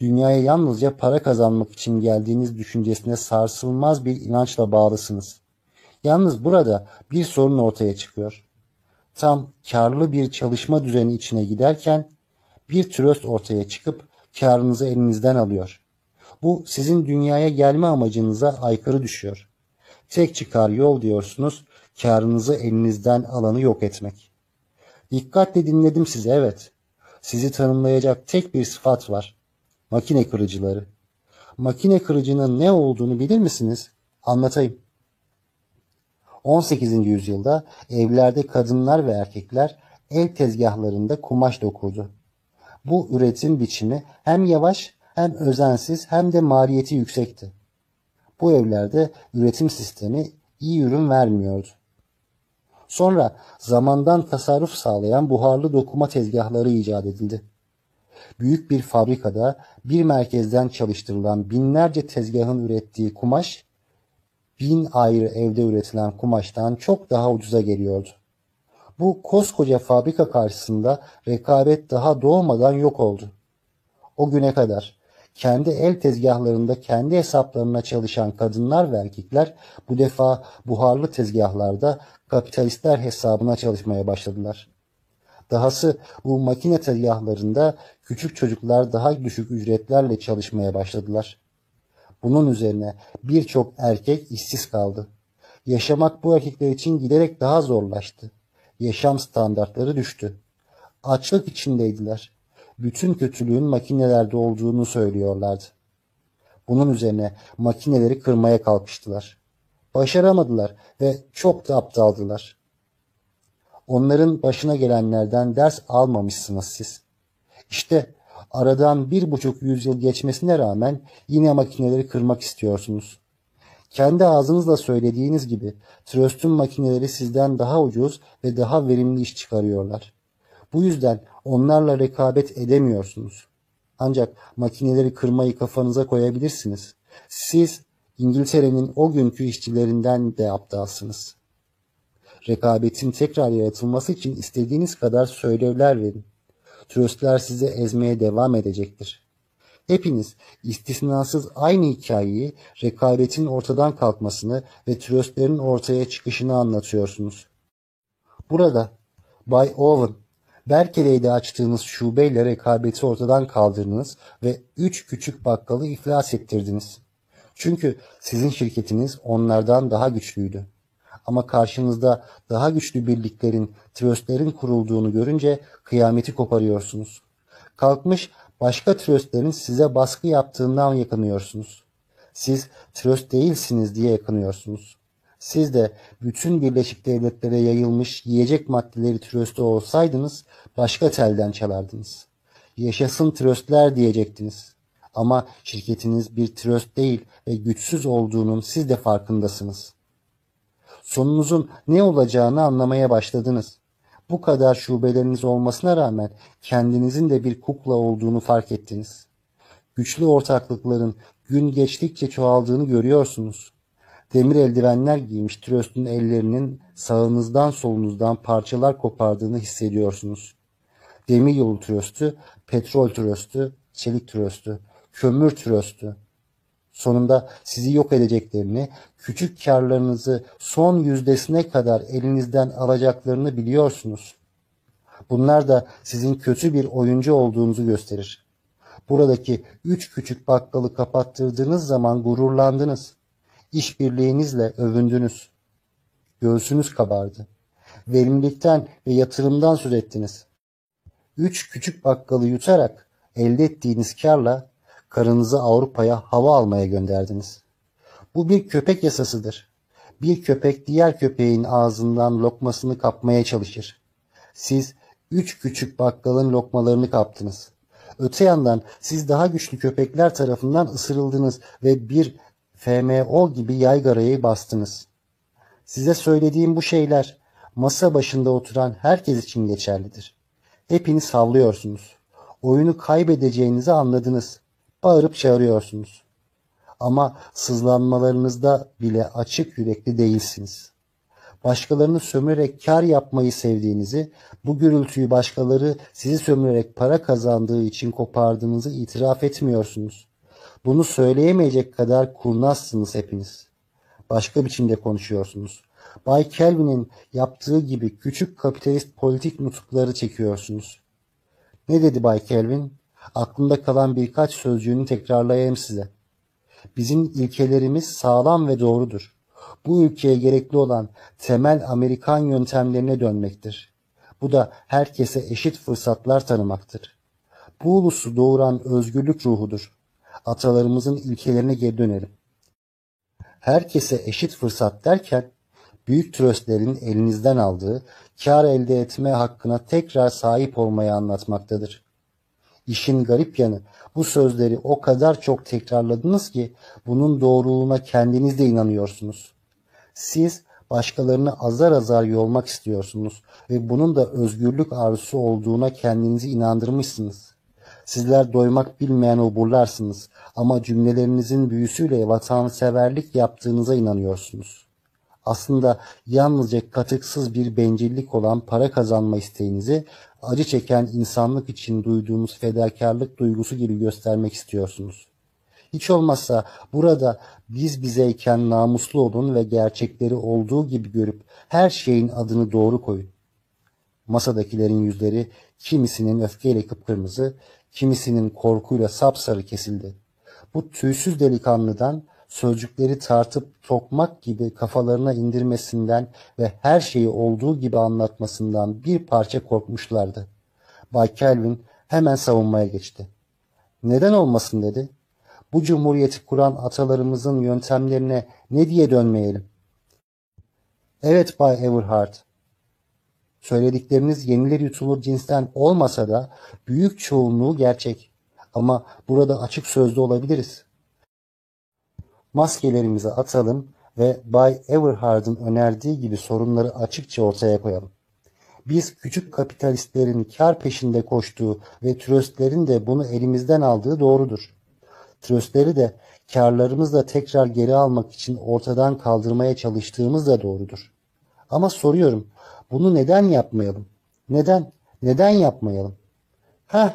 Dünyaya yalnızca para kazanmak için geldiğiniz düşüncesine sarsılmaz bir inançla bağlısınız. Yalnız burada bir sorun ortaya çıkıyor. Tam karlı bir çalışma düzeni içine giderken bir tröst ortaya çıkıp karınızı elinizden alıyor. Bu sizin dünyaya gelme amacınıza aykırı düşüyor. Tek çıkar yol diyorsunuz, karınızı elinizden alanı yok etmek. Dikkatle dinledim sizi evet. Sizi tanımlayacak tek bir sıfat var. Makine kırıcıları. Makine kırıcının ne olduğunu bilir misiniz? Anlatayım. 18. yüzyılda evlerde kadınlar ve erkekler el tezgahlarında kumaş dokurdu. Bu üretim biçimi hem yavaş hem özensiz hem de maliyeti yüksekti. Bu evlerde üretim sistemi iyi ürün vermiyordu. Sonra zamandan tasarruf sağlayan buharlı dokuma tezgahları icat edildi. büyük bir fabrikada bir merkezden çalıştırılan binlerce tezgahın ürettiği kumaş bin ayrı evde üretilen kumaştan çok daha ucuza geliyordu. Bu koskoca fabrika karşısında rekabet daha doğmadan yok oldu. O güne kadar kendi el tezgahlarında kendi hesaplarına çalışan kadınlar ve erkekler bu defa buharlı tezgahlarda kapitalistler hesabına çalışmaya başladılar. Dahası bu makine tezgahlarında küçük çocuklar daha düşük ücretlerle çalışmaya başladılar. Bunun üzerine birçok erkek işsiz kaldı. Yaşamak bu erkekler için giderek daha zorlaştı. Yaşam standartları düştü. Açlık içindeydiler. Bütün kötülüğün makinelerde olduğunu söylüyorlardı. Bunun üzerine makineleri kırmaya kalkıştılar. Başaramadılar ve çok da aptaldılar. Onların başına gelenlerden ders almamışsınız siz. İşte aradan bir buçuk yüzyıl geçmesine rağmen yine makineleri kırmak istiyorsunuz. Kendi ağzınızla söylediğiniz gibi tröstün makineleri sizden daha ucuz ve daha verimli iş çıkarıyorlar. Bu yüzden onlarla rekabet edemiyorsunuz. Ancak makineleri kırmayı kafanıza koyabilirsiniz. Siz İngiltere'nin o günkü işçilerinden de aptalsınız. Rekabetin tekrar yaratılması için istediğiniz kadar söylevler verin. Tröstler size ezmeye devam edecektir. Hepiniz istisnasız aynı hikayeyi rekabetin ortadan kalkmasını ve tröstlerin ortaya çıkışını anlatıyorsunuz. Burada Bay Owen, Berkeley'de açtığınız şubeyle rekabeti ortadan kaldırdınız ve üç küçük bakkalı iflas ettirdiniz. Çünkü sizin şirketiniz onlardan daha güçlüydü. Ama karşınızda daha güçlü birliklerin, tröstlerin kurulduğunu görünce kıyameti koparıyorsunuz. Kalkmış başka tröstlerin size baskı yaptığından yakınıyorsunuz. Siz tröst değilsiniz diye yakınıyorsunuz. Siz de bütün Birleşik Devletlere yayılmış yiyecek maddeleri tröstü olsaydınız başka telden çalardınız. Yaşasın tröstler diyecektiniz. Ama şirketiniz bir tröst değil ve güçsüz olduğunun siz de farkındasınız. Sonunuzun ne olacağını anlamaya başladınız. Bu kadar şubeleriniz olmasına rağmen kendinizin de bir kukla olduğunu fark ettiniz. Güçlü ortaklıkların gün geçtikçe çoğaldığını görüyorsunuz. Demir eldivenler giymiş tröstün ellerinin sağınızdan solunuzdan parçalar kopardığını hissediyorsunuz. Demir yolu tröstü, petrol tröstü, çelik tröstü, kömür tröstü. Sonunda sizi yok edeceklerini, küçük karlarınızı son yüzdesine kadar elinizden alacaklarını biliyorsunuz. Bunlar da sizin kötü bir oyuncu olduğunuzu gösterir. Buradaki üç küçük bakkalı kapattırdığınız zaman gururlandınız. İşbirliğinizle övündünüz. Göğsünüz kabardı. Verimlilikten ve yatırımdan söz ettiniz. Üç küçük bakkalı yutarak elde ettiğiniz karla karınızı Avrupa'ya hava almaya gönderdiniz. Bu bir köpek yasasıdır. Bir köpek diğer köpeğin ağzından lokmasını kapmaya çalışır. Siz üç küçük bakkalın lokmalarını kaptınız. Öte yandan siz daha güçlü köpekler tarafından ısırıldınız ve bir FMO gibi yaygarayı bastınız. Size söylediğim bu şeyler masa başında oturan herkes için geçerlidir. Hepiniz havlıyorsunuz. Oyunu kaybedeceğinizi anladınız. Bağırıp çağırıyorsunuz. Ama sızlanmalarınızda bile açık yürekli değilsiniz. Başkalarını sömürerek kar yapmayı sevdiğinizi, bu gürültüyü başkaları sizi sömürerek para kazandığı için kopardığınızı itiraf etmiyorsunuz. Bunu söyleyemeyecek kadar kurnazsınız hepiniz. Başka biçimde konuşuyorsunuz. Bay Kelvin'in yaptığı gibi küçük kapitalist politik nutukları çekiyorsunuz. Ne dedi Bay Kelvin? Aklımda kalan birkaç sözcüğünü tekrarlayayım size. Bizim ilkelerimiz sağlam ve doğrudur. Bu ülkeye gerekli olan temel Amerikan yöntemlerine dönmektir. Bu da herkese eşit fırsatlar tanımaktır. Bu ulusu doğuran özgürlük ruhudur. Atalarımızın ilkelerine geri dönelim. Herkese eşit fırsat derken büyük tröstlerin elinizden aldığı kar elde etme hakkına tekrar sahip olmayı anlatmaktadır. İşin garip yanı bu sözleri o kadar çok tekrarladınız ki bunun doğruluğuna kendiniz de inanıyorsunuz. Siz başkalarını azar azar yolmak istiyorsunuz ve bunun da özgürlük arzusu olduğuna kendinizi inandırmışsınız. Sizler doymak bilmeyen oburlarsınız ama cümlelerinizin büyüsüyle vatanseverlik yaptığınıza inanıyorsunuz. Aslında yalnızca katıksız bir bencillik olan para kazanma isteğinizi acı çeken insanlık için duyduğunuz fedakarlık duygusu gibi göstermek istiyorsunuz. Hiç olmazsa burada biz bizeyken namuslu olun ve gerçekleri olduğu gibi görüp her şeyin adını doğru koyun. Masadakilerin yüzleri kimisinin öfkeyle kıpkırmızı, kimisinin korkuyla sapsarı kesildi. Bu tüysüz delikanlıdan sözcükleri tartıp tokmak gibi kafalarına indirmesinden ve her şeyi olduğu gibi anlatmasından bir parça korkmuşlardı. Bay Kelvin hemen savunmaya geçti. Neden olmasın dedi. Bu cumhuriyeti kuran atalarımızın yöntemlerine ne diye dönmeyelim? Evet Bay Everhart, Söyledikleriniz yenilir yutulur cinsten olmasa da büyük çoğunluğu gerçek. Ama burada açık sözlü olabiliriz. Maskelerimizi atalım ve Bay Everhard'ın önerdiği gibi sorunları açıkça ortaya koyalım. Biz küçük kapitalistlerin kar peşinde koştuğu ve tröstlerin de bunu elimizden aldığı doğrudur. Tröstleri de karlarımızla tekrar geri almak için ortadan kaldırmaya çalıştığımız da doğrudur. Ama soruyorum, bunu neden yapmayalım? Neden? Neden yapmayalım? Ha,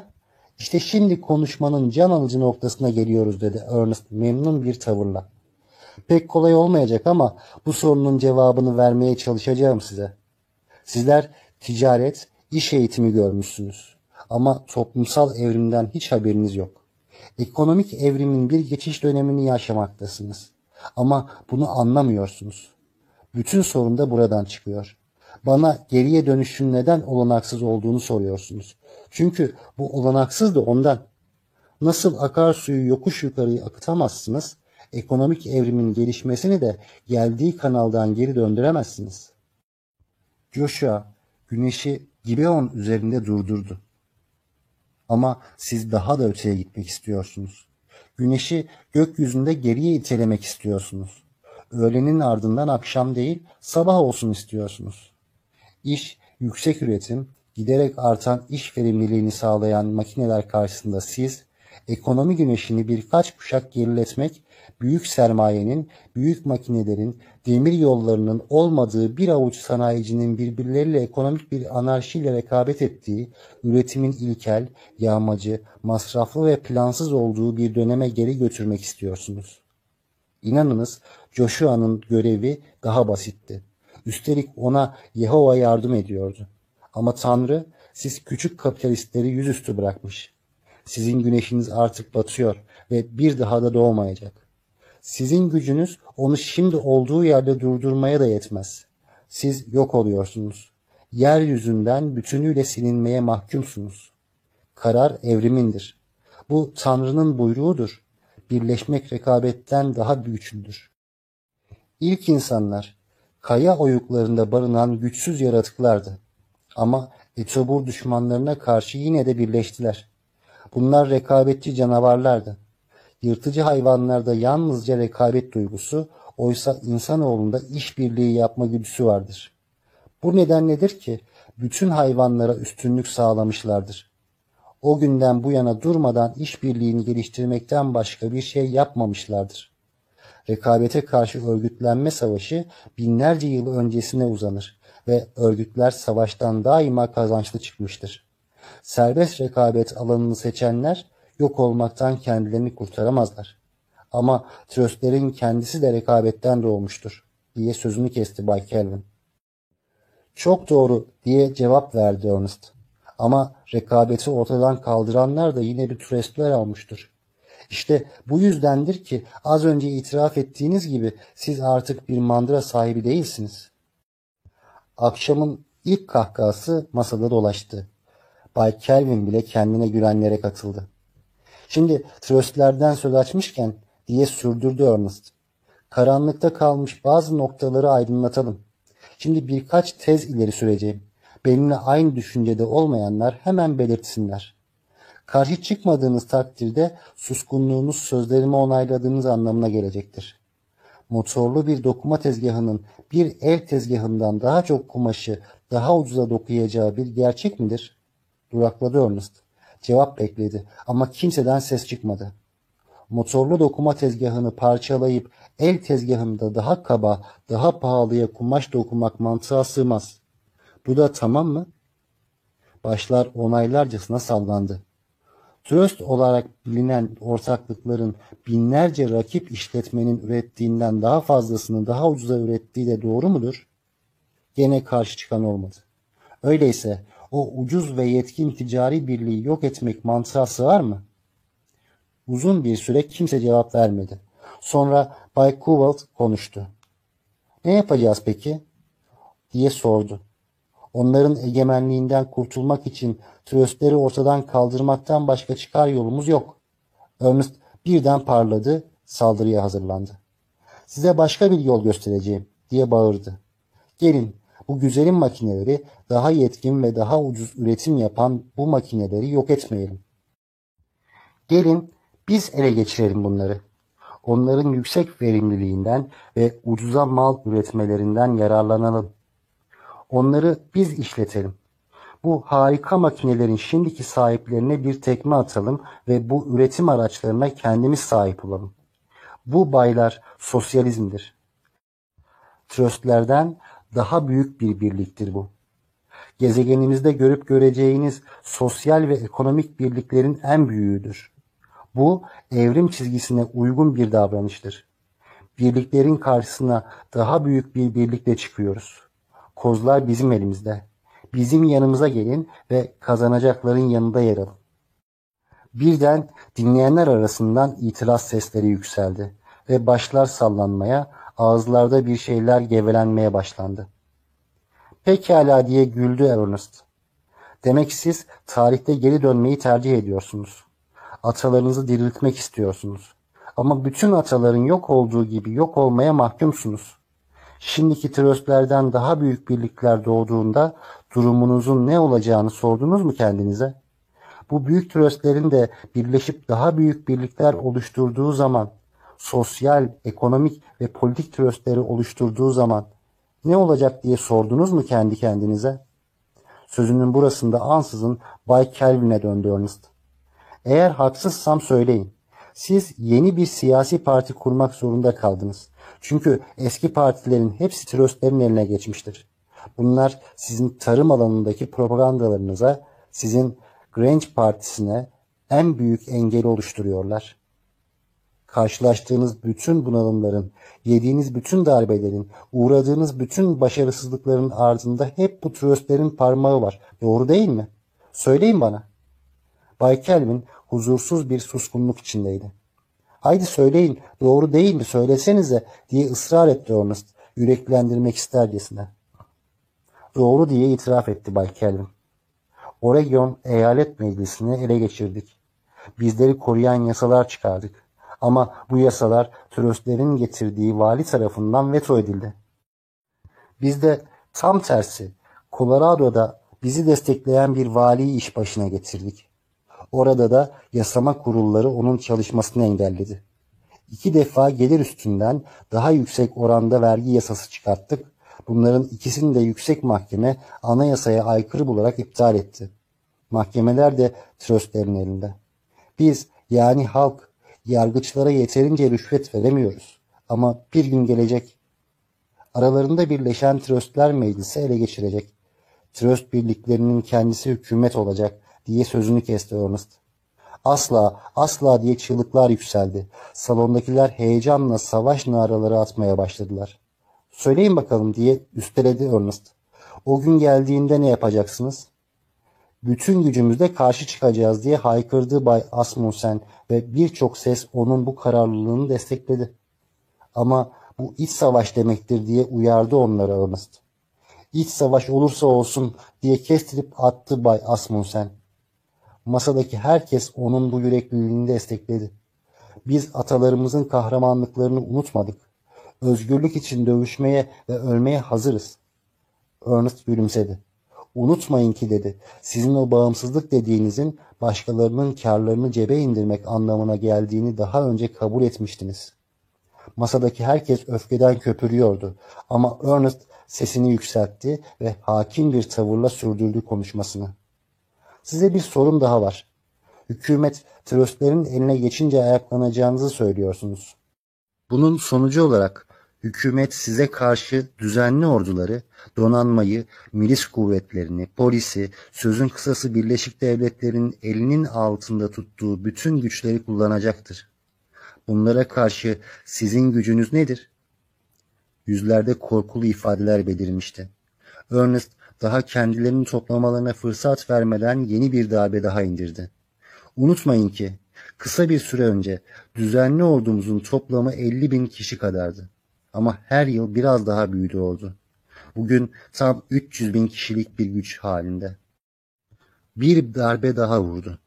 işte şimdi konuşmanın can alıcı noktasına geliyoruz dedi Ernest memnun bir tavırla. Pek kolay olmayacak ama bu sorunun cevabını vermeye çalışacağım size. Sizler ticaret, iş eğitimi görmüşsünüz. Ama toplumsal evrimden hiç haberiniz yok. Ekonomik evrimin bir geçiş dönemini yaşamaktasınız. Ama bunu anlamıyorsunuz. Bütün sorun da buradan çıkıyor. Bana geriye dönüşün neden olanaksız olduğunu soruyorsunuz. Çünkü bu olanaksız da ondan. Nasıl akarsuyu yokuş yukarı akıtamazsınız, ekonomik evrimin gelişmesini de geldiği kanaldan geri döndüremezsiniz. Joshua güneşi Gibeon üzerinde durdurdu. Ama siz daha da öteye gitmek istiyorsunuz. Güneşi gökyüzünde geriye itelemek istiyorsunuz. Öğlenin ardından akşam değil sabah olsun istiyorsunuz. İş, yüksek üretim, giderek artan iş verimliliğini sağlayan makineler karşısında siz, ekonomi güneşini birkaç kuşak geriletmek, büyük sermayenin, büyük makinelerin, demir yollarının olmadığı bir avuç sanayicinin birbirleriyle ekonomik bir anarşiyle rekabet ettiği, üretimin ilkel, yağmacı, masraflı ve plansız olduğu bir döneme geri götürmek istiyorsunuz. İnanınız Joshua'nın görevi daha basitti. Üstelik ona Yehova yardım ediyordu. Ama Tanrı siz küçük kapitalistleri yüzüstü bırakmış. Sizin güneşiniz artık batıyor ve bir daha da doğmayacak. Sizin gücünüz onu şimdi olduğu yerde durdurmaya da yetmez. Siz yok oluyorsunuz. Yeryüzünden bütünüyle silinmeye mahkumsunuz. Karar evrimindir. Bu Tanrı'nın buyruğudur. Birleşmek rekabetten daha güçlüdür. İlk insanlar kaya oyuklarında barınan güçsüz yaratıklardı. Ama Etobur düşmanlarına karşı yine de birleştiler. Bunlar rekabetçi canavarlardı. Yırtıcı hayvanlarda yalnızca rekabet duygusu, oysa insanoğlunda işbirliği yapma güdüsü vardır. Bu neden nedir ki bütün hayvanlara üstünlük sağlamışlardır. O günden bu yana durmadan işbirliğini geliştirmekten başka bir şey yapmamışlardır rekabete karşı örgütlenme savaşı binlerce yıl öncesine uzanır ve örgütler savaştan daima kazançlı çıkmıştır. Serbest rekabet alanını seçenler yok olmaktan kendilerini kurtaramazlar. Ama tröstlerin kendisi de rekabetten doğmuştur diye sözünü kesti Bay Kelvin. Çok doğru diye cevap verdi Ernest. Ama rekabeti ortadan kaldıranlar da yine bir tröstler almıştır. İşte bu yüzdendir ki az önce itiraf ettiğiniz gibi siz artık bir mandıra sahibi değilsiniz. Akşamın ilk kahkahası masada dolaştı. Bay Kelvin bile kendine gülenlere katıldı. Şimdi tröstlerden söz açmışken diye sürdürdü Ernest. Karanlıkta kalmış bazı noktaları aydınlatalım. Şimdi birkaç tez ileri süreceğim. Benimle aynı düşüncede olmayanlar hemen belirtsinler. Karşı çıkmadığınız takdirde suskunluğunuz sözlerimi onayladığınız anlamına gelecektir. Motorlu bir dokuma tezgahının bir el tezgahından daha çok kumaşı daha ucuza dokuyacağı bir gerçek midir? Durakladı Ernest. cevap bekledi ama kimseden ses çıkmadı. Motorlu dokuma tezgahını parçalayıp el tezgahında daha kaba, daha pahalıya kumaş dokumak mantığa sığmaz. Bu da tamam mı? Başlar onaylarcasına sallandı. Tröst olarak bilinen ortaklıkların binlerce rakip işletmenin ürettiğinden daha fazlasını daha ucuza ürettiği de doğru mudur? Gene karşı çıkan olmadı. Öyleyse o ucuz ve yetkin ticari birliği yok etmek mantığa sığar mı? Uzun bir süre kimse cevap vermedi. Sonra Bay Kuvalt konuştu. Ne yapacağız peki? diye sordu. Onların egemenliğinden kurtulmak için tröstleri ortadan kaldırmaktan başka çıkar yolumuz yok. Ernest birden parladı, saldırıya hazırlandı. Size başka bir yol göstereceğim diye bağırdı. Gelin bu güzelim makineleri daha yetkin ve daha ucuz üretim yapan bu makineleri yok etmeyelim. Gelin biz ele geçirelim bunları. Onların yüksek verimliliğinden ve ucuza mal üretmelerinden yararlanalım. Onları biz işletelim. Bu harika makinelerin şimdiki sahiplerine bir tekme atalım ve bu üretim araçlarına kendimiz sahip olalım. Bu baylar sosyalizmdir. Tröstlerden daha büyük bir birliktir bu. Gezegenimizde görüp göreceğiniz sosyal ve ekonomik birliklerin en büyüğüdür. Bu evrim çizgisine uygun bir davranıştır. Birliklerin karşısına daha büyük bir birlikle çıkıyoruz. Kozlar bizim elimizde. Bizim yanımıza gelin ve kazanacakların yanında yer alın. Birden dinleyenler arasından itiraz sesleri yükseldi ve başlar sallanmaya, ağızlarda bir şeyler gevelenmeye başlandı. Pekala diye güldü Ernest. Demek siz tarihte geri dönmeyi tercih ediyorsunuz. Atalarınızı diriltmek istiyorsunuz. Ama bütün ataların yok olduğu gibi yok olmaya mahkumsunuz. Şimdiki tröstlerden daha büyük birlikler doğduğunda durumunuzun ne olacağını sordunuz mu kendinize? Bu büyük tröstlerin de birleşip daha büyük birlikler oluşturduğu zaman, sosyal, ekonomik ve politik tröstleri oluşturduğu zaman ne olacak diye sordunuz mu kendi kendinize? Sözünün burasında ansızın Bay Kelvin'e döndü Ernest. Eğer haksızsam söyleyin. Siz yeni bir siyasi parti kurmak zorunda kaldınız. Çünkü eski partilerin hepsi tröstlerin eline geçmiştir. Bunlar sizin tarım alanındaki propagandalarınıza, sizin Grange Partisi'ne en büyük engeli oluşturuyorlar. Karşılaştığınız bütün bunalımların, yediğiniz bütün darbelerin, uğradığınız bütün başarısızlıkların ardında hep bu tröstlerin parmağı var. Doğru değil mi? Söyleyin bana. Bay Kelvin huzursuz bir suskunluk içindeydi. Haydi söyleyin doğru değil mi söylesenize diye ısrar etti Ernest yüreklendirmek istercesine. Doğru diye itiraf etti Bay Kelvin. Oregon Eyalet Meclisi'ni ele geçirdik. Bizleri koruyan yasalar çıkardık. Ama bu yasalar tröstlerin getirdiği vali tarafından veto edildi. Biz de tam tersi Colorado'da bizi destekleyen bir valiyi iş başına getirdik. Orada da yasama kurulları onun çalışmasını engelledi. İki defa gelir üstünden daha yüksek oranda vergi yasası çıkarttık. Bunların ikisini de yüksek mahkeme anayasaya aykırı bularak iptal etti. Mahkemeler de tröstlerin elinde. Biz yani halk yargıçlara yeterince rüşvet veremiyoruz. Ama bir gün gelecek. Aralarında birleşen tröstler meclisi ele geçirecek. Tröst birliklerinin kendisi hükümet olacak diye sözünü kesti Ernest. Asla, asla diye çığlıklar yükseldi. Salondakiler heyecanla savaş naraları atmaya başladılar. Söyleyin bakalım diye üsteledi Ernest. O gün geldiğinde ne yapacaksınız? Bütün gücümüzle karşı çıkacağız diye haykırdı Bay Asmussen ve birçok ses onun bu kararlılığını destekledi. Ama bu iç savaş demektir diye uyardı onları Ernest. İç savaş olursa olsun diye kestirip attı Bay Asmussen. Masadaki herkes onun bu yürekliliğini destekledi. Biz atalarımızın kahramanlıklarını unutmadık. Özgürlük için dövüşmeye ve ölmeye hazırız. Ernest gülümsedi. Unutmayın ki dedi. Sizin o bağımsızlık dediğinizin başkalarının karlarını cebe indirmek anlamına geldiğini daha önce kabul etmiştiniz. Masadaki herkes öfkeden köpürüyordu ama Ernest sesini yükseltti ve hakim bir tavırla sürdürdü konuşmasını. Size bir sorum daha var. hükümet tröstlerin eline geçince ayaklanacağınızı söylüyorsunuz. Bunun sonucu olarak hükümet size karşı düzenli orduları, donanmayı, milis kuvvetlerini, polisi, sözün kısası Birleşik Devletler'in elinin altında tuttuğu bütün güçleri kullanacaktır. Bunlara karşı sizin gücünüz nedir? Yüzlerde korkulu ifadeler belirmişti. Ernest daha kendilerini toplamalarına fırsat vermeden yeni bir darbe daha indirdi. Unutmayın ki kısa bir süre önce düzenli ordumuzun toplamı 50 bin kişi kadardı. Ama her yıl biraz daha büyüdü ordu. Bugün tam 300 bin kişilik bir güç halinde. Bir darbe daha vurdu.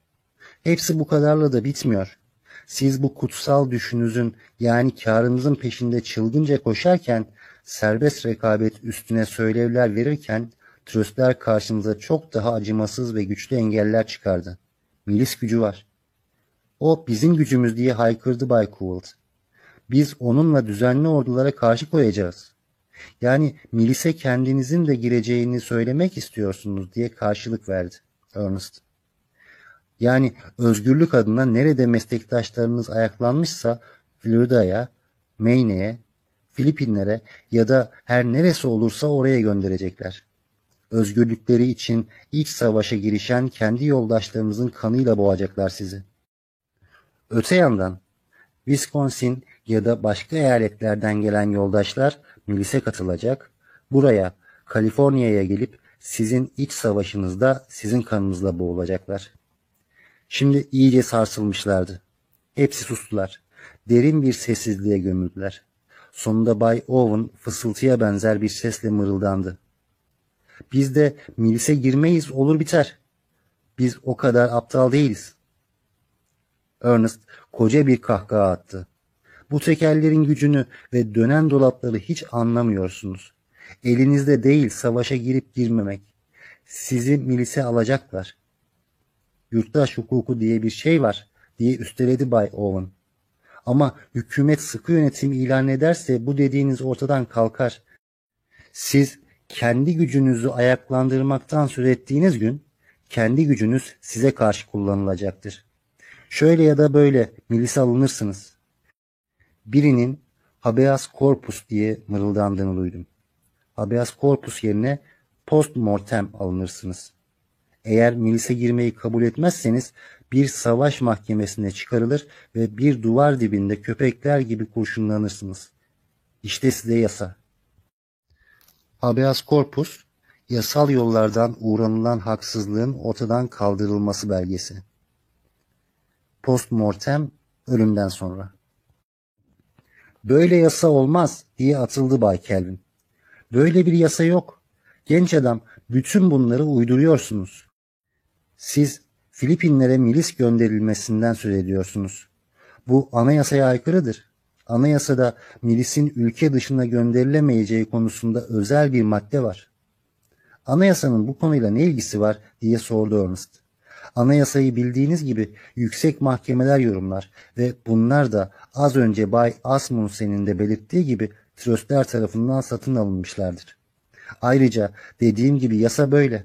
Hepsi bu kadarla da bitmiyor. Siz bu kutsal düşünüzün yani karınızın peşinde çılgınca koşarken serbest rekabet üstüne söylevler verirken tröstler karşınıza çok daha acımasız ve güçlü engeller çıkardı. Milis gücü var. O bizim gücümüz diye haykırdı Bay Coult. Biz onunla düzenli ordulara karşı koyacağız. Yani milise kendinizin de gireceğini söylemek istiyorsunuz diye karşılık verdi Ernest. Yani özgürlük adına nerede meslektaşlarınız ayaklanmışsa Florida'ya, Maine'ye, Filipinlere ya da her neresi olursa oraya gönderecekler. Özgürlükleri için iç savaşa girişen kendi yoldaşlarımızın kanıyla boğacaklar sizi. Öte yandan Wisconsin ya da başka eyaletlerden gelen yoldaşlar milise katılacak, buraya Kaliforniya'ya gelip sizin iç savaşınızda sizin kanınızla boğulacaklar. Şimdi iyice sarsılmışlardı. Hepsi sustular. Derin bir sessizliğe gömüldüler. Sonunda Bay Owen fısıltıya benzer bir sesle mırıldandı. Biz de milise girmeyiz olur biter. Biz o kadar aptal değiliz. Ernest koca bir kahkaha attı. Bu tekerlerin gücünü ve dönen dolapları hiç anlamıyorsunuz. Elinizde değil savaşa girip girmemek. Sizi milise alacaklar. Yurttaş hukuku diye bir şey var diye üsteledi Bay Owen. Ama hükümet sıkı yönetim ilan ederse bu dediğiniz ortadan kalkar. Siz kendi gücünüzü ayaklandırmaktan söz ettiğiniz gün kendi gücünüz size karşı kullanılacaktır. Şöyle ya da böyle milise alınırsınız. Birinin habeas corpus diye mırıldandığını duydum. Habeas corpus yerine post mortem alınırsınız. Eğer milise girmeyi kabul etmezseniz bir savaş mahkemesine çıkarılır ve bir duvar dibinde köpekler gibi kurşunlanırsınız. İşte size yasa. Habeas corpus, yasal yollardan uğranılan haksızlığın ortadan kaldırılması belgesi. Post mortem, ölümden sonra. Böyle yasa olmaz diye atıldı Bay Kelvin. Böyle bir yasa yok. Genç adam, bütün bunları uyduruyorsunuz. Siz Filipinlere milis gönderilmesinden söz ediyorsunuz. Bu anayasaya aykırıdır. Anayasada milisin ülke dışına gönderilemeyeceği konusunda özel bir madde var. Anayasanın bu konuyla ne ilgisi var diye sordu Ernest. Anayasayı bildiğiniz gibi yüksek mahkemeler yorumlar ve bunlar da az önce Bay Asmundsen'in de belirttiği gibi tröstler tarafından satın alınmışlardır. Ayrıca dediğim gibi yasa böyle.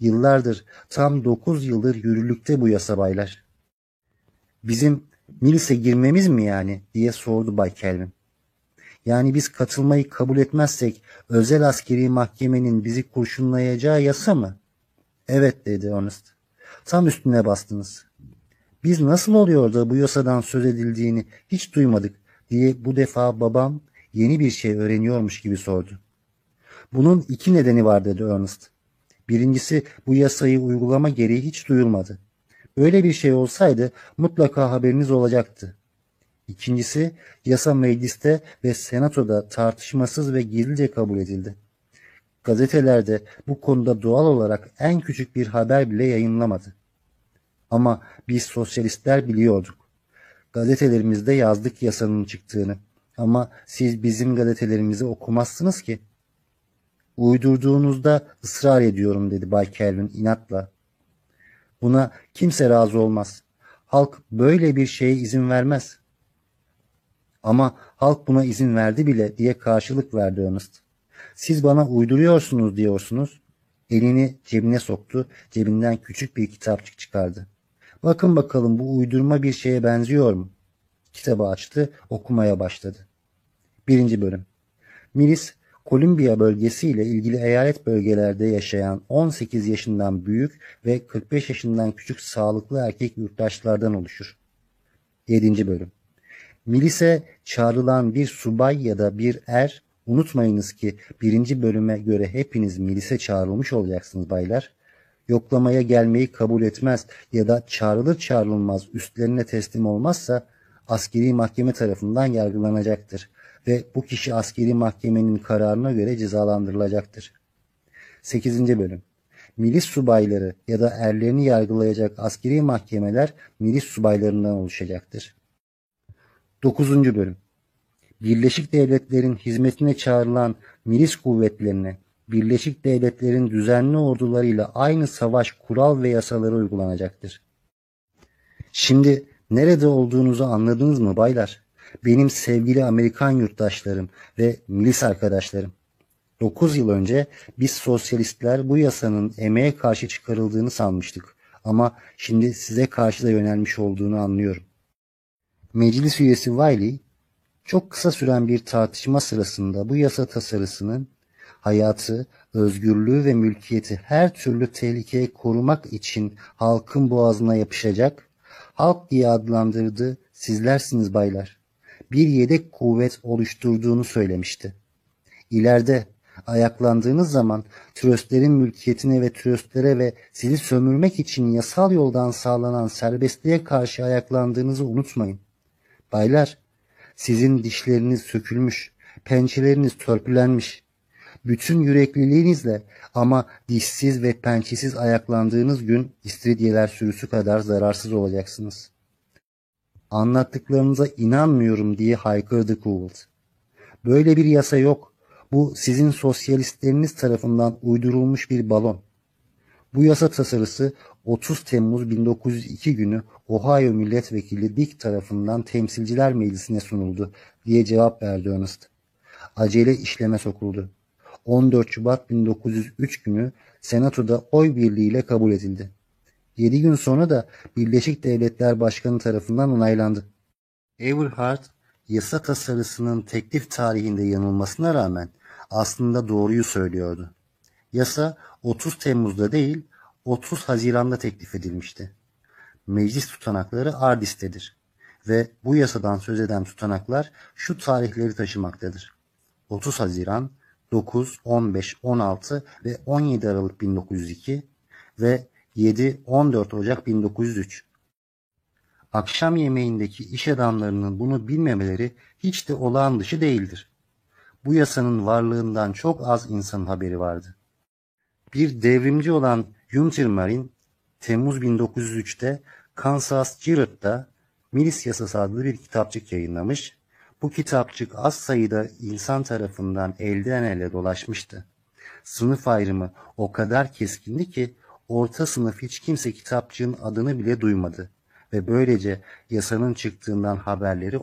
Yıllardır, tam 9 yıldır yürürlükte bu yasa baylar. Bizim milise girmemiz mi yani diye sordu Bay Kelvin. Yani biz katılmayı kabul etmezsek özel askeri mahkemenin bizi kurşunlayacağı yasa mı? Evet dedi Ernest. Tam üstüne bastınız. Biz nasıl oluyor da bu yasadan söz edildiğini hiç duymadık diye bu defa babam yeni bir şey öğreniyormuş gibi sordu. Bunun iki nedeni var dedi Ernest. Birincisi bu yasayı uygulama gereği hiç duyulmadı. Böyle bir şey olsaydı mutlaka haberiniz olacaktı. İkincisi yasa mecliste ve senatoda tartışmasız ve gizlice kabul edildi. Gazetelerde bu konuda doğal olarak en küçük bir haber bile yayınlamadı. Ama biz sosyalistler biliyorduk. Gazetelerimizde yazdık yasanın çıktığını. Ama siz bizim gazetelerimizi okumazsınız ki. Uydurduğunuzda ısrar ediyorum dedi Bay Kelvin inatla. Buna kimse razı olmaz. Halk böyle bir şeye izin vermez. Ama halk buna izin verdi bile diye karşılık verdi Ernest. Siz bana uyduruyorsunuz diyorsunuz. Elini cebine soktu. Cebinden küçük bir kitapçık çıkardı. Bakın bakalım bu uydurma bir şeye benziyor mu? Kitabı açtı, okumaya başladı. Birinci bölüm. Milis, Kolumbiya bölgesi ile ilgili eyalet bölgelerde yaşayan 18 yaşından büyük ve 45 yaşından küçük sağlıklı erkek yurttaşlardan oluşur. 7. bölüm. Milise çağrılan bir subay ya da bir er, unutmayınız ki birinci bölüme göre hepiniz milise çağrılmış olacaksınız baylar. Yoklamaya gelmeyi kabul etmez ya da çağrılır çağrılmaz üstlerine teslim olmazsa askeri mahkeme tarafından yargılanacaktır ve bu kişi askeri mahkemenin kararına göre cezalandırılacaktır. 8. bölüm Milis subayları ya da erlerini yargılayacak askeri mahkemeler milis subaylarından oluşacaktır. 9. bölüm Birleşik Devletler'in hizmetine çağrılan milis kuvvetlerine Birleşik Devletler'in düzenli ordularıyla aynı savaş kural ve yasaları uygulanacaktır. Şimdi nerede olduğunuzu anladınız mı baylar? Benim sevgili Amerikan yurttaşlarım ve milis arkadaşlarım. 9 yıl önce biz sosyalistler bu yasanın emeğe karşı çıkarıldığını sanmıştık. Ama şimdi size karşı da yönelmiş olduğunu anlıyorum. Meclis üyesi Wiley, çok kısa süren bir tartışma sırasında bu yasa tasarısının hayatı, özgürlüğü ve mülkiyeti her türlü tehlikeye korumak için halkın boğazına yapışacak, halk diye adlandırdığı sizlersiniz baylar, bir yedek kuvvet oluşturduğunu söylemişti. İleride ayaklandığınız zaman tröstlerin mülkiyetine ve tröstlere ve sizi sömürmek için yasal yoldan sağlanan serbestliğe karşı ayaklandığınızı unutmayın. Baylar, sizin dişleriniz sökülmüş, pençeleriniz törpülenmiş. Bütün yürekliliğinizle ama dişsiz ve pençesiz ayaklandığınız gün istiridyeler sürüsü kadar zararsız olacaksınız. Anlattıklarınıza inanmıyorum diye haykırdı Kouvelt. Böyle bir yasa yok. Bu sizin sosyalistleriniz tarafından uydurulmuş bir balon. Bu yasa tasarısı 30 Temmuz 1902 günü Ohio Milletvekili Dick tarafından Temsilciler Meclisi'ne sunuldu diye cevap verdi Ernest. Acele işleme sokuldu. 14 Şubat 1903 günü Senato'da oy birliğiyle kabul edildi. 7 gün sonra da Birleşik Devletler Başkanı tarafından onaylandı. Everhart yasa tasarısının teklif tarihinde yanılmasına rağmen aslında doğruyu söylüyordu. Yasa 30 Temmuz'da değil 30 Haziran'da teklif edilmişti. Meclis tutanakları Ardis'tedir ve bu yasadan söz eden tutanaklar şu tarihleri taşımaktadır. 30 Haziran, 9, 15, 16 ve 17 Aralık 1902 ve 7, 14 Ocak 1903. Akşam yemeğindeki iş adamlarının bunu bilmemeleri hiç de olağan dışı değildir. Bu yasanın varlığından çok az insanın haberi vardı. Bir devrimci olan Juntermarin Temmuz 1903'te Kansas Girat'ta Milis Yasası adlı bir kitapçık yayınlamış. Bu kitapçık az sayıda insan tarafından elden ele dolaşmıştı. Sınıf ayrımı o kadar keskindi ki orta sınıf hiç kimse kitapçığın adını bile duymadı ve böylece yasanın çıktığından haberleri